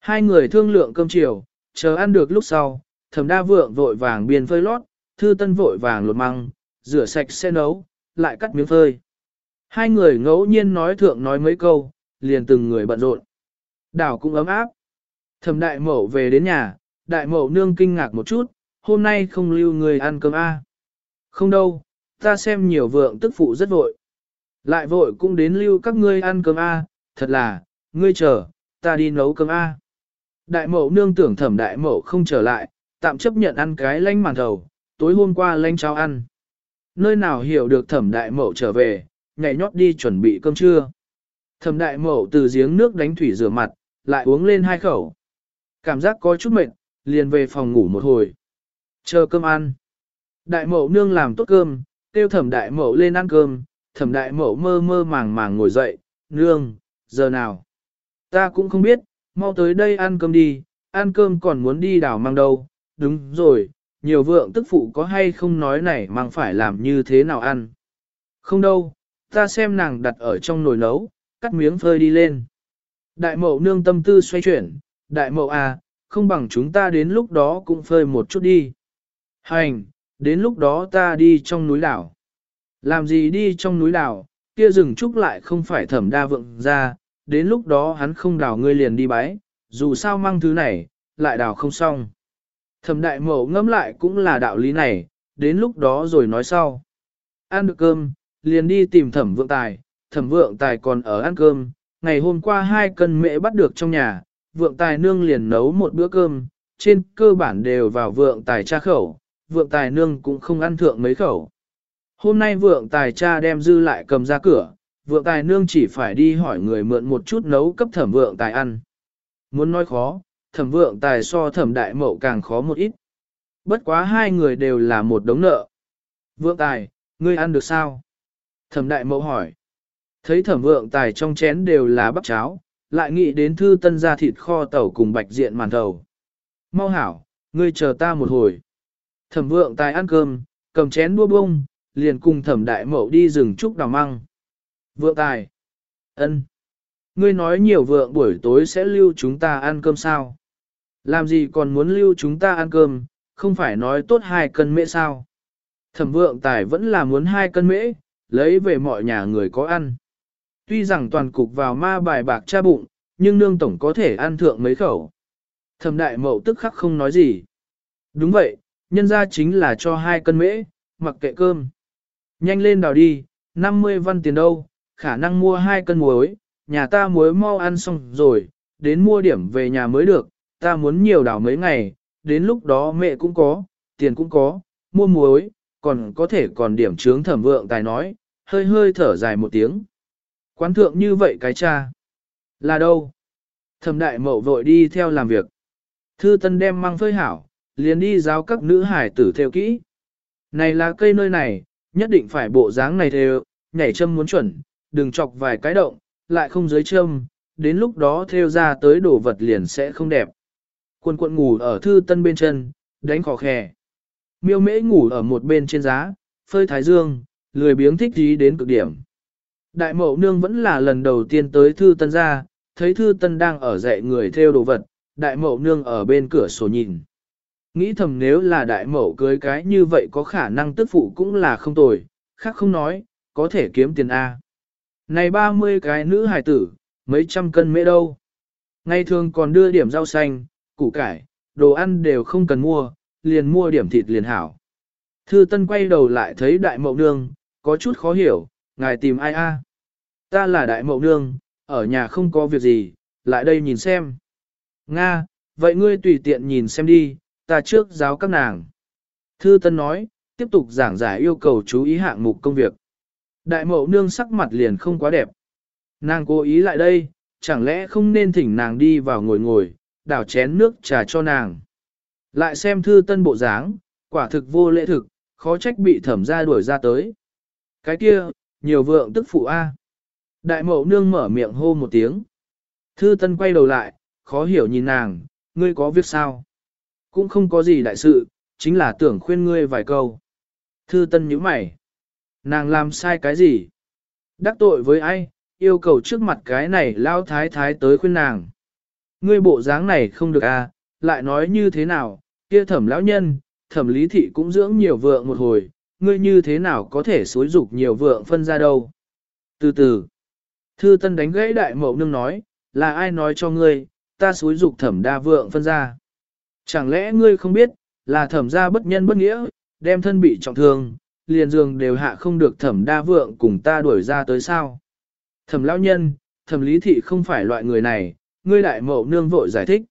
Hai người thương lượng cơm chiều, chờ ăn được lúc sau, thẩm đa vượng vội vàng biên phơi lót, thư tân vội vàng lột măng, rửa sạch xe nấu, lại cắt miếng phơi. Hai người ngẫu nhiên nói thượng nói mấy câu, liền từng người bận rộn. Đảo cũng ấm áp. Thẩm đại mẫu về đến nhà, đại mẫu nương kinh ngạc một chút, hôm nay không lưu người ăn cơm a Không đâu, ta xem nhiều vượng tức phụ rất vội. Lại vội cũng đến lưu các ngươi ăn cơm a thật là, ngươi chờ, ta đi nấu cơm a Đại mẫu nương tưởng thẩm đại mẫu không trở lại, tạm chấp nhận ăn cái lanh màn thầu, tối hôm qua lanh cháo ăn. Nơi nào hiểu được thẩm đại mẫu trở về, nhảy nhót đi chuẩn bị cơm trưa. Thẩm đại mẫu từ giếng nước đánh thủy rửa mặt, lại uống lên hai khẩu. Cảm giác có chút mệt, liền về phòng ngủ một hồi. Chờ cơm ăn. Đại mẫu nương làm tốt cơm, tiêu thẩm đại mẫu lên ăn cơm, thẩm đại mẫu mơ mơ màng màng ngồi dậy, nương, giờ nào? Ta cũng không biết, mau tới đây ăn cơm đi, ăn cơm còn muốn đi đảo mang đâu, đúng rồi, nhiều vượng tức phụ có hay không nói này mang phải làm như thế nào ăn. Không đâu, ta xem nàng đặt ở trong nồi nấu, cắt miếng phơi đi lên. Đại mậu nương tâm tư xoay chuyển, đại mậu à, không bằng chúng ta đến lúc đó cũng phơi một chút đi. Hành, đến lúc đó ta đi trong núi đảo. Làm gì đi trong núi đảo, kia rừng trúc lại không phải thẩm đa vượng ra, đến lúc đó hắn không đào ngươi liền đi bái, dù sao mang thứ này, lại đào không xong. Thẩm đại mậu ngẫm lại cũng là đạo lý này, đến lúc đó rồi nói sau. Ăn được cơm, liền đi tìm thẩm vượng tài, thẩm vượng tài còn ở ăn cơm, ngày hôm qua hai cân mễ bắt được trong nhà, vượng tài nương liền nấu một bữa cơm, trên cơ bản đều vào vượng tài cha khẩu, vượng tài nương cũng không ăn thượng mấy khẩu. Hôm nay vượng tài cha đem dư lại cầm ra cửa, vượng tài nương chỉ phải đi hỏi người mượn một chút nấu cấp thẩm vượng tài ăn. Muốn nói khó, thẩm vượng tài so thẩm đại mậu càng khó một ít. Bất quá hai người đều là một đống nợ. Vượng tài, ngươi ăn được sao? Thẩm đại mậu hỏi. Thấy thẩm vượng tài trong chén đều là bắp cháo, lại nghĩ đến thư tân gia thịt kho tàu cùng bạch diện màn thầu. Mau hảo, ngươi chờ ta một hồi. Thẩm vượng tài ăn cơm, cầm chén đua bông, liền cùng thẩm đại mậu đi rừng trúc đào măng. Vượng tài. ân, Ngươi nói nhiều vượng buổi tối sẽ lưu chúng ta ăn cơm sao? Làm gì còn muốn lưu chúng ta ăn cơm, không phải nói tốt hai cân mễ sao? Thẩm vượng tài vẫn là muốn hai cân mễ, lấy về mọi nhà người có ăn. Tuy rằng toàn cục vào ma bài bạc cha bụng, nhưng nương tổng có thể ăn thượng mấy khẩu. Thẩm đại mậu tức khắc không nói gì. Đúng vậy, nhân ra chính là cho hai cân mễ, mặc kệ cơm. Nhanh lên đào đi, 50 văn tiền đâu, khả năng mua hai cân muối, nhà ta muối mau ăn xong rồi, đến mua điểm về nhà mới được, ta muốn nhiều đào mấy ngày, đến lúc đó mẹ cũng có, tiền cũng có, mua muối, còn có thể còn điểm trướng thẩm vượng tài nói, hơi hơi thở dài một tiếng. Quán thượng như vậy cái cha. Là đâu? Thẩm đại mậu vội đi theo làm việc. Thư tân đem mang phơi hảo, liền đi giáo các nữ hải tử theo kỹ. Này là cây nơi này, nhất định phải bộ dáng này theo, nhảy châm muốn chuẩn, đừng chọc vài cái động, lại không dưới châm, đến lúc đó theo ra tới đồ vật liền sẽ không đẹp. Quân quận ngủ ở thư tân bên chân, đánh khó khè. Miêu mễ ngủ ở một bên trên giá, phơi thái dương, lười biếng thích ý đến cực điểm. Đại mậu nương vẫn là lần đầu tiên tới thư tân ra, thấy thư tân đang ở dạy người theo đồ vật, đại mậu nương ở bên cửa sổ nhìn. Nghĩ thầm nếu là đại mậu cưới cái như vậy có khả năng tức phụ cũng là không tồi, khác không nói, có thể kiếm tiền A. Này 30 cái nữ hài tử, mấy trăm cân mễ đâu. Ngày thường còn đưa điểm rau xanh, củ cải, đồ ăn đều không cần mua, liền mua điểm thịt liền hảo. Thư Tân quay đầu lại thấy đại mậu nương, có chút khó hiểu, ngài tìm ai a? Ta là đại mậu nương, ở nhà không có việc gì, lại đây nhìn xem. Nga, vậy ngươi tùy tiện nhìn xem đi, ta trước giáo các nàng. Thư Tân nói, tiếp tục giảng giải yêu cầu chú ý hạng mục công việc. Đại mậu nương sắc mặt liền không quá đẹp. Nàng cố ý lại đây, chẳng lẽ không nên thỉnh nàng đi vào ngồi ngồi, đảo chén nước trà cho nàng. Lại xem thư tân bộ dáng, quả thực vô lễ thực, khó trách bị thẩm ra đuổi ra tới. Cái kia, nhiều vượng tức phụ A. Đại mậu nương mở miệng hô một tiếng. Thư tân quay đầu lại, khó hiểu nhìn nàng, ngươi có việc sao? Cũng không có gì đại sự, chính là tưởng khuyên ngươi vài câu. Thư tân nhíu mày. Nàng làm sai cái gì? Đắc tội với ai, yêu cầu trước mặt cái này lao thái thái tới khuyên nàng. Ngươi bộ dáng này không được à, lại nói như thế nào, kia thẩm lão nhân, thẩm lý thị cũng dưỡng nhiều vợ một hồi, ngươi như thế nào có thể xối dục nhiều vượng phân ra đâu. Từ từ, thư tân đánh gãy đại mậu nương nói, là ai nói cho ngươi, ta xối dục thẩm đa vượng phân ra. Chẳng lẽ ngươi không biết, là thẩm gia bất nhân bất nghĩa, đem thân bị trọng thương, liền giường đều hạ không được thẩm đa vượng cùng ta đuổi ra tới sao. Thẩm lão nhân, thẩm lý thị không phải loại người này, ngươi đại mậu nương vội giải thích.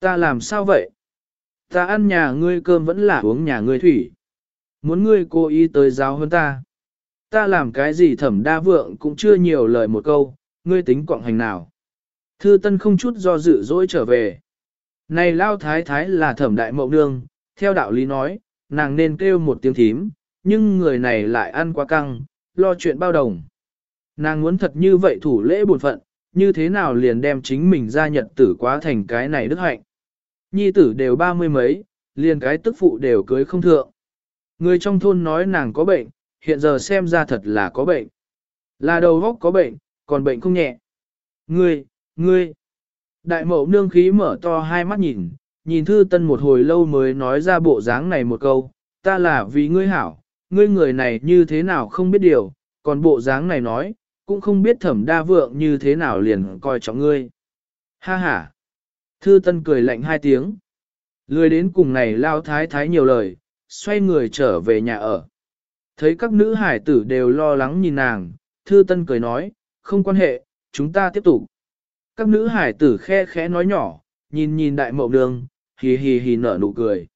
Ta làm sao vậy? Ta ăn nhà ngươi cơm vẫn là uống nhà ngươi thủy. Muốn ngươi cố ý tới giáo hơn ta. Ta làm cái gì thẩm đa vượng cũng chưa nhiều lời một câu, ngươi tính quọng hành nào. Thư tân không chút do dự dỗi trở về. Này lao thái thái là thẩm đại mậu nương, theo đạo lý nói, nàng nên kêu một tiếng thím, nhưng người này lại ăn quá căng, lo chuyện bao đồng. Nàng muốn thật như vậy thủ lễ buồn phận, như thế nào liền đem chính mình ra nhật tử quá thành cái này đức hạnh. Nhi tử đều ba mươi mấy, liền cái tức phụ đều cưới không thượng. Người trong thôn nói nàng có bệnh, hiện giờ xem ra thật là có bệnh. Là đầu góc có bệnh, còn bệnh không nhẹ. Ngươi, ngươi. Đại mẫu nương khí mở to hai mắt nhìn, nhìn thư tân một hồi lâu mới nói ra bộ dáng này một câu, ta là vì ngươi hảo, ngươi người này như thế nào không biết điều, còn bộ dáng này nói, cũng không biết thẩm đa vượng như thế nào liền coi trọng ngươi. Ha ha. Thư Tân cười lạnh hai tiếng. Lười đến cùng này lao thái thái nhiều lời, xoay người trở về nhà ở. Thấy các nữ hải tử đều lo lắng nhìn nàng, Thư Tân cười nói, không quan hệ, chúng ta tiếp tục. Các nữ hải tử khe khẽ nói nhỏ, nhìn nhìn đại mậu đường, hì hì hì nở nụ cười.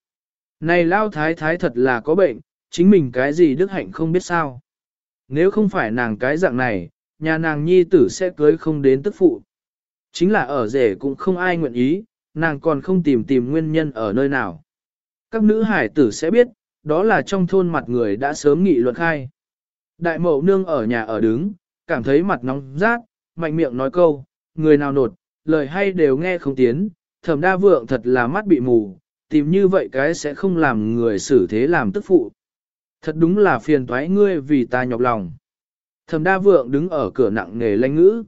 Này lao thái thái thật là có bệnh, chính mình cái gì đức hạnh không biết sao. Nếu không phải nàng cái dạng này, nhà nàng nhi tử sẽ cưới không đến tức phụ. Chính là ở rể cũng không ai nguyện ý, nàng còn không tìm tìm nguyên nhân ở nơi nào. Các nữ hải tử sẽ biết, đó là trong thôn mặt người đã sớm nghị luận khai. Đại mậu nương ở nhà ở đứng, cảm thấy mặt nóng rát, mạnh miệng nói câu, người nào nột, lời hay đều nghe không tiến, thẩm đa vượng thật là mắt bị mù, tìm như vậy cái sẽ không làm người xử thế làm tức phụ. Thật đúng là phiền toái ngươi vì ta nhọc lòng. Thẩm đa vượng đứng ở cửa nặng nề lanh ngữ.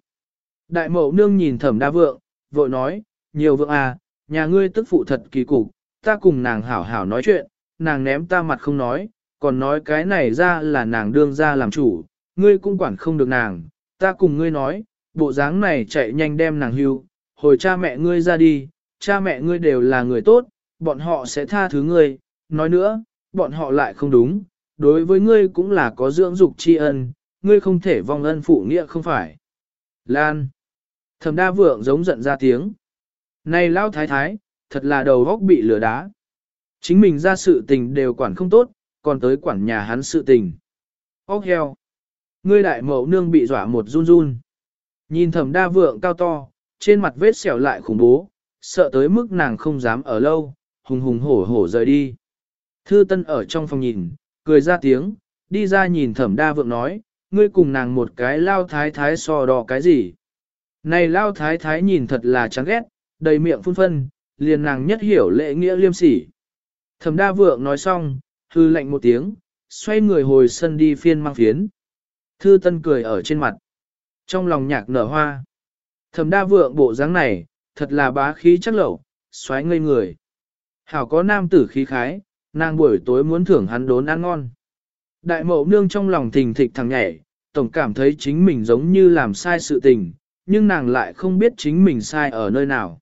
Đại mậu nương nhìn thẩm đa vượng, vội nói, nhiều vượng à, nhà ngươi tức phụ thật kỳ cục, ta cùng nàng hảo hảo nói chuyện, nàng ném ta mặt không nói, còn nói cái này ra là nàng đương ra làm chủ, ngươi cũng quản không được nàng, ta cùng ngươi nói, bộ dáng này chạy nhanh đem nàng hưu, hồi cha mẹ ngươi ra đi, cha mẹ ngươi đều là người tốt, bọn họ sẽ tha thứ ngươi, nói nữa, bọn họ lại không đúng, đối với ngươi cũng là có dưỡng dục tri ân, ngươi không thể vong ân phụ nghĩa không phải. Lan. Thẩm đa vượng giống giận ra tiếng. Này lao thái thái, thật là đầu góc bị lửa đá. Chính mình ra sự tình đều quản không tốt, còn tới quản nhà hắn sự tình. Ốc heo. Ngươi đại mẫu nương bị dọa một run run. Nhìn thẩm đa vượng cao to, trên mặt vết sẹo lại khủng bố, sợ tới mức nàng không dám ở lâu, hùng hùng hổ hổ rời đi. Thư Tân ở trong phòng nhìn, cười ra tiếng, đi ra nhìn Thẩm Đa Vượng nói, ngươi cùng nàng một cái lao thái thái so đo cái gì? Này lao thái thái nhìn thật là chán ghét, đầy miệng phun phân, liền nàng nhất hiểu lễ nghĩa liêm sỉ. Thẩm Đa Vượng nói xong, hư lạnh một tiếng, xoay người hồi sân đi phiên mang phiến. Thư Tân cười ở trên mặt. Trong lòng nhạc nở hoa. Thẩm Đa Vượng bộ dáng này, thật là bá khí chắc lẩu, xoáy ngây người. Hảo có nam tử khí khái, nàng buổi tối muốn thưởng hắn đốn ăn ngon. Đại mậu nương trong lòng thình thịch thằng nhảy, tổng cảm thấy chính mình giống như làm sai sự tình, nhưng nàng lại không biết chính mình sai ở nơi nào.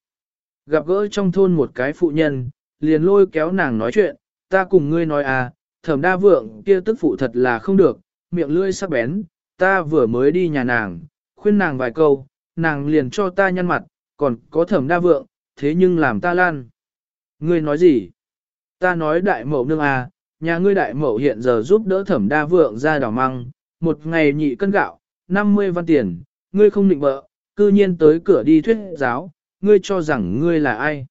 Gặp gỡ trong thôn một cái phụ nhân, liền lôi kéo nàng nói chuyện, ta cùng ngươi nói à, thẩm đa vượng kia tức phụ thật là không được, miệng lưỡi sắc bén, ta vừa mới đi nhà nàng, khuyên nàng vài câu, nàng liền cho ta nhăn mặt, còn có thẩm đa vượng, thế nhưng làm ta lan. Ngươi nói gì? Ta nói đại mẫu nương à, nhà ngươi đại mẫu hiện giờ giúp đỡ thẩm đa vượng ra đảo măng, một ngày nhị cân gạo, 50 văn tiền, ngươi không định vợ, cư nhiên tới cửa đi thuyết giáo, ngươi cho rằng ngươi là ai?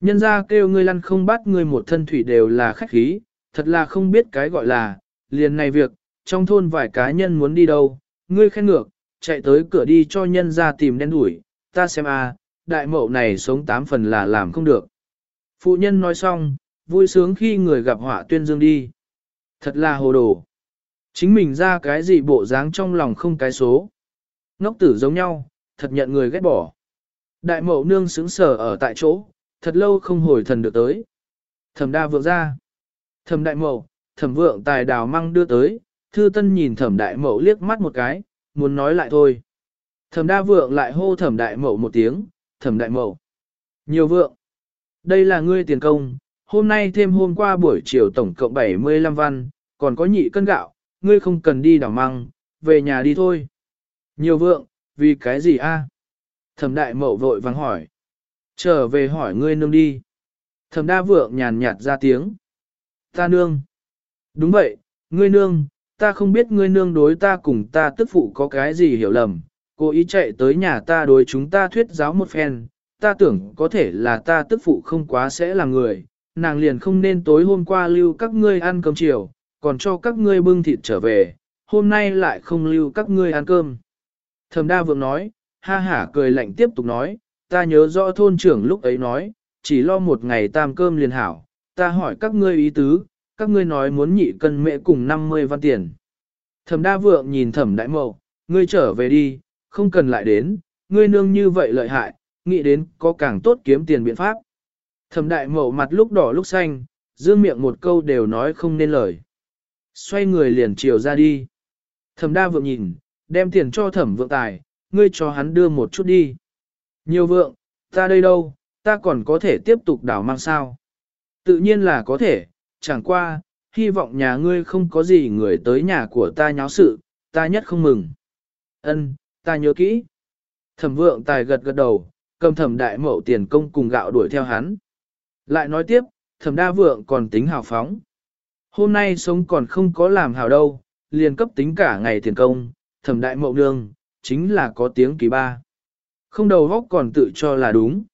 Nhân ra kêu ngươi lăn không bắt ngươi một thân thủy đều là khách khí, thật là không biết cái gọi là, liền này việc, trong thôn vài cá nhân muốn đi đâu, ngươi khen ngược, chạy tới cửa đi cho nhân ra tìm đen đuổi, ta xem a, đại mậu này sống tám phần là làm không được. Phụ nhân nói xong, vui sướng khi người gặp họa tuyên dương đi. Thật là hồ đồ. Chính mình ra cái gì bộ dáng trong lòng không cái số. Ngốc tử giống nhau, thật nhận người ghét bỏ. Đại mậu nương sững sờ ở tại chỗ, thật lâu không hồi thần được tới. Thẩm đa vượng ra. Thẩm đại mậu, thẩm vượng tài đào măng đưa tới, thư tân nhìn thẩm đại mậu liếc mắt một cái, muốn nói lại thôi. Thẩm đa vượng lại hô thẩm đại mậu một tiếng, thẩm đại mậu. Nhiều vượng. Đây là ngươi tiền công, hôm nay thêm hôm qua buổi chiều tổng cộng 75 văn, còn có nhị cân gạo, ngươi không cần đi đảo măng, về nhà đi thôi. Nhiều vượng, vì cái gì a? Thẩm đại mậu vội vắng hỏi. Trở về hỏi ngươi nương đi. Thẩm đa vượng nhàn nhạt ra tiếng. Ta nương. Đúng vậy, ngươi nương, ta không biết ngươi nương đối ta cùng ta tức phụ có cái gì hiểu lầm. Cô ý chạy tới nhà ta đối chúng ta thuyết giáo một phen, ta tưởng có thể là ta tức phụ không quá sẽ là người, nàng liền không nên tối hôm qua lưu các ngươi ăn cơm chiều, còn cho các ngươi bưng thịt trở về, hôm nay lại không lưu các ngươi ăn cơm. Thẩm đa vượng nói, ha hả cười lạnh tiếp tục nói, ta nhớ rõ thôn trưởng lúc ấy nói, chỉ lo một ngày tam cơm liền hảo, ta hỏi các ngươi ý tứ, các ngươi nói muốn nhị cân mẹ cùng 50 văn tiền. Thẩm đa vượng nhìn thẩm đại mậu, ngươi trở về đi, không cần lại đến, ngươi nương như vậy lợi hại, nghĩ đến có càng tốt kiếm tiền biện pháp. Thẩm đại mậu mặt lúc đỏ lúc xanh, dương miệng một câu đều nói không nên lời. Xoay người liền chiều ra đi. Thẩm đa vượng nhìn, đem tiền cho thẩm vượng tài, ngươi cho hắn đưa một chút đi. Nhiều vượng, ta đây đâu, ta còn có thể tiếp tục đảo mang sao. Tự nhiên là có thể, chẳng qua, hy vọng nhà ngươi không có gì người tới nhà của ta nháo sự, ta nhất không mừng. Ân, ta nhớ kỹ. Thẩm vượng tài gật gật đầu, cầm thẩm đại mậu tiền công cùng gạo đuổi theo hắn. Lại nói tiếp, thẩm đa vượng còn tính hào phóng. Hôm nay sống còn không có làm hào đâu, liền cấp tính cả ngày tiền công, thẩm đại mậu nương, chính là có tiếng kỳ ba. Không đầu góc còn tự cho là đúng.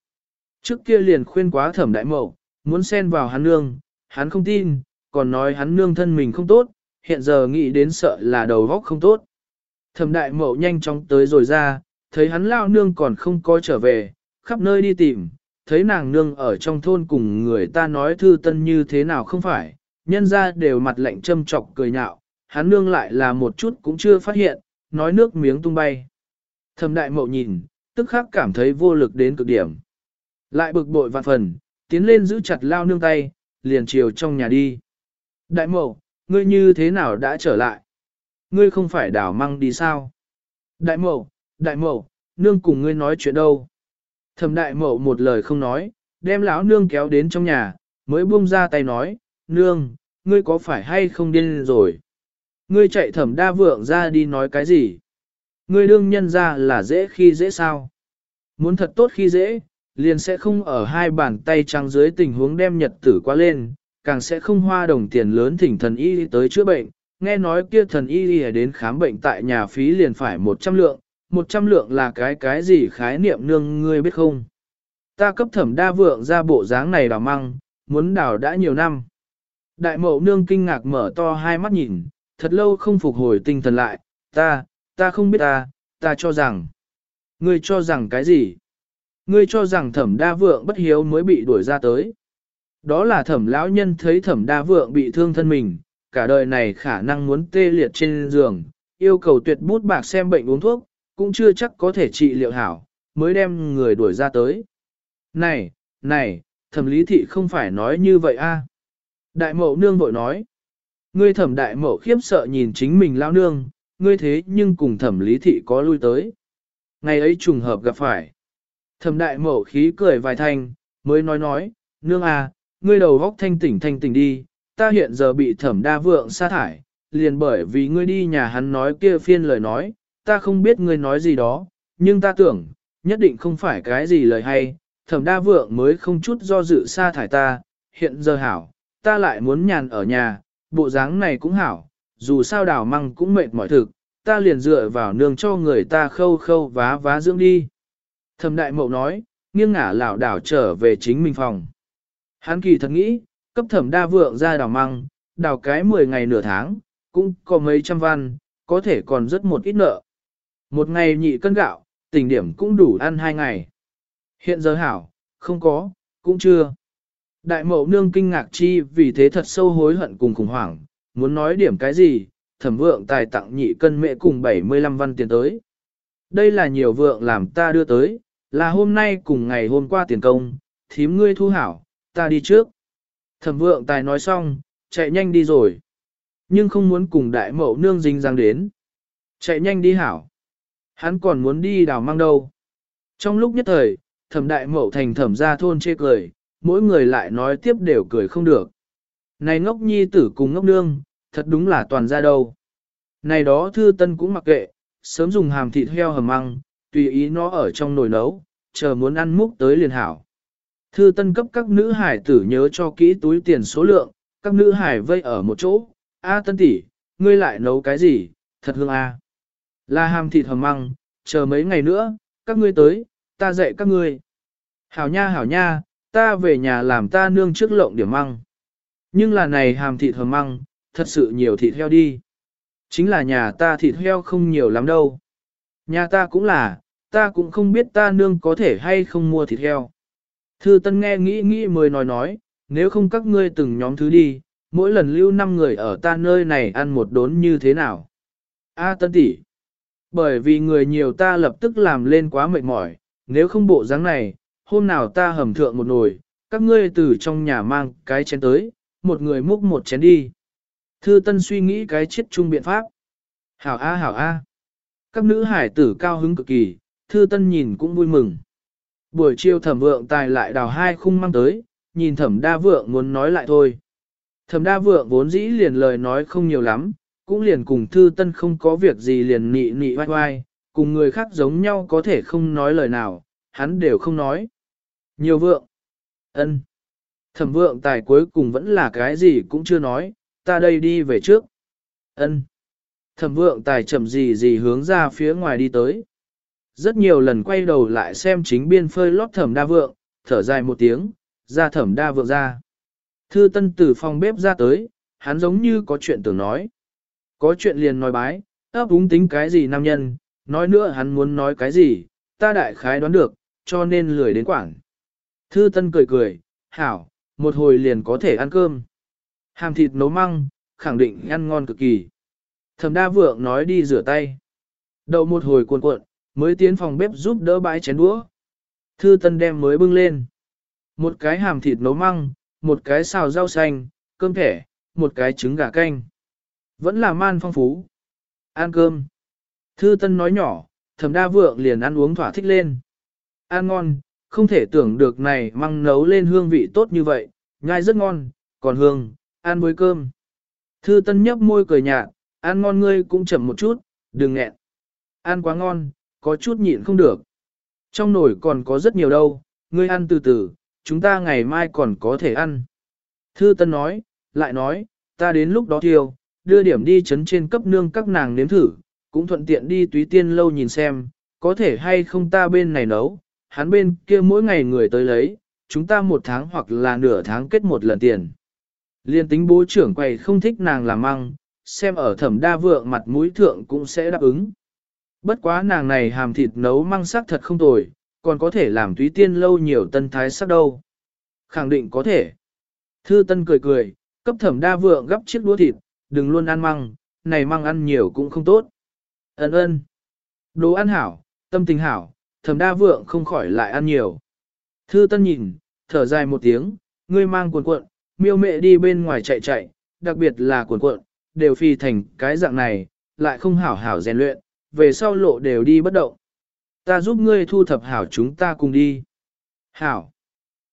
Trước kia liền khuyên quá thẩm đại mậu, muốn xen vào hắn nương, hắn không tin, còn nói hắn nương thân mình không tốt, hiện giờ nghĩ đến sợ là đầu góc không tốt. Thẩm đại mậu nhanh chóng tới rồi ra, thấy hắn lao nương còn không có trở về, khắp nơi đi tìm, thấy nàng nương ở trong thôn cùng người ta nói thư tân như thế nào không phải, nhân ra đều mặt lạnh châm chọc cười nhạo, hắn nương lại là một chút cũng chưa phát hiện, nói nước miếng tung bay. Thẩm đại mậu nhìn, tức khắc cảm thấy vô lực đến cực điểm. Lại bực bội vạn phần, tiến lên giữ chặt lao nương tay, liền chiều trong nhà đi. Đại mậu, ngươi như thế nào đã trở lại? Ngươi không phải đảo măng đi sao? Đại mậu, đại mậu, nương cùng ngươi nói chuyện đâu? Thẩm đại mậu một lời không nói, đem lão nương kéo đến trong nhà, mới buông ra tay nói, nương, ngươi có phải hay không điên rồi? Ngươi chạy thẩm đa vượng ra đi nói cái gì? Ngươi đương nhân ra là dễ khi dễ sao? Muốn thật tốt khi dễ, liền sẽ không ở hai bàn tay trắng dưới tình huống đem nhật tử qua lên, càng sẽ không hoa đồng tiền lớn thỉnh thần y tới chữa bệnh. Nghe nói kia thần y đến khám bệnh tại nhà phí liền phải 100 lượng, 100 lượng là cái cái gì khái niệm nương ngươi biết không? Ta cấp thẩm đa vượng ra bộ dáng này đào măng, muốn đào đã nhiều năm. Đại mậu nương kinh ngạc mở to hai mắt nhìn, thật lâu không phục hồi tinh thần lại, ta, ta không biết ta, ta cho rằng. Ngươi cho rằng cái gì? Ngươi cho rằng thẩm đa vượng bất hiếu mới bị đuổi ra tới. Đó là thẩm lão nhân thấy thẩm đa vượng bị thương thân mình, cả đời này khả năng muốn tê liệt trên giường, yêu cầu tuyệt bút bạc xem bệnh uống thuốc, cũng chưa chắc có thể trị liệu hảo, mới đem người đuổi ra tới. Này, này, thẩm lý thị không phải nói như vậy a? Đại mậu nương vội nói. Ngươi thẩm đại mậu khiếp sợ nhìn chính mình lao nương, ngươi thế nhưng cùng thẩm lý thị có lui tới. Ngày ấy trùng hợp gặp phải. Thẩm đại mậu khí cười vài thanh, mới nói nói, nương à, ngươi đầu góc thanh tỉnh thanh tỉnh đi, ta hiện giờ bị thẩm đa vượng sa thải, liền bởi vì ngươi đi nhà hắn nói kia phiên lời nói, ta không biết ngươi nói gì đó, nhưng ta tưởng, nhất định không phải cái gì lời hay, thẩm đa vượng mới không chút do dự sa thải ta, hiện giờ hảo, ta lại muốn nhàn ở nhà, bộ dáng này cũng hảo, dù sao đào măng cũng mệt mỏi thực, ta liền dựa vào nương cho người ta khâu khâu vá vá dưỡng đi. Thẩm đại mậu nói, nghiêng ngả lảo đảo trở về chính mình phòng. Hắn kỳ thật nghĩ, cấp thẩm đa vượng ra đào măng, đào cái 10 ngày nửa tháng, cũng có mấy trăm văn, có thể còn rất một ít nợ. Một ngày nhị cân gạo, tỉnh điểm cũng đủ ăn hai ngày. Hiện giờ hảo, không có, cũng chưa. Đại mậu nương kinh ngạc chi vì thế thật sâu hối hận cùng khủng hoảng, muốn nói điểm cái gì, thẩm vượng tài tặng nhị cân mẹ cùng 75 văn tiền tới. Đây là nhiều vượng làm ta đưa tới, là hôm nay cùng ngày hôm qua tiền công, thím ngươi thu hảo, ta đi trước. Thẩm vượng tài nói xong, chạy nhanh đi rồi. Nhưng không muốn cùng đại mậu nương dính dáng đến. Chạy nhanh đi hảo. Hắn còn muốn đi đào mang đâu. Trong lúc nhất thời, thẩm đại mậu thành thẩm ra thôn chê cười, mỗi người lại nói tiếp đều cười không được. Này ngốc nhi tử cùng ngốc nương, thật đúng là toàn ra đâu. Này đó thư tân cũng mặc kệ, sớm dùng hàm thịt heo hầm măng, tùy ý nó ở trong nồi nấu, chờ muốn ăn múc tới liền hảo. Thư tân cấp các nữ hải tử nhớ cho kỹ túi tiền số lượng, các nữ hải vây ở một chỗ. A tân tỷ, ngươi lại nấu cái gì, thật hương a. Là hàm thịt hầm măng, chờ mấy ngày nữa, các ngươi tới, ta dạy các ngươi. Hảo nha hảo nha, ta về nhà làm ta nương trước lộng điểm măng. Nhưng là này hàm thịt hầm măng, thật sự nhiều thịt heo đi. Chính là nhà ta thịt heo không nhiều lắm đâu. Nhà ta cũng là, ta cũng không biết ta nương có thể hay không mua thịt heo. Thư Tân nghe nghĩ nghĩ mới nói nói, nếu không các ngươi từng nhóm thứ đi, mỗi lần lưu 5 người ở ta nơi này ăn một đốn như thế nào? A Tân tỷ, bởi vì người nhiều ta lập tức làm lên quá mệt mỏi, nếu không bộ dáng này, hôm nào ta hầm thượng một nồi, các ngươi từ trong nhà mang cái chén tới, một người múc một chén đi. Thư Tân suy nghĩ cái chết chung biện pháp. Hảo a hảo a. Các nữ hải tử cao hứng cực kỳ, Thư Tân nhìn cũng vui mừng. Buổi chiều thẩm vượng tài lại đào hai khung mang tới, nhìn thẩm đa vượng muốn nói lại thôi. Thẩm đa vượng vốn dĩ liền lời nói không nhiều lắm, cũng liền cùng thư tân không có việc gì liền nị nị oai oai, cùng người khác giống nhau có thể không nói lời nào, hắn đều không nói. Nhiều vượng. ân Thẩm vượng tài cuối cùng vẫn là cái gì cũng chưa nói, ta đây đi về trước. ân Thẩm vượng tài chậm gì gì hướng ra phía ngoài đi tới rất nhiều lần quay đầu lại xem chính biên phơi lót thẩm đa vượng, thở dài một tiếng, ra thẩm đa vượng ra. Thư tân từ phòng bếp ra tới, hắn giống như có chuyện tưởng nói. Có chuyện liền nói bái, ấp úng tính cái gì nam nhân, nói nữa hắn muốn nói cái gì, ta đại khái đoán được, cho nên lười đến quảng. Thư Tân cười cười, hảo, một hồi liền có thể ăn cơm. Hàm thịt nấu măng, khẳng định ăn ngon cực kỳ. Thẩm đa vượng nói đi rửa tay. Đậu một hồi cuộn cuộn, mới tiến phòng bếp giúp đỡ bãi chén đũa. Thư Tân đem mới bưng lên. Một cái hàm thịt nấu măng, một cái xào rau xanh, cơm thẻ, một cái trứng gà canh. Vẫn là man phong phú. Ăn cơm. Thư Tân nói nhỏ, thẩm đa vượng liền ăn uống thỏa thích lên. Ăn ngon, không thể tưởng được này măng nấu lên hương vị tốt như vậy, nhai rất ngon, còn hương, ăn với cơm. Thư Tân nhấp môi cười nhạt, ăn ngon ngươi cũng chậm một chút, đừng nghẹn. Ăn quá ngon, có chút nhịn không được. Trong nồi còn có rất nhiều đâu, ngươi ăn từ từ, chúng ta ngày mai còn có thể ăn. Thư Tân nói, lại nói, ta đến lúc đó thiêu, đưa điểm đi chấn trên cấp nương các nàng nếm thử, cũng thuận tiện đi túy tiên lâu nhìn xem, có thể hay không ta bên này nấu, hắn bên kia mỗi ngày người tới lấy, chúng ta một tháng hoặc là nửa tháng kết một lần tiền. Liên tính bố trưởng quầy không thích nàng làm măng, xem ở thẩm đa vượng mặt mũi thượng cũng sẽ đáp ứng. Bất quá nàng này hàm thịt nấu măng sắc thật không tồi, còn có thể làm túy tiên lâu nhiều tân thái sắc đâu. Khẳng định có thể. Thư tân cười cười, cấp thẩm đa vượng gấp chiếc đũa thịt, đừng luôn ăn măng, này măng ăn nhiều cũng không tốt. Ấn ơn. Đồ ăn hảo, tâm tình hảo, thẩm đa vượng không khỏi lại ăn nhiều. Thư tân nhìn, thở dài một tiếng, ngươi mang cuộn cuộn, miêu mẹ đi bên ngoài chạy chạy, đặc biệt là cuộn cuộn, đều phi thành cái dạng này, lại không hảo hảo rèn luyện, về sau lộ đều đi bất động. Ta giúp ngươi thu thập hảo chúng ta cùng đi. Hảo.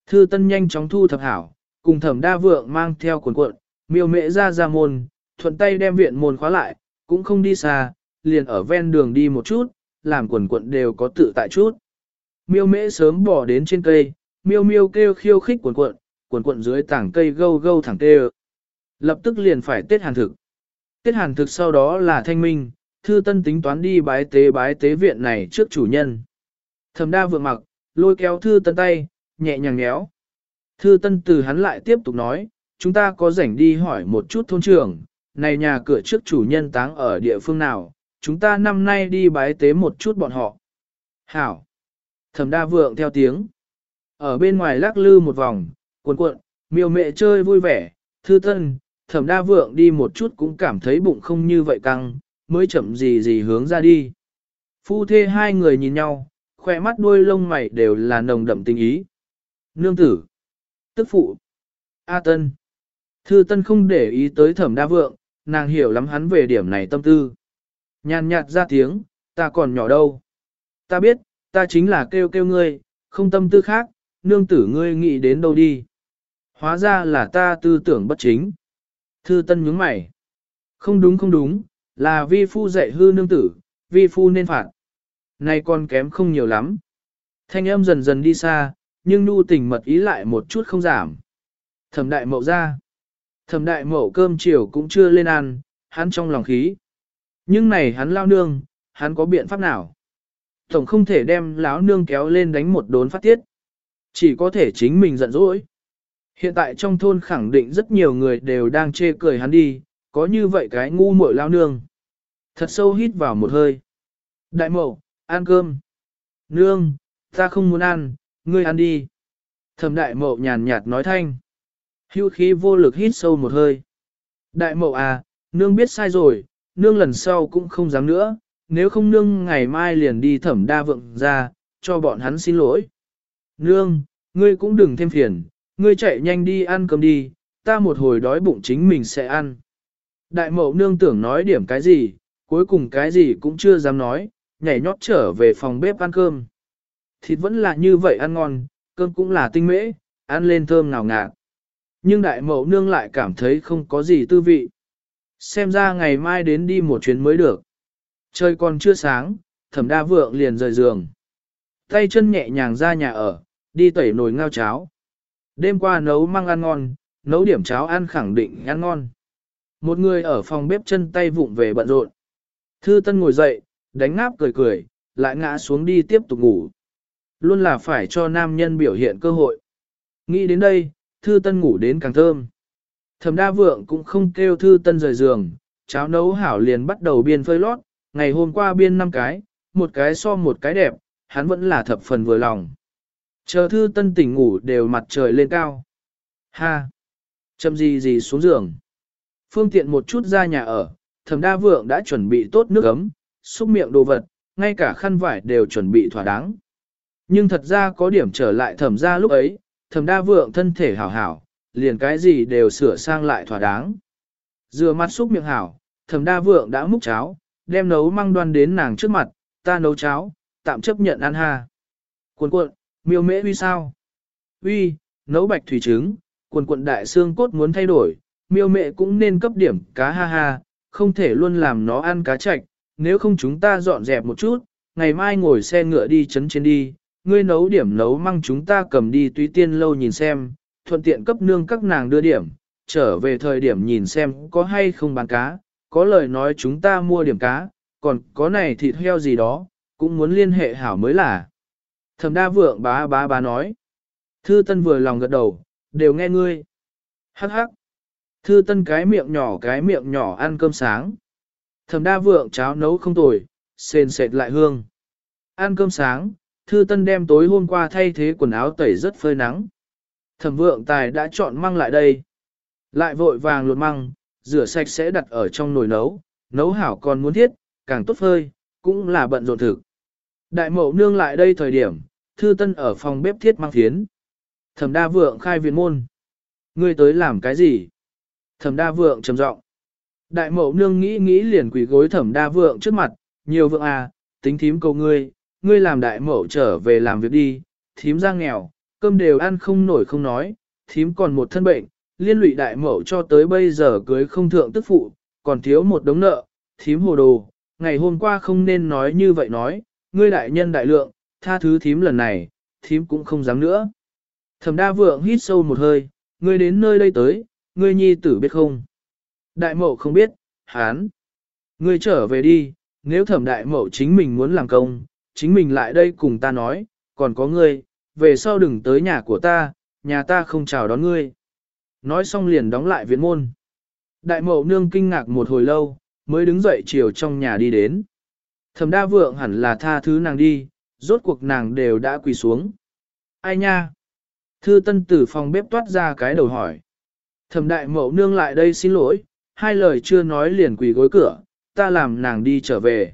Thư Tân nhanh chóng thu thập hảo, cùng Thẩm Đa Vượng mang theo cuộn cuộn, miêu mẹ ra ra môn, thuận tay đem viện môn khóa lại, cũng không đi xa, liền ở ven đường đi một chút, làm quần quận đều có tự tại chút. Miêu mễ sớm bỏ đến trên cây, miêu miêu kêu khiêu khích quần quận, quần quận dưới tảng cây gâu gâu thẳng tê Lập tức liền phải Tết Hàn thực. Tết Hàn thực sau đó là thanh minh, thư tân tính toán đi bái tế bái tế viện này trước chủ nhân. Thẩm đa vượng mặc, lôi kéo thư tân tay, nhẹ nhàng nhéo. Thư tân từ hắn lại tiếp tục nói, chúng ta có rảnh đi hỏi một chút thôn trưởng, này nhà cửa trước chủ nhân táng ở địa phương nào, chúng ta năm nay đi bái tế một chút bọn họ. Hảo. Thẩm đa vượng theo tiếng. Ở bên ngoài lắc lư một vòng, cuộn cuộn, miêu mẹ chơi vui vẻ, thư tân, thẩm đa vượng đi một chút cũng cảm thấy bụng không như vậy căng, mới chậm gì gì hướng ra đi. Phu thê hai người nhìn nhau, khỏe mắt đuôi lông mày đều là nồng đậm tình ý. Nương tử, tức phụ, A Tân. Thư Tân không để ý tới thẩm đa vượng, nàng hiểu lắm hắn về điểm này tâm tư. Nhàn nhạt ra tiếng, ta còn nhỏ đâu. Ta biết, ta chính là kêu kêu ngươi, không tâm tư khác, nương tử ngươi nghĩ đến đâu đi. Hóa ra là ta tư tưởng bất chính. Thư Tân nhướng mày. Không đúng không đúng, là vi phu dạy hư nương tử, vi phu nên phạt. Nay con kém không nhiều lắm. Thanh âm dần dần đi xa, nhưng nu tình mật ý lại một chút không giảm. Thẩm đại mậu ra. Thẩm đại mậu cơm chiều cũng chưa lên ăn, hắn trong lòng khí. Nhưng này hắn lao nương, hắn có biện pháp nào? Tổng không thể đem lão nương kéo lên đánh một đốn phát tiết. Chỉ có thể chính mình giận dỗi. Hiện tại trong thôn khẳng định rất nhiều người đều đang chê cười hắn đi, có như vậy cái ngu muội lao nương. Thật sâu hít vào một hơi. Đại mậu, ăn cơm. Nương, ta không muốn ăn, ngươi ăn đi. Thẩm đại mậu nhàn nhạt nói thanh. Hưu khí vô lực hít sâu một hơi. Đại mậu à, nương biết sai rồi, nương lần sau cũng không dám nữa, nếu không nương ngày mai liền đi thẩm đa vượng ra, cho bọn hắn xin lỗi. Nương, ngươi cũng đừng thêm phiền, ngươi chạy nhanh đi ăn cơm đi, ta một hồi đói bụng chính mình sẽ ăn. Đại mậu nương tưởng nói điểm cái gì, cuối cùng cái gì cũng chưa dám nói, nhảy nhót trở về phòng bếp ăn cơm. Thịt vẫn là như vậy ăn ngon, cơm cũng là tinh mễ, ăn lên thơm ngào ngạt. Nhưng đại mậu nương lại cảm thấy không có gì tư vị. Xem ra ngày mai đến đi một chuyến mới được. Trời còn chưa sáng, thẩm đa vượng liền rời giường. Tay chân nhẹ nhàng ra nhà ở, đi tẩy nồi ngao cháo. Đêm qua nấu măng ăn ngon, nấu điểm cháo ăn khẳng định ăn ngon. Một người ở phòng bếp chân tay vụng về bận rộn. Thư Tân ngồi dậy, đánh ngáp cười cười, lại ngã xuống đi tiếp tục ngủ. Luôn là phải cho nam nhân biểu hiện cơ hội. Nghĩ đến đây, Thư Tân ngủ đến càng thơm. Thẩm đa vượng cũng không kêu Thư Tân rời giường, cháo nấu hảo liền bắt đầu biên phơi lót, ngày hôm qua biên năm cái, một cái so một cái đẹp, hắn vẫn là thập phần vừa lòng. Chờ thư tân tỉnh ngủ đều mặt trời lên cao. Ha! Chậm gì gì xuống giường. Phương tiện một chút ra nhà ở, thẩm đa vượng đã chuẩn bị tốt nước ấm, xúc miệng đồ vật, ngay cả khăn vải đều chuẩn bị thỏa đáng. Nhưng thật ra có điểm trở lại thẩm ra lúc ấy, thẩm đa vượng thân thể hảo hảo, liền cái gì đều sửa sang lại thỏa đáng. Dừa mặt xúc miệng hảo, thẩm đa vượng đã múc cháo, đem nấu măng đoan đến nàng trước mặt, ta nấu cháo, tạm chấp nhận ăn ha. Cuộn cuộn, miêu mễ huy sao? Huy, nấu bạch thủy trứng, cuộn cuộn đại xương cốt muốn thay đổi, miêu mẹ cũng nên cấp điểm cá ha ha, không thể luôn làm nó ăn cá chạch, nếu không chúng ta dọn dẹp một chút, ngày mai ngồi xe ngựa đi chấn trên đi, ngươi nấu điểm nấu măng chúng ta cầm đi túy tiên lâu nhìn xem, thuận tiện cấp nương các nàng đưa điểm, trở về thời điểm nhìn xem có hay không bán cá, có lời nói chúng ta mua điểm cá, còn có này thịt heo gì đó, cũng muốn liên hệ hảo mới là. Thẩm đa vượng bá bá bá nói. Thư tân vừa lòng gật đầu, đều nghe ngươi. Hắc hắc. Thư tân cái miệng nhỏ cái miệng nhỏ ăn cơm sáng. Thẩm đa vượng cháo nấu không tồi, sền sệt lại hương. Ăn cơm sáng, thư tân đem tối hôm qua thay thế quần áo tẩy rất phơi nắng. Thẩm vượng tài đã chọn măng lại đây. Lại vội vàng luộc măng, rửa sạch sẽ đặt ở trong nồi nấu, nấu hảo còn muốn thiết, càng tốt phơi, cũng là bận rộn thực. Đại mẫu nương lại đây thời điểm, thư tân ở phòng bếp thiết mang phiến. Thẩm đa vượng khai viện môn. Ngươi tới làm cái gì? Thẩm đa vượng trầm giọng. Đại mẫu nương nghĩ nghĩ liền quỳ gối thẩm đa vượng trước mặt, nhiều vượng à, tính thím cầu ngươi, ngươi làm đại mẫu trở về làm việc đi, thím ra nghèo, cơm đều ăn không nổi không nói, thím còn một thân bệnh, liên lụy đại mẫu cho tới bây giờ cưới không thượng tức phụ, còn thiếu một đống nợ, thím hồ đồ, ngày hôm qua không nên nói như vậy nói, ngươi đại nhân đại lượng, tha thứ thím lần này, thím cũng không dám nữa. Thẩm đa vượng hít sâu một hơi, ngươi đến nơi đây tới, ngươi nhi tử biết không? Đại mẫu không biết, hán. Ngươi trở về đi, nếu thẩm đại mẫu chính mình muốn làm công, chính mình lại đây cùng ta nói, còn có ngươi, về sau đừng tới nhà của ta, nhà ta không chào đón ngươi. Nói xong liền đóng lại viện môn. Đại mậu nương kinh ngạc một hồi lâu, mới đứng dậy chiều trong nhà đi đến. Thẩm đa vượng hẳn là tha thứ nàng đi, rốt cuộc nàng đều đã quỳ xuống. Ai nha? Thư tân tử phòng bếp toát ra cái đầu hỏi. Thẩm đại mậu nương lại đây xin lỗi, hai lời chưa nói liền quỳ gối cửa, ta làm nàng đi trở về.